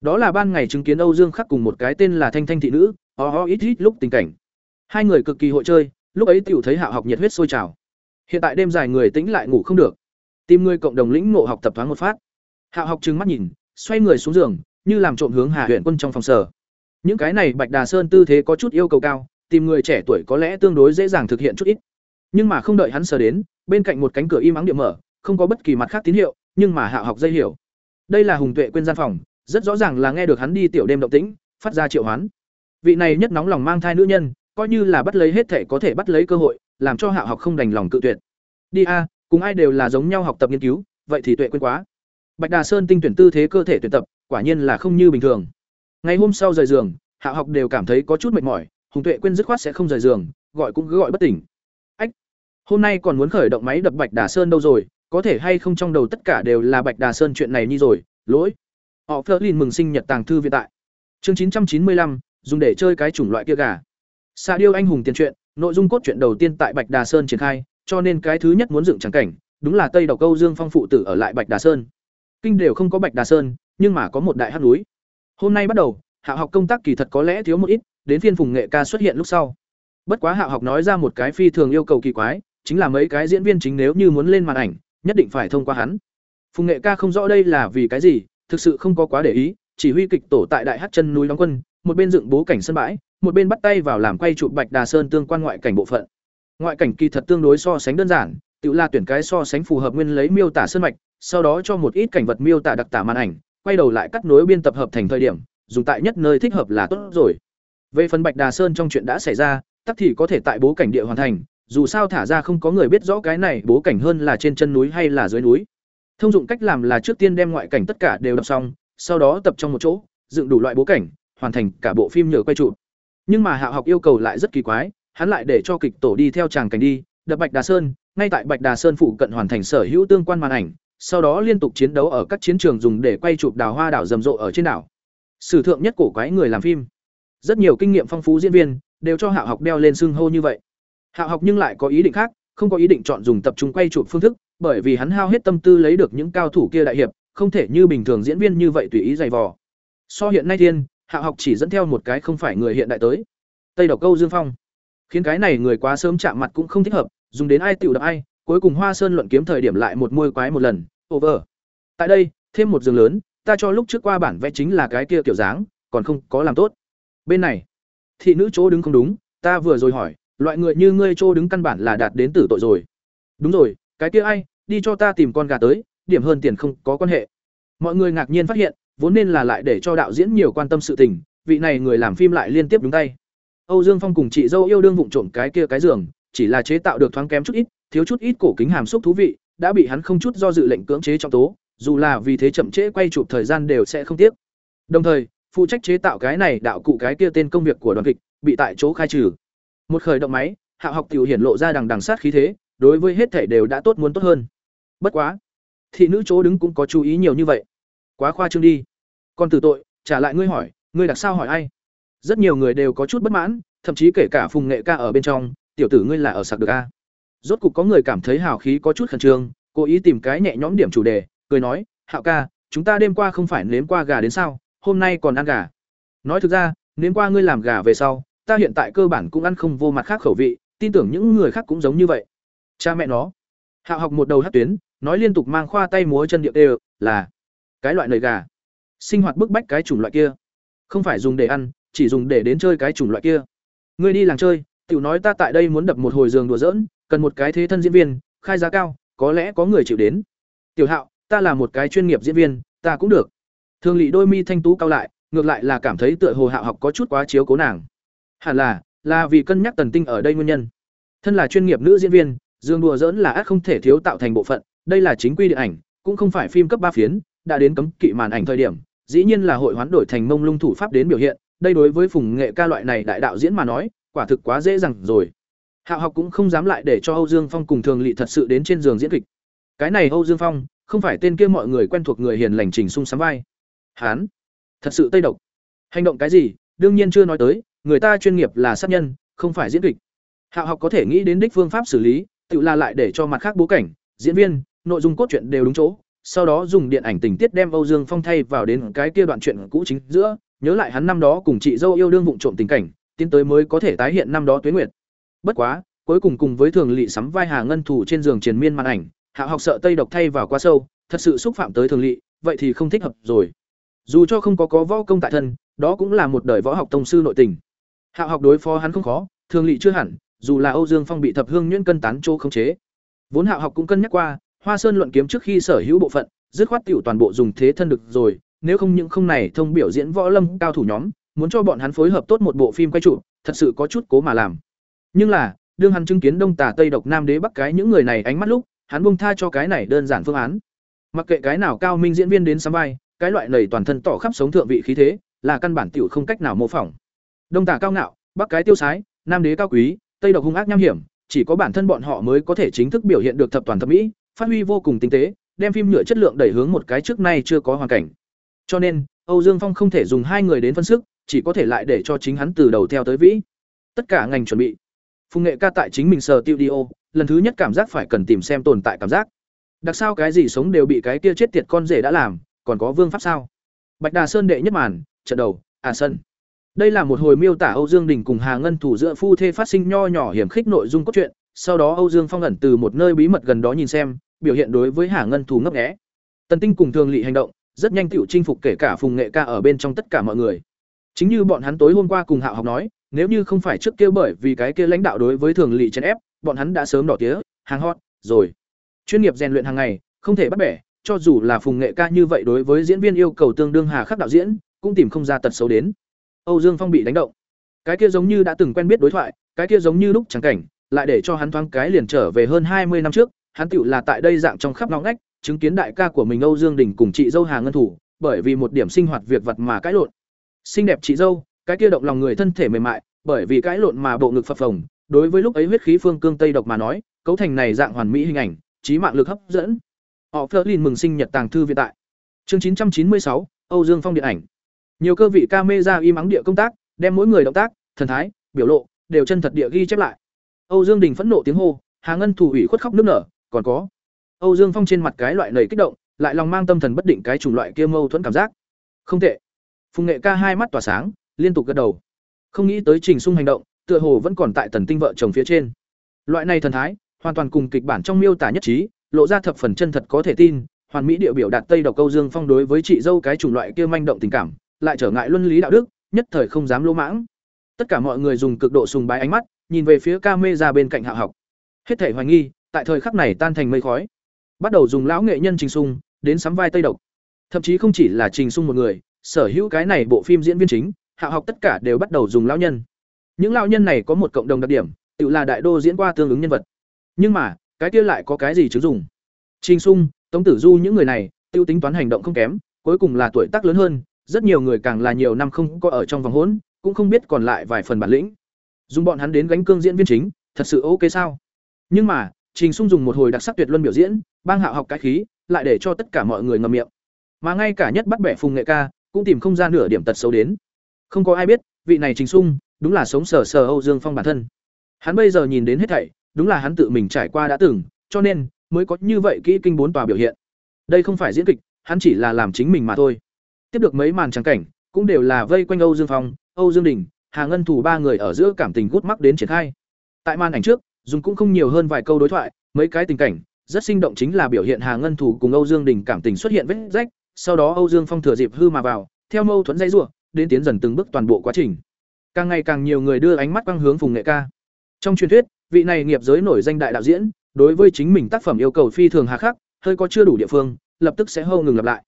đó là ban ngày chứng kiến âu dương khắc cùng một cái tên là thanh thanh thị nữ, ho ho ít ít lúc tình cảnh. Hai người cực kỳ hội chơi, lúc ấy tiểu thấy hạ học nhiệt huyết sôi trào. Hiện tại đêm dài người tĩnh lại ngủ không được. Tìm người cộng đồng lĩnh ngộ học tập thoáng một phát. Hạ học trừng mắt nhìn, xoay người xuống giường, như làm trộm hướng hà huyện quân trong phòng sở. Những cái này bạch đà sơn tư thế có chút yêu cầu cao, tìm người trẻ tuổi có lẽ tương đối dễ dàng thực hiện chút ít. Nhưng mà không đợi hắn sờ đến, bên cạnh một cánh cửa im ắng điểm mở, không có bất kỳ mặt khác tín hiệu, nhưng mà hạ học dây hiểu. Đây là hùng tuệ quên gian phòng rất rõ ràng là nghe được hắn đi tiểu đêm động tĩnh, phát ra triệu hoán. Vị này nhất nóng lòng mang thai nữ nhân, coi như là bắt lấy hết thể có thể bắt lấy cơ hội, làm cho hạ học không đành lòng cự tuyệt. Đi a, cùng ai đều là giống nhau học tập nghiên cứu, vậy thì tuệ quên quá. Bạch đà sơn tinh tuyển tư thế cơ thể tuyển tập, quả nhiên là không như bình thường. Ngày hôm sau rời giường, hạ học đều cảm thấy có chút mệt mỏi, hùng tuệ quên dứt khoát sẽ không rời giường, gọi cũng cứ gọi bất tỉnh. Ách, hôm nay còn muốn khởi động máy đập bạch đà sơn đâu rồi, có thể hay không trong đầu tất cả đều là bạch đà sơn chuyện này như rồi, lỗi họ phớt lên mừng sinh nhật tàng thư viện tại. Chương chín trăm chín mươi lăm, dùng để chơi cái chủng loại kia gà. Xạ điêu anh hùng tiền truyện, nội dung cốt truyện đầu tiên tại bạch đà sơn triển khai, cho nên cái thứ nhất muốn dựng trắng cảnh, đúng là tây đầu câu dương phong phụ tử ở lại bạch đà sơn. Kinh đều không có bạch đà sơn, nhưng mà có một đại hát núi. Hôm nay bắt đầu, hạ học công tác kỳ thật có lẽ thiếu một ít, đến phiên phùng nghệ ca xuất hiện lúc sau. Bất quá hạ học nói ra một cái phi thường yêu cầu kỳ quái, chính là mấy cái diễn viên chính nếu như muốn lên màn ảnh, nhất định phải thông qua hắn. Phùng nghệ ca không rõ đây là vì cái gì thực sự không có quá để ý, chỉ huy kịch tổ tại đại Hắc chân núi đóng quân, một bên dựng bố cảnh sân bãi, một bên bắt tay vào làm quay chụp bạch đà sơn tương quan ngoại cảnh bộ phận. Ngoại cảnh kỳ thật tương đối so sánh đơn giản, tự là tuyển cái so sánh phù hợp nguyên lấy miêu tả sơn mạch, sau đó cho một ít cảnh vật miêu tả đặc tả màn ảnh, quay đầu lại cắt nối biên tập hợp thành thời điểm, dùng tại nhất nơi thích hợp là tốt rồi. Về phần bạch đà sơn trong chuyện đã xảy ra, tắc thì có thể tại bố cảnh địa hoàn thành, dù sao thả ra không có người biết rõ cái này bố cảnh hơn là trên chân núi hay là dưới núi thông dụng cách làm là trước tiên đem ngoại cảnh tất cả đều đọc xong, sau đó tập trong một chỗ, dựng đủ loại bố cảnh, hoàn thành cả bộ phim nhờ quay chụp. nhưng mà hạ học yêu cầu lại rất kỳ quái, hắn lại để cho kịch tổ đi theo chàng cảnh đi, đập bạch đà sơn, ngay tại bạch đà sơn phụ cận hoàn thành sở hữu tương quan màn ảnh, sau đó liên tục chiến đấu ở các chiến trường dùng để quay chụp đào hoa đảo rầm rộ ở trên đảo. Sử thượng nhất cổ quái người làm phim. Rất nhiều kinh nghiệm phong phú diễn viên đều cho hạ học đeo lên xưng hô như vậy. Hạ học nhưng lại có ý định khác không có ý định chọn dùng tập trung quay chụp phương thức, bởi vì hắn hao hết tâm tư lấy được những cao thủ kia đại hiệp, không thể như bình thường diễn viên như vậy tùy ý giày vò. So hiện nay thiên, hạ học chỉ dẫn theo một cái không phải người hiện đại tới. Tây độc câu dương phong. Khiến cái này người quá sớm chạm mặt cũng không thích hợp, dùng đến ai tiểu đập ai, cuối cùng hoa sơn luận kiếm thời điểm lại một môi quái một lần, over. Tại đây, thêm một giường lớn, ta cho lúc trước qua bản vẽ chính là cái kia kiểu dáng, còn không có làm tốt. Bên này, thị nữ chỗ đứng không đúng, ta vừa rồi hỏi loại người như ngươi trô đứng căn bản là đạt đến tử tội rồi đúng rồi cái kia ai đi cho ta tìm con gà tới điểm hơn tiền không có quan hệ mọi người ngạc nhiên phát hiện vốn nên là lại để cho đạo diễn nhiều quan tâm sự tình vị này người làm phim lại liên tiếp đúng tay âu dương phong cùng chị dâu yêu đương vụng trộm cái kia cái giường chỉ là chế tạo được thoáng kém chút ít thiếu chút ít cổ kính hàm xúc thú vị, đã bị hắn không chút do dự lệnh cưỡng chế trong tố, dù là vì thế chậm trễ quay chụp thời gian đều sẽ không tiếc. Đồng thời, phụ trách chế tạo cái này đạo cụ cái kia tên công việc của đoàn kịch, bị tại chỗ khai trừ. Một khởi động máy, Hạ học tiểu hiển lộ ra đằng đằng sát khí thế, đối với hết thể đều đã tốt muốn tốt hơn. Bất quá, thị nữ chỗ đứng cũng có chú ý nhiều như vậy. Quá khoa trương đi. Còn từ tội, trả lại ngươi hỏi, ngươi đặc sao hỏi ai? Rất nhiều người đều có chút bất mãn, thậm chí kể cả Phùng Nghệ ca ở bên trong, tiểu tử ngươi là ở sạc được a. Rốt cục có người cảm thấy hào khí có chút khẩn trương, cố ý tìm cái nhẹ nhõm điểm chủ đề, cười nói, "Hạo ca, chúng ta đêm qua không phải nếm qua gà đến sao, hôm nay còn ăn gà." Nói thực ra, nếm qua ngươi làm gà về sau, ta hiện tại cơ bản cũng ăn không vô mặt khác khẩu vị, tin tưởng những người khác cũng giống như vậy. Cha mẹ nó. hạ học một đầu hất tuyến, nói liên tục mang khoa tay múa chân điệu đều, là cái loại nồi gà. Sinh hoạt bức bách cái chủng loại kia. Không phải dùng để ăn, chỉ dùng để đến chơi cái chủng loại kia. Ngươi đi làng chơi, tiểu nói ta tại đây muốn đập một hồi giường đùa giỡn, cần một cái thế thân diễn viên, khai giá cao, có lẽ có người chịu đến. Tiểu Hạo, ta là một cái chuyên nghiệp diễn viên, ta cũng được. Thường Lệ đôi mi thanh tú cao lại, ngược lại là cảm thấy tựa hồ Hạo học có chút quá chiếu cố nàng. Hẳn là, là vì cân nhắc Tần Tinh ở đây nguyên nhân. Thân là chuyên nghiệp nữ diễn viên, Dương đùa giỡn là át không thể thiếu tạo thành bộ phận, đây là chính quy điện ảnh, cũng không phải phim cấp ba phiến, đã đến cấm kỵ màn ảnh thời điểm, dĩ nhiên là hội hoán đổi thành mông lung thủ pháp đến biểu hiện, đây đối với phùng nghệ ca loại này đại đạo diễn mà nói, quả thực quá dễ dàng rồi. Hạo học cũng không dám lại để cho Âu Dương Phong cùng Thường Lệ thật sự đến trên giường diễn kịch. Cái này Âu Dương Phong, không phải tên kia mọi người quen thuộc người hiền lành trình sung sắm vai. Hán, thật sự tây độc. Hành động cái gì, đương nhiên chưa nói tới, người ta chuyên nghiệp là sát nhân, không phải diễn kịch. Hạo học có thể nghĩ đến đích phương pháp xử lý, tự là lại để cho mặt khác bố cảnh, diễn viên, nội dung cốt truyện đều đúng chỗ, sau đó dùng điện ảnh tình tiết đem Âu Dương Phong thay vào đến cái kia đoạn chuyện cũ chính giữa, nhớ lại hắn năm đó cùng chị dâu yêu đương vụng trộm tình cảnh, tiến tới mới có thể tái hiện năm đó Tuế Nguyệt. Bất quá, cuối cùng cùng với thường lỵ sắm vai Hà Ngân thủ trên giường triền miên màn ảnh, Hạ học sợ Tây độc thay vào quá sâu, thật sự xúc phạm tới thường lỵ, vậy thì không thích hợp rồi. Dù cho không có có võ công tại thân, đó cũng là một đời võ học tông sư nội tình. Hạo học đối phó hắn không khó, thường lị chưa hẳn, dù là Âu Dương Phong bị thập hương nhuyễn cân tán chỗ không chế. Vốn Hạo học cũng cân nhắc qua, Hoa Sơn luận kiếm trước khi sở hữu bộ phận, dứt khoát tiểu toàn bộ dùng thế thân được rồi, nếu không những không này thông biểu diễn võ lâm cao thủ nhóm, muốn cho bọn hắn phối hợp tốt một bộ phim quay trụ, thật sự có chút cố mà làm. Nhưng là, đương hắn chứng kiến Đông Tà Tây Độc Nam Đế Bắc cái những người này ánh mắt lúc, hắn buông tha cho cái này đơn giản phương án. Mặc kệ cái nào cao minh diễn viên đến sắm vai, cái loại này toàn thân tỏ khắp sống thượng vị khí thế, là căn bản tiểu không cách nào mô phỏng. Đông Tà cao ngạo, Bắc cái tiêu sái, Nam Đế cao quý, Tây Độc hung ác nham hiểm, chỉ có bản thân bọn họ mới có thể chính thức biểu hiện được thập toàn thập mỹ, phát huy vô cùng tinh tế, đem phim nhựa chất lượng đẩy hướng một cái trước nay chưa có hoàn cảnh. Cho nên, Âu Dương Phong không thể dùng hai người đến phân sức, chỉ có thể lại để cho chính hắn từ đầu theo tới vĩ. Tất cả ngành chuẩn bị. Phùng nghệ ca tại chính mình sờ studio, lần thứ nhất cảm giác phải cần tìm xem tồn tại cảm giác. Đặc sao cái gì sống đều bị cái kia chết tiệt con rể đã làm, còn có vương pháp sao? Bạch Đà Sơn đệ nhất màn, trận đầu, à sân. Đây là một hồi miêu tả Âu Dương Đình cùng Hà Ngân thủ giữa phu thê phát sinh nho nhỏ hiểm khích nội dung cốt truyện, sau đó Âu Dương Phong ẩn từ một nơi bí mật gần đó nhìn xem, biểu hiện đối với Hà Ngân thủ ngấp nghé. Tần Tinh cùng Thường Lệ hành động, rất nhanh tựu chinh phục kể cả Phùng Nghệ ca ở bên trong tất cả mọi người. Chính như bọn hắn tối hôm qua cùng Hạo học nói, nếu như không phải trước kia bởi vì cái kia lãnh đạo đối với Thường Lệ chèn ép, bọn hắn đã sớm đỏ tía, hàng hot rồi. Chuyên nghiệp rèn luyện hàng ngày, không thể bắt bẻ, cho dù là Phùng Nghệ ca như vậy đối với diễn viên yêu cầu tương đương hà khắc đạo diễn, cũng tìm không ra tật xấu đến. Âu Dương Phong bị đánh động. Cái kia giống như đã từng quen biết đối thoại, cái kia giống như lúc chẳng cảnh, lại để cho hắn thoáng cái liền trở về hơn hai mươi năm trước, hắn tựu là tại đây dạng trong khắp ngõ ngách, chứng kiến đại ca của mình Âu Dương Đình cùng chị dâu Hà Ngân Thủ, bởi vì một điểm sinh hoạt việc vật mà cãi lộn. Xinh đẹp chị dâu, cái kia động lòng người thân thể mềm mại, bởi vì cãi lộn mà bộ ngực phập phồng, đối với lúc ấy huyết khí phương cương tây độc mà nói, cấu thành này dạng hoàn mỹ hình ảnh, trí mạng lực hấp dẫn. Họ Flerlin mừng sinh nhật tàng thư viện tại. Chương chín trăm chín mươi sáu Âu Dương Phong điện ảnh. Nhiều cơ vị camera im mắng địa công tác, đem mỗi người động tác, thần thái, biểu lộ đều chân thật địa ghi chép lại. Âu Dương Đình phẫn nộ tiếng hô, Hà Ngân thủ ủy khuất khóc nức nở, còn có Âu Dương Phong trên mặt cái loại nảy kích động, lại lòng mang tâm thần bất định cái chủng loại kia mâu thuẫn cảm giác. Không tệ. Phùng Nghệ ca hai mắt tỏa sáng, liên tục gật đầu. Không nghĩ tới Trình Sung hành động, tựa hồ vẫn còn tại Tần Tinh vợ chồng phía trên. Loại này thần thái, hoàn toàn cùng kịch bản trong miêu tả nhất trí, lộ ra thập phần chân thật có thể tin, hoàn mỹ địa biểu đạt Tây độc câu Dương Phong đối với chị dâu cái chủng loại kia manh động tình cảm, lại trở ngại luân lý đạo đức, nhất thời không dám lỗ mãng. Tất cả mọi người dùng cực độ sùng bái ánh mắt, nhìn về phía ca mê ra bên cạnh Hạ Học. Hết thể hoài nghi, tại thời khắc này tan thành mây khói. Bắt đầu dùng lão nghệ nhân trình sung đến sắm vai tây độc. Thậm chí không chỉ là trình sung một người sở hữu cái này bộ phim diễn viên chính hạ học tất cả đều bắt đầu dùng lão nhân. Những lão nhân này có một cộng đồng đặc điểm tự là đại đô diễn qua tương ứng nhân vật. Nhưng mà cái kia lại có cái gì chứng dùng? Trình sung tống tử du những người này tiêu tính toán hành động không kém cuối cùng là tuổi tác lớn hơn rất nhiều người càng là nhiều năm không có ở trong vòng hỗn, cũng không biết còn lại vài phần bản lĩnh. Dùng bọn hắn đến gánh cương diễn viên chính, thật sự ok sao? Nhưng mà, trình sung dùng một hồi đặc sắc tuyệt luân biểu diễn, bang hạo học cái khí, lại để cho tất cả mọi người ngậm miệng. Mà ngay cả nhất bắt bẻ phùng nghệ ca, cũng tìm không ra nửa điểm tật xấu đến. Không có ai biết, vị này trình sung, đúng là sống sờ sờ âu dương phong bản thân. Hắn bây giờ nhìn đến hết thảy, đúng là hắn tự mình trải qua đã từng, cho nên, mới có như vậy kỹ kinh bốn tòa biểu hiện. Đây không phải diễn kịch, hắn chỉ là làm chính mình mà thôi tiếp được mấy màn trắng cảnh, cũng đều là vây quanh âu dương phong, âu dương đình, hà ngân thủ ba người ở giữa cảm tình gút mắc đến triển khai. Tại màn ảnh trước dùng cũng không nhiều hơn vài câu đối thoại, mấy cái tình cảnh, rất sinh động chính là biểu hiện hà ngân thủ cùng âu dương đình cảm tình xuất hiện vết rách, sau đó âu dương phong thừa dịp hư mà vào, theo mâu thuẫn dây ruộng đến tiến dần từng bước toàn bộ quá trình. Càng ngày càng nhiều người đưa ánh mắt quang hướng phùng nghệ ca. Trong truyền thuyết, vị này nghiệp giới nổi danh đại đạo diễn, đối với chính mình tác phẩm yêu cầu phi thường hà khắc, hơi có chưa đủ địa phương, lập tức sẽ hâu ngừng lặp lại.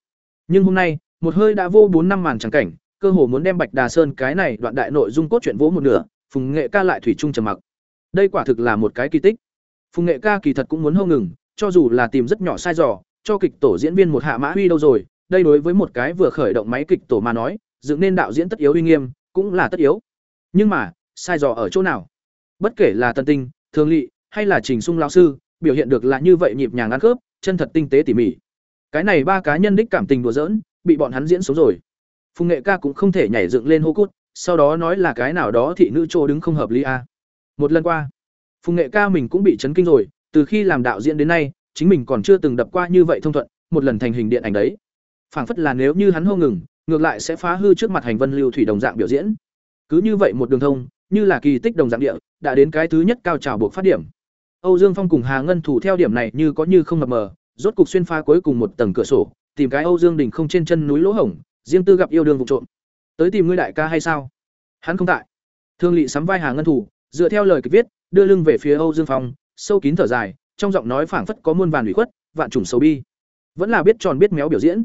Nhưng hôm nay một hơi đã vô bốn năm màn trắng cảnh, cơ hồ muốn đem bạch đà sơn cái này đoạn đại nội dung cốt truyện vỗ một nửa, phùng nghệ ca lại thủy chung trầm mặc. Đây quả thực là một cái kỳ tích. Phùng nghệ ca kỳ thật cũng muốn hâu ngừng, cho dù là tìm rất nhỏ sai dò, cho kịch tổ diễn viên một hạ mã huy đâu rồi, đây đối với một cái vừa khởi động máy kịch tổ mà nói, dựng nên đạo diễn tất yếu uy nghiêm, cũng là tất yếu. Nhưng mà, sai dò ở chỗ nào? Bất kể là tân tinh, thường lỵ hay là trình sung lão sư, biểu hiện được là như vậy nhịp nhàng ăn khớp, chân thật tinh tế tỉ mỉ. Cái này ba cá nhân đích cảm tình đùa giỡn bị bọn hắn diễn sống rồi. Phùng nghệ ca cũng không thể nhảy dựng lên hô cút, sau đó nói là cái nào đó thị nữ chỗ đứng không hợp lý a à. một lần qua, phùng nghệ ca mình cũng bị chấn kinh rồi, từ khi làm đạo diễn đến nay, chính mình còn chưa từng đập qua như vậy thông thuận, một lần thành hình điện ảnh đấy. Phảng phất là nếu như hắn hô ngừng, ngược lại sẽ phá hư trước mặt hành vân lưu thủy đồng dạng biểu diễn. Cứ như vậy một đường thông, như là kỳ tích đồng dạng địa, đã đến cái thứ nhất cao trào buộc phát điểm. Âu dương phong cùng hà ngân thủ theo điểm này như có như không mập mờ, rốt cục xuyên phá cuối cùng một tầng cửa sổ tìm cái âu dương đình không trên chân núi lỗ hổng, riêng tư gặp yêu đương vụ trộm. Tới tìm ngươi đại ca hay sao? Hắn không tại. Thương Lệ sắm vai hà ngân thủ, dựa theo lời kịch viết, đưa lưng về phía âu dương phong, sâu kín thở dài, trong giọng nói phảng phất có muôn vàn ủy khuất, vạn trùng sầu bi. Vẫn là biết tròn biết méo biểu diễn.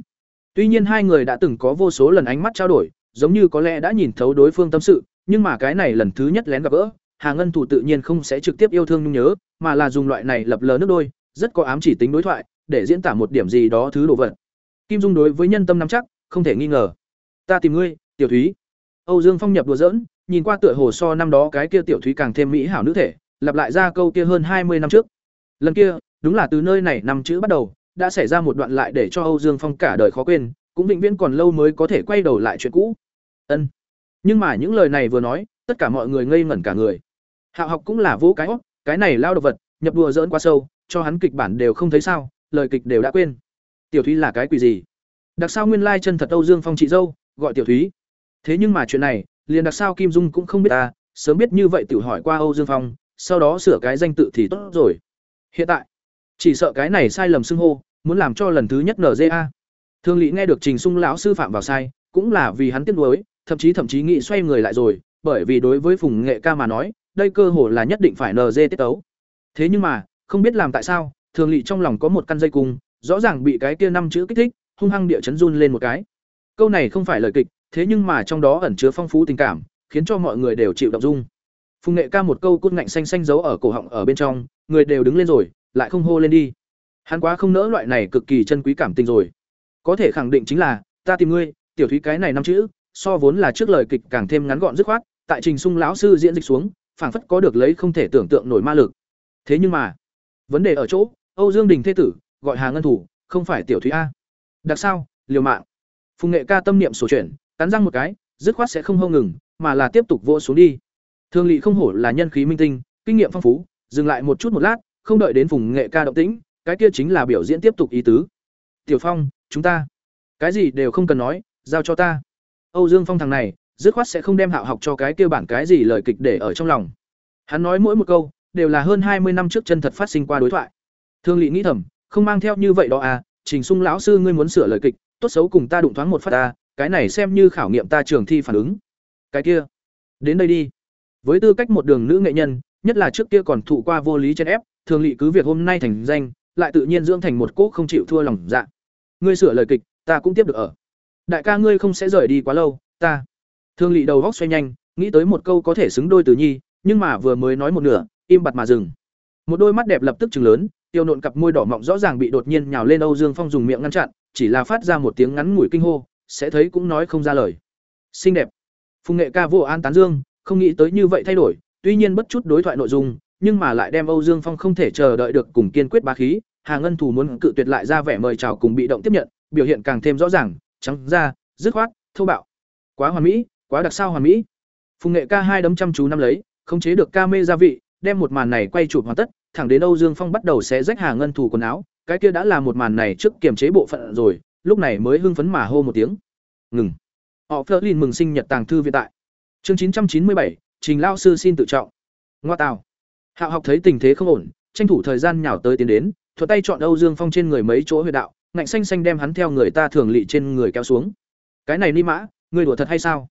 Tuy nhiên hai người đã từng có vô số lần ánh mắt trao đổi, giống như có lẽ đã nhìn thấu đối phương tâm sự, nhưng mà cái này lần thứ nhất lén gặp gỡ, hà ngân thủ tự nhiên không sẽ trực tiếp yêu thương nhung nhớ, mà là dùng loại này lập lờ nước đôi, rất có ám chỉ tính đối thoại, để diễn tả một điểm gì đó thứ đồ vật kim dung đối với nhân tâm nắm chắc không thể nghi ngờ. Ta tìm ngươi tiểu thúy. Âu dương phong nhập đùa giỡn nhìn qua tựa hồ so năm đó cái kia tiểu thúy càng thêm mỹ hảo nữ thể lặp lại ra câu kia hơn hai mươi năm trước. Lần kia đúng là từ nơi này năm chữ bắt đầu đã xảy ra một đoạn lại để cho âu dương phong cả đời khó quên cũng vĩnh viễn còn lâu mới có thể quay đầu lại chuyện cũ. Ân. Nhưng mà những lời này vừa nói tất cả mọi người ngây ngẩn cả người. Hạo học cũng là vỗ cái óc, cái này lao độc vật nhập đùa dỡn quá sâu cho hắn kịch bản đều không thấy sao lời kịch đều đã quên tiểu thúy là cái quỷ gì? Đặc sao nguyên lai chân thật âu dương phong chị dâu, gọi tiểu thúy. Thế nhưng mà chuyện này, liền đặc sao kim dung cũng không biết ta, sớm biết như vậy tự hỏi qua âu dương phong, sau đó sửa cái danh tự thì tốt rồi. Hiện tại, chỉ sợ cái này sai lầm xưng hô, muốn làm cho lần thứ nhất nja thương lý nghe được trình sung lão sư phạm vào sai, cũng là vì hắn tiếc nuối, thậm chí thậm chí nghĩ xoay người lại rồi, bởi vì đối với phùng nghệ ca mà nói, đây cơ hồ là nhất định phải nj tiết tấu. Thế nhưng mà, không biết làm tại sao thường lỵ trong lòng có một căn dây cung rõ ràng bị cái kia năm chữ kích thích, hung hăng địa chấn run lên một cái. Câu này không phải lời kịch, thế nhưng mà trong đó ẩn chứa phong phú tình cảm, khiến cho mọi người đều chịu động dung. Phùng nghệ ca một câu cút ngạnh xanh xanh giấu ở cổ họng ở bên trong, người đều đứng lên rồi, lại không hô lên đi. Hắn quá không nỡ loại này cực kỳ chân quý cảm tình rồi. Có thể khẳng định chính là, ta tìm ngươi, tiểu thúy cái này năm chữ, so vốn là trước lời kịch càng thêm ngắn gọn dứt khoát, tại trình sung lão sư diễn dịch xuống, phảng phất có được lấy không thể tưởng tượng nổi ma lực. Thế nhưng mà, vấn đề ở chỗ, âu dương đình thế tử gọi hà ngân thủ, không phải tiểu thúy a. Đặc sao, liều mạng. Phùng nghệ ca tâm niệm sổ chuyển, cắn răng một cái, dứt khoát sẽ không hâu ngừng, mà là tiếp tục vô xuống đi. Thương lỵ không hổ là nhân khí minh tinh, kinh nghiệm phong phú, dừng lại một chút một lát, không đợi đến phùng nghệ ca động tĩnh, cái kia chính là biểu diễn tiếp tục ý tứ. Tiểu phong, chúng ta, cái gì đều không cần nói, giao cho ta. Âu dương phong thằng này, dứt khoát sẽ không đem hạo học cho cái kia bản cái gì lời kịch để ở trong lòng. Hắn nói mỗi một câu, đều là hơn hai mươi năm trước chân thật phát sinh qua đối thoại. Thương lỵ nghĩ thầm không mang theo như vậy đó à trình sung lão sư ngươi muốn sửa lời kịch, tốt xấu cùng ta đụng thoáng một phát ta cái này xem như khảo nghiệm ta trường thi phản ứng. Cái kia, đến đây đi. Với tư cách một đường nữ nghệ nhân, nhất là trước kia còn thụ qua vô lý chen ép, thường lị cứ việc hôm nay thành danh, lại tự nhiên dưỡng thành một cỗ không chịu thua lòng dạ. Ngươi sửa lời kịch, ta cũng tiếp được ở. Đại ca ngươi không sẽ rời đi quá lâu, ta. Thường lị đầu góc xoay nhanh, nghĩ tới một câu có thể xứng đôi từ nhi, nhưng mà vừa mới nói một nửa, im bặt mà dừng. Một đôi mắt đẹp lập tức chừng lớn tiêu nộn cặp môi đỏ mọng rõ ràng bị đột nhiên nhào lên âu dương phong dùng miệng ngăn chặn, chỉ là phát ra một tiếng ngắn ngủi kinh hô, sẽ thấy cũng nói không ra lời. Xinh đẹp. Phùng nghệ ca vô an tán dương, không nghĩ tới như vậy thay đổi, tuy nhiên bất chút đối thoại nội dung, nhưng mà lại đem âu dương phong không thể chờ đợi được cùng kiên quyết bá khí, hà ngân thủ muốn cự tuyệt lại ra vẻ mời chào cùng bị động tiếp nhận, biểu hiện càng thêm rõ ràng, trắng ra, dứt khoát, thô bạo. Quá hoàn mỹ, quá đặc sao hoàn mỹ. Phùng nghệ ca hai đấm chăm chú năm lấy, khống chế được ca mê gia vị, đem một màn này quay chụp hoàn tất thẳng đến âu dương phong bắt đầu xé rách hà ngân thủ quần áo, cái kia đã là một màn này trước kiềm chế bộ phận rồi, lúc này mới hưng phấn mà hô một tiếng. Ngừng. Họ Flerlin mừng sinh nhật tàng thư viện tại. Chương chín trăm chín mươi bảy, trình lão sư xin tự trọng. Ngoa tào. Hạo học thấy tình thế không ổn, tranh thủ thời gian nhào tới tiến đến, thuận tay chọn âu dương phong trên người mấy chỗ huyệt đạo, ngạnh xanh xanh đem hắn theo người ta thường lị trên người kéo xuống. Cái này ni mã, người đùa thật hay sao?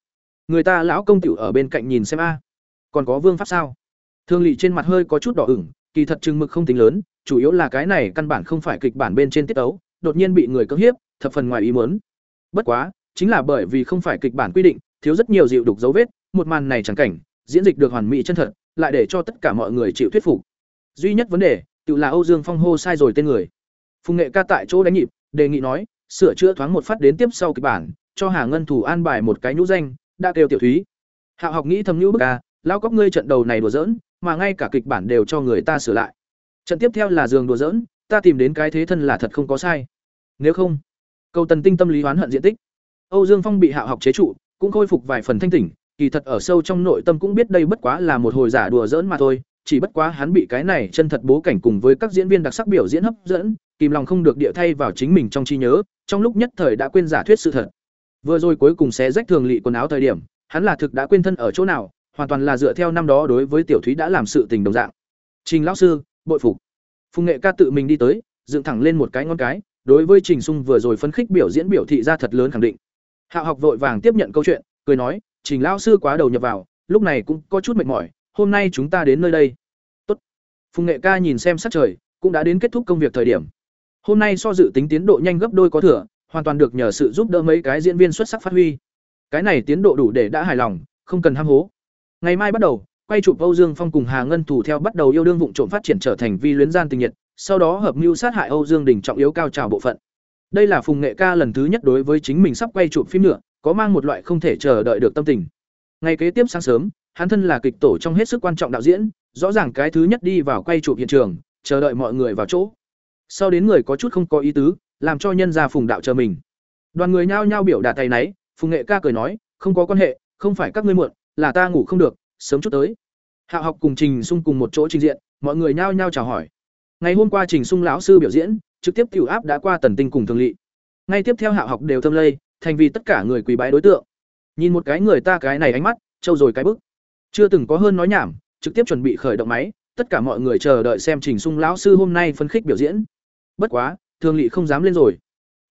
Người ta lão công tử ở bên cạnh nhìn xem a. Còn có vương pháp sao? Thường lị trên mặt hơi có chút đỏ ửng kỳ thật chừng mực không tính lớn, chủ yếu là cái này căn bản không phải kịch bản bên trên tiết tấu, đột nhiên bị người cưỡng hiếp, thập phần ngoài ý muốn. Bất quá, chính là bởi vì không phải kịch bản quy định, thiếu rất nhiều dịu đục dấu vết, một màn này chẳng cảnh, diễn dịch được hoàn mỹ chân thật, lại để cho tất cả mọi người chịu thuyết phục. Duy nhất vấn đề, tự là âu dương phong hô sai rồi tên người. Phùng nghệ ca tại chỗ đánh nhịp, đề nghị nói, sửa chữa thoáng một phát đến tiếp sau kịch bản, cho hà ngân thủ an bài một cái nhũ danh, đã kêu tiểu thúy. Hạo học nghĩ thầm nhũ bức ca lao cóc ngươi trận đầu này đùa giỡn, mà ngay cả kịch bản đều cho người ta sửa lại. Trận tiếp theo là giường đùa giỡn, ta tìm đến cái thế thân là thật không có sai. Nếu không, cầu tần tinh tâm lý oán hận diện tích. Âu dương phong bị hạo học chế trụ, cũng khôi phục vài phần thanh tỉnh, kỳ thật ở sâu trong nội tâm cũng biết đây bất quá là một hồi giả đùa giỡn mà thôi, chỉ bất quá hắn bị cái này chân thật bố cảnh cùng với các diễn viên đặc sắc biểu diễn hấp dẫn, kìm lòng không được địa thay vào chính mình trong trí nhớ, trong lúc nhất thời đã quên giả thuyết sự thật. Vừa rồi cuối cùng xé rách thường lị quần áo thời điểm, hắn là thực đã quên thân ở chỗ nào hoàn toàn là dựa theo năm đó đối với tiểu thúy đã làm sự tình đồng dạng. Trình lão sư, bội phục. Phùng nghệ ca tự mình đi tới, dựng thẳng lên một cái ngón cái, đối với trình sung vừa rồi phấn khích biểu diễn biểu thị ra thật lớn khẳng định. Hạ học vội vàng tiếp nhận câu chuyện, cười nói, trình lão sư quá đầu nhập vào, lúc này cũng có chút mệt mỏi, hôm nay chúng ta đến nơi đây. Tốt. phùng nghệ ca nhìn xem sắc trời, cũng đã đến kết thúc công việc thời điểm. Hôm nay so dự tính tiến độ nhanh gấp đôi có thừa, hoàn toàn được nhờ sự giúp đỡ mấy cái diễn viên xuất sắc phát huy. Cái này tiến độ đủ để đã hài lòng, không cần ham hố ngày mai bắt đầu, quay chụp âu dương phong cùng hà ngân thủ theo bắt đầu yêu đương vụ trộm phát triển trở thành vi luyến gian tình nhiệt, sau đó hợp mưu sát hại âu dương đình trọng yếu cao trào bộ phận. Đây là phùng nghệ ca lần thứ nhất đối với chính mình sắp quay chụp phim nữa, có mang một loại không thể chờ đợi được tâm tình. Ngày kế tiếp sáng sớm, hắn thân là kịch tổ trong hết sức quan trọng đạo diễn, rõ ràng cái thứ nhất đi vào quay chụp hiện trường, chờ đợi mọi người vào chỗ. Sau đến người có chút không có ý tứ, làm cho nhân gia phùng đạo chờ mình. Đoàn người nhao nhao biểu đạt tay náy, phùng nghệ ca cười nói, không có quan hệ, không phải các ngươi muộn là ta ngủ không được, sớm chút tới. Hạ học cùng trình sung cùng một chỗ trình diện, mọi người nhao nhao chào hỏi. Ngày hôm qua trình sung lão sư biểu diễn, trực tiếp cựu áp đã qua tần tinh cùng thường lỵ ngay tiếp theo hạ học đều thâm lây, thành vì tất cả người quỳ bái đối tượng. Nhìn một cái người ta cái này ánh mắt, trâu rồi cái bức. Chưa từng có hơn nói nhảm, trực tiếp chuẩn bị khởi động máy, tất cả mọi người chờ đợi xem trình sung lão sư hôm nay phân khích biểu diễn. Bất quá, thường lỵ không dám lên rồi.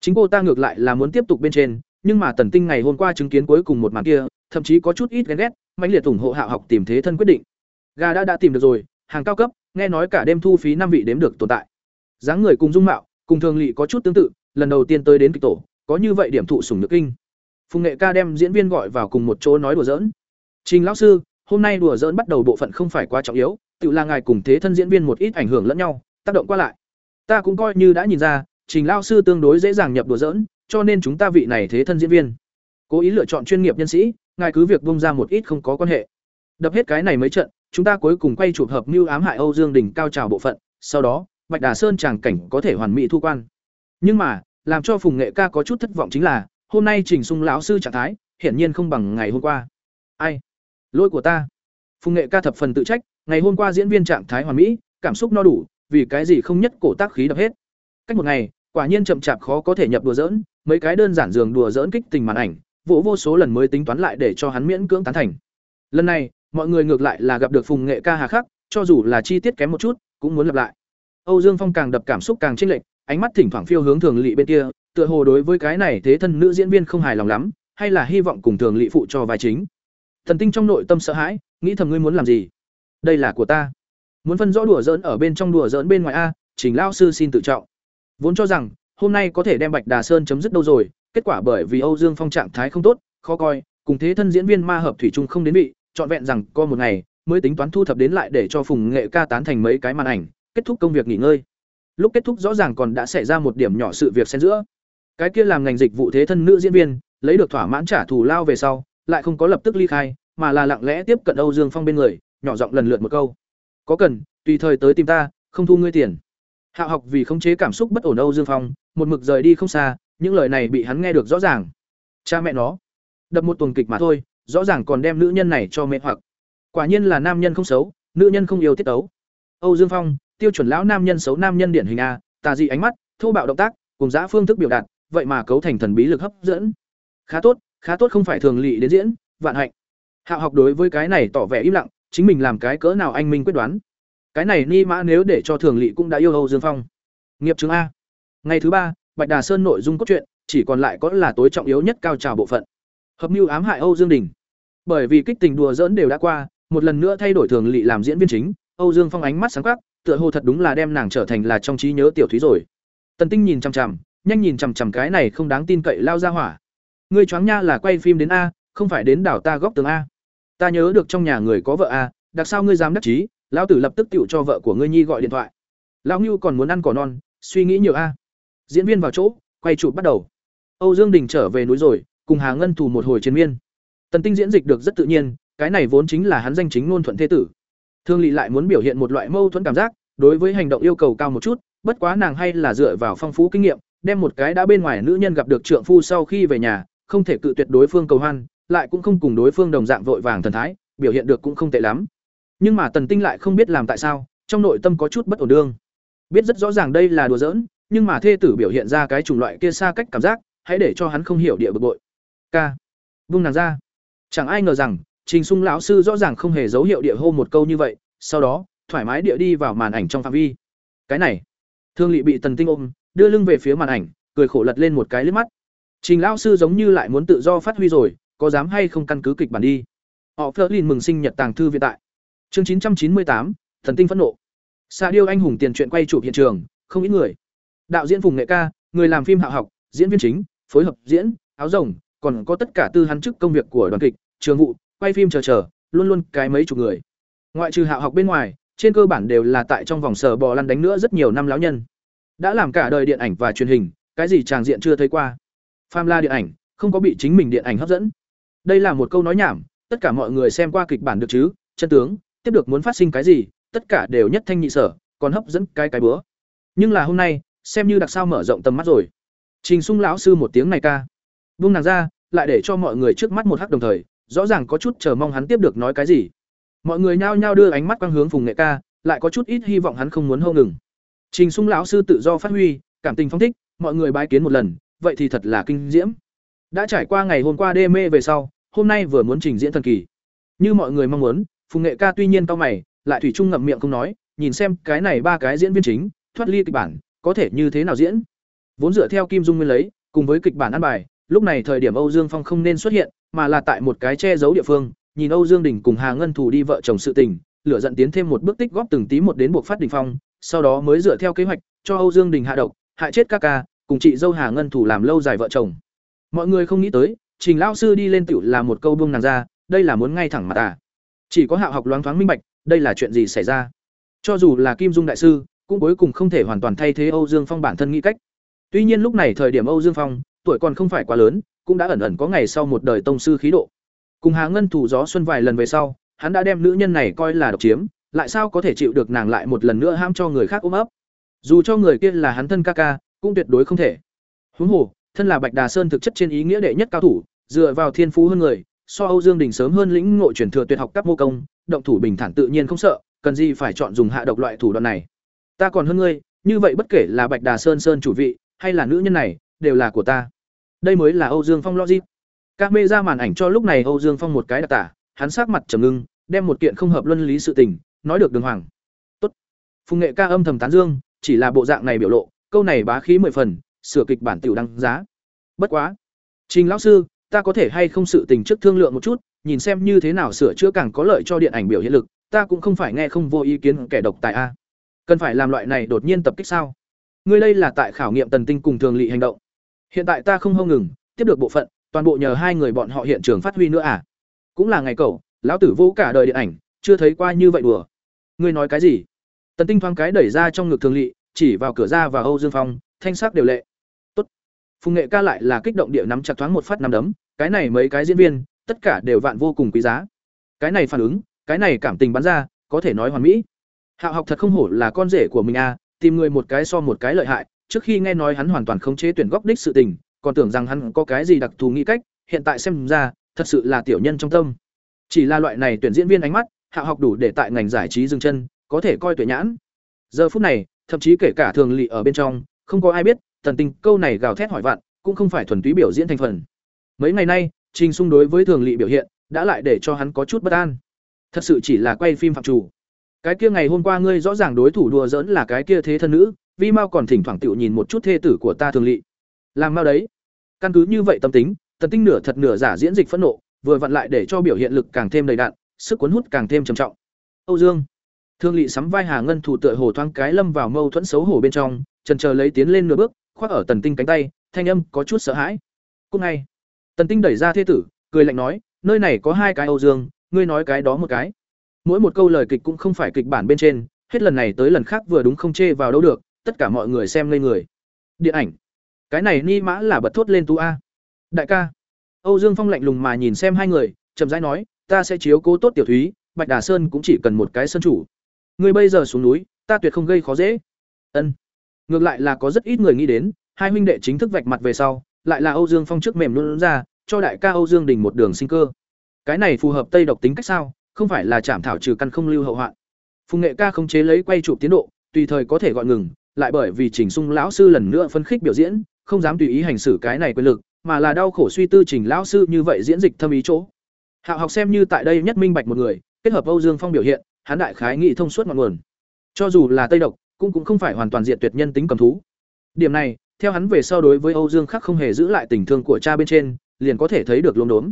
Chính cô ta ngược lại là muốn tiếp tục bên trên, nhưng mà tần tinh ngày hôm qua chứng kiến cuối cùng một màn kia thậm chí có chút ít ghen ghét, mãnh liệt ủng hộ hạ học tìm thế thân quyết định. Gà đã đã tìm được rồi, hàng cao cấp, nghe nói cả đêm thu phí năm vị đếm được tồn tại. Dáng người cùng dung mạo, cùng thường lỵ có chút tương tự, lần đầu tiên tới đến kịch tổ, có như vậy điểm thụ sủng nước kinh. Phùng nghệ ca đem diễn viên gọi vào cùng một chỗ nói đùa giỡn. Trình lão sư, hôm nay đùa giỡn bắt đầu bộ phận không phải quá trọng yếu, tự là ngài cùng thế thân diễn viên một ít ảnh hưởng lẫn nhau, tác động qua lại. Ta cũng coi như đã nhìn ra, trình lão sư tương đối dễ dàng nhập đùa giỡn, cho nên chúng ta vị này thế thân diễn viên. Cố ý lựa chọn chuyên nghiệp nhân sĩ ngài cứ việc bông ra một ít không có quan hệ. Đập hết cái này mấy trận, chúng ta cuối cùng quay chụp hợp mưu ám hại âu dương đình cao trào bộ phận, sau đó, bạch đà sơn tràng cảnh có thể hoàn mỹ thu quan. Nhưng mà, làm cho phùng nghệ ca có chút thất vọng chính là, hôm nay trình sung lão sư trạng thái, hiển nhiên không bằng ngày hôm qua. Ai? Lỗi của ta. Phùng nghệ ca thập phần tự trách, ngày hôm qua diễn viên trạng thái hoàn mỹ, cảm xúc no đủ, vì cái gì không nhất cổ tác khí đập hết. Cách một ngày, quả nhiên chậm chạp khó có thể nhập đùa dỡn mấy cái đơn giản giường đùa dỡn kích tình màn ảnh vỗ vô số lần mới tính toán lại để cho hắn miễn cưỡng tán thành. Lần này, mọi người ngược lại là gặp được phùng nghệ ca hà khắc, cho dù là chi tiết kém một chút, cũng muốn lặp lại. Âu dương phong càng đập cảm xúc càng chênh lệch, ánh mắt thỉnh thoảng phiêu hướng thường lỵ bên kia, tựa hồ đối với cái này thế thân nữ diễn viên không hài lòng lắm, hay là hy vọng cùng thường lỵ phụ cho vai chính. Thần tinh trong nội tâm sợ hãi, nghĩ thầm ngươi muốn làm gì? Đây là của ta. Muốn phân rõ đùa dỡn ở bên trong đùa dỡn bên ngoài a, trình lao sư xin tự trọng. Vốn cho rằng, hôm nay có thể đem bạch đà sơn chấm dứt đâu rồi kết quả bởi vì âu dương phong trạng thái không tốt, khó coi, cùng thế thân diễn viên ma hợp thủy trung không đến vị, trọn vẹn rằng có một ngày, mới tính toán thu thập đến lại để cho phùng nghệ ca tán thành mấy cái màn ảnh, kết thúc công việc nghỉ ngơi. Lúc kết thúc rõ ràng còn đã xảy ra một điểm nhỏ sự việc xen giữa. Cái kia làm ngành dịch vụ thế thân nữ diễn viên, lấy được thỏa mãn trả thù lao về sau, lại không có lập tức ly khai, mà là lặng lẽ tiếp cận âu dương phong bên người, nhỏ giọng lần lượt một câu. Có cần, tùy thời tới tìm ta, không thu ngươi tiền. Hạ học vì khống chế cảm xúc bất ổn âu dương phong, một mực rời đi không xa những lời này bị hắn nghe được rõ ràng. Cha mẹ nó. Đập một tuần kịch mà thôi, rõ ràng còn đem nữ nhân này cho mẹ hoặc. Quả nhiên là nam nhân không xấu, nữ nhân không yêu tiết tấu. Âu dương phong, tiêu chuẩn lão nam nhân xấu nam nhân điển hình a, tà dị ánh mắt, thô bạo động tác, cùng giã phương thức biểu đạt, vậy mà cấu thành thần bí lực hấp dẫn. Khá tốt khá tốt không phải thường lỵ đến diễn, vạn hạnh. Hạo học đối với cái này tỏ vẻ im lặng, chính mình làm cái cỡ nào anh minh quyết đoán. Cái này ni mã nếu để cho thường lỵ cũng đã yêu âu dương phong. Nghiệp chứng a. Ngày thứ ba bạch đà sơn nội dung cốt truyện chỉ còn lại có là tối trọng yếu nhất cao trào bộ phận. Hợp mưu ám hại âu dương đình. Bởi vì kích tình đùa dỡn đều đã qua một lần nữa thay đổi thường lị làm diễn viên chính âu dương phong ánh mắt sáng quắc, tựa hồ thật đúng là đem nàng trở thành là trong trí nhớ tiểu thúy rồi. Tần tinh nhìn chằm chằm nhanh nhìn chằm chằm cái này không đáng tin cậy lao ra hỏa. Ngươi choáng nha là quay phim đến a không phải đến đảo ta góc tường a. Ta nhớ được trong nhà người có vợ a đặc sao ngươi dám đắc chí? Lão tử lập tức tựu cho vợ của ngươi nhi gọi điện thoại. Lão Nưu còn muốn ăn cỏ non suy nghĩ nhiều a diễn viên vào chỗ, quay chụp bắt đầu. Âu dương đình trở về núi rồi, cùng hà ngân thủ một hồi chiến miên. Tần tinh diễn dịch được rất tự nhiên, cái này vốn chính là hắn danh chính ngôn thuận thế tử. Thương lỵ lại muốn biểu hiện một loại mâu thuẫn cảm giác, đối với hành động yêu cầu cao một chút, bất quá nàng hay là dựa vào phong phú kinh nghiệm, đem một cái đã bên ngoài nữ nhân gặp được trượng phu sau khi về nhà, không thể cự tuyệt đối phương cầu hoan, lại cũng không cùng đối phương đồng dạng vội vàng thần thái, biểu hiện được cũng không tệ lắm. Nhưng mà tần tinh lại không biết làm tại sao, trong nội tâm có chút bất ổn đương. Biết rất rõ ràng đây là đùa giỡn nhưng mà thê tử biểu hiện ra cái chủng loại kia xa cách cảm giác, hãy để cho hắn không hiểu địa bực bội. K vung nàng ra. Chẳng ai ngờ rằng, trình sung lão sư rõ ràng không hề dấu hiệu địa hô một câu như vậy, sau đó, thoải mái địa đi vào màn ảnh trong phạm vi. Cái này, thương lị bị tần tinh ôm, đưa lưng về phía màn ảnh, cười khổ lật lên một cái liếp mắt. Trình lão sư giống như lại muốn tự do phát huy rồi, có dám hay không căn cứ kịch bản đi. Họ phớt lên mừng sinh nhật tàng thư viện tại. Chương chín trăm chín mươi tám, thần tinh phẫn nộ. Xa điêu anh hùng tiền chuyện quay chụp hiện trường, không ít người đạo diễn phùng nghệ ca, người làm phim hạ học, diễn viên chính, phối hợp diễn, áo rồng, còn có tất cả tư hắn chức công việc của đoàn kịch, trường vụ, quay phim chờ chờ, luôn luôn cái mấy chục người. Ngoại trừ hạ học bên ngoài, trên cơ bản đều là tại trong vòng sở bò lăn đánh nữa rất nhiều năm lão nhân. Đã làm cả đời điện ảnh và truyền hình, cái gì tràng diện chưa thấy qua. Pham la điện ảnh, không có bị chính mình điện ảnh hấp dẫn. Đây là một câu nói nhảm, tất cả mọi người xem qua kịch bản được chứ, chân tướng, tiếp được muốn phát sinh cái gì, tất cả đều nhất thanh nhị sở, còn hấp dẫn cái cái bữa. Nhưng là hôm nay xem như đặc sao mở rộng tầm mắt rồi. Trình sung lão sư một tiếng này ca. Buông nàng ra, lại để cho mọi người trước mắt một hắc đồng thời, rõ ràng có chút chờ mong hắn tiếp được nói cái gì. Mọi người nhao nhao đưa ánh mắt quang hướng phùng nghệ ca, lại có chút ít hy vọng hắn không muốn hâu ngừng. Trình sung lão sư tự do phát huy, cảm tình phong thích, mọi người bái kiến một lần, vậy thì thật là kinh diễm. Đã trải qua ngày hôm qua đê mê về sau, hôm nay vừa muốn trình diễn thần kỳ. Như mọi người mong muốn, phùng nghệ ca tuy nhiên cao mày, lại thủy chung ngậm miệng không nói, nhìn xem cái này ba cái diễn viên chính, thoát ly kịch bản có thể như thế nào diễn? Vốn dựa theo kim dung nguyên lấy, cùng với kịch bản ăn bài, lúc này thời điểm âu dương phong không nên xuất hiện, mà là tại một cái che giấu địa phương, nhìn âu dương đình cùng hà ngân thủ đi vợ chồng sự tình, lửa giận tiến thêm một bước tích góp từng tí một đến buộc phát đỉnh phong, sau đó mới dựa theo kế hoạch, cho âu dương đình hạ độc hại chết các ca, cùng chị dâu hà ngân thủ làm lâu dài vợ chồng. Mọi người không nghĩ tới, trình lão sư đi lên tiểu là một câu buông nàng ra, đây là muốn ngay thẳng mặt à. Chỉ có hạ học loáng thoáng minh bạch, đây là chuyện gì xảy ra. Cho dù là kim dung đại sư cũng cuối cùng không thể hoàn toàn thay thế âu dương phong bản thân nghĩ cách. Tuy nhiên lúc này thời điểm âu dương phong, tuổi còn không phải quá lớn, cũng đã ẩn ẩn có ngày sau một đời tông sư khí độ. Cùng hà ngân thủ gió xuân vài lần về sau, hắn đã đem nữ nhân này coi là độc chiếm, lại sao có thể chịu được nàng lại một lần nữa ham cho người khác ôm ấp? Dù cho người kia là hắn thân ca ca, cũng tuyệt đối không thể. Huống hồ, thân là bạch đà sơn thực chất trên ý nghĩa đệ nhất cao thủ, dựa vào thiên phú hơn người, so âu dương đình sớm hơn lĩnh ngộ truyền thừa tuyệt học các mô công, động thủ bình thản tự nhiên không sợ, cần gì phải chọn dùng hạ độc loại thủ đoạn này? Ta còn hơn ngươi, như vậy bất kể là bạch đà sơn sơn chủ vị, hay là nữ nhân này, đều là của ta. Đây mới là âu dương phong logic. Các mê ra màn ảnh cho lúc này âu dương phong một cái đặc tả, hắn sát mặt trầm ngưng, đem một kiện không hợp luân lý sự tình, nói được đường hoàng. Tốt. Phùng nghệ ca âm thầm tán dương, chỉ là bộ dạng này biểu lộ, câu này bá khí mười phần, sửa kịch bản tiểu đăng giá. Bất quá. Trình lão sư, ta có thể hay không sự tình trước thương lượng một chút, nhìn xem như thế nào sửa chữa càng có lợi cho điện ảnh biểu hiện lực, ta cũng không phải nghe không vô ý kiến kẻ độc tài a cần phải làm loại này đột nhiên tập kích sao? Ngươi đây là tại khảo nghiệm tần tinh cùng thường lị hành động. Hiện tại ta không hông ngừng, tiếp được bộ phận, toàn bộ nhờ hai người bọn họ hiện trường phát huy nữa à? Cũng là ngày cầu lão tử vũ cả đời điện ảnh, chưa thấy qua như vậy đùa. Ngươi nói cái gì? Tần tinh thoáng cái đẩy ra trong ngực thường lỵ chỉ vào cửa ra và âu dương phong, thanh sắc đều lệ. Tốt. Phùng nghệ ca lại là kích động địa nắm chặt thoáng một phát nắm đấm, cái này mấy cái diễn viên, tất cả đều vạn vô cùng quý giá. Cái này phản ứng, cái này cảm tình bắn ra, có thể nói hoàn mỹ hạo học thật không hổ là con rể của mình a tìm người một cái so một cái lợi hại, trước khi nghe nói hắn hoàn toàn không chế tuyển góc đích sự tình, còn tưởng rằng hắn có cái gì đặc thù nghĩ cách, hiện tại xem ra, thật sự là tiểu nhân trong tâm. Chỉ là loại này tuyển diễn viên ánh mắt, hạ học đủ để tại ngành giải trí dừng chân, có thể coi tuyển nhãn. Giờ phút này, thậm chí kể cả thường lỵ ở bên trong, không có ai biết tần tình câu này gào thét hỏi vặn cũng không phải thuần túy biểu diễn thành phần. Mấy ngày nay, trình xung đối với thường lỵ biểu hiện, đã lại để cho hắn có chút bất an. Thật sự chỉ là quay phim phạm chủ cái kia ngày hôm qua ngươi rõ ràng đối thủ đùa giỡn là cái kia thế thân nữ, vi mao còn thỉnh thoảng tựu nhìn một chút thê tử của ta thường lỵ làm mau đấy. Căn cứ như vậy tâm tính, tần tinh nửa thật nửa giả diễn dịch phẫn nộ, vừa vặn lại để cho biểu hiện lực càng thêm đầy đạn sức cuốn hút càng thêm trầm trọng. Âu dương. Thương lỵ sắm vai hà ngân thủ tựa hồ thoáng cái lâm vào mâu thuẫn xấu hổ bên trong trần chờ lấy tiến lên nửa bước, khoác ở tần tinh cánh tay, thanh âm có chút sợ hãi. Cúc ngay. Tần tinh đẩy ra thê tử, cười lạnh nói, nơi này có hai cái âu dương, ngươi nói cái đó một cái mỗi một câu lời kịch cũng không phải kịch bản bên trên, hết lần này tới lần khác vừa đúng không chê vào đâu được, tất cả mọi người xem ngây người. Điện ảnh. Cái này ni mã là bật thốt lên tú a. Đại ca. Âu dương phong lạnh lùng mà nhìn xem hai người, chậm rãi nói, ta sẽ chiếu cố tốt tiểu thúy, bạch đà sơn cũng chỉ cần một cái sân chủ. Ngươi bây giờ xuống núi, ta tuyệt không gây khó dễ. Ân. Ngược lại là có rất ít người nghĩ đến, hai huynh đệ chính thức vạch mặt về sau, lại là âu dương phong trước mềm luôn ra, cho đại ca âu dương đình một đường sinh cơ. Cái này phù hợp tây độc tính cách sao? Không phải là chạm thảo trừ căn không lưu hậu hoạn. Phùng nghệ ca không chế lấy quay chụp tiến độ, tùy thời có thể gọi ngừng, lại bởi vì chỉnh sung lão sư lần nữa phân khích biểu diễn, không dám tùy ý hành xử cái này quyền lực, mà là đau khổ suy tư trình lão sư như vậy diễn dịch thâm ý chỗ. Hạo học xem như tại đây nhất minh bạch một người, kết hợp âu dương phong biểu hiện, hắn đại khái nghị thông suốt ngọn nguồn. Cho dù là tây độc, cũng cũng không phải hoàn toàn diện tuyệt nhân tính cầm thú. Điểm này, theo hắn về sau đối với âu dương khắc không hề giữ lại tình thương của cha bên trên, liền có thể thấy được lốm đốm.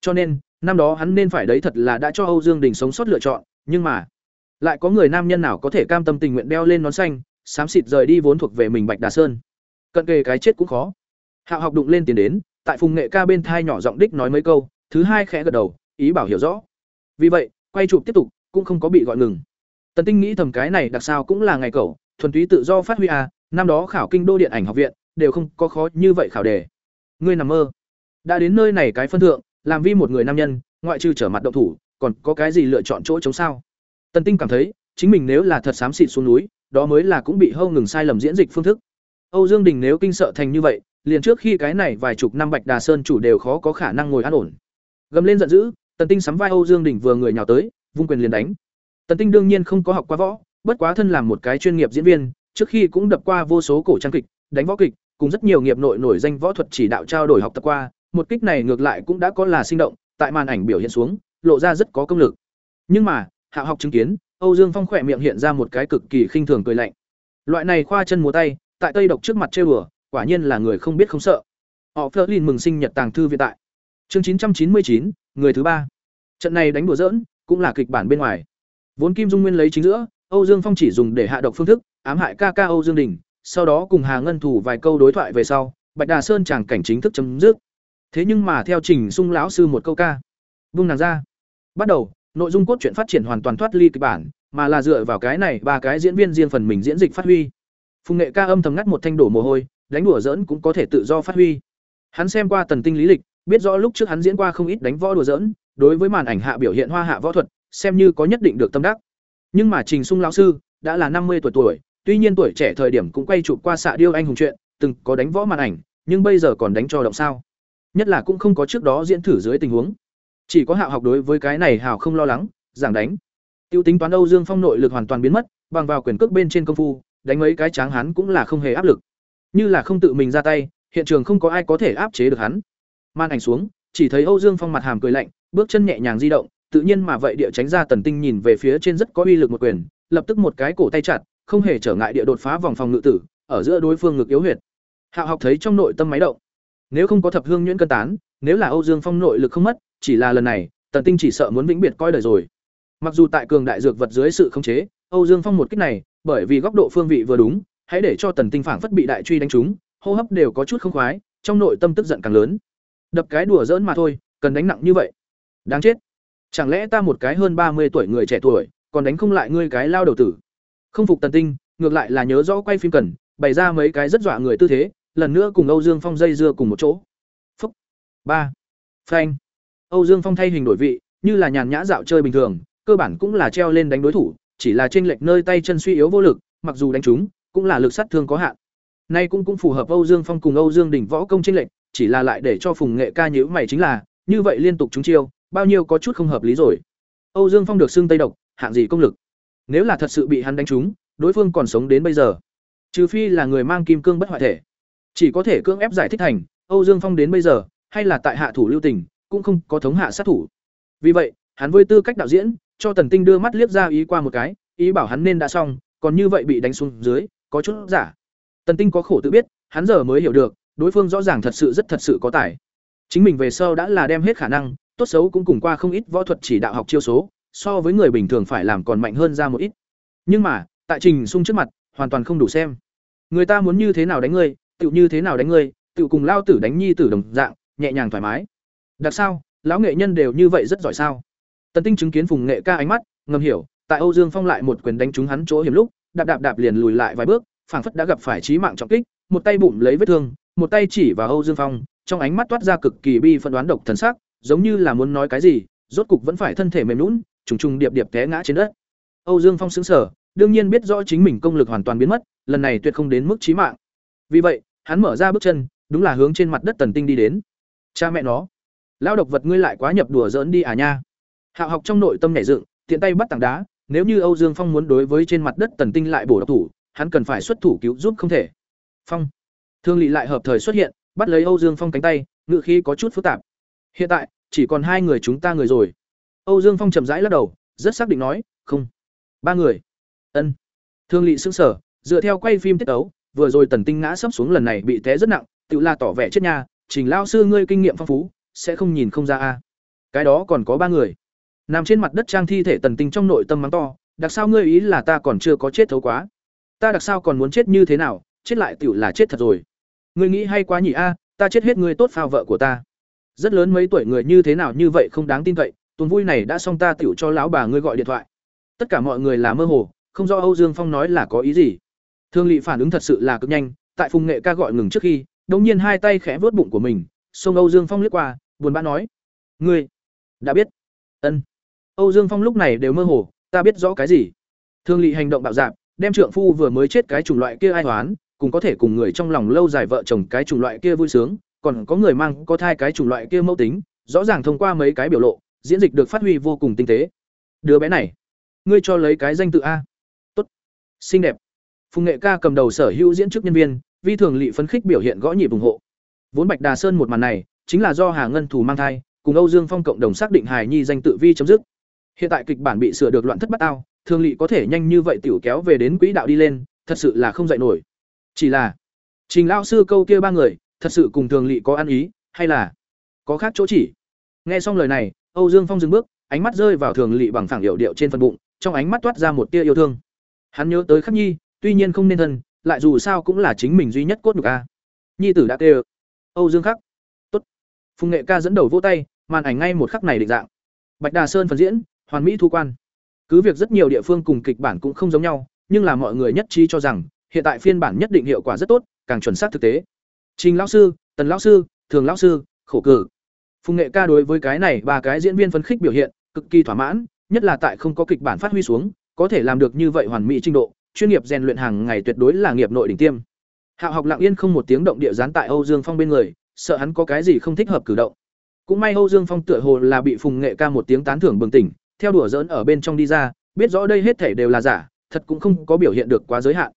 Cho nên năm đó hắn nên phải đấy thật là đã cho âu dương đình sống sót lựa chọn, nhưng mà lại có người nam nhân nào có thể cam tâm tình nguyện đeo lên nón xanh, xám xịt rời đi vốn thuộc về mình bạch đà sơn. Cận kề cái chết cũng khó. Hạo học đụng lên tiền đến, tại phùng nghệ ca bên thai nhỏ giọng đích nói mấy câu, thứ hai khẽ gật đầu, ý bảo hiểu rõ. Vì vậy, quay chụp tiếp tục, cũng không có bị gọi ngừng. Tần tinh nghĩ thầm cái này đặc sao cũng là ngày cầu thuần túy tự do phát huy à năm đó khảo kinh đô điện ảnh học viện, đều không có khó như vậy khảo đề. Ngươi nằm mơ. Đã đến nơi này cái phân thượng làm vi một người nam nhân, ngoại trừ trở mặt động thủ, còn có cái gì lựa chọn chỗ chống sao? Tần tinh cảm thấy, chính mình nếu là thật xám xịt xuống núi, đó mới là cũng bị hâu ngừng sai lầm diễn dịch phương thức. Âu dương đình nếu kinh sợ thành như vậy, liền trước khi cái này vài chục năm bạch đà sơn chủ đều khó có khả năng ngồi an ổn. Gầm lên giận dữ, tần tinh sắm vai âu dương đình vừa người nhào tới, vung quyền liền đánh. Tần tinh đương nhiên không có học qua võ, bất quá thân làm một cái chuyên nghiệp diễn viên, trước khi cũng đập qua vô số cổ trang kịch, đánh võ kịch, cùng rất nhiều nghiệp nội nổi danh võ thuật chỉ đạo trao đổi học tập qua một kích này ngược lại cũng đã có là sinh động, tại màn ảnh biểu hiện xuống, lộ ra rất có công lực. Nhưng mà, hạ học chứng kiến, âu dương phong khỏe miệng hiện ra một cái cực kỳ khinh thường cười lạnh. Loại này khoa chân múa tay, tại tây độc trước mặt trêu đùa, quả nhiên là người không biết không sợ. Họ Flerlin mừng sinh nhật tàng thư viện tại. Chương chín trăm chín mươi chín, người thứ ba. Trận này đánh đùa dỡn cũng là kịch bản bên ngoài. Vốn kim dung nguyên lấy chính giữa, âu dương phong chỉ dùng để hạ độc phương thức, ám hại ca ca âu dương đình, sau đó cùng hà ngân thủ vài câu đối thoại về sau, bạch đà sơn chàng cảnh chính thức chấm dứt thế nhưng mà theo trình sung lão sư một câu ca, vung nàng ra. Bắt đầu, nội dung cốt truyện phát triển hoàn toàn thoát ly kịch bản, mà là dựa vào cái này ba cái diễn viên riêng phần mình diễn dịch phát huy. Phùng nghệ ca âm thầm ngắt một thanh đổ mồ hôi, đánh đùa giỡn cũng có thể tự do phát huy. Hắn xem qua tần tinh lý lịch, biết rõ lúc trước hắn diễn qua không ít đánh võ đùa giỡn, đối với màn ảnh hạ biểu hiện hoa hạ võ thuật, xem như có nhất định được tâm đắc. Nhưng mà trình sung lão sư đã là năm mươi tuổi tuổi, tuy nhiên tuổi trẻ thời điểm cũng quay chụp qua xạ điêu anh hùng chuyện từng có đánh võ màn ảnh, nhưng bây giờ còn đánh cho động sao? Nhất là cũng không có trước đó diễn thử dưới tình huống. Chỉ có hạo học đối với cái này hào không lo lắng, giảng đánh. Tiêu tính toán âu dương phong nội lực hoàn toàn biến mất, bằng vào quyền cước bên trên công phu, đánh mấy cái tráng hắn cũng là không hề áp lực. Như là không tự mình ra tay, hiện trường không có ai có thể áp chế được hắn. Man ảnh xuống, chỉ thấy âu dương phong mặt hàm cười lạnh, bước chân nhẹ nhàng di động, tự nhiên mà vậy địa tránh ra tần tinh nhìn về phía trên rất có uy lực một quyền, lập tức một cái cổ tay chặt, không hề trở ngại địa đột phá vòng phòng ngự tử, ở giữa đối phương ngực yếu huyệt. Hạo học thấy trong nội tâm máy động nếu không có thập hương nhuyễn cân tán, nếu là âu dương phong nội lực không mất, chỉ là lần này, tần tinh chỉ sợ muốn vĩnh biệt coi đời rồi. Mặc dù tại cường đại dược vật dưới sự khống chế, âu dương phong một kích này, bởi vì góc độ phương vị vừa đúng, hãy để cho tần tinh phảng phất bị đại truy đánh trúng, hô hấp đều có chút không khoái, trong nội tâm tức giận càng lớn. Đập cái đùa giỡn mà thôi, cần đánh nặng như vậy. Đáng chết. Chẳng lẽ ta một cái hơn ba mươi tuổi người trẻ tuổi, còn đánh không lại ngươi cái lao đầu tử? Không phục tần tinh, ngược lại là nhớ rõ quay phim cần, bày ra mấy cái rất dọa người tư thế lần nữa cùng âu dương phong dây dưa cùng một chỗ. Phúc. Ba. Phanh. Âu dương phong thay hình đổi vị, như là nhàn nhã dạo chơi bình thường, cơ bản cũng là treo lên đánh đối thủ, chỉ là trên lệch nơi tay chân suy yếu vô lực, mặc dù đánh chúng cũng là lực sát thương có hạn. Nay cũng cũng phù hợp âu dương phong cùng âu dương đỉnh võ công trên lệch, chỉ là lại để cho phùng nghệ ca nhíu mày chính là, như vậy liên tục trúng chiêu, bao nhiêu có chút không hợp lý rồi. Âu dương phong được xưng tây độc, hạng gì công lực? Nếu là thật sự bị hắn đánh trúng, đối phương còn sống đến bây giờ. Trừ phi là người mang kim cương bất hoại thể chỉ có thể cưỡng ép giải thích thành, âu dương phong đến bây giờ, hay là tại hạ thủ lưu tình, cũng không có thống hạ sát thủ. Vì vậy, hắn với tư cách đạo diễn, cho tần tinh đưa mắt liếc ra ý qua một cái, ý bảo hắn nên đã xong, còn như vậy bị đánh xuống dưới, có chút giả. Tần tinh có khổ tự biết, hắn giờ mới hiểu được, đối phương rõ ràng thật sự rất thật sự có tài. Chính mình về sau đã là đem hết khả năng, tốt xấu cũng cùng qua không ít võ thuật chỉ đạo học chiêu số, so với người bình thường phải làm còn mạnh hơn ra một ít. Nhưng mà, tại trình sung trước mặt, hoàn toàn không đủ xem. Người ta muốn như thế nào đánh ngươi tự như thế nào đánh ngươi tự cùng lao tử đánh nhi tử đồng dạng nhẹ nhàng thoải mái. Đặc sao lão nghệ nhân đều như vậy rất giỏi sao? Tần tinh chứng kiến phùng nghệ ca ánh mắt ngầm hiểu tại âu dương phong lại một quyền đánh trúng hắn chỗ hiểm lúc đạp đạp đạp liền lùi lại vài bước phảng phất đã gặp phải chí mạng trọng kích một tay bụng lấy vết thương một tay chỉ vào âu dương phong trong ánh mắt toát ra cực kỳ bi phân đoán độc thần sắc giống như là muốn nói cái gì rốt cục vẫn phải thân thể mềm nhũn, trùng trùng điệp điệp té ngã trên đất. Âu dương phong sững sờ đương nhiên biết rõ chính mình công lực hoàn toàn biến mất lần này tuyệt không đến mức chí mạng vì vậy, hắn mở ra bước chân, đúng là hướng trên mặt đất tần tinh đi đến. Cha mẹ nó lao độc vật ngươi lại quá nhập đùa giỡn đi à nha. Hạo học trong nội tâm nhảy dựng, tiện tay bắt tảng đá, nếu như âu dương phong muốn đối với trên mặt đất tần tinh lại bổ độc thủ, hắn cần phải xuất thủ cứu giúp không thể. Phong. Thương lỵ lại hợp thời xuất hiện, bắt lấy âu dương phong cánh tay ngự khí có chút phức tạp. Hiện tại, chỉ còn hai người chúng ta người rồi. Âu dương phong chậm rãi lắc đầu, rất xác định nói, không, ba người. Ân. Thương lỵ xứng sở dựa theo quay phim tiết tấu vừa rồi tần tinh ngã sấp xuống lần này bị té rất nặng, tự la tỏ vẻ chết nha, trình lao sư ngươi kinh nghiệm phong phú, sẽ không nhìn không ra a. Cái đó còn có ba người. Nằm trên mặt đất trang thi thể tần tinh trong nội tâm mắng to, đặc sao ngươi ý là ta còn chưa có chết thấu quá? Ta đặc sao còn muốn chết như thế nào, chết lại tựu là chết thật rồi. Ngươi nghĩ hay quá nhỉ a, ta chết hết ngươi tốt phao vợ của ta. Rất lớn mấy tuổi người như thế nào như vậy không đáng tin cậy, tuần vui này đã xong ta tựu cho lão bà ngươi gọi điện thoại. Tất cả mọi người là mơ hồ, không rõ âu dương phong nói là có ý gì thương Lệ phản ứng thật sự là cực nhanh tại phùng nghệ ca gọi ngừng trước khi đống nhiên hai tay khẽ vuốt bụng của mình xông âu dương phong liếc qua buồn bã nói ngươi đã biết? Ân. Âu dương phong lúc này đều mơ hồ ta biết rõ cái gì? Thương Lệ hành động bạo dạn, đem trượng phu vừa mới chết cái chủng loại kia ai hoán, cùng có thể cùng người trong lòng lâu dài vợ chồng cái chủng loại kia vui sướng còn có người mang có thai cái chủng loại kia mẫu tính rõ ràng thông qua mấy cái biểu lộ diễn dịch được phát huy vô cùng tinh tế. Đứa bé này ngươi cho lấy cái danh tự a. Tốt xinh đẹp phùng nghệ ca cầm đầu sở hữu diễn chức nhân viên, vi thường lị phấn khích biểu hiện gõ nhịp ủng hộ. Vốn bạch đà sơn một màn này, chính là do hà ngân thủ mang thai, cùng âu dương phong cộng đồng xác định hài nhi danh tự vi chấm dứt. Hiện tại kịch bản bị sửa được loạn thất bát ao, thường lị có thể nhanh như vậy tiểu kéo về đến quỹ đạo đi lên, thật sự là không dạy nổi. Chỉ là, trình Lão sư câu kia ba người, thật sự cùng thường lị có ăn ý, hay là có khác chỗ chỉ? Nghe xong lời này, âu dương phong dừng bước, ánh mắt rơi vào thường lị bằng phẳng điệu điệu trên phần bụng, trong ánh mắt toát ra một tia yêu thương. Hắn nhớ tới khắc nhi tuy nhiên không nên thân, lại dù sao cũng là chính mình duy nhất cốt nhục a. Nhi tử đã kêu âu dương khắc. Tốt. Phùng nghệ ca dẫn đầu vỗ tay, màn ảnh ngay một khắc này định dạng. Bạch đà sơn phần diễn, hoàn mỹ thu quan. Cứ việc rất nhiều địa phương cùng kịch bản cũng không giống nhau, nhưng là mọi người nhất trí cho rằng, hiện tại phiên bản nhất định hiệu quả rất tốt, càng chuẩn xác thực tế. Trình lão sư, tần lão sư, thường lão sư, khổ cử. Phùng nghệ ca đối với cái này ba cái diễn viên phấn khích biểu hiện, cực kỳ thỏa mãn, nhất là tại không có kịch bản phát huy xuống, có thể làm được như vậy hoàn mỹ trình độ chuyên nghiệp rèn luyện hàng ngày tuyệt đối là nghiệp nội đỉnh tiêm. Hạo học lặng yên không một tiếng động địa gián tại âu dương phong bên người, sợ hắn có cái gì không thích hợp cử động. Cũng may âu dương phong tựa hồ là bị phùng nghệ ca một tiếng tán thưởng bừng tỉnh, theo đùa dỡn ở bên trong đi ra, biết rõ đây hết thể đều là giả, thật cũng không có biểu hiện được quá giới hạn.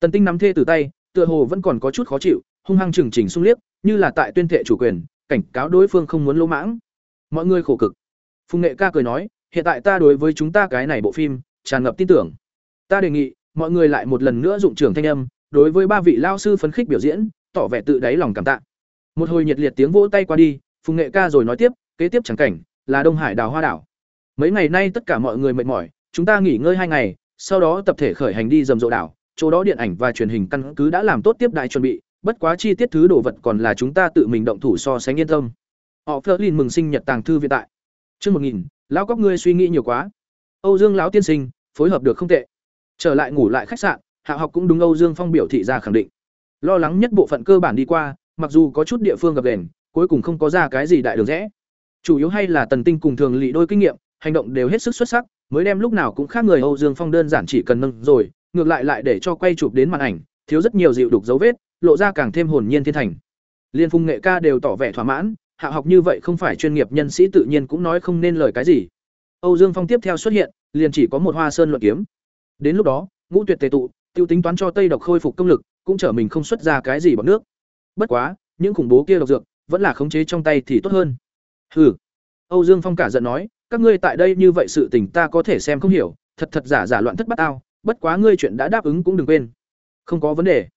Tần tinh nắm thê từ tay, tựa hồ vẫn còn có chút khó chịu, hung hăng trừng chỉnh xung liếc, như là tại tuyên thệ chủ quyền, cảnh cáo đối phương không muốn lỗ mãng. Mọi người khổ cực. Phùng nghệ ca cười nói, hiện tại ta đối với chúng ta cái này bộ phim tràn ngập tin tưởng. Ta đề nghị mọi người lại một lần nữa dụng trưởng thanh âm, đối với ba vị lao sư phấn khích biểu diễn, tỏ vẻ tự đáy lòng cảm tạ. Một hồi nhiệt liệt tiếng vỗ tay qua đi, phùng nghệ ca rồi nói tiếp, kế tiếp chẳng cảnh, là đông hải đào hoa đảo. Mấy ngày nay tất cả mọi người mệt mỏi, chúng ta nghỉ ngơi hai ngày, sau đó tập thể khởi hành đi rầm rộ đảo, chỗ đó điện ảnh và truyền hình căn cứ đã làm tốt tiếp đại chuẩn bị, bất quá chi tiết thứ đồ vật còn là chúng ta tự mình động thủ so sánh yên tâm. Họ phớt lên mừng sinh nhật tàng thư viện tại. Chương một nghìn, lão cóc ngươi suy nghĩ nhiều quá. Âu dương lão tiên sinh, phối hợp được không tệ trở lại ngủ lại khách sạn, hạ học cũng đúng âu dương phong biểu thị ra khẳng định. Lo lắng nhất bộ phận cơ bản đi qua, mặc dù có chút địa phương gặp đèn cuối cùng không có ra cái gì đại đường rẽ. Chủ yếu hay là tần tinh cùng thường lị đôi kinh nghiệm, hành động đều hết sức xuất sắc, mới đem lúc nào cũng khác người âu dương phong đơn giản chỉ cần nâng rồi, ngược lại lại để cho quay chụp đến màn ảnh, thiếu rất nhiều dịu đục dấu vết, lộ ra càng thêm hồn nhiên thiên thành. Liên phung nghệ ca đều tỏ vẻ thỏa mãn, hạ học như vậy không phải chuyên nghiệp nhân sĩ tự nhiên cũng nói không nên lời cái gì. Âu dương phong tiếp theo xuất hiện, liền chỉ có một hoa sơn luận kiếm đến lúc đó, ngũ tuyệt tề tụ, tiêu tính toán cho tây độc khôi phục công lực, cũng trở mình không xuất ra cái gì bằng nước. Bất quá, những khủng bố kia độc dược, vẫn là khống chế trong tay thì tốt hơn. Hừ. Âu dương phong cả giận nói, các ngươi tại đây như vậy sự tình ta có thể xem không hiểu, thật thật giả giả loạn thất bát ao bất quá ngươi chuyện đã đáp ứng cũng đừng quên. Không có vấn đề.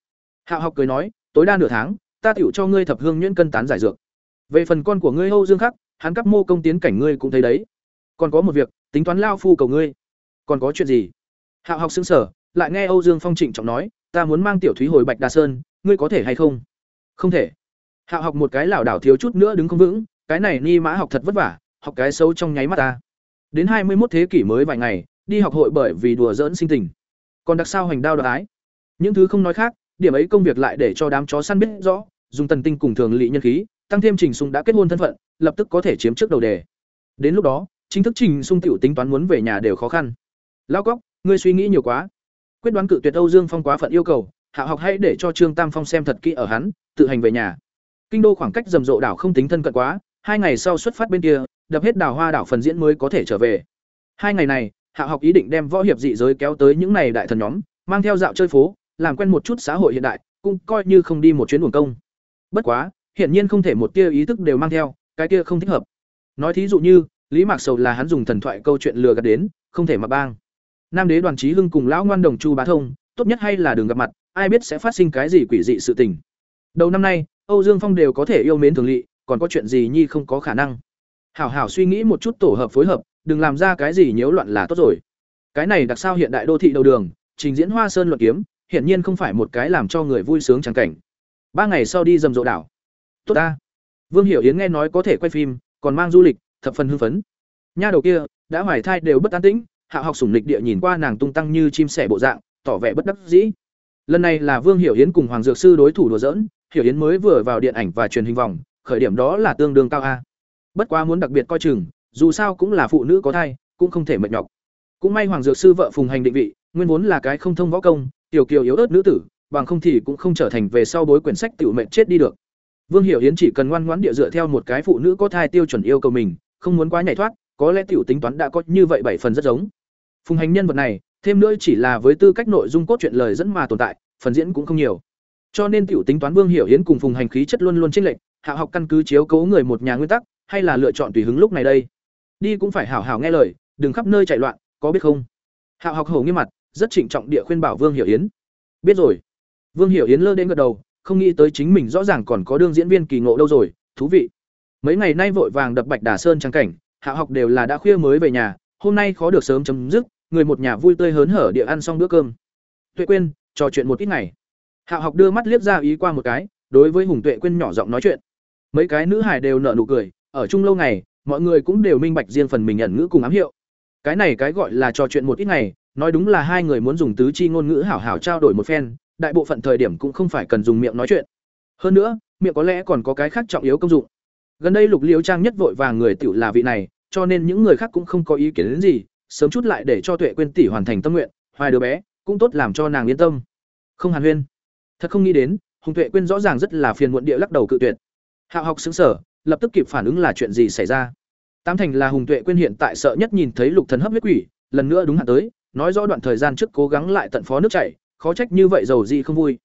Hạo học cười nói, tối đa nửa tháng, ta tựu cho ngươi thập hương nhuyễn cân tán giải dược. Về phần con của ngươi âu dương khắc, hắn cấp mô công tiến cảnh ngươi cũng thấy đấy. Còn có một việc, tính toán lao phu cầu ngươi. Còn có chuyện gì? Hạo học xứng sở lại nghe âu dương phong trịnh trọng nói, ta muốn mang tiểu thúy hồi bạch đà sơn, ngươi có thể hay không? Không thể. Hạo học một cái lảo đảo thiếu chút nữa đứng không vững, cái này ni mã học thật vất vả, học cái xấu trong nháy mắt ta. Đến hai mươi 21 thế kỷ mới vài ngày, đi học hội bởi vì đùa giỡn sinh tình. Còn đặc sao hành đao đoái những thứ không nói khác, điểm ấy công việc lại để cho đám chó săn biết rõ, dùng tần tinh cùng thường lị nhân khí, tăng thêm trình sung đã kết hôn thân phận, lập tức có thể chiếm trước đầu đề. Đến lúc đó, chính thức trình sung tiểu tính toán muốn về nhà đều khó khăn. Lao cóc ngươi suy nghĩ nhiều quá. Quyết đoán cự tuyệt âu dương phong quá phận yêu cầu, hạ học hãy để cho trương tam phong xem thật kỹ ở hắn, tự hành về nhà. Kinh đô khoảng cách rầm rộ đảo không tính thân cận quá, hai ngày sau xuất phát bên kia, đập hết đảo hoa đảo phần diễn mới có thể trở về. Hai ngày này, hạ học ý định đem võ hiệp dị giới kéo tới những này đại thần nhóm, mang theo dạo chơi phố, làm quen một chút xã hội hiện đại, cũng coi như không đi một chuyến buồng công. Bất quá, hiển nhiên không thể một tia ý thức đều mang theo, cái kia không thích hợp. Nói thí dụ như, lý mạc sầu là hắn dùng thần thoại câu chuyện lừa gạt đến, không thể mà bang nam đế đoàn trí hưng cùng lão ngoan đồng chu bá thông tốt nhất hay là đừng gặp mặt ai biết sẽ phát sinh cái gì quỷ dị sự tình. Đầu năm nay âu dương phong đều có thể yêu mến thường lị, còn có chuyện gì nhi không có khả năng. Hảo hảo suy nghĩ một chút tổ hợp phối hợp đừng làm ra cái gì nhiễu loạn là tốt rồi. Cái này đặc sao hiện đại đô thị đầu đường trình diễn hoa sơn luận kiếm hiển nhiên không phải một cái làm cho người vui sướng chẳng cảnh. Ba ngày sau đi rầm rộ đảo. Tốt ta. Vương hiểu yến nghe nói có thể quay phim còn mang du lịch thập phần hưng phấn. Nha đầu kia đã hoài thai đều bất an tĩnh hạ học sủng lịch địa nhìn qua nàng tung tăng như chim sẻ bộ dạng, tỏ vẻ bất đắc dĩ. Lần này là vương hiểu yến cùng hoàng dược sư đối thủ đùa dỡn hiểu yến mới vừa vào điện ảnh và truyền hình vòng, khởi điểm đó là tương đương cao a. Bất quá muốn đặc biệt coi chừng, dù sao cũng là phụ nữ có thai, cũng không thể mệt nhọc. Cũng may hoàng dược sư vợ phùng hành định vị, nguyên vốn là cái không thông võ công, tiểu kiều yếu ớt nữ tử, bằng không thì cũng không trở thành về sau bối quyển sách tiểu mệnh chết đi được. Vương hiểu yến chỉ cần ngoan ngoãn địa dựa theo một cái phụ nữ có thai tiêu chuẩn yêu cầu mình, không muốn quá nhảy thoát, có lẽ tiểu tính toán đã có như vậy bảy phần rất giống phùng hành nhân vật này, thêm nữa chỉ là với tư cách nội dung cốt truyện lời dẫn mà tồn tại, phần diễn cũng không nhiều. Cho nên tiểu tính toán vương hiểu yến cùng phùng hành khí chất luôn luôn chênh lệch, hạ học căn cứ chiếu cố người một nhà nguyên tắc, hay là lựa chọn tùy hứng lúc này đây. Đi cũng phải hảo hảo nghe lời, đừng khắp nơi chạy loạn, có biết không? Hạ học hầu nghiêm mặt, rất trịnh trọng địa khuyên bảo vương hiểu yến biết rồi. Vương hiểu yến lơ đến gật đầu, không nghĩ tới chính mình rõ ràng còn có đương diễn viên kỳ ngộ đâu rồi, thú vị. Mấy ngày nay vội vàng đập bạch đà sơn trang cảnh, hạ học đều là đã khuya mới về nhà, hôm nay khó được sớm chấm dứt người một nhà vui tươi hớn hở địa ăn xong bữa cơm. Tuệ quên trò chuyện một ít ngày. Hạ học đưa mắt liếc ra ý qua một cái, đối với hùng tuệ quên nhỏ giọng nói chuyện. Mấy cái nữ hải đều nở nụ cười, ở chung lâu ngày, mọi người cũng đều minh bạch riêng phần mình nhận ngữ cùng ám hiệu. Cái này cái gọi là trò chuyện một ít ngày, nói đúng là hai người muốn dùng tứ chi ngôn ngữ hảo hảo trao đổi một phen, đại bộ phận thời điểm cũng không phải cần dùng miệng nói chuyện. Hơn nữa, miệng có lẽ còn có cái khác trọng yếu công dụng. Gần đây lục liễu trang nhất vội vàng người tiểu là vị này, cho nên những người khác cũng không có ý kiến đến gì sớm chút lại để cho tuệ quên tỷ hoàn thành tâm nguyện, hoài đứa bé, cũng tốt làm cho nàng yên tâm. Không hàn huyên. Thật không nghĩ đến, hùng tuệ quên rõ ràng rất là phiền muộn địa lắc đầu cự tuyệt. Hạo học xứng sở lập tức kịp phản ứng là chuyện gì xảy ra. Tám thành là hùng tuệ quên hiện tại sợ nhất nhìn thấy lục thần hấp huyết quỷ, lần nữa đúng hạn tới, nói rõ đoạn thời gian trước cố gắng lại tận phó nước chảy, khó trách như vậy giàu gì không vui.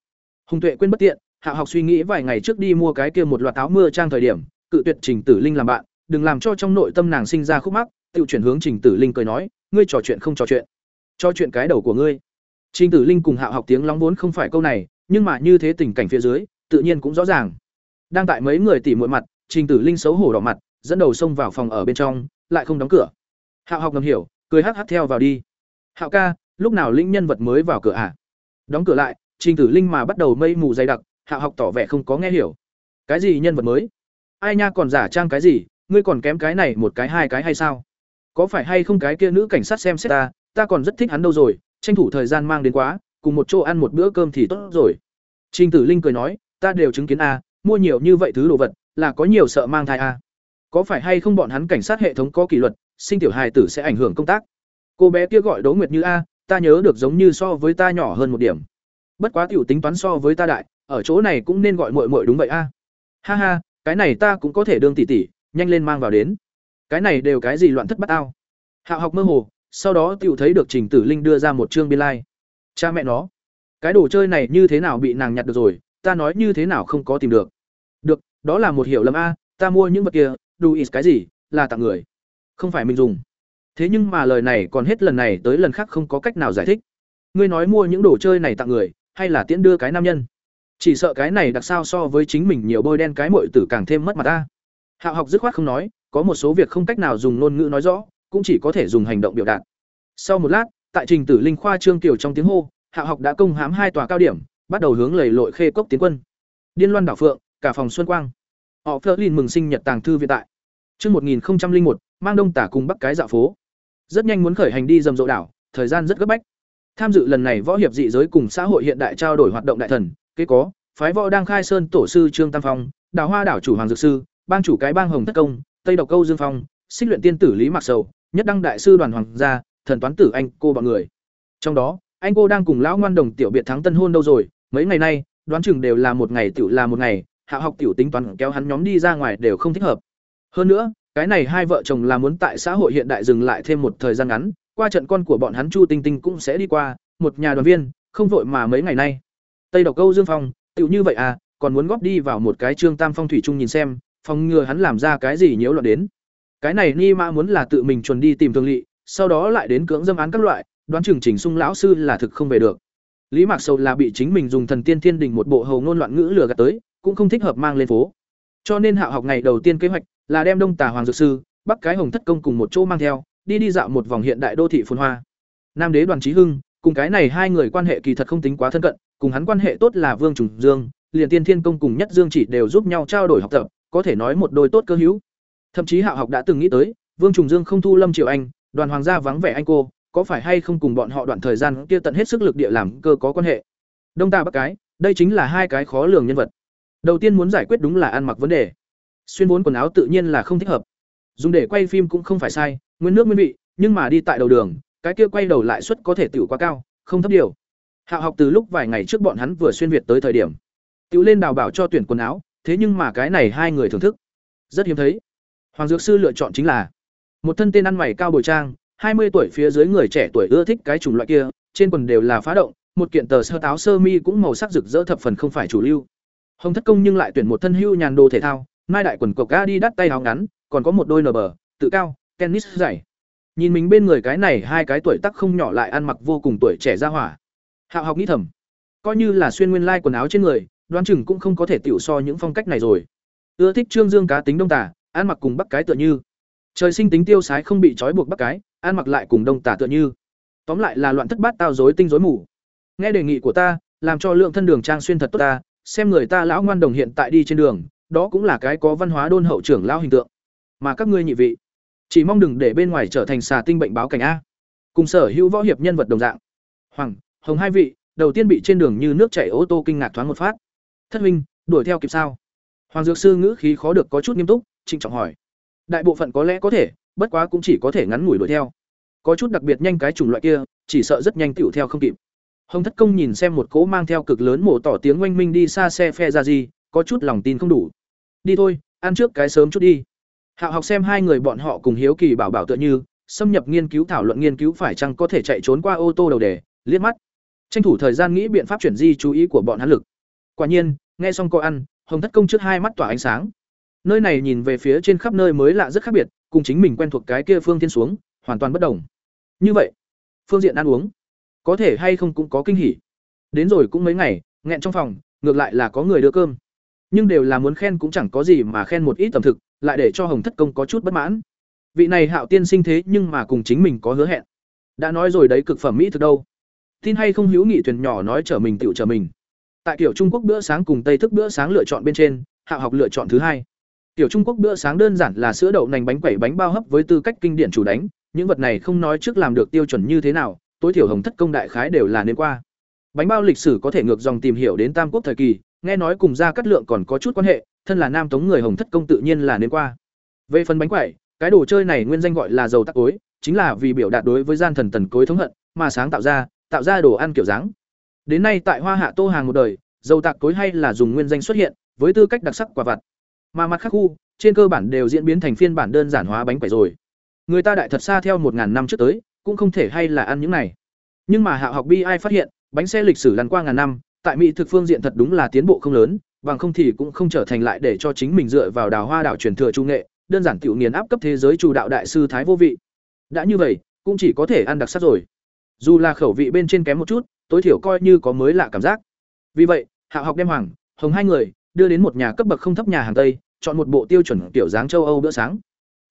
Hùng tuệ quên bất tiện hạ học suy nghĩ vài ngày trước đi mua cái kia một loạt áo mưa trang thời điểm, cự tuyệt trình tử linh làm bạn, đừng làm cho trong nội tâm nàng sinh ra khúc mắc tự chuyển hướng trình tử linh cười nói, ngươi trò chuyện không trò chuyện? Cho chuyện cái đầu của ngươi. Trình tử linh cùng hạo học tiếng lóng vốn không phải câu này, nhưng mà như thế tình cảnh phía dưới, tự nhiên cũng rõ ràng. Đang tại mấy người tỉ muội mặt, trình tử linh xấu hổ đỏ mặt, dẫn đầu xông vào phòng ở bên trong, lại không đóng cửa. Hạo học ngầm hiểu, cười hắc hắc theo vào đi. Hạo ca, lúc nào linh nhân vật mới vào cửa ạ à? đóng cửa lại, trình tử linh mà bắt đầu mây mù dày đặc, hạo học tỏ vẻ không có nghe hiểu. Cái gì nhân vật mới? Ai nha còn giả trang cái gì? Ngươi còn kém cái này một cái hai cái hay sao? Có phải hay không cái kia nữ cảnh sát xem xét ta ta còn rất thích hắn đâu rồi tranh thủ thời gian mang đến quá cùng một chỗ ăn một bữa cơm thì tốt rồi Trình Tử Linh cười nói, ta đều chứng kiến a, mua nhiều như vậy thứ đồ vật, là có nhiều sợ mang thai a. Có phải hay không bọn hắn cảnh sát hệ thống có kỷ luật, sinh tiểu hài tử sẽ ảnh hưởng công tác. Cô bé kia gọi Đỗ Nguyệt Như a, ta nhớ được giống như so với ta nhỏ hơn một điểm. Bất quá tiểu tính toán so với ta đại, ở chỗ này cũng nên gọi muội muội đúng vậy a. Ha ha, cái này ta cũng có thể đương tỷ tỷ, nhanh lên mang vào đến. Cái này đều cái gì loạn thất bát ao. Hạo học mơ hồ, sau đó tiểu thấy được Trình Tử Linh đưa ra một chương biên lai、like. Cha mẹ nó, cái đồ chơi này như thế nào bị nàng nhặt được rồi ta nói như thế nào không có tìm được. Được đó là một hiểu lầm a ta mua những vật kia đủ ít cái gì là tặng người. Không phải mình dùng. Thế nhưng mà lời này còn hết lần này tới lần khác không có cách nào giải thích. Ngươi nói mua những đồ chơi này tặng người hay là tiễn đưa cái nam nhân? Chỉ sợ cái này đặc sao so với chính mình nhiều bôi đen cái mội tử càng thêm mất mặt ta. Hạo học dứt khoát không nói có một số việc không cách nào dùng ngôn ngữ nói rõ, cũng chỉ có thể dùng hành động biểu đạt. Sau một lát, tại trình tử linh khoa trương tiểu trong tiếng hô, hạ học đã công hám hai tòa cao điểm, bắt đầu hướng lầy lội khê cốc tiến quân. Điên loan đảo phượng, cả phòng xuân quang. Họ phớt lên mừng sinh nhật tàng thư viện tại. Chương một nghìn một, mang đông tả cùng bắc cái dạo phố. Rất nhanh muốn khởi hành đi rầm rộ đảo, thời gian rất gấp bách. Tham dự lần này võ hiệp dị giới cùng xã hội hiện đại trao đổi hoạt động đại thần, kế có, phái võ đang khai sơn tổ sư trương tam phong, đào hoa đảo chủ hoàng dược sư, bang chủ cái bang hồng thất công tây độc câu dương phong, xích luyện tiên tử lý mạc sầu, nhất đăng đại sư đoàn hoàng gia, thần toán tử anh cô bọn người. Trong đó, anh cô đang cùng lão ngoan đồng tiểu biệt thắng tân hôn đâu rồi, mấy ngày nay, đoán chừng đều là một ngày tiểu là một ngày, hạ học tiểu tính toán kéo hắn nhóm đi ra ngoài đều không thích hợp. Hơn nữa, cái này hai vợ chồng là muốn tại xã hội hiện đại dừng lại thêm một thời gian ngắn, qua trận con của bọn hắn chu tinh tinh cũng sẽ đi qua, một nhà đoàn viên, không vội mà mấy ngày nay. Tây độc câu dương phong, tiểu như vậy à còn muốn góp đi vào một cái trương tam phong thủy Chung nhìn xem phòng ngừa hắn làm ra cái gì nhiễu loạn đến. Cái này ni mã muốn là tự mình chuẩn đi tìm thương lỵ sau đó lại đến cưỡng dâm án các loại, đoán chừng chỉnh sung lão sư là thực không về được. Lý mạc sầu là bị chính mình dùng thần tiên thiên đình một bộ hầu ngôn loạn ngữ lừa gạt tới, cũng không thích hợp mang lên phố. Cho nên hạo học ngày đầu tiên kế hoạch là đem đông tà hoàng dược sư, bắc cái hồng thất công cùng một chỗ mang theo, đi đi dạo một vòng hiện đại đô thị phồn hoa. Nam đế đoàn trí hưng, cùng cái này hai người quan hệ kỳ thật không tính quá thân cận, cùng hắn quan hệ tốt là vương trùng dương, liền tiên thiên công cùng nhất dương chỉ đều giúp nhau trao đổi học tập có thể nói một đôi tốt cơ hữu. Thậm chí hạo học đã từng nghĩ tới, vương trùng dương không thu lâm triều anh, đoàn hoàng gia vắng vẻ anh cô, có phải hay không cùng bọn họ đoạn thời gian kia tận hết sức lực địa làm cơ có quan hệ? Đông ta bắc cái, đây chính là hai cái khó lường nhân vật. Đầu tiên muốn giải quyết đúng là ăn mặc vấn đề. Xuyên vốn quần áo tự nhiên là không thích hợp. Dùng để quay phim cũng không phải sai, nguyên nước nguyên vị, nhưng mà đi tại đầu đường, cái kia quay đầu lại suất có thể tiểu quá cao, không thấp điều. Hạo học từ lúc vài ngày trước bọn hắn vừa xuyên việt tới thời điểm, tiểu lên đào bảo cho tuyển quần áo thế nhưng mà cái này hai người thưởng thức rất hiếm thấy hoàng dược sư lựa chọn chính là một thân tên ăn mày cao bồi trang hai mươi tuổi phía dưới người trẻ tuổi ưa thích cái chủng loại kia, trên quần đều là phá động, một kiện tờ sơ táo sơ mi cũng màu sắc rực rỡ thập phần không phải chủ lưu. Hồng Thất Công nhưng lại tuyển một thân hưu nhàn đồ thể thao, mai đại quần cộc đi đắt tay áo ngắn, còn có một đôi nờ bờ, tự cao, tennis dày. Nhìn mình bên người cái này hai cái tuổi tác không nhỏ lại ăn mặc vô cùng tuổi trẻ ra hỏa. Hạo học nghĩ thầm, coi như là xuyên nguyên lai quần áo trên người, đoán chừng cũng không có thể tiểu so những phong cách này rồi. Ưa thích Trương Dương cá tính đông tả, ăn mặc cùng bắc cái tựa như. Trời sinh tính tiêu sái không bị trói buộc bắc cái, ăn mặc lại cùng đông tả tựa như. Tóm lại là loạn thất bát tao dối tinh dối mù. Nghe đề nghị của ta làm cho lượng thân đường trang xuyên thật tốt ta xem người ta lão ngoan đồng hiện tại đi trên đường đó cũng là cái có văn hóa đôn hậu trưởng lao hình tượng. Mà các ngươi nhị vị chỉ mong đừng để bên ngoài trở thành xà tinh bệnh báo cảnh a. Cùng sở hữu võ hiệp nhân vật đồng dạng. Hoàng hồng hai vị đầu tiên bị trên đường như nước chảy ô tô kinh ngạc thoáng một phát thất minh đuổi theo kịp sao? Hoàng dược sư ngữ khí khó được có chút nghiêm túc, trịnh trọng hỏi. Đại bộ phận có lẽ có thể, bất quá cũng chỉ có thể ngắn ngủi đuổi theo. Có chút đặc biệt nhanh cái chủng loại kia, chỉ sợ rất nhanh tựu theo không kịp. Hồng thất công nhìn xem một cỗ mang theo cực lớn mổ tỏ tiếng oanh minh đi xa xe phe ra gì, có chút lòng tin không đủ. Đi thôi, ăn trước cái sớm chút đi. Hạo học xem hai người bọn họ cùng hiếu kỳ bảo bảo tựa như, xâm nhập nghiên cứu thảo luận nghiên cứu phải chăng có thể chạy trốn qua ô tô đầu đề, liếc mắt. Tranh thủ thời gian nghĩ biện pháp chuyển di chú ý của bọn hắn lực quả nhiên, nghe xong có ăn, hồng thất công trước hai mắt tỏa ánh sáng. Nơi này nhìn về phía trên khắp nơi mới lạ rất khác biệt, cùng chính mình quen thuộc cái kia phương thiên xuống, hoàn toàn bất đồng. Như vậy, phương diện ăn uống, có thể hay không cũng có kinh hỉ. Đến rồi cũng mấy ngày, nghẹn trong phòng, ngược lại là có người đưa cơm. Nhưng đều là muốn khen cũng chẳng có gì mà khen một ít tầm thực, lại để cho hồng thất công có chút bất mãn. Vị này hạo tiên sinh thế nhưng mà cùng chính mình có hứa hẹn. Đã nói rồi đấy, cực phẩm mỹ thực đâu? Tin hay không, hữu nghị thuyền nhỏ nói chở mình tựu chở mình tại kiểu trung quốc bữa sáng cùng tây thức bữa sáng lựa chọn bên trên hạ học lựa chọn thứ hai Tiểu Trung Quốc bữa sáng đơn giản là sữa đậu nành bánh quẩy bánh bao hấp với tư cách kinh điển chủ đánh, những vật này không nói trước làm được tiêu chuẩn như thế nào, tối thiểu Hồng Thất công đại khái đều là nên qua. Bánh bao lịch sử có thể ngược dòng tìm hiểu đến Tam Quốc thời kỳ, nghe nói cùng gia cát lượng còn có chút quan hệ, thân là nam tống người Hồng Thất công tự nhiên là nên qua. Về phần bánh quẩy, cái đồ chơi này nguyên danh gọi là dầu tắc cối, chính là vì biểu đạt đối với gian thần tần cối thống hận, mà sáng tạo ra, tạo ra đồ ăn kiểu dáng. Đến nay tại Hoa Hạ Tô hàng một đời, dầu tạc cối hay là dùng nguyên danh xuất hiện, với tư cách đặc sắc quả vặt. Mà mặt khác khu, trên cơ bản đều diễn biến thành phiên bản đơn giản hóa bánh quẩy rồi. Người ta đại thật xa theo một ngàn năm trước tới, cũng không thể hay là ăn những này. Nhưng mà Hạ học bi ai phát hiện, bánh xe lịch sử lăn qua ngàn năm, tại mỹ thực phương diện thật đúng là tiến bộ không lớn, bằng không thì cũng không trở thành lại để cho chính mình dựa vào đào hoa đảo truyền thừa trung nghệ, đơn giản tiểu nghiền áp cấp thế giới chủ đạo đại sư thái vô vị. Đã như vậy, cũng chỉ có thể ăn đặc sắc rồi. Dù là khẩu vị bên trên kém một chút, tối thiểu coi như có mới lạ cảm giác. Vì vậy, Hạ học đem hoàng, hồng hai người đưa đến một nhà cấp bậc không thấp nhà hàng Tây, chọn một bộ tiêu chuẩn kiểu dáng châu Âu bữa sáng.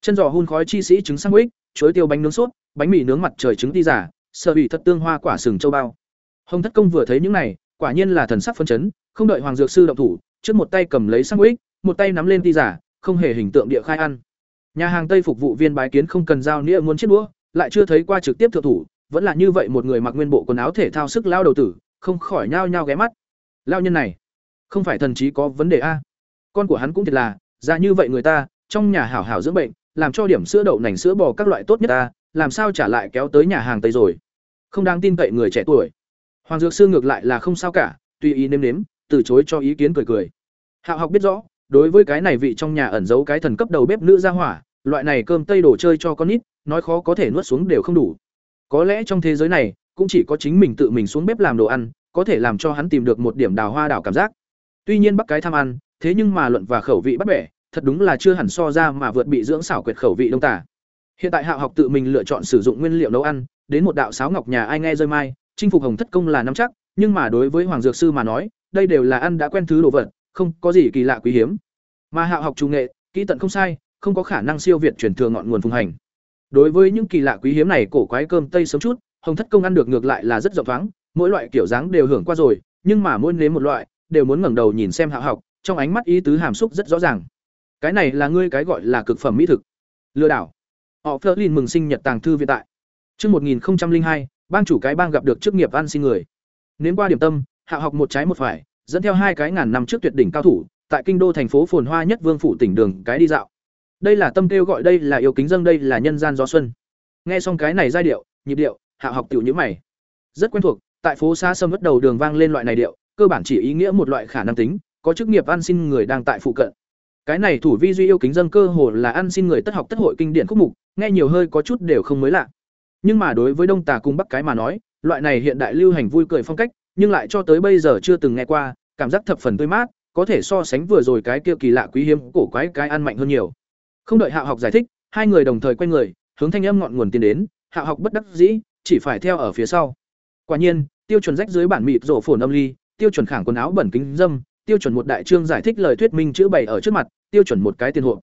Chân giò hun khói chi sĩ trứng sandwich, chuối tiêu bánh nướng sốt, bánh mì nướng mặt trời trứng ti giả, sơ vị thật tương hoa quả sừng châu bao. Hồng Thất Công vừa thấy những này, quả nhiên là thần sắc phân chấn, không đợi Hoàng Dược sư động thủ, trước một tay cầm lấy sandwich, một tay nắm lên ti giả, không hề hình tượng địa khai ăn. Nhà hàng Tây phục vụ viên bái kiến không cần giao nĩa muốn chiếc đũa, lại chưa thấy qua trực tiếp thượng thủ, vẫn là như vậy một người mặc nguyên bộ quần áo thể thao sức lao đầu tử, không khỏi nhao nhao ghé mắt. Lao nhân này, không phải thần trí có vấn đề a? Con của hắn cũng thiệt là, ra như vậy người ta, trong nhà hảo hảo dưỡng bệnh, làm cho điểm sữa đậu nành sữa bò các loại tốt nhất ta, làm sao trả lại kéo tới nhà hàng Tây rồi. Không đáng tin cậy người trẻ tuổi. Hoàng Dược Sư ngược lại là không sao cả, tùy ý nếm nếm, từ chối cho ý kiến cười cười. Hạo học biết rõ, đối với cái này vị trong nhà ẩn giấu cái thần cấp đầu bếp nữ ra hỏa, loại này cơm tây đồ chơi cho con nít, nói khó có thể nuốt xuống đều không đủ. Có lẽ trong thế giới này, cũng chỉ có chính mình tự mình xuống bếp làm đồ ăn, có thể làm cho hắn tìm được một điểm đào hoa đảo cảm giác. Tuy nhiên Bắc cái tham ăn, thế nhưng mà luận và khẩu vị bắt bẻ, thật đúng là chưa hẳn so ra mà vượt bị dưỡng xảo quyệt khẩu vị đông tả. Hiện tại Hạo học tự mình lựa chọn sử dụng nguyên liệu nấu ăn, đến một đạo sáo ngọc nhà ai nghe rơi mai, chinh phục hồng thất công là nắm chắc, nhưng mà đối với hoàng dược sư mà nói, đây đều là ăn đã quen thứ đồ vật, không có gì kỳ lạ quý hiếm. Mà Hạo học trung nghệ, kỹ tận không sai, không có khả năng siêu việt truyền thừa ngọn nguồn phùng hành. Đối với những kỳ lạ quý hiếm này cổ quái cơm tây sớm chút, hồng thất công ăn được ngược lại là rất rộng thoáng, mỗi loại kiểu dáng đều hưởng qua rồi, nhưng mà mỗi nếm một loại, đều muốn ngẩng đầu nhìn xem hạ học, trong ánh mắt ý tứ hàm xúc rất rõ ràng. Cái này là ngươi cái gọi là cực phẩm mỹ thực. Lừa đảo. Họ Flerlin mừng sinh nhật tàng thư viện tại. trước 1002, bang chủ cái bang gặp được chức nghiệp ăn xin người. Nếm qua điểm tâm, hạ học một trái một phải, dẫn theo hai cái ngàn năm trước tuyệt đỉnh cao thủ, tại kinh đô thành phố phồn hoa nhất vương phủ tỉnh đường cái đi dạo đây là tâm kêu gọi, đây là yêu kính dâng, đây là nhân gian gió xuân. Nghe xong cái này giai điệu, nhịp điệu, hạ học tiểu nhữ mày. Rất quen thuộc, tại phố xa sâm bắt đầu đường vang lên loại này điệu, cơ bản chỉ ý nghĩa một loại khả năng tính, có chức nghiệp ăn xin người đang tại phụ cận. Cái này thủ vi duy yêu kính dân cơ hồ là ăn xin người tất học tất hội kinh điển khúc mục, nghe nhiều hơi có chút đều không mới lạ. Nhưng mà đối với đông tà cung bắc cái mà nói, loại này hiện đại lưu hành vui cười phong cách, nhưng lại cho tới bây giờ chưa từng nghe qua, cảm giác thập phần tươi mát, có thể so sánh vừa rồi cái kia kỳ lạ quý hiếm, cổ quái cái ăn mạnh hơn nhiều không đợi hạ học giải thích, hai người đồng thời quay người, hướng thanh âm ngọn nguồn tiến đến, hạ học bất đắc dĩ, chỉ phải theo ở phía sau. Quả nhiên, tiêu chuẩn rách dưới bản mịt rổ phồn âm ly, tiêu chuẩn khảng quần áo bẩn kính dâm, tiêu chuẩn một đại trương giải thích lời thuyết minh chữ bày ở trước mặt, tiêu chuẩn một cái tiền hộ.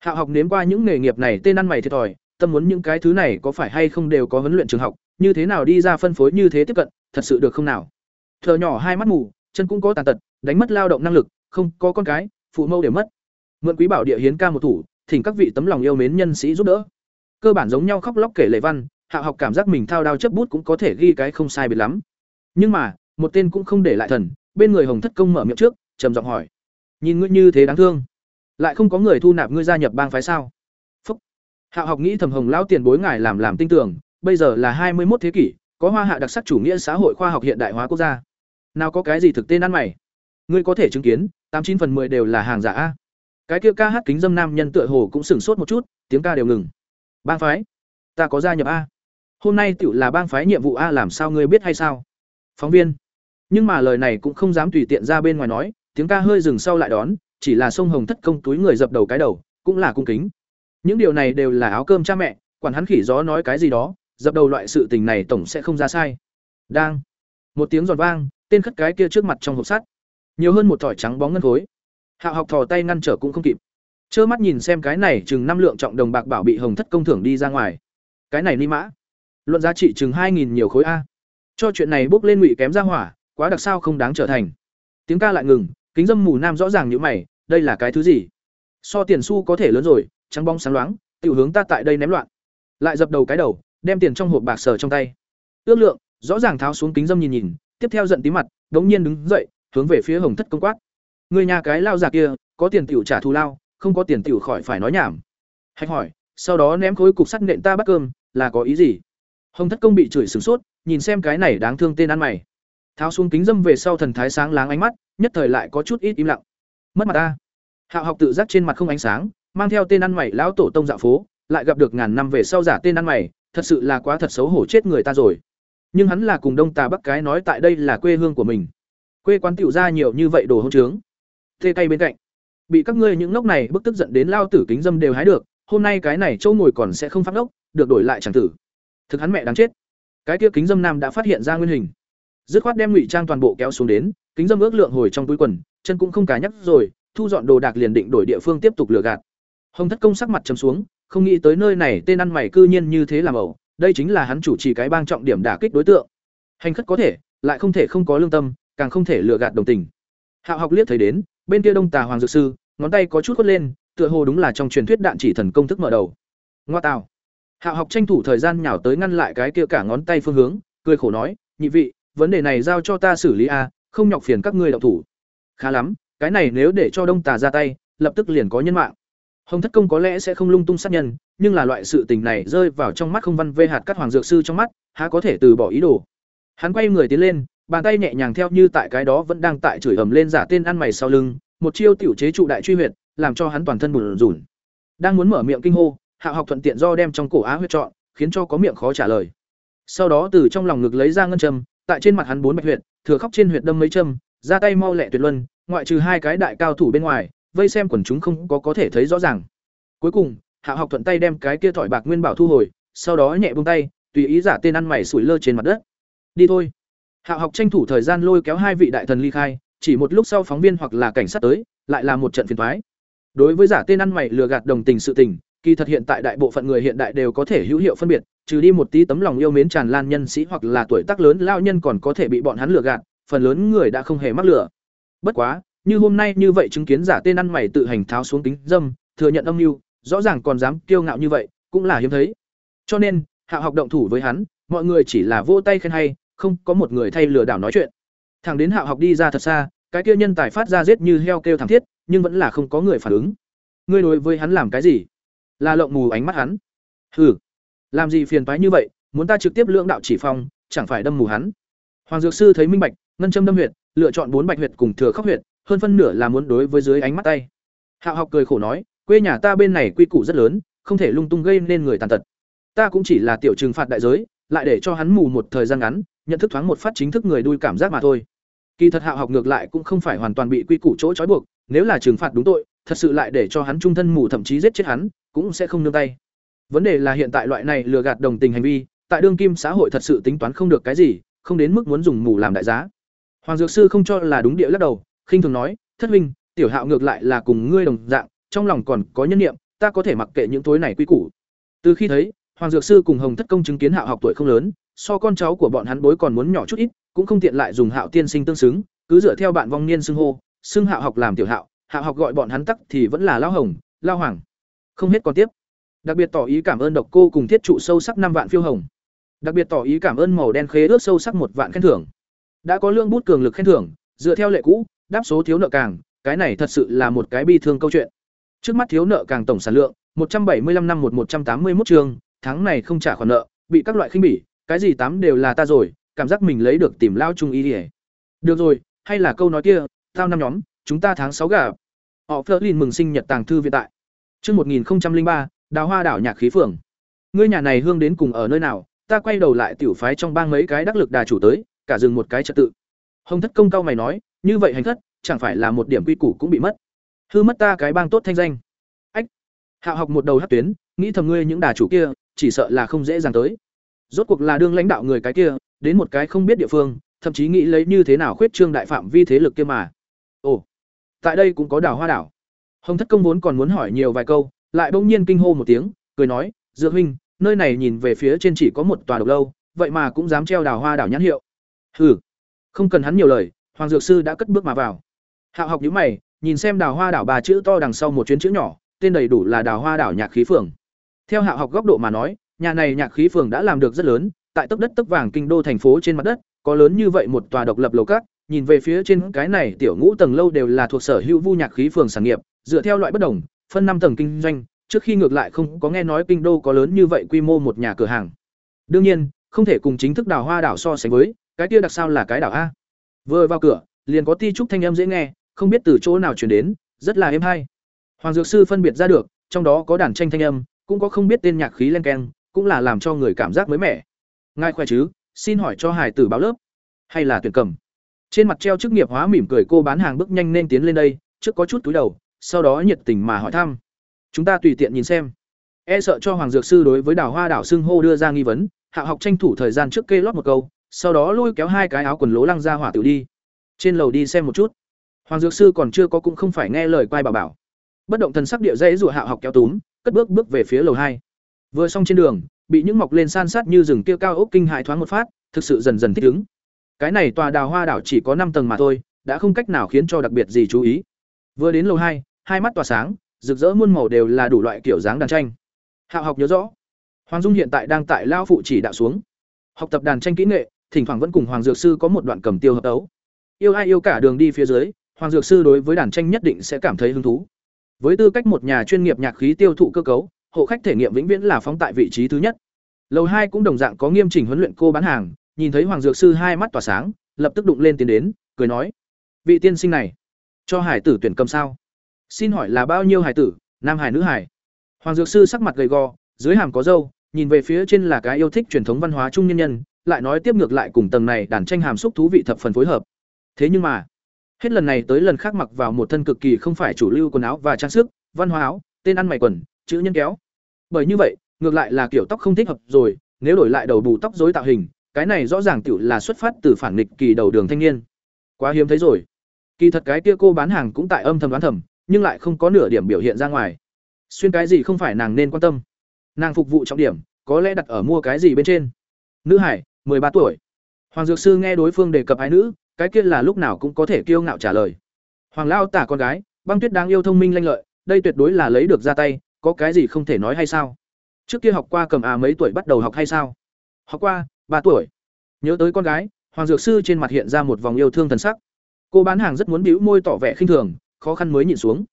Hạ học nếm qua những nghề nghiệp này tên ăn mày thiệt thòi, tâm muốn những cái thứ này có phải hay không đều có huấn luyện trường học, như thế nào đi ra phân phối như thế tiếp cận, thật sự được không nào? Thợ nhỏ hai mắt mù, chân cũng có tàn tật, đánh mất lao động năng lực, không có con cái, phụ mâu đều mất. Mượn quý bảo địa hiến ca một thủ thỉnh các vị tấm lòng yêu mến nhân sĩ giúp đỡ. Cơ bản giống nhau khóc lóc kể lệ văn, hạ học cảm giác mình thao đao chấp bút cũng có thể ghi cái không sai biệt lắm. Nhưng mà, một tên cũng không để lại thần, bên người hồng thất công mở miệng trước, trầm giọng hỏi. Nhìn ngươi như thế đáng thương, lại không có người thu nạp ngươi gia nhập bang phái sao? Phúc. Hạ học nghĩ thầm hồng lão tiền bối ngài làm làm tin tưởng, bây giờ là hai mươi một thế kỷ, có hoa hạ đặc sắc chủ nghĩa xã hội khoa học hiện đại hóa quốc gia. Nào có cái gì thực tên ăn mày? Ngươi có thể chứng kiến, tám chín phần mười đều là hàng giả a cái kia ca hát kính dâm nam nhân tựa hồ cũng sửng sốt một chút, tiếng ca đều ngừng. Bang phái, ta có gia nhập a. Hôm nay tựu là bang phái nhiệm vụ a, làm sao ngươi biết hay sao? Phóng viên. Nhưng mà lời này cũng không dám tùy tiện ra bên ngoài nói, tiếng ca hơi dừng sau lại đón, chỉ là sông hồng thất công túi người dập đầu cái đầu, cũng là cung kính. Những điều này đều là áo cơm cha mẹ, quản hắn khỉ gió nói cái gì đó, dập đầu loại sự tình này tổng sẽ không ra sai. Đang. Một tiếng giòn vang, tên khất cái kia trước mặt trong hộp sắt. Nhiều hơn một thỏi trắng bóng ngân khối. Hạo học thò tay ngăn trở cũng không kịp. Trơ mắt nhìn xem cái này chừng năm lượng trọng đồng bạc bảo bị Hồng Thất công thưởng đi ra ngoài. Cái này ni mã, luận giá trị chừng hai nghìn nhiều khối a. Cho chuyện này bốc lên ngụy kém ra hỏa, quá đặc sao không đáng trở thành. Tiếng ca lại ngừng, kính dâm mù nam rõ ràng như mày, đây là cái thứ gì? So tiền xu có thể lớn rồi, trắng bóng sáng loáng, tiểu hướng ta tại đây ném loạn. lại dập đầu cái đầu đem tiền trong hộp bạc sờ trong tay ước lượng rõ ràng tháo xuống kính dâm nhìn nhìn tiếp theo giận tí mặt đống nhiên đứng dậy hướng về phía hồng thất công quát người nhà cái lao già kia, có tiền tiểu trả thù lao, không có tiền tiểu khỏi phải nói nhảm. Hạch hỏi, sau đó ném khối cục sắt nện ta bắt cơm, là có ý gì? Hồng thất công bị chửi sửng sốt, nhìn xem cái này đáng thương tên ăn mày. Tháo xuống kính dâm về sau thần thái sáng láng ánh mắt, nhất thời lại có chút ít im lặng. Mất mặt ta. Hạo học tự giác trên mặt không ánh sáng, mang theo tên ăn mày lão tổ tông dạo phố, lại gặp được ngàn năm về sau giả tên ăn mày, thật sự là quá thật xấu hổ chết người ta rồi. Nhưng hắn là cùng đông tà bắc cái nói tại đây là quê hương của mình. Quê quán tiểu ra nhiều như vậy đồ hôn trướng thê cay bên cạnh. Bị các ngươi những ngốc này bức tức giận đến lao tử kính dâm đều hái được, hôm nay cái này chỗ ngồi còn sẽ không phát ngốc, được đổi lại chẳng tử. Thực hắn mẹ đáng chết. Cái kia kính dâm nam đã phát hiện ra nguyên hình. Dứt khoát đem ngụy trang toàn bộ kéo xuống đến, kính dâm ước lượng hồi trong túi quần, chân cũng không cá nhắc rồi, thu dọn đồ đạc liền định đổi địa phương tiếp tục lừa gạt. Hồng thất công sắc mặt chấm xuống, không nghĩ tới nơi này tên ăn mày cư nhiên như thế làm ẩu, đây chính là hắn chủ trì cái bang trọng điểm đả kích đối tượng. Hành khất có thể, lại không thể không có lương tâm, càng không thể lừa gạt đồng tình. Hạo học liếc thấy đến bên kia đông tà hoàng dược sư, ngón tay có chút quất lên, tựa hồ đúng là trong truyền thuyết đạn chỉ thần công thức mở đầu. Ngoa tào. Hạo học tranh thủ thời gian nhào tới ngăn lại cái kia cả ngón tay phương hướng, cười khổ nói, nhị vị, vấn đề này giao cho ta xử lý a, không nhọc phiền các ngươi đậu thủ. Khá lắm, cái này nếu để cho đông tà ra tay, lập tức liền có nhân mạng. Hồng thất công có lẽ sẽ không lung tung sát nhân, nhưng là loại sự tình này rơi vào trong mắt không văn vê hạt các hoàng dược sư trong mắt, há có thể từ bỏ ý đồ. Hắn quay người tiến lên bàn tay nhẹ nhàng theo như tại cái đó vẫn đang tại chửi ầm lên giả tên ăn mày sau lưng, một chiêu tiểu chế trụ đại truy huyệt, làm cho hắn toàn thân bùn rủn đang muốn mở miệng kinh hô, hạ học thuận tiện do đem trong cổ á huyệt chọn, khiến cho có miệng khó trả lời. Sau đó từ trong lòng ngực lấy ra ngân châm, tại trên mặt hắn bốn bạch huyệt, thừa khóc trên huyệt đâm mấy châm, ra tay mau lẹ tuyệt luân, ngoại trừ hai cái đại cao thủ bên ngoài, vây xem quần chúng không có có thể thấy rõ ràng. Cuối cùng, hạ học thuận tay đem cái kia thỏi bạc nguyên bảo thu hồi, sau đó nhẹ buông tay, tùy ý giả tên ăn mày sủi lơ trên mặt đất. Đi thôi hạ học tranh thủ thời gian lôi kéo hai vị đại thần ly khai, chỉ một lúc sau phóng viên hoặc là cảnh sát tới, lại là một trận phiền toái. đối với giả tên ăn mày lừa gạt đồng tình sự tình, kỳ thật hiện tại đại bộ phận người hiện đại đều có thể hữu hiệu phân biệt, trừ đi một tí tấm lòng yêu mến tràn lan nhân sĩ hoặc là tuổi tác lớn lao nhân còn có thể bị bọn hắn lừa gạt, phần lớn người đã không hề mắc lừa bất quá, như hôm nay như vậy chứng kiến giả tên ăn mày tự hành tháo xuống kính dâm, thừa nhận âm mưu, rõ ràng còn dám kiêu ngạo như vậy, cũng là hiếm thấy cho nên, hạ học động thủ với hắn, mọi người chỉ là vô tay khen hay không có một người thay lừa đảo nói chuyện. Thằng đến hạ học đi ra thật xa, cái kia nhân tài phát ra giết như heo kêu thảm thiết, nhưng vẫn là không có người phản ứng. Ngươi đối với hắn làm cái gì? Là lộng mù ánh mắt hắn. Hừ, làm gì phiền phái như vậy, muốn ta trực tiếp lưỡng đạo chỉ phong, chẳng phải đâm mù hắn? Hoàng dược sư thấy minh bạch, ngân châm đâm huyệt, lựa chọn bốn bạch huyệt cùng thừa khóc huyệt, hơn phân nửa là muốn đối với dưới ánh mắt tay. Hạo học cười khổ nói, quê nhà ta bên này quy củ rất lớn, không thể lung tung gây nên người tàn tật. Ta cũng chỉ là tiểu trừng phạt đại giới, lại để cho hắn mù một thời gian ngắn nhận thức thoáng một phát chính thức người đuôi cảm giác mà thôi. Kỳ thật hạo học ngược lại cũng không phải hoàn toàn bị quy củ chỗ trói buộc, nếu là trừng phạt đúng tội, thật sự lại để cho hắn trung thân mù thậm chí giết chết hắn, cũng sẽ không nương tay. Vấn đề là hiện tại loại này lừa gạt đồng tình hành vi, tại đương kim xã hội thật sự tính toán không được cái gì, không đến mức muốn dùng mù làm đại giá. Hoàng dược sư không cho là đúng địa lắc đầu, khinh thường nói, thất huynh, tiểu hạo ngược lại là cùng ngươi đồng dạng, trong lòng còn có nhân niệm, ta có thể mặc kệ những tối này quy củ. Từ khi thấy, hoàng dược sư cùng hồng thất công chứng kiến hạo học tuổi không lớn so con cháu của bọn hắn bối còn muốn nhỏ chút ít, cũng không tiện lại dùng hạo tiên sinh tương xứng, cứ dựa theo bạn vong niên xưng hô, xưng hạo học làm tiểu hạo hạo học gọi bọn hắn tắc thì vẫn là lao hồng lao hoàng. Không hết còn tiếp. Đặc biệt tỏ ý cảm ơn độc cô cùng thiết trụ sâu sắc năm vạn phiêu hồng. Đặc biệt tỏ ý cảm ơn màu đen khế ước sâu sắc một vạn khen thưởng. Đã có lương bút cường lực khen thưởng, dựa theo lệ cũ, đáp số thiếu nợ càng, cái này thật sự là một cái bi thương câu chuyện. Trước mắt thiếu nợ càng tổng sản lượng, một trăm bảy mươi 175 năm một một trăm tám mươi 181 trường, tháng này không trả khoản nợ, bị các loại khinh bỉ cái gì tám đều là ta rồi cảm giác mình lấy được tìm lao trung ý ỉa được rồi hay là câu nói kia tao năm nhóm chúng ta tháng sáu gà họ Flerlin mừng sinh nhật tàng thư viện tại Trước 1003, đào hoa đảo nhạc khí phường. Ngươi nhà này hương đến cùng ở nơi nào, ta quay đầu lại tiểu phái trong bang mấy cái đắc lực đà chủ tới, cả dừng một cái trật tự. Hồng thất công cao mày nói, như vậy hành thất, chẳng phải là một điểm quy củ cũng bị mất. Hư mất ta cái bang tốt thanh danh. Ách. Hạo học một đầu hát tuyến, nghĩ thầm ngươi những đà chủ kia, chỉ sợ là không dễ dàng tới. Rốt cuộc là đương lãnh đạo người cái kia, đến một cái không biết địa phương, thậm chí nghĩ lấy như thế nào khuyết trương đại phạm vi thế lực kia mà. Ồ, tại đây cũng có đảo hoa đảo. Hồng Thất Công vốn còn muốn hỏi nhiều vài câu, lại bỗng nhiên kinh hô một tiếng, cười nói, "Dược huynh, nơi này nhìn về phía trên chỉ có một tòa độc lâu, vậy mà cũng dám treo đào hoa đảo nhãn hiệu." Hừ. Không cần hắn nhiều lời, Hoàng dược sư đã cất bước mà vào. Hạo học nhữ mày, nhìn xem đào hoa đảo ba chữ to đằng sau một chuyến chữ nhỏ, tên đầy đủ là đào hoa đảo nhạc khí phường. Theo Hạo học góc độ mà nói, nhà này nhạc khí phường đã làm được rất lớn, tại tấc đất tấc vàng kinh đô thành phố trên mặt đất, có lớn như vậy một tòa độc lập lầu các, nhìn về phía trên cái này tiểu ngũ tầng lâu đều là thuộc sở hữu Vu Nhạc khí phường sản nghiệp, dựa theo loại bất đồng, phân năm tầng kinh doanh, trước khi ngược lại không có nghe nói kinh đô có lớn như vậy quy mô một nhà cửa hàng. Đương nhiên, không thể cùng chính thức đào hoa đảo so sánh với, cái kia đặc sao là cái đảo a. Vừa vào cửa, liền có ti trúc thanh âm dễ nghe, không biết từ chỗ nào truyền đến, rất là êm hay. Hoàng dược sư phân biệt ra được, trong đó có đàn tranh thanh âm, cũng có không biết tên nhạc khí len keng, cũng là làm cho người cảm giác mới mẻ. Ngài khỏe chứ? Xin hỏi cho hải tử báo lớp, hay là tuyển cầm? Trên mặt treo chức nghiệp hóa mỉm cười cô bán hàng bước nhanh nên tiến lên đây, trước có chút túi đầu, sau đó nhiệt tình mà hỏi thăm. Chúng ta tùy tiện nhìn xem. E sợ cho Hoàng dược sư đối với Đào Hoa đảo xưng hô đưa ra nghi vấn, Hạ học tranh thủ thời gian trước kê lót một câu, sau đó lôi kéo hai cái áo quần lố lăng ra hỏa tiểu đi. Trên lầu đi xem một chút. Hoàng dược sư còn chưa có cũng không phải nghe lời quay bảo bảo. Bất động thần sắc địa dãy rủa Hạ học kéo túm, cất bước bước về phía lầu hai. Vừa xong trên đường, bị những mọc lên san sát như rừng kia cao ốc kinh hại thoáng một phát, thực sự dần dần thích ứng. Cái này tòa đào hoa đảo chỉ có năm tầng mà thôi, đã không cách nào khiến cho đặc biệt gì chú ý. Vừa đến lầu hai, hai mắt tỏa sáng, rực rỡ muôn màu đều là đủ loại kiểu dáng đàn tranh. Hạo học nhớ rõ, Hoàng Dung hiện tại đang tại lao phụ chỉ đạo xuống, học tập đàn tranh kỹ nghệ, thỉnh thoảng vẫn cùng Hoàng dược sư có một đoạn cầm tiêu hợp đấu. Yêu ai yêu cả đường đi phía dưới, Hoàng dược sư đối với đàn tranh nhất định sẽ cảm thấy hứng thú. Với tư cách một nhà chuyên nghiệp nhạc khí tiêu thụ cơ cấu, hộ khách thể nghiệm vĩnh viễn là phóng tại vị trí thứ nhất. Lầu hai cũng đồng dạng có nghiêm chỉnh huấn luyện cô bán hàng, nhìn thấy Hoàng dược sư hai mắt tỏa sáng, lập tức đụng lên tiến đến, cười nói: "Vị tiên sinh này, cho hải tử tuyển cầm sao? Xin hỏi là bao nhiêu hải tử, nam hải nữ hải?" Hoàng dược sư sắc mặt gầy gò, dưới hàm có râu, nhìn về phía trên là cái yêu thích truyền thống văn hóa trung nhân nhân, lại nói tiếp ngược lại cùng tầng này đàn tranh hàm xúc thú vị thập phần phối hợp. Thế nhưng mà, hết lần này tới lần khác mặc vào một thân cực kỳ không phải chủ lưu quần áo và trang sức, văn hóa áo, tên ăn mày quần, chữ nhân kéo. Bởi như vậy, ngược lại là kiểu tóc không thích hợp rồi, nếu đổi lại đầu bù tóc rối tạo hình, cái này rõ ràng tiểu là xuất phát từ phản nghịch kỳ đầu đường thanh niên. Quá hiếm thấy rồi. Kỳ thật cái kia cô bán hàng cũng tại âm thầm đoán thầm, nhưng lại không có nửa điểm biểu hiện ra ngoài. Xuyên cái gì không phải nàng nên quan tâm. Nàng phục vụ trọng điểm, có lẽ đặt ở mua cái gì bên trên. Nữ hải, ba tuổi. Hoàng dược sư nghe đối phương đề cập hai nữ, cái kia là lúc nào cũng có thể kiêu ngạo trả lời. Hoàng lao tả con gái, băng tuyết đáng yêu thông minh lanh lợi, đây tuyệt đối là lấy được ra tay, có cái gì không thể nói hay sao? Trước kia học qua cầm à mấy tuổi bắt đầu học hay sao? Học qua, ba tuổi. Nhớ tới con gái, Hoàng dược sư trên mặt hiện ra một vòng yêu thương thần sắc. Cô bán hàng rất muốn bĩu môi tỏ vẻ khinh thường, khó khăn mới nhìn xuống.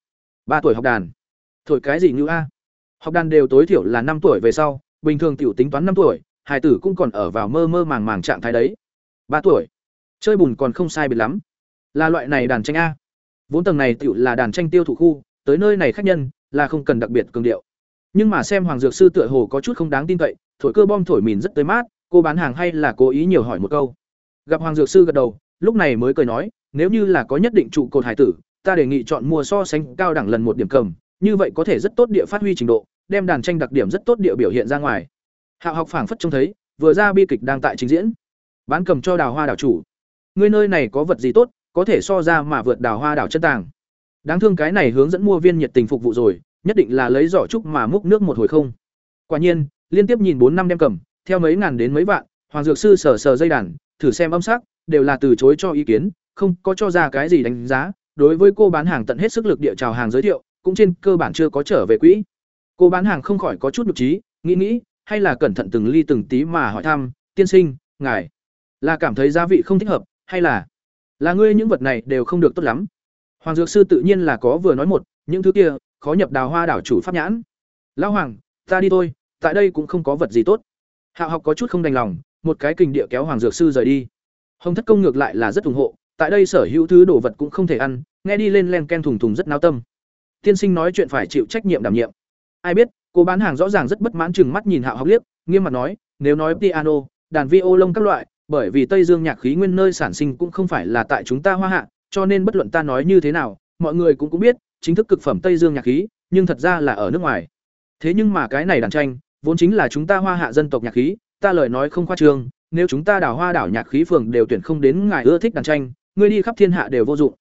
ba tuổi học đàn. Thổi cái gì như a? Học đàn đều tối thiểu là năm tuổi về sau, bình thường tiểu tính toán năm tuổi, hải tử cũng còn ở vào mơ mơ màng màng trạng thái đấy. ba tuổi. Chơi bùn còn không sai biệt lắm. Là loại này đàn tranh a. Vốn tầng này tiểu là đàn tranh tiêu thụ khu, tới nơi này khách nhân là không cần đặc biệt cường điệu. Nhưng mà xem Hoàng dược sư tựa hồ có chút không đáng tin cậy, thổi cơ bom thổi mìn rất tới mát, cô bán hàng hay là cố ý nhiều hỏi một câu. Gặp Hoàng dược sư gật đầu, lúc này mới cười nói, nếu như là có nhất định trụ cột hải tử, ta đề nghị chọn mua so sánh cao đẳng lần một điểm cầm, như vậy có thể rất tốt địa phát huy trình độ, đem đàn tranh đặc điểm rất tốt địa biểu hiện ra ngoài. Hạo học phảng phất trông thấy, vừa ra bi kịch đang tại trình diễn. Bán cầm cho Đào Hoa đảo chủ. Ngươi nơi này có vật gì tốt, có thể so ra mà vượt Đào Hoa đảo chân tàng. Đáng thương cái này hướng dẫn mua viên nhiệt tình phục vụ rồi, nhất định là lấy giỏ trúc mà múc nước một hồi không. Quả nhiên, liên tiếp nhìn bốn năm đem cầm, theo mấy ngàn đến mấy vạn, Hoàng dược sư sờ sờ dây đàn, thử xem âm sắc, đều là từ chối cho ý kiến, không có cho ra cái gì đánh giá, đối với cô bán hàng tận hết sức lực địa chào hàng giới thiệu, cũng trên cơ bản chưa có trở về quỹ. Cô bán hàng không khỏi có chút nhục trí, nghĩ nghĩ, hay là cẩn thận từng ly từng tí mà hỏi thăm, "Tiên sinh, ngài là cảm thấy gia vị không thích hợp, hay là là ngươi những vật này đều không được tốt lắm?" Hoàng dược sư tự nhiên là có vừa nói một, những thứ kia, khó nhập đào hoa đảo chủ pháp nhãn. "Lão hoàng, ta đi thôi, tại đây cũng không có vật gì tốt." Hạo học có chút không đành lòng, một cái kình địa kéo Hoàng dược sư rời đi. Hồng Thất công ngược lại là rất ủng hộ, tại đây sở hữu thứ đồ vật cũng không thể ăn, nghe đi lên len ken thùng thùng rất náo tâm. Tiên sinh nói chuyện phải chịu trách nhiệm đảm nhiệm. Ai biết, cô bán hàng rõ ràng rất bất mãn chừng mắt nhìn Hạo học liếc, nghiêm mặt nói, nếu nói piano, đàn violon các loại, bởi vì Tây Dương nhạc khí nguyên nơi sản sinh cũng không phải là tại chúng ta Hoa Hạ, cho nên bất luận ta nói như thế nào, mọi người cũng cũng biết, chính thức cực phẩm Tây Dương nhạc khí, nhưng thật ra là ở nước ngoài. Thế nhưng mà cái này đàn tranh, vốn chính là chúng ta Hoa Hạ dân tộc nhạc khí, ta lời nói không khoa trương, nếu chúng ta đảo Hoa đảo nhạc khí phường đều tuyển không đến ngài ưa thích đàn tranh, ngươi đi khắp thiên hạ đều vô dụng.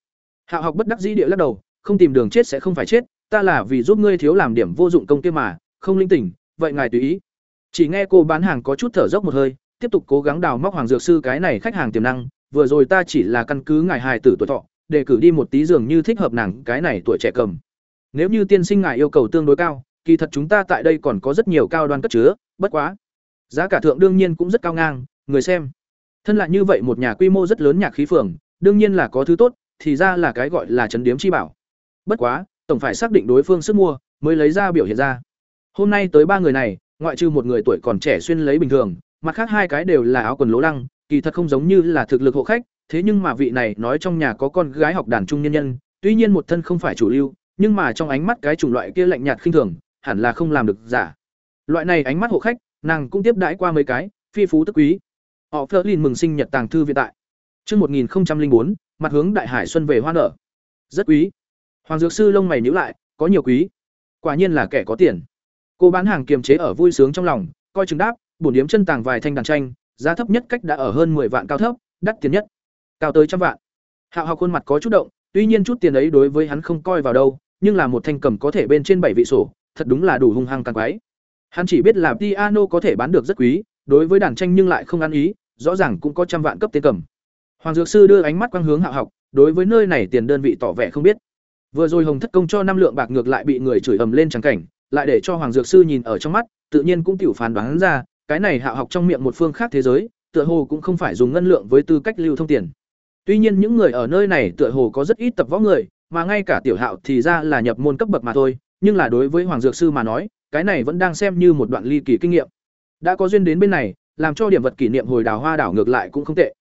Hạo học bất đắc dĩ địa lắc đầu, không tìm đường chết sẽ không phải chết, ta là vì giúp ngươi thiếu làm điểm vô dụng công kia mà, không linh tỉnh, vậy ngài tùy ý. Chỉ nghe cô bán hàng có chút thở dốc một hơi, tiếp tục cố gắng đào móc hoàng dược sư cái này khách hàng tiềm năng, vừa rồi ta chỉ là căn cứ ngài hài tử tuổi thọ, để cử đi một tí dường như thích hợp nàng cái này tuổi trẻ cầm. Nếu như tiên sinh ngài yêu cầu tương đối cao, kỳ thật chúng ta tại đây còn có rất nhiều cao đoan cất chứa, bất quá giá cả thượng đương nhiên cũng rất cao ngang người xem. Thân lại như vậy một nhà quy mô rất lớn nhạc khí phường đương nhiên là có thứ tốt thì ra là cái gọi là chấn điếm chi bảo. Bất quá tổng phải xác định đối phương sức mua mới lấy ra biểu hiện ra. Hôm nay tới ba người này ngoại trừ một người tuổi còn trẻ xuyên lấy bình thường mặt khác hai cái đều là áo quần lố lăng kỳ thật không giống như là thực lực hộ khách thế nhưng mà vị này nói trong nhà có con gái học đàn trung nhân nhân tuy nhiên một thân không phải chủ lưu nhưng mà trong ánh mắt cái chủng loại kia lạnh nhạt khinh thường hẳn là không làm được giả loại này ánh mắt hộ khách nàng cũng tiếp đãi qua mấy cái phi phú tức quý họ phớt mừng sinh nhật tàng thư viện tại Chương 1004, mặt hướng đại hải xuân về hoa nở. Rất quý. Hoàng dược sư lông mày nhíu lại, có nhiều quý. Quả nhiên là kẻ có tiền. Cô bán hàng kiềm chế ở vui sướng trong lòng, coi chừng đáp, bổn điếm chân tàng vài thanh đàn tranh, giá thấp nhất cách đã ở hơn 10 vạn cao thấp, đắt tiền nhất, cao tới trăm vạn. Hạo Học khuôn mặt có chút động, tuy nhiên chút tiền ấy đối với hắn không coi vào đâu, nhưng là một thanh cầm có thể bên trên bảy vị sổ, thật đúng là đủ hung hăng càng quái. Hắn chỉ biết là piano có thể bán được rất quý, đối với đàn tranh nhưng lại không ăn ý, rõ ràng cũng có trăm vạn cấp tiền cầm. Hoàng dược sư đưa ánh mắt quang hướng Hạo Học, đối với nơi này tiền đơn vị tỏ vẻ không biết. Vừa rồi Hồng Thất công cho năm lượng bạc ngược lại bị người chửi ầm lên chẳng cảnh, lại để cho Hoàng dược sư nhìn ở trong mắt, tự nhiên cũng tiểu phán đoán ra, cái này hạ Học trong miệng một phương khác thế giới, tựa hồ cũng không phải dùng ngân lượng với tư cách lưu thông tiền. Tuy nhiên những người ở nơi này tựa hồ có rất ít tập võ người, mà ngay cả tiểu Hạo thì ra là nhập môn cấp bậc mà thôi, nhưng là đối với Hoàng dược sư mà nói, cái này vẫn đang xem như một đoạn ly kỳ kinh nghiệm. Đã có duyên đến bên này, làm cho điểm vật kỷ niệm hồi đào hoa đảo ngược lại cũng không tệ.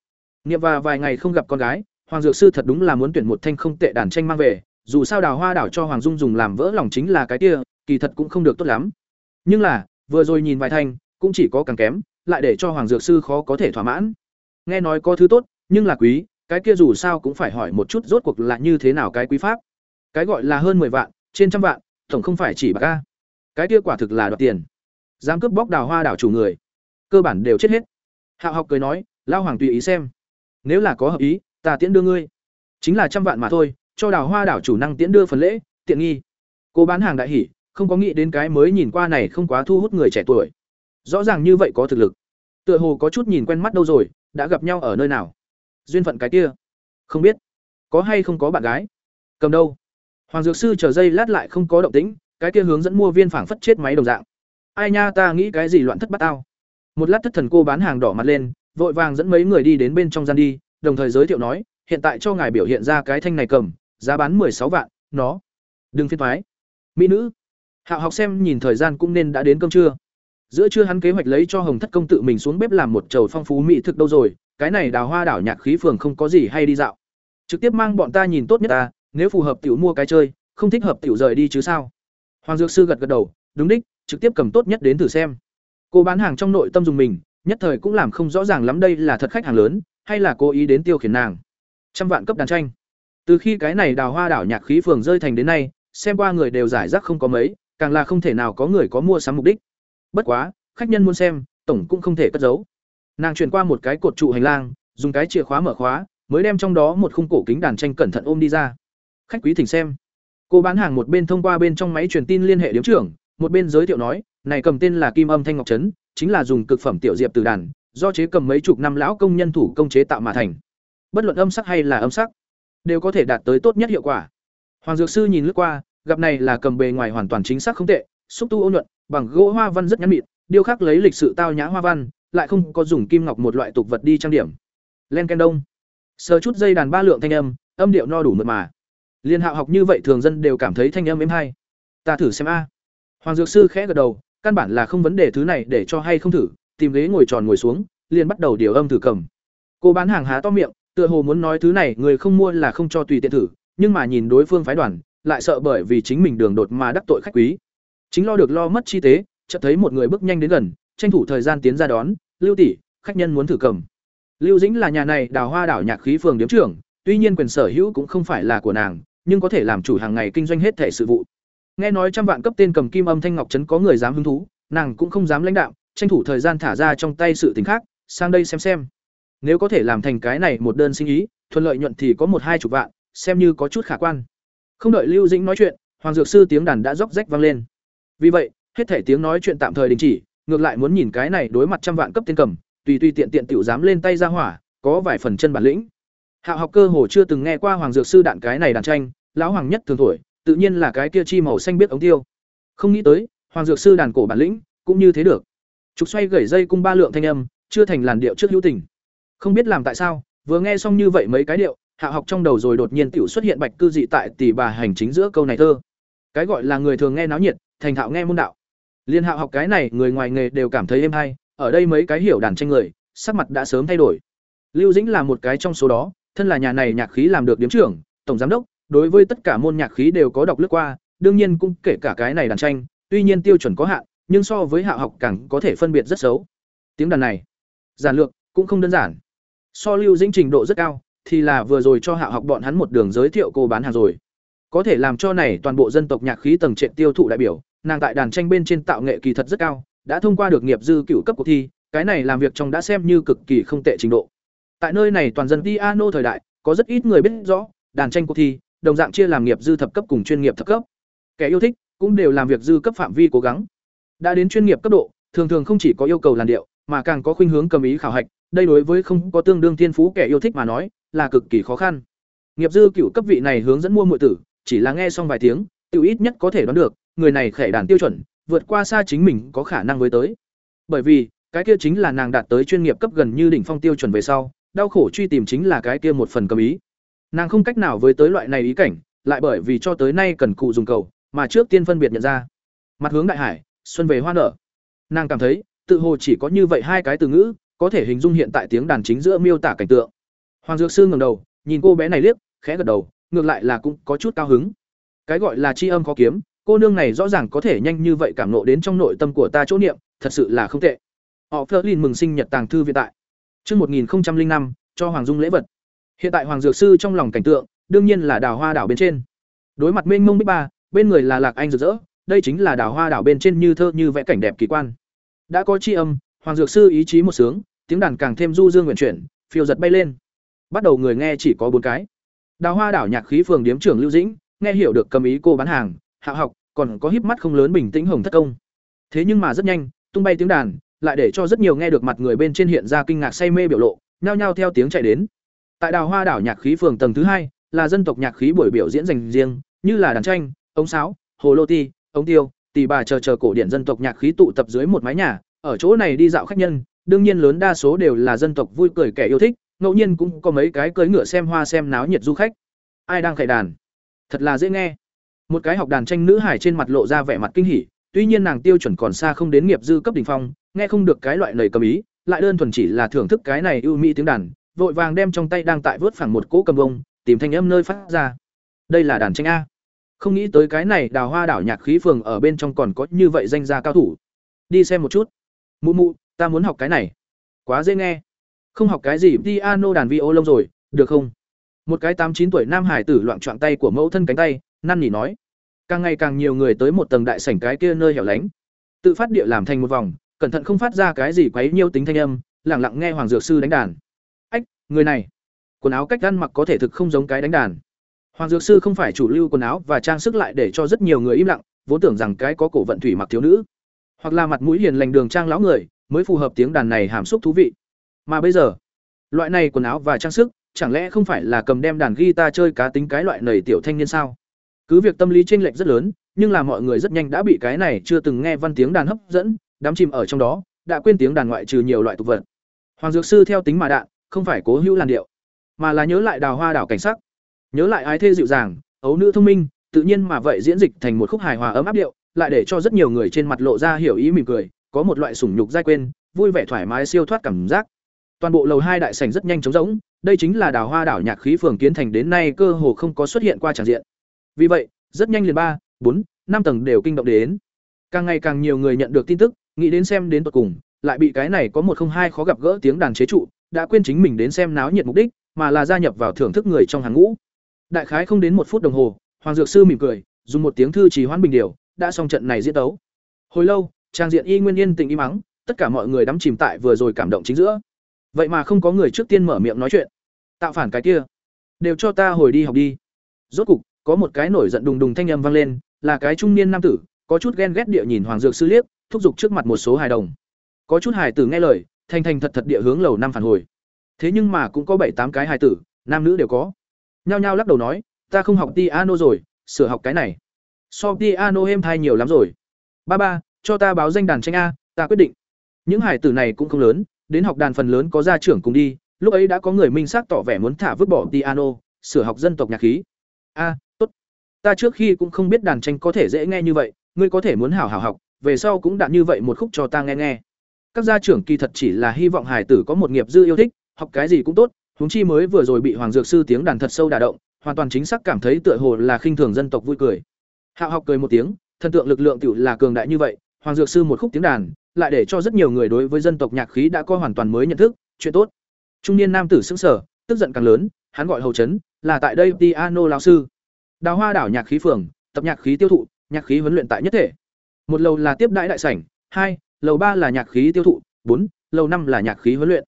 Niệm và vài ngày không gặp con gái, Hoàng dược sư thật đúng là muốn tuyển một thanh không tệ đàn tranh mang về, dù sao đào hoa đảo cho Hoàng Dung dùng làm vỡ lòng chính là cái kia, kỳ thật cũng không được tốt lắm. Nhưng là, vừa rồi nhìn vài thanh, cũng chỉ có càng kém, lại để cho Hoàng dược sư khó có thể thỏa mãn. Nghe nói có thứ tốt, nhưng là quý, cái kia dù sao cũng phải hỏi một chút rốt cuộc là như thế nào cái quý pháp. Cái gọi là hơn 10 vạn, trên trăm vạn, tổng không phải chỉ bạc a. Cái kia quả thực là đoạt tiền. Dám cướp bóc đào hoa đảo chủ người, cơ bản đều chết hết. Hạo học cười nói, lao hoàng tùy ý xem nếu là có hợp ý ta tiễn đưa ngươi chính là trăm vạn mà thôi cho đào hoa đảo chủ năng tiễn đưa phần lễ tiện nghi cô bán hàng đại hỉ không có nghĩ đến cái mới nhìn qua này không quá thu hút người trẻ tuổi rõ ràng như vậy có thực lực. Tựa hồ có chút nhìn quen mắt đâu rồi đã gặp nhau ở nơi nào? Duyên phận cái kia. Không biết. Có hay không có bạn gái? Cầm đâu? Hoàng dược sư chờ giây lát lại không có động tĩnh cái kia hướng dẫn mua viên phảng phất chết máy đồng dạng. Ai nha ta nghĩ cái gì loạn thất bát tao. Một lát thất thần cô bán hàng đỏ mặt lên vội vàng dẫn mấy người đi đến bên trong gian đi, đồng thời giới thiệu nói, hiện tại cho ngài biểu hiện ra cái thanh này cầm, giá bán sáu vạn, nó. Đừng phiên thoái. Mỹ nữ. Hạo học xem nhìn thời gian cũng nên đã đến cơm trưa. Giữa trưa hắn kế hoạch lấy cho Hồng Thất công tự mình xuống bếp làm một chầu phong phú mỹ thực đâu rồi, cái này đào hoa đảo nhạc khí phường không có gì hay đi dạo. Trực tiếp mang bọn ta nhìn tốt nhất ta, nếu phù hợp tiểu mua cái chơi, không thích hợp tiểu rời đi chứ sao. Hoàng Dược sư gật gật đầu, đúng đích, trực tiếp cầm tốt nhất đến thử xem. Cô bán hàng trong nội tâm dùng mình, nhất thời cũng làm không rõ ràng lắm đây là thật khách hàng lớn hay là cố ý đến tiêu khiển nàng trăm vạn cấp đàn tranh từ khi cái này đào hoa đảo nhạc khí phường rơi thành đến nay xem qua người đều giải rác không có mấy càng là không thể nào có người có mua sắm mục đích bất quá khách nhân muốn xem tổng cũng không thể cất giấu nàng chuyển qua một cái cột trụ hành lang dùng cái chìa khóa mở khóa mới đem trong đó một khung cổ kính đàn tranh cẩn thận ôm đi ra khách quý thỉnh xem cô bán hàng một bên thông qua bên trong máy truyền tin liên hệ điếm trưởng một bên giới thiệu nói này cầm tên là kim âm thanh ngọc trấn chính là dùng cực phẩm tiểu diệp từ đàn, do chế cầm mấy chục năm lão công nhân thủ công chế tạo mà thành. Bất luận âm sắc hay là âm sắc, đều có thể đạt tới tốt nhất hiệu quả. Hoàng dược sư nhìn lướt qua, gặp này là cầm bề ngoài hoàn toàn chính xác không tệ, xúc tu ôn nhuận, bằng gỗ hoa văn rất nhẵn mịn, điêu khắc lấy lịch sự tao nhã hoa văn, lại không có dùng kim ngọc một loại tục vật đi trang điểm. Len ken đông. Sờ chút dây đàn ba lượng thanh âm, âm điệu no đủ mượt mà. Liên Hạo học như vậy thường dân đều cảm thấy thanh âm êm hay. Ta thử xem a. Hoàng dược sư khẽ gật đầu, căn bản là không vấn đề thứ này để cho hay không thử tìm ghế ngồi tròn ngồi xuống liền bắt đầu điều âm thử cầm cô bán hàng há to miệng tựa hồ muốn nói thứ này người không mua là không cho tùy tiện thử nhưng mà nhìn đối phương phái đoàn lại sợ bởi vì chính mình đường đột mà đắc tội khách quý chính lo được lo mất chi tế, chợt thấy một người bước nhanh đến gần, tranh thủ thời gian tiến ra đón, lưu tỷ, khách nhân muốn thử cầm. Lưu dĩnh là nhà này đào hoa đảo nhạc khí phường điếm trưởng, tuy nhiên quyền sở hữu cũng không phải là của nàng, nhưng có thể làm chủ hàng ngày kinh doanh hết thể sự vụ. Nghe nói trăm vạn cấp tên cầm kim âm thanh ngọc trấn có người dám hứng thú, nàng cũng không dám lãnh đạo, tranh thủ thời gian thả ra trong tay sự t khác, sang đây xem xem. Nếu có thể làm thành cái này một đơn sinh ý, thuận lợi nhuận thì có một hai chục vạn, xem như có chút khả quan. Không đợi lưu dĩnh nói chuyện, hoàng dược sư tiếng đàn đã róc rách vang lên vì vậy hết thể tiếng nói chuyện tạm thời đình chỉ ngược lại muốn nhìn cái này đối mặt trăm vạn cấp tiên cầm tùy tùy tiện tiện tiểu dám lên tay ra hỏa có vài phần chân bản lĩnh hạ học cơ hồ chưa từng nghe qua hoàng dược sư đạn cái này đàn tranh lão hoàng nhất thường thổi tự nhiên là cái kia chi màu xanh biết ống tiêu. Không nghĩ tới, Hoàng Dược sư đàn cổ bản lĩnh, cũng như thế được. trục xoay gẩy dây cung ba lượng thanh âm chưa thành làn điệu trước hữu tình không biết làm tại sao vừa nghe xong như vậy mấy cái điệu hạ học trong đầu rồi đột nhiên tiểu xuất hiện bạch cư dị tại tỷ bà hành chính giữa câu này thơ cái gọi là người thường nghe náo nhiệt thành thạo nghe môn đạo. Liên hạ học cái này, người ngoài nghề đều cảm thấy êm hay, ở đây mấy cái hiểu đàn tranh người, sắc mặt đã sớm thay đổi. Lưu dĩnh là một cái trong số đó, thân là nhà này nhạc khí làm được điếm trưởng, tổng giám đốc, đối với tất cả môn nhạc khí đều có đọc lướt qua, đương nhiên cũng kể cả cái này đàn tranh, tuy nhiên tiêu chuẩn có hạn, nhưng so với hạ học càng có thể phân biệt rất xấu. Tiếng đàn này, giản lược, cũng không đơn giản. So lưu dĩnh trình độ rất cao, thì là vừa rồi cho hạ học bọn hắn một đường giới thiệu cô bán hàng rồi. Có thể làm cho này toàn bộ dân tộc nhạc khí tầng trệ tiêu thụ đại biểu nàng tại đàn tranh bên trên tạo nghệ kỳ thật rất cao, đã thông qua được nghiệp dư cựu cấp cuộc thi, cái này làm việc trong đã xem như cực kỳ không tệ trình độ. Tại nơi này toàn dân piano thời đại, có rất ít người biết rõ, đàn tranh cuộc thi, đồng dạng chia làm nghiệp dư thập cấp cùng chuyên nghiệp thập cấp. Kẻ yêu thích cũng đều làm việc dư cấp phạm vi cố gắng. Đã đến chuyên nghiệp cấp độ, thường thường không chỉ có yêu cầu làn điệu, mà càng có khuynh hướng cầm ý khảo hạch, đây đối với không có tương đương thiên phú kẻ yêu thích mà nói, là cực kỳ khó khăn. Nghiệp dư cựu cấp vị này hướng dẫn mua muội tử, chỉ là nghe xong vài tiếng, tiểu ít nhất có thể đoán được người này khẻ đàn tiêu chuẩn, vượt qua xa chính mình có khả năng với tới. Bởi vì, cái kia chính là nàng đạt tới chuyên nghiệp cấp gần như đỉnh phong tiêu chuẩn về sau, đau khổ truy tìm chính là cái kia một phần cầm ý. Nàng không cách nào với tới loại này ý cảnh, lại bởi vì cho tới nay cần cụ dùng cầu, mà trước tiên phân biệt nhận ra. Mặt hướng đại hải, xuân về hoa nở. Nàng cảm thấy, tự hồ chỉ có như vậy hai cái từ ngữ, có thể hình dung hiện tại tiếng đàn chính giữa miêu tả cảnh tượng. Hoàng dược sư ngẩng đầu, nhìn cô bé này liếc, khẽ gật đầu, ngược lại là cũng có chút cao hứng. Cái gọi là tri âm khó kiếm cô nương này rõ ràng có thể nhanh như vậy cảm nộ đến trong nội tâm của ta chỗ niệm thật sự là không tệ họ phớt lên mừng sinh nhật tàng thư viện tại Trước 1005, cho Hoàng Dung lễ vật. Hiện tại Hoàng Dược Sư trong lòng cảnh tượng, đương nhiên là đào hoa đảo bên trên. Đối mặt mênh mông bích ba, bên người là Lạc Anh rực rỡ, đây chính là đào hoa đảo bên trên như thơ như vẽ cảnh đẹp kỳ quan. Đã có chi âm, Hoàng Dược Sư ý chí một sướng, tiếng đàn càng thêm du dương nguyện chuyển, phiêu giật bay lên. Bắt đầu người nghe chỉ có bốn cái. Đào hoa đảo nhạc khí phường điếm trưởng Lưu Dĩnh, nghe hiểu được cầm ý cô bán hàng, hạ học, còn có híp mắt không lớn bình tĩnh hồng thất công. Thế nhưng mà rất nhanh, tung bay tiếng đàn, lại để cho rất nhiều nghe được mặt người bên trên hiện ra kinh ngạc say mê biểu lộ, nhao nhao theo tiếng chạy đến. Tại Đào Hoa đảo nhạc khí phường tầng thứ hai, là dân tộc nhạc khí buổi biểu diễn dành riêng, như là đàn tranh, ống sáo, hồ lô ti, ống tiêu, tỷ bà chờ chờ cổ điển dân tộc nhạc khí tụ tập dưới một mái nhà, ở chỗ này đi dạo khách nhân, đương nhiên lớn đa số đều là dân tộc vui cười kẻ yêu thích, ngẫu nhiên cũng có mấy cái cưỡi ngựa xem hoa xem náo nhiệt du khách. Ai đang khải đàn? Thật là dễ nghe. Một cái học đàn tranh nữ hải trên mặt lộ ra vẻ mặt kinh hỉ, tuy nhiên nàng tiêu chuẩn còn xa không đến nghiệp dư cấp đỉnh phong, nghe không được cái loại lời cầm ý, lại đơn thuần chỉ là thưởng thức cái này ưu mỹ tiếng đàn, vội vàng đem trong tay đang tại vớt phẳng một cỗ cầm bông, tìm thanh âm nơi phát ra. Đây là đàn tranh a. Không nghĩ tới cái này Đào Hoa đảo nhạc khí phường ở bên trong còn có như vậy danh gia cao thủ. Đi xem một chút. Mụ mụ, ta muốn học cái này. Quá dễ nghe. Không học cái gì piano đàn vi ô lông rồi, được không? Một cái tám chín tuổi nam hải tử loạn choạng tay của mẫu thân cánh tay, năn nỉ nói. Càng ngày càng nhiều người tới một tầng đại sảnh cái kia nơi hẻo lánh. Tự phát địa làm thành một vòng, cẩn thận không phát ra cái gì quấy nhiêu tính thanh âm, lặng lặng nghe Hoàng Dược sư đánh đàn. Ách, người này, quần áo cách ăn mặc có thể thực không giống cái đánh đàn. Hoàng Dược sư không phải chủ lưu quần áo và trang sức lại để cho rất nhiều người im lặng, vốn tưởng rằng cái có cổ vận thủy mặc thiếu nữ, hoặc là mặt mũi hiền lành đường trang lão người, mới phù hợp tiếng đàn này hàm xúc thú vị. Mà bây giờ, loại này quần áo và trang sức, chẳng lẽ không phải là cầm đem đàn guitar chơi cá tính cái loại nầy tiểu thanh niên sao? Cứ việc tâm lý chênh lệch rất lớn, nhưng là mọi người rất nhanh đã bị cái này chưa từng nghe văn tiếng đàn hấp dẫn, đám chìm ở trong đó, đã quên tiếng đàn ngoại trừ nhiều loại tục vật. Hoàng Dược sư theo tính mà đạn, không phải cố hữu làn điệu, mà là nhớ lại đào hoa đảo cảnh sắc, nhớ lại ái thê dịu dàng, ấu nữ thông minh, tự nhiên mà vậy diễn dịch thành một khúc hài hòa ấm áp điệu, lại để cho rất nhiều người trên mặt lộ ra hiểu ý mỉm cười, có một loại sủng nhục dai quên, vui vẻ thoải mái siêu thoát cảm giác. Toàn bộ lầu hai đại sảnh rất nhanh chóng rỗng, đây chính là đào hoa đảo nhạc khí phường kiến thành đến nay cơ hồ không có xuất hiện qua tràng diện. Vì vậy, rất nhanh liền ba, bốn, năm tầng đều kinh động đến. Càng ngày càng nhiều người nhận được tin tức, nghĩ đến xem đến tận cùng, lại bị cái này có một không hai khó gặp gỡ tiếng đàn chế trụ, đã quên chính mình đến xem náo nhiệt mục đích, mà là gia nhập vào thưởng thức người trong hàng ngũ. Đại khái không đến một phút đồng hồ, Hoàng Dược sư mỉm cười, dùng một tiếng thư trì hoãn bình điều, đã xong trận này diễn đấu. Hồi lâu, trang diện y nguyên yên tĩnh im mắng, tất cả mọi người đắm chìm tại vừa rồi cảm động chính giữa. Vậy mà không có người trước tiên mở miệng nói chuyện. Tạo phản cái kia, đều cho ta hồi đi học đi. Rốt cục, có một cái nổi giận đùng đùng thanh âm vang lên, là cái trung niên nam tử, có chút ghen ghét địa nhìn Hoàng Dược sư liếc, thúc giục trước mặt một số hài đồng. Có chút hài tử nghe lời, thành thành thật thật địa hướng lầu năm phản hồi. Thế nhưng mà cũng có bảy tám cái hài tử, nam nữ đều có. Nhao nhao lắc đầu nói, ta không học piano rồi, sửa học cái này. So piano êm thai nhiều lắm rồi. Ba ba, cho ta báo danh đàn tranh a, ta quyết định. những hải tử này cũng không lớn đến học đàn phần lớn có gia trưởng cùng đi lúc ấy đã có người minh xác tỏ vẻ muốn thả vứt bỏ piano sửa học dân tộc nhạc khí a ta trước khi cũng không biết đàn tranh có thể dễ nghe như vậy, ngươi có thể muốn hảo hảo học, về sau cũng đạt như vậy một khúc cho ta nghe nghe. Các gia trưởng kỳ thật chỉ là hy vọng hải tử có một nghiệp dư yêu thích, học cái gì cũng tốt, huống chi mới vừa rồi bị hoàng dược sư tiếng đàn thật sâu đả động, hoàn toàn chính xác cảm thấy tựa hồ là khinh thường dân tộc vui cười. Hạo học cười một tiếng, thần tượng lực lượng tiểu là cường đại như vậy, hoàng dược sư một khúc tiếng đàn, lại để cho rất nhiều người đối với dân tộc nhạc khí đã có hoàn toàn mới nhận thức, chuyện tốt. Trung niên nam tử xứng sở tức giận càng lớn, hắn gọi hầu chấn, là tại đây piano lão sư đào hoa đảo nhạc khí phường tập nhạc khí tiêu thụ nhạc khí huấn luyện tại nhất thể. Một lầu là tiếp đãi đại sảnh hai lầu ba là nhạc khí tiêu thụ bốn lầu năm là nhạc khí huấn luyện.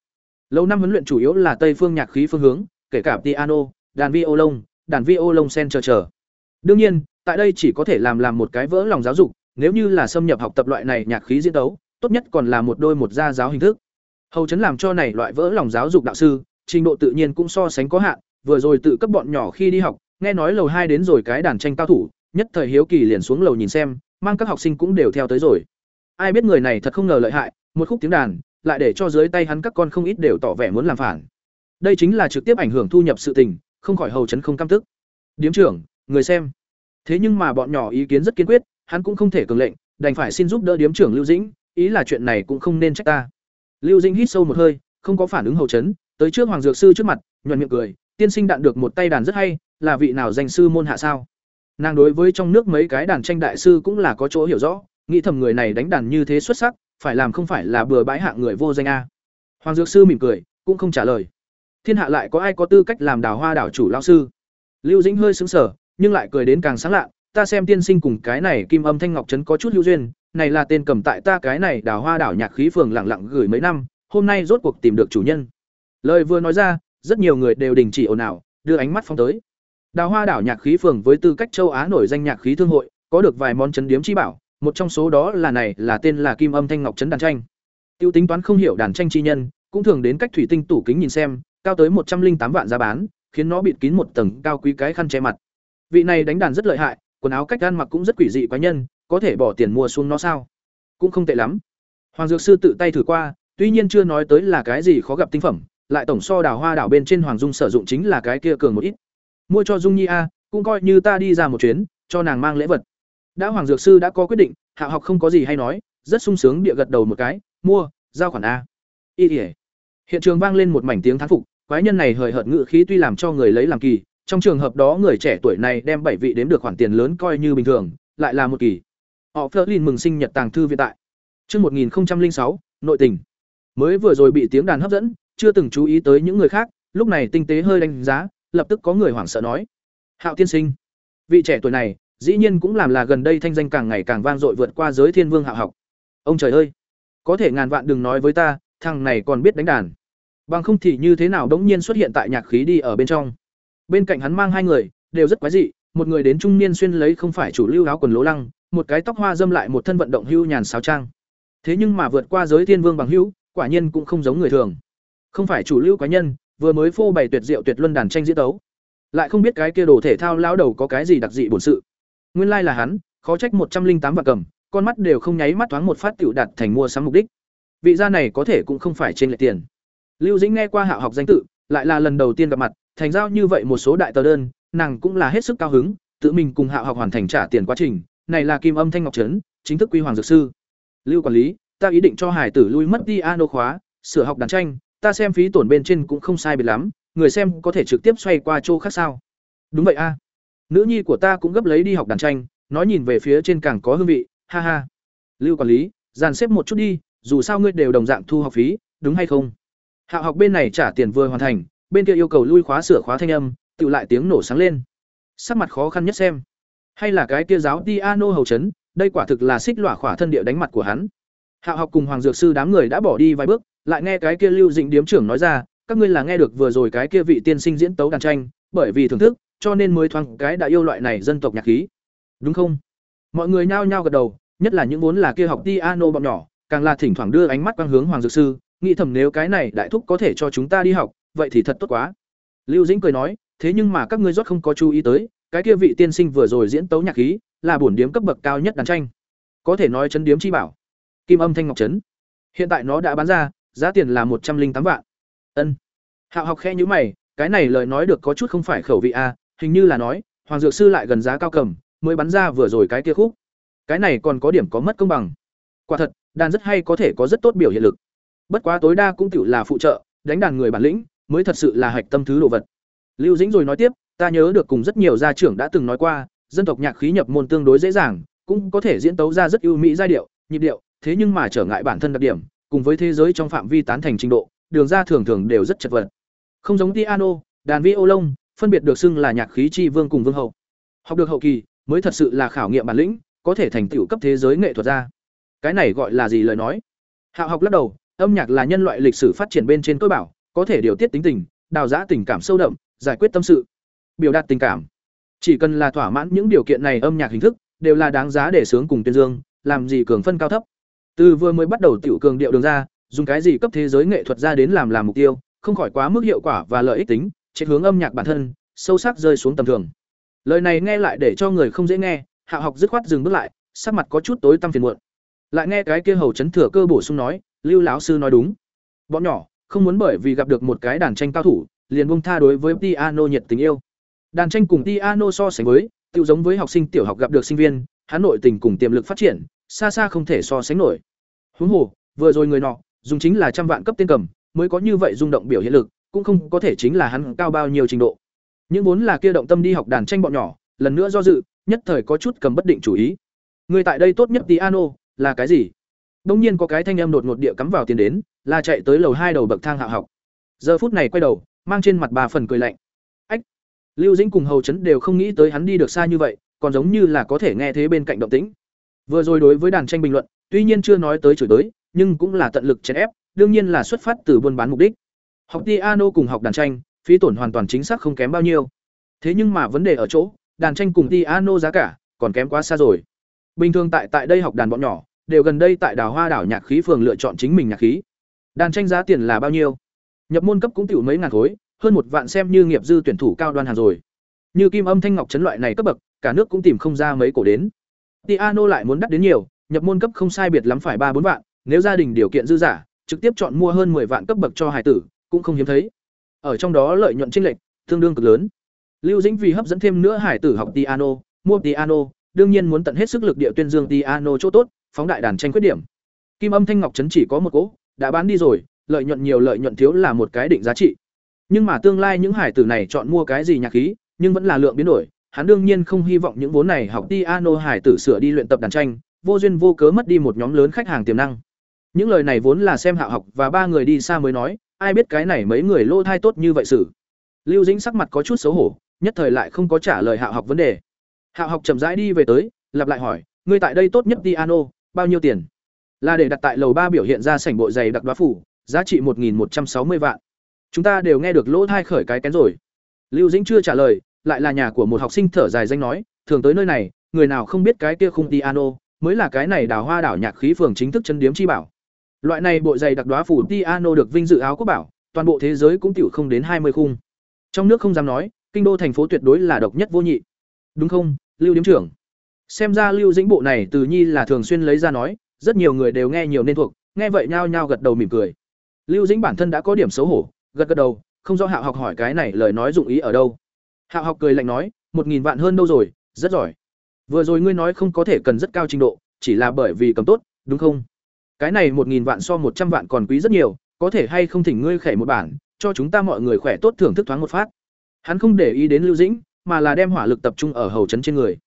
Lầu năm huấn luyện chủ yếu là tây phương nhạc khí phương hướng kể cả piano đàn violon, đàn violon sen chờ chờ. Đương nhiên tại đây chỉ có thể làm làm một cái vỡ lòng giáo dục nếu như là xâm nhập học tập loại này nhạc khí diễn đấu tốt nhất còn là một đôi một gia giáo hình thức. Hầu chấn làm cho này loại vỡ lòng giáo dục đạo sư trình độ tự nhiên cũng so sánh có hạn vừa rồi tự cấp bọn nhỏ khi đi học nghe nói lầu hai đến rồi cái đàn tranh cao thủ, nhất thời hiếu kỳ liền xuống lầu nhìn xem, mang các học sinh cũng đều theo tới rồi. Ai biết người này thật không ngờ lợi hại, một khúc tiếng đàn, lại để cho dưới tay hắn các con không ít đều tỏ vẻ muốn làm phản. Đây chính là trực tiếp ảnh hưởng thu nhập sự tình, không khỏi hầu chấn không cam tức. Điếm trưởng, người xem. Thế nhưng mà bọn nhỏ ý kiến rất kiên quyết, hắn cũng không thể cường lệnh, đành phải xin giúp đỡ điếm trưởng lưu dĩnh, ý là chuyện này cũng không nên trách ta. Lưu dĩnh hít sâu một hơi, không có phản ứng hầu chấn, tới trước hoàng dược sư trước mặt, nhuận miệng cười, tiên sinh đạn được một tay đàn rất hay là vị nào danh sư môn hạ sao? Nàng đối với trong nước mấy cái đàn tranh đại sư cũng là có chỗ hiểu rõ, nghĩ thầm người này đánh đàn như thế xuất sắc, phải làm không phải là bừa bãi hạng người vô danh a. Hoàng dược sư mỉm cười, cũng không trả lời. Thiên hạ lại có ai có tư cách làm đào hoa đảo chủ lao sư? Lưu dĩnh hơi xứng sở nhưng lại cười đến càng sáng lạ, ta xem tiên sinh cùng cái này kim âm thanh ngọc trấn có chút hữu duyên, này là tên cầm tại ta cái này đào hoa đảo nhạc khí phường lặng lặng gửi mấy năm, hôm nay rốt cuộc tìm được chủ nhân. Lời vừa nói ra, rất nhiều người đều đình chỉ ồn ào, đưa ánh mắt phong tới đào hoa đảo nhạc khí phường với tư cách châu á nổi danh nhạc khí thương hội, có được vài món chấn điếm chi bảo, một trong số đó là này, là tên là kim âm thanh ngọc trấn đàn tranh. Tiêu tính toán không hiểu đàn tranh chi nhân, cũng thường đến cách thủy tinh tủ kính nhìn xem, cao tới một trăm linh tám vạn giá bán, khiến nó bịt kín một tầng cao quý cái khăn che mặt. Vị này đánh đàn rất lợi hại, quần áo cách ăn mặc cũng rất quỷ dị quái nhân, có thể bỏ tiền mua xuống nó sao? Cũng không tệ lắm. Hoàng dược sư tự tay thử qua, tuy nhiên chưa nói tới là cái gì khó gặp tinh phẩm, lại tổng so đào hoa đảo bên trên hoàng dung sử dụng chính là cái kia cường một ít mua cho dung nhi a cũng coi như ta đi ra một chuyến cho nàng mang lễ vật. Đã hoàng dược sư đã có quyết định hạ học không có gì hay nói rất sung sướng địa gật đầu một cái mua giao khoản a. Y ỉa hiện trường vang lên một mảnh tiếng thán phục quái nhân này hời hợt ngự khí tuy làm cho người lấy làm kỳ trong trường hợp đó người trẻ tuổi này đem bảy vị đếm được khoản tiền lớn coi như bình thường lại là một kỳ. Họ phớt lên mừng sinh nhật tàng thư viện tại. Trước 1006, nội tình. Mới vừa rồi bị tiếng đàn hấp dẫn, chưa từng chú ý tới những người khác, lúc này tinh tế hơi đánh giá, lập tức có người hoảng sợ nói: "Hạo tiên sinh." Vị trẻ tuổi này, dĩ nhiên cũng làm là gần đây thanh danh càng ngày càng vang dội vượt qua giới thiên vương Hạo học. Ông trời ơi, có thể ngàn vạn đừng nói với ta, thằng này còn biết đánh đàn. Bằng không thì như thế nào đống nhiên xuất hiện tại nhạc khí đi ở bên trong. Bên cạnh hắn mang hai người, đều rất quái dị, một người đến trung niên xuyên lấy không phải chủ lưu áo quần lố lăng, một cái tóc hoa dâm lại một thân vận động hưu nhàn sáo trang. Thế nhưng mà vượt qua giới thiên vương bằng hữu, quả nhiên cũng không giống người thường. Không phải chủ lưu cá nhân, vừa mới phô bày tuyệt diệu tuyệt luân đàn tranh diễn đấu, lại không biết cái kia đồ thể thao lão đầu có cái gì đặc dị bổn sự. Nguyên lai like là hắn, khó trách một trăm linh tám vạn cầm, con mắt đều không nháy mắt thoáng một phát tiểu đạt thành mua sắm mục đích. Vị gia này có thể cũng không phải trên lệ tiền. Lưu Dĩnh nghe qua hạ học danh tự, lại là lần đầu tiên gặp mặt, thành giao như vậy một số đại tờ đơn, nàng cũng là hết sức cao hứng, tự mình cùng hạ học hoàn thành trả tiền quá trình, này là Kim Âm Thanh Ngọc trấn, chính thức quy hoàng dược sư. Lưu quản lý, ta ý định cho hải tử lui mất đi ano khóa, sửa học đàn tranh, ta xem phí tổn bên trên cũng không sai biệt lắm, người xem có thể trực tiếp xoay qua chỗ khác sao? Đúng vậy a. Nữ nhi của ta cũng gấp lấy đi học đàn tranh, nói nhìn về phía trên càng có hương vị, ha ha. Lưu quản lý, dàn xếp một chút đi, dù sao ngươi đều đồng dạng thu học phí, đúng hay không? Hạo học bên này trả tiền vừa hoàn thành, bên kia yêu cầu lui khóa sửa khóa thanh âm, tự lại tiếng nổ sáng lên. Sắc mặt khó khăn nhất xem, hay là cái kia giáo piano hầu chấn, đây quả thực là xích lỏa khỏa thân địa đánh mặt của hắn. Hạo học cùng Hoàng Dược sư đám người đã bỏ đi vài bước, lại nghe cái kia Lưu Dĩnh điếm trưởng nói ra, các ngươi là nghe được vừa rồi cái kia vị tiên sinh diễn tấu đàn tranh, bởi vì thưởng thức, cho nên mới thoáng cái đã yêu loại này dân tộc nhạc khí. Đúng không? Mọi người nhao nhao gật đầu, nhất là những vốn là kia học piano bọn nhỏ, càng là thỉnh thoảng đưa ánh mắt quang hướng Hoàng Dược sư, nghĩ thầm nếu cái này đại thúc có thể cho chúng ta đi học, vậy thì thật tốt quá. Lưu Dĩnh cười nói, thế nhưng mà các ngươi rốt không có chú ý tới, cái kia vị tiên sinh vừa rồi diễn tấu nhạc khí, là bổn điếm cấp bậc cao nhất đàn tranh. Có thể nói chấn điếm chi bảo. Kim âm thanh ngọc trấn. Hiện tại nó đã bán ra, giá tiền là một trăm linh tám vạn. Ân. Hạo học khẽ như mày, cái này lời nói được có chút không phải khẩu vị a, hình như là nói, Hoàng dược sư lại gần giá cao cầm, mới bắn ra vừa rồi cái kia khúc. Cái này còn có điểm có mất công bằng. Quả thật, đàn rất hay có thể có rất tốt biểu hiện lực. Bất quá tối đa cũng tiểu là phụ trợ, đánh đàn người bản lĩnh, mới thật sự là hạch tâm thứ đồ vật. Lưu Dĩnh rồi nói tiếp, ta nhớ được cùng rất nhiều gia trưởng đã từng nói qua, dân tộc nhạc khí nhập môn tương đối dễ dàng, cũng có thể diễn tấu ra rất ưu mỹ giai điệu, nhịp điệu, thế nhưng mà trở ngại bản thân đặc điểm, cùng với thế giới trong phạm vi tán thành trình độ, đường ra thường thường đều rất chật vật. Không giống piano, đàn violon, phân biệt được xưng là nhạc khí chi vương cùng vương hậu. Học được hậu kỳ, mới thật sự là khảo nghiệm bản lĩnh, có thể thành tựu cấp thế giới nghệ thuật ra. Cái này gọi là gì lời nói? Hạo học lắc đầu, âm nhạc là nhân loại lịch sử phát triển bên trên tôi bảo, có thể điều tiết tính tình, đào giã tình cảm sâu đậm, giải quyết tâm sự, biểu đạt tình cảm. Chỉ cần là thỏa mãn những điều kiện này âm nhạc hình thức, đều là đáng giá để sướng cùng tuyên dương, làm gì cường phân cao thấp. Từ vừa mới bắt đầu tiểu cường điệu đường ra, dùng cái gì cấp thế giới nghệ thuật ra đến làm làm mục tiêu, không khỏi quá mức hiệu quả và lợi ích tính, trên hướng âm nhạc bản thân, sâu sắc rơi xuống tầm thường. Lời này nghe lại để cho người không dễ nghe, Hạ học dứt khoát dừng bước lại, sắc mặt có chút tối tăm phiền muộn. Lại nghe cái kia hầu chấn thừa cơ bổ sung nói, Lưu lão sư nói đúng. Bọn nhỏ, không muốn bởi vì gặp được một cái đàn tranh cao thủ, liền buông tha đối với piano nhiệt tình yêu. Đàn tranh cùng piano so sánh với, tự giống với học sinh tiểu học gặp được sinh viên, hắn nội tình cùng tiềm lực phát triển, xa xa không thể so sánh nổi. Huống hồ, vừa rồi người nọ, dùng chính là trăm vạn cấp tiên cầm, mới có như vậy rung động biểu hiện lực, cũng không có thể chính là hắn cao bao nhiêu trình độ. Những vốn là kia động tâm đi học đàn tranh bọn nhỏ, lần nữa do dự, nhất thời có chút cầm bất định chủ ý. Người tại đây tốt nhất piano là cái gì? Đông nhiên có cái thanh âm đột ngột địa cắm vào tiền đến, là chạy tới lầu hai đầu bậc thang hạ học. Giờ phút này quay đầu, mang trên mặt bà phần cười lạnh. Ách. Lưu Dĩnh cùng Hầu Chấn đều không nghĩ tới hắn đi được xa như vậy, còn giống như là có thể nghe thế bên cạnh động tĩnh. Vừa rồi đối với đàn tranh bình luận, tuy nhiên chưa nói tới chửi tới, nhưng cũng là tận lực chèn ép, đương nhiên là xuất phát từ buôn bán mục đích. Học piano cùng học đàn tranh, phí tổn hoàn toàn chính xác không kém bao nhiêu. Thế nhưng mà vấn đề ở chỗ, đàn tranh cùng piano giá cả còn kém quá xa rồi. Bình thường tại tại đây học đàn bọn nhỏ, đều gần đây tại Đào Hoa đảo nhạc khí phường lựa chọn chính mình nhạc khí. Đàn tranh giá tiền là bao nhiêu? Nhập môn cấp cũng tiểu mấy ngàn khối, hơn một vạn xem như nghiệp dư tuyển thủ cao đoan hàng rồi. Như kim âm thanh ngọc chấn loại này cấp bậc, cả nước cũng tìm không ra mấy cổ đến. Tiano lại muốn đắt đến nhiều, nhập môn cấp không sai biệt lắm phải ba bốn vạn, nếu gia đình điều kiện dư giả, trực tiếp chọn mua hơn 10 vạn cấp bậc cho hải tử, cũng không hiếm thấy. Ở trong đó lợi nhuận chênh lệch tương đương cực lớn. Lưu Dĩnh vì hấp dẫn thêm nữa hải tử học piano, mua piano, đương nhiên muốn tận hết sức lực địa tuyên dương piano chỗ tốt, phóng đại đàn tranh khuyết điểm. Kim âm thanh ngọc trấn chỉ có một cỗ, đã bán đi rồi, lợi nhuận nhiều lợi nhuận thiếu là một cái định giá trị. Nhưng mà tương lai những hải tử này chọn mua cái gì nhạc khí, nhưng vẫn là lượng biến đổi, hắn đương nhiên không hy vọng những vốn này học piano hải tử sửa đi luyện tập đàn tranh, vô duyên vô cớ mất đi một nhóm lớn khách hàng tiềm năng. Những lời này vốn là xem Hạo học và ba người đi xa mới nói, ai biết cái này mấy người lô thai tốt như vậy xử. Lưu Dĩnh sắc mặt có chút xấu hổ, nhất thời lại không có trả lời Hạo học vấn đề. Hạo học chậm rãi đi về tới, lặp lại hỏi, ngươi tại đây tốt nhất piano, bao nhiêu tiền? Là để đặt tại lầu ba biểu hiện ra sảnh bộ giày đặc đoá phủ, giá trị một một trăm sáu mươi vạn. Chúng ta đều nghe được lỗ thai khởi cái kén rồi. Lưu Dĩnh chưa trả lời, lại là nhà của một học sinh thở dài danh nói, thường tới nơi này, người nào không biết cái kia khung piano, mới là cái này đào hoa đảo nhạc khí phường chính thức chân điếm chi bảo. Loại này bộ giày đặc đóa phủ piano được vinh dự áo quốc bảo, toàn bộ thế giới cũng tiểu không đến hai mươi khung. Trong nước không dám nói, kinh đô thành phố tuyệt đối là độc nhất vô nhị. Đúng không, Lưu điếm trưởng? Xem ra Lưu Dĩnh bộ này từ nhi là thường xuyên lấy ra nói, rất nhiều người đều nghe nhiều nên thuộc, nghe vậy nhao nhao gật đầu mỉm cười. Lưu Dĩnh bản thân đã có điểm xấu hổ, gật gật đầu, không rõ Hạo học hỏi cái này lời nói dụng ý ở đâu. Hạo học cười lạnh nói, một nghìn vạn hơn đâu rồi, rất giỏi. Vừa rồi ngươi nói không có thể cần rất cao trình độ, chỉ là bởi vì cầm tốt, đúng không? Cái này một nghìn vạn so một trăm vạn còn quý rất nhiều, có thể hay không thỉnh ngươi khẻ một bản, cho chúng ta mọi người khỏe tốt thưởng thức thoáng một phát. Hắn không để ý đến Lưu Dĩnh, mà là đem hỏa lực tập trung ở hầu trấn trên người.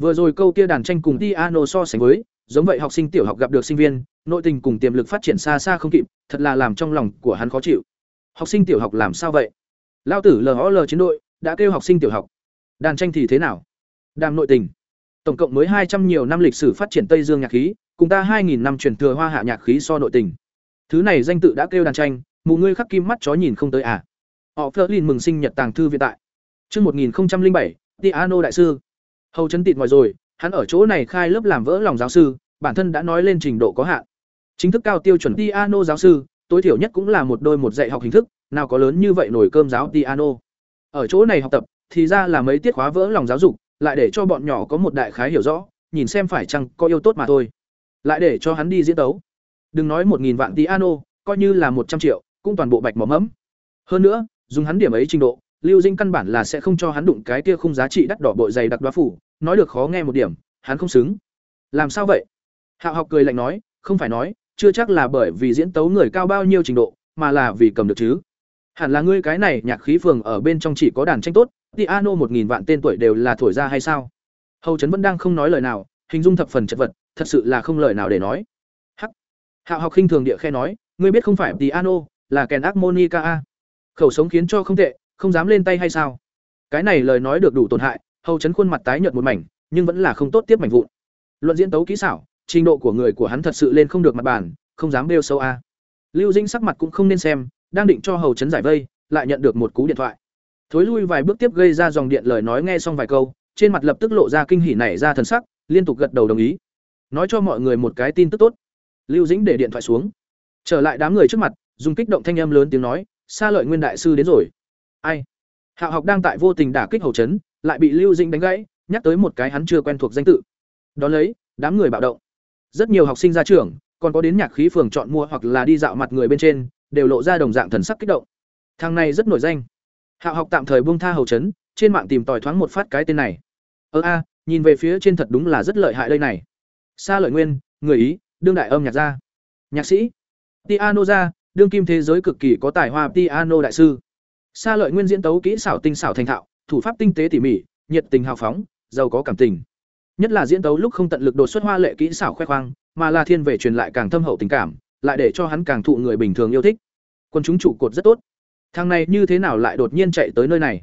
Vừa rồi câu kia đàn tranh cùng Tiano so sánh với, giống vậy học sinh tiểu học gặp được sinh viên, nội tình cùng tiềm lực phát triển xa xa không kịp, thật là làm trong lòng của hắn khó chịu. Học sinh tiểu học làm sao vậy? Lao tử LOL chiến đội đã kêu học sinh tiểu học. Đàn tranh thì thế nào? Đàm nội tình. Tổng cộng mới hai trăm nhiều năm lịch sử phát triển Tây Dương nhạc khí, cùng ta hai nghìn năm truyền thừa hoa hạ nhạc khí so nội tình. Thứ này danh tự đã kêu đàn tranh, mụ ngươi khắc kim mắt chó nhìn không tới à? Họ Flerlin mừng sinh nhật tàng thư viện tại. Chương một nghìn bảy, Piano đại sư. Hầu chấn tịt ngoài rồi, hắn ở chỗ này khai lớp làm vỡ lòng giáo sư, bản thân đã nói lên trình độ có hạn. Chính thức cao tiêu chuẩn piano giáo sư, tối thiểu nhất cũng là một đôi một dạy học hình thức, nào có lớn như vậy nổi cơm giáo piano. Ở chỗ này học tập, thì ra là mấy tiết khóa vỡ lòng giáo dục, lại để cho bọn nhỏ có một đại khái hiểu rõ, nhìn xem phải chăng có yêu tốt mà thôi. Lại để cho hắn đi diễn tấu. Đừng nói một nghìn vạn piano, coi như là một trăm triệu, cũng toàn bộ bạch mỏ mẫm. Hơn nữa, dùng hắn điểm ấy trình độ, Lưu Dinh căn bản là sẽ không cho hắn đụng cái kia không giá trị đắt đỏ bội dày đặc đoá phủ, nói được khó nghe một điểm, hắn không xứng. Làm sao vậy? Hạo học cười lạnh nói, không phải nói, chưa chắc là bởi vì diễn tấu người cao bao nhiêu trình độ, mà là vì cầm được chứ. Hẳn là ngươi cái này nhạc khí phường ở bên trong chỉ có đàn tranh tốt, piano một nghìn vạn tên tuổi đều là thổi ra hay sao? Hầu Trấn vẫn đang không nói lời nào, hình dung thập phần chật vật, thật sự là không lời nào để nói. Hắc. Hạo học khinh thường địa khe nói, ngươi biết không phải piano, là kèn harmonica a. Khẩu sống khiến cho không tệ, không dám lên tay hay sao? Cái này lời nói được đủ tổn hại, Hầu Trấn khuôn mặt tái nhợt một mảnh, nhưng vẫn là không tốt tiếp mảnh vụn. Luận diễn tấu kỹ xảo, trình độ của người của hắn thật sự lên không được mặt bàn, không dám bêu sâu a. Lưu Dĩnh sắc mặt cũng không nên xem, đang định cho Hầu Trấn giải vây, lại nhận được một cú điện thoại. Thối lui vài bước tiếp gây ra dòng điện lời nói nghe xong vài câu, trên mặt lập tức lộ ra kinh hỉ nảy ra thần sắc, liên tục gật đầu đồng ý. Nói cho mọi người một cái tin tức tốt. Lưu Dĩnh để điện thoại xuống, trở lại đám người trước mặt, dùng kích động thanh âm lớn tiếng nói, "Sa lợi nguyên đại sư đến rồi." Ai? Hạo học đang tại vô tình đả kích hầu chấn, lại bị Lưu Dĩnh đánh gãy, nhắc tới một cái hắn chưa quen thuộc danh tự. Đó lấy, đám người bạo động. Rất nhiều học sinh ra trường, còn có đến nhạc khí phường chọn mua hoặc là đi dạo mặt người bên trên, đều lộ ra đồng dạng thần sắc kích động. Thằng này rất nổi danh. Hạo học tạm thời buông tha hầu chấn, trên mạng tìm tòi thoáng một phát cái tên này. Ơ a, nhìn về phía trên thật đúng là rất lợi hại đây này. Sa Lợi Nguyên, người Ý, đương đại âm nhạc gia. Nhạc sĩ. Piano gia, đương kim thế giới cực kỳ có tài hoa piano đại sư. Sa Lợi Nguyên diễn tấu kỹ xảo tinh xảo thành thạo, thủ pháp tinh tế tỉ mỉ, nhiệt tình hào phóng, giàu có cảm tình. Nhất là diễn tấu lúc không tận lực đột xuất hoa lệ kỹ xảo khoe khoang, mà là thiên về truyền lại càng thâm hậu tình cảm, lại để cho hắn càng thụ người bình thường yêu thích. Quân chúng trụ cột rất tốt. Thằng này như thế nào lại đột nhiên chạy tới nơi này?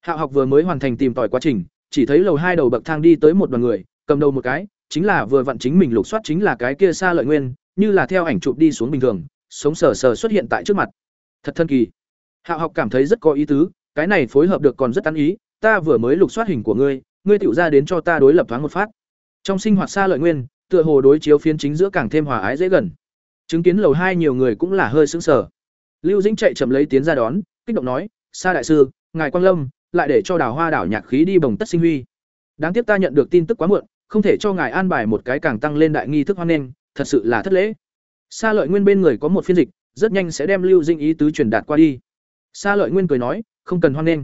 Hạo học vừa mới hoàn thành tìm tòi quá trình, chỉ thấy lầu hai đầu bậc thang đi tới một đoàn người, cầm đầu một cái, chính là vừa vặn chính mình lục soát chính là cái kia xa lợi nguyên, như là theo ảnh chụp đi xuống bình thường, sống sờ sờ xuất hiện tại trước mặt. Thật thân kỳ. Hạo học cảm thấy rất có ý tứ, cái này phối hợp được còn rất ăn ý, ta vừa mới lục soát hình của ngươi, ngươi tiểu ra đến cho ta đối lập thoáng một phát. Trong sinh hoạt xa lợi nguyên, tựa hồ đối chiếu phiến chính giữa càng thêm hòa ái dễ gần. Chứng kiến lầu hai nhiều người cũng là hơi sững sờ. Lưu Dĩnh chạy chậm lấy tiến ra đón, kích động nói, "Sa đại sư, ngài Quang Lâm, lại để cho Đào Hoa đảo nhạc khí đi bồng tất sinh huy. Đáng tiếc ta nhận được tin tức quá muộn, không thể cho ngài an bài một cái càng tăng lên đại nghi thức hoan nghênh, thật sự là thất lễ." Sa Lợi Nguyên bên người có một phiên dịch, rất nhanh sẽ đem Lưu Dĩnh ý tứ truyền đạt qua đi. Sa Lợi Nguyên cười nói, "Không cần hoan nghênh,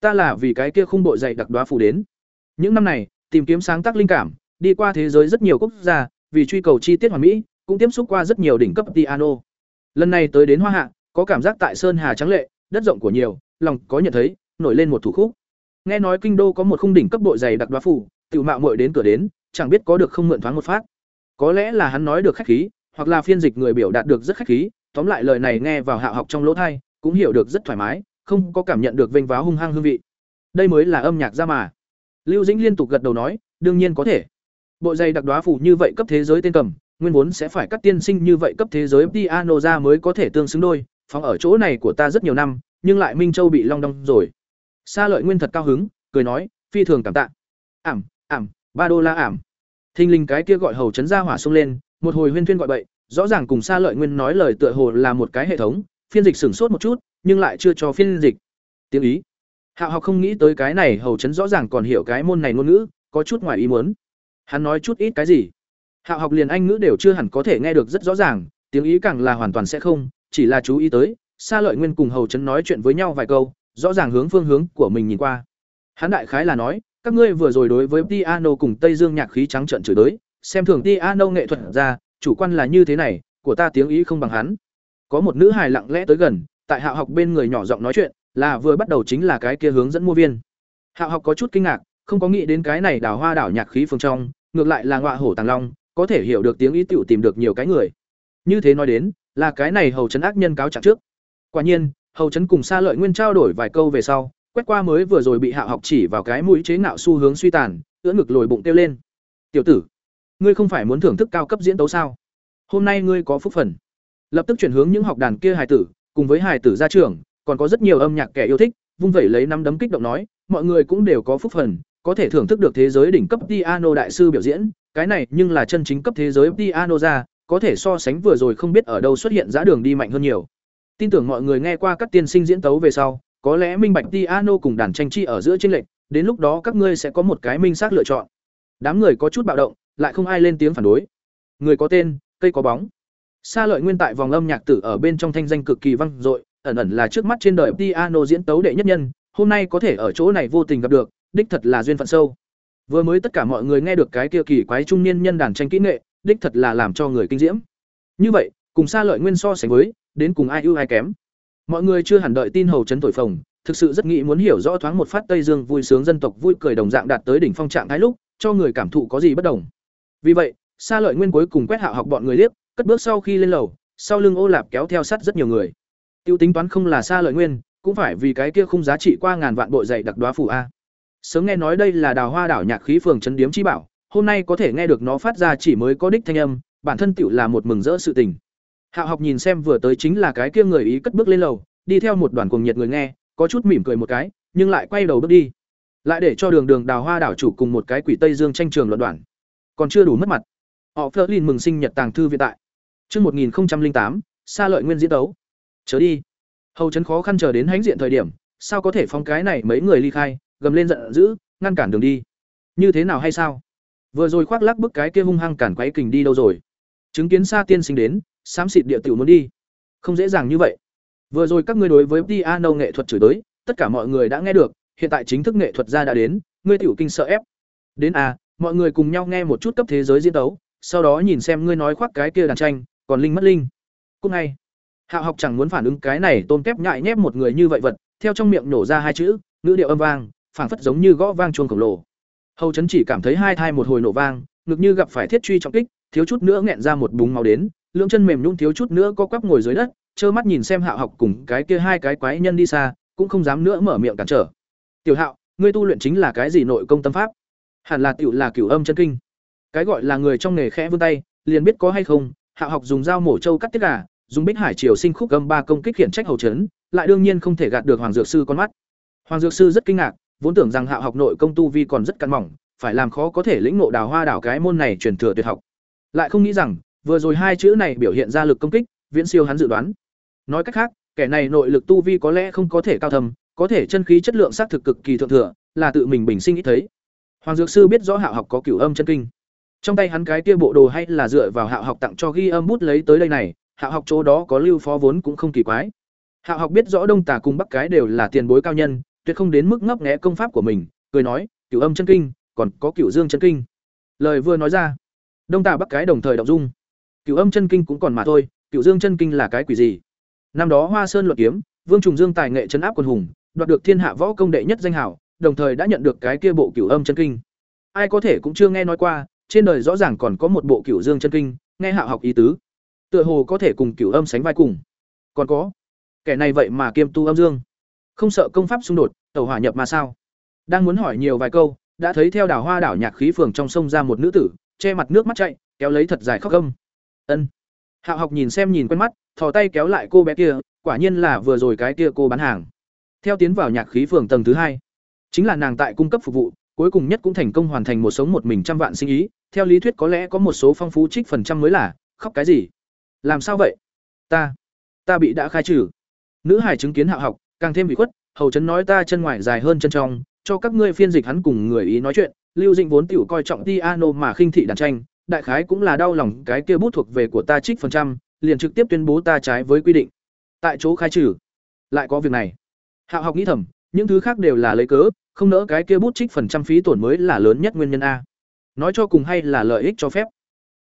ta là vì cái kia khung bộ dạy đặc đoá phủ đến. Những năm này, tìm kiếm sáng tác linh cảm, đi qua thế giới rất nhiều quốc gia, vì truy cầu chi tiết hoàn mỹ, cũng tiếp xúc qua rất nhiều đỉnh cấp piano. Lần này tới đến Hoa Hạ, có cảm giác tại Sơn Hà trắng lệ, đất rộng của nhiều, lòng có nhận thấy, nổi lên một thủ khúc. Nghe nói kinh đô có một khung đỉnh cấp bộ dày đặc đoá phủ, tiểu mạo muội đến cửa đến, chẳng biết có được không mượn thoáng một phát. Có lẽ là hắn nói được khách khí, hoặc là phiên dịch người biểu đạt được rất khách khí, tóm lại lời này nghe vào hạ học trong lỗ tai, cũng hiểu được rất thoải mái, không có cảm nhận được vênh váo hung hăng hương vị. Đây mới là âm nhạc ra mà. Lưu Dĩnh liên tục gật đầu nói, đương nhiên có thể. Bộ dày đặc đoá phủ như vậy cấp thế giới tên cầm, nguyên vốn sẽ phải cắt tiên sinh như vậy cấp thế giới piano ra mới có thể tương xứng đôi, phòng ở chỗ này của ta rất nhiều năm, nhưng lại Minh Châu bị long đong rồi. Sa Lợi Nguyên thật cao hứng, cười nói, phi thường cảm tạ. Ảm, ảm, ba đô la ảm. Thinh linh cái kia gọi hầu chấn ra hỏa xông lên, một hồi huyên thuyên gọi bậy, rõ ràng cùng Sa Lợi Nguyên nói lời tựa hồ là một cái hệ thống, phiên dịch sửng sốt một chút, nhưng lại chưa cho phiên dịch. Tiếng ý. Hạo học không nghĩ tới cái này hầu chấn rõ ràng còn hiểu cái môn này ngôn ngữ, có chút ngoài ý muốn. Hắn nói chút ít cái gì? Hạo học liền anh ngữ đều chưa hẳn có thể nghe được rất rõ ràng, tiếng ý càng là hoàn toàn sẽ không, chỉ là chú ý tới, Sa Lợi Nguyên cùng Hầu Chấn nói chuyện với nhau vài câu, rõ ràng hướng phương hướng của mình nhìn qua. Hắn đại khái là nói, các ngươi vừa rồi đối với piano cùng Tây Dương nhạc khí trắng trợn chửi tới, xem thường piano nghệ thuật ra, chủ quan là như thế này, của ta tiếng ý không bằng hắn. Có một nữ hài lặng lẽ tới gần, tại Hạo học bên người nhỏ giọng nói chuyện, là vừa bắt đầu chính là cái kia hướng dẫn mua viên. Hạo học có chút kinh ngạc, không có nghĩ đến cái này đào hoa đảo nhạc khí phương trong, ngược lại là ngọa hổ tàng long, có thể hiểu được tiếng ý tiểu tìm được nhiều cái người. Như thế nói đến, là cái này hầu chấn ác nhân cáo trạng trước. Quả nhiên, hầu chấn cùng Sa Lợi Nguyên trao đổi vài câu về sau, quét qua mới vừa rồi bị hạ học chỉ vào cái mũi chế ngạo xu hướng suy tàn, ưỡn ngực lồi bụng kêu lên. "Tiểu tử, ngươi không phải muốn thưởng thức cao cấp diễn tấu sao? Hôm nay ngươi có phúc phần." Lập tức chuyển hướng những học đàn kia hài tử, cùng với hài tử gia trưởng, còn có rất nhiều âm nhạc kẻ yêu thích, vung vẩy lấy năm đấm kích động nói, mọi người cũng đều có phúc phần, có thể thưởng thức được thế giới đỉnh cấp piano đại sư biểu diễn, cái này nhưng là chân chính cấp thế giới piano ra, có thể so sánh vừa rồi không biết ở đâu xuất hiện giá đường đi mạnh hơn nhiều. Tin tưởng mọi người nghe qua các tiên sinh diễn tấu về sau, có lẽ minh bạch piano cùng đàn tranh chi ở giữa chênh lệch, đến lúc đó các ngươi sẽ có một cái minh xác lựa chọn. Đám người có chút bạo động, lại không ai lên tiếng phản đối. Người có tên, cây có bóng. Sa lợi nguyên tại vòng âm nhạc tử ở bên trong thanh danh cực kỳ vang dội, ẩn ẩn là trước mắt trên đời piano diễn tấu đệ nhất nhân, hôm nay có thể ở chỗ này vô tình gặp được, đích thật là duyên phận sâu. Vừa mới tất cả mọi người nghe được cái kia kỳ quái trung niên nhân đàn tranh kỹ nghệ, đích thật là làm cho người kinh diễm. Như vậy, cùng xa lợi nguyên so sánh với, đến cùng ai ưu ai kém. Mọi người chưa hẳn đợi tin hầu chấn thổi phồng, thực sự rất nghĩ muốn hiểu rõ thoáng một phát Tây Dương vui sướng dân tộc vui cười đồng dạng đạt tới đỉnh phong trạng thái lúc, cho người cảm thụ có gì bất đồng. Vì vậy, xa Lợi Nguyên cuối cùng quét hạ học bọn người liếc, cất bước sau khi lên lầu, sau lưng Ô Lạp kéo theo sát rất nhiều người. Tiêu tính toán không là xa Lợi Nguyên, cũng phải vì cái kia không giá trị qua ngàn vạn bội dày đặc đóa phủ a. Sớm nghe nói đây là Đào Hoa đảo nhạc khí phường trấn điếm chi bảo, hôm nay có thể nghe được nó phát ra chỉ mới có đích thanh âm, bản thân tiểu là một mừng rỡ sự tình. Hạo học nhìn xem vừa tới chính là cái kia người ý cất bước lên lầu, đi theo một đoàn cuồng nhiệt người nghe, có chút mỉm cười một cái, nhưng lại quay đầu bước đi. Lại để cho Đường Đường Đào Hoa đảo chủ cùng một cái quỷ Tây Dương tranh trường luận đoạn. Còn chưa đủ mất mặt. Họ Flerlin mừng sinh nhật tàng thư viện tại. Chương 1008, xa lợi nguyên diễn đấu. Chớ đi. Hầu chấn khó khăn chờ đến hánh diện thời điểm, sao có thể phong cái này mấy người ly khai, gầm lên giận dữ, ngăn cản đường đi. Như thế nào hay sao? Vừa rồi khoác lác bức cái kia hung hăng cản quấy kình đi đâu rồi? Chứng kiến xa tiên sinh đến, xám xịt địa tiểu muốn đi. Không dễ dàng như vậy. Vừa rồi các ngươi đối với piano nghệ thuật chửi tới, tất cả mọi người đã nghe được, hiện tại chính thức nghệ thuật gia đã đến, ngươi tiểu kinh sợ ép. Đến à, mọi người cùng nhau nghe một chút cấp thế giới diễn tấu, sau đó nhìn xem ngươi nói khoác cái kia đàn tranh, còn linh mất linh. Cũng ngay. Hạo học chẳng muốn phản ứng cái này tôm kép nhại nhép một người như vậy vật, theo trong miệng nổ ra hai chữ, ngữ điệu âm vang, phảng phất giống như gõ vang chuông khổng lồ. Hầu chấn chỉ cảm thấy hai thai một hồi nổ vang, ngực như gặp phải thiết truy trọng kích, thiếu chút nữa nghẹn ra một búng máu đến, lưỡng chân mềm nhũn thiếu chút nữa co quắp ngồi dưới đất, trơ mắt nhìn xem Hạo học cùng cái kia hai cái quái nhân đi xa, cũng không dám nữa mở miệng cản trở. "Tiểu Hạo, ngươi tu luyện chính là cái gì nội công tâm pháp?" Hẳn là tiểu là cửu âm chân kinh. Cái gọi là người trong nghề khẽ vươn tay, liền biết có hay không, Hạo học dùng dao mổ trâu cắt tiết gà, dùng Bích Hải Triều sinh khúc gầm ba công kích khiển trách hầu trấn, lại đương nhiên không thể gạt được Hoàng Dược sư con mắt. Hoàng Dược sư rất kinh ngạc, vốn tưởng rằng Hạo học nội công tu vi còn rất căn mỏng, phải làm khó có thể lĩnh ngộ Đào Hoa đảo cái môn này truyền thừa tuyệt học. Lại không nghĩ rằng, vừa rồi hai chữ này biểu hiện ra lực công kích, viễn siêu hắn dự đoán. Nói cách khác, kẻ này nội lực tu vi có lẽ không có thể cao thầm, có thể chân khí chất lượng xác thực cực kỳ thượng thừa, là tự mình bình sinh ít thấy. Hoàng Dược sư biết rõ Hạo học có cửu âm chân kinh. Trong tay hắn cái kia bộ đồ hay là dựa vào Hạo học tặng cho ghi âm bút lấy tới đây này, Hạo học chỗ đó có lưu phó vốn cũng không kỳ quái. Hạo học biết rõ Đông Tà cùng Bắc cái đều là tiền bối cao nhân, tuyệt không đến mức ngấp nghé công pháp của mình, cười nói, cửu âm chân kinh, còn có cửu dương chân kinh. Lời vừa nói ra, Đông Tà Bắc cái đồng thời động dung. Cửu âm chân kinh cũng còn mà thôi, cửu dương chân kinh là cái quỷ gì? Năm đó Hoa Sơn luận kiếm, Vương Trùng Dương tài nghệ trấn áp quân hùng, đoạt được thiên hạ võ công đệ nhất danh hảo, đồng thời đã nhận được cái kia bộ cửu âm chân kinh. Ai có thể cũng chưa nghe nói qua, trên đời rõ ràng còn có một bộ cửu dương chân kinh, nghe Hạo học ý tứ, tựa hồ có thể cùng cửu âm sánh vai cùng. Còn có, kẻ này vậy mà kiêm tu âm dương, không sợ công pháp xung đột, tàu hỏa nhập mà sao? Đang muốn hỏi nhiều vài câu, đã thấy theo đảo hoa đảo nhạc khí phường trong sông ra một nữ tử, che mặt nước mắt chạy, kéo lấy thật dài khóc gâm. Ân. Hạo học nhìn xem nhìn quen mắt, thò tay kéo lại cô bé kia, quả nhiên là vừa rồi cái kia cô bán hàng. Theo tiến vào nhạc khí phường tầng thứ hai, chính là nàng tại cung cấp phục vụ, cuối cùng nhất cũng thành công hoàn thành một sống một mình trăm vạn sinh ý, theo lý thuyết có lẽ có một số phong phú trích phần trăm mới là, khóc cái gì? Làm sao vậy? Ta, ta bị đã khai trừ. Nữ hải chứng kiến Hạo học, càng thêm bị khuất, hầu chấn nói ta chân ngoài dài hơn chân trong, cho các ngươi phiên dịch hắn cùng người ý nói chuyện, Lưu Dĩnh vốn tiểu coi trọng piano mà khinh thị đàn tranh, đại khái cũng là đau lòng cái kia bút thuộc về của ta trích phần trăm, liền trực tiếp tuyên bố ta trái với quy định. Tại chỗ khai trừ. Lại có việc này. Hạo học nghĩ thầm, những thứ khác đều là lấy cớ, không nỡ cái kia bút trích phần trăm phí tổn mới là lớn nhất nguyên nhân a. Nói cho cùng hay là lợi ích cho phép.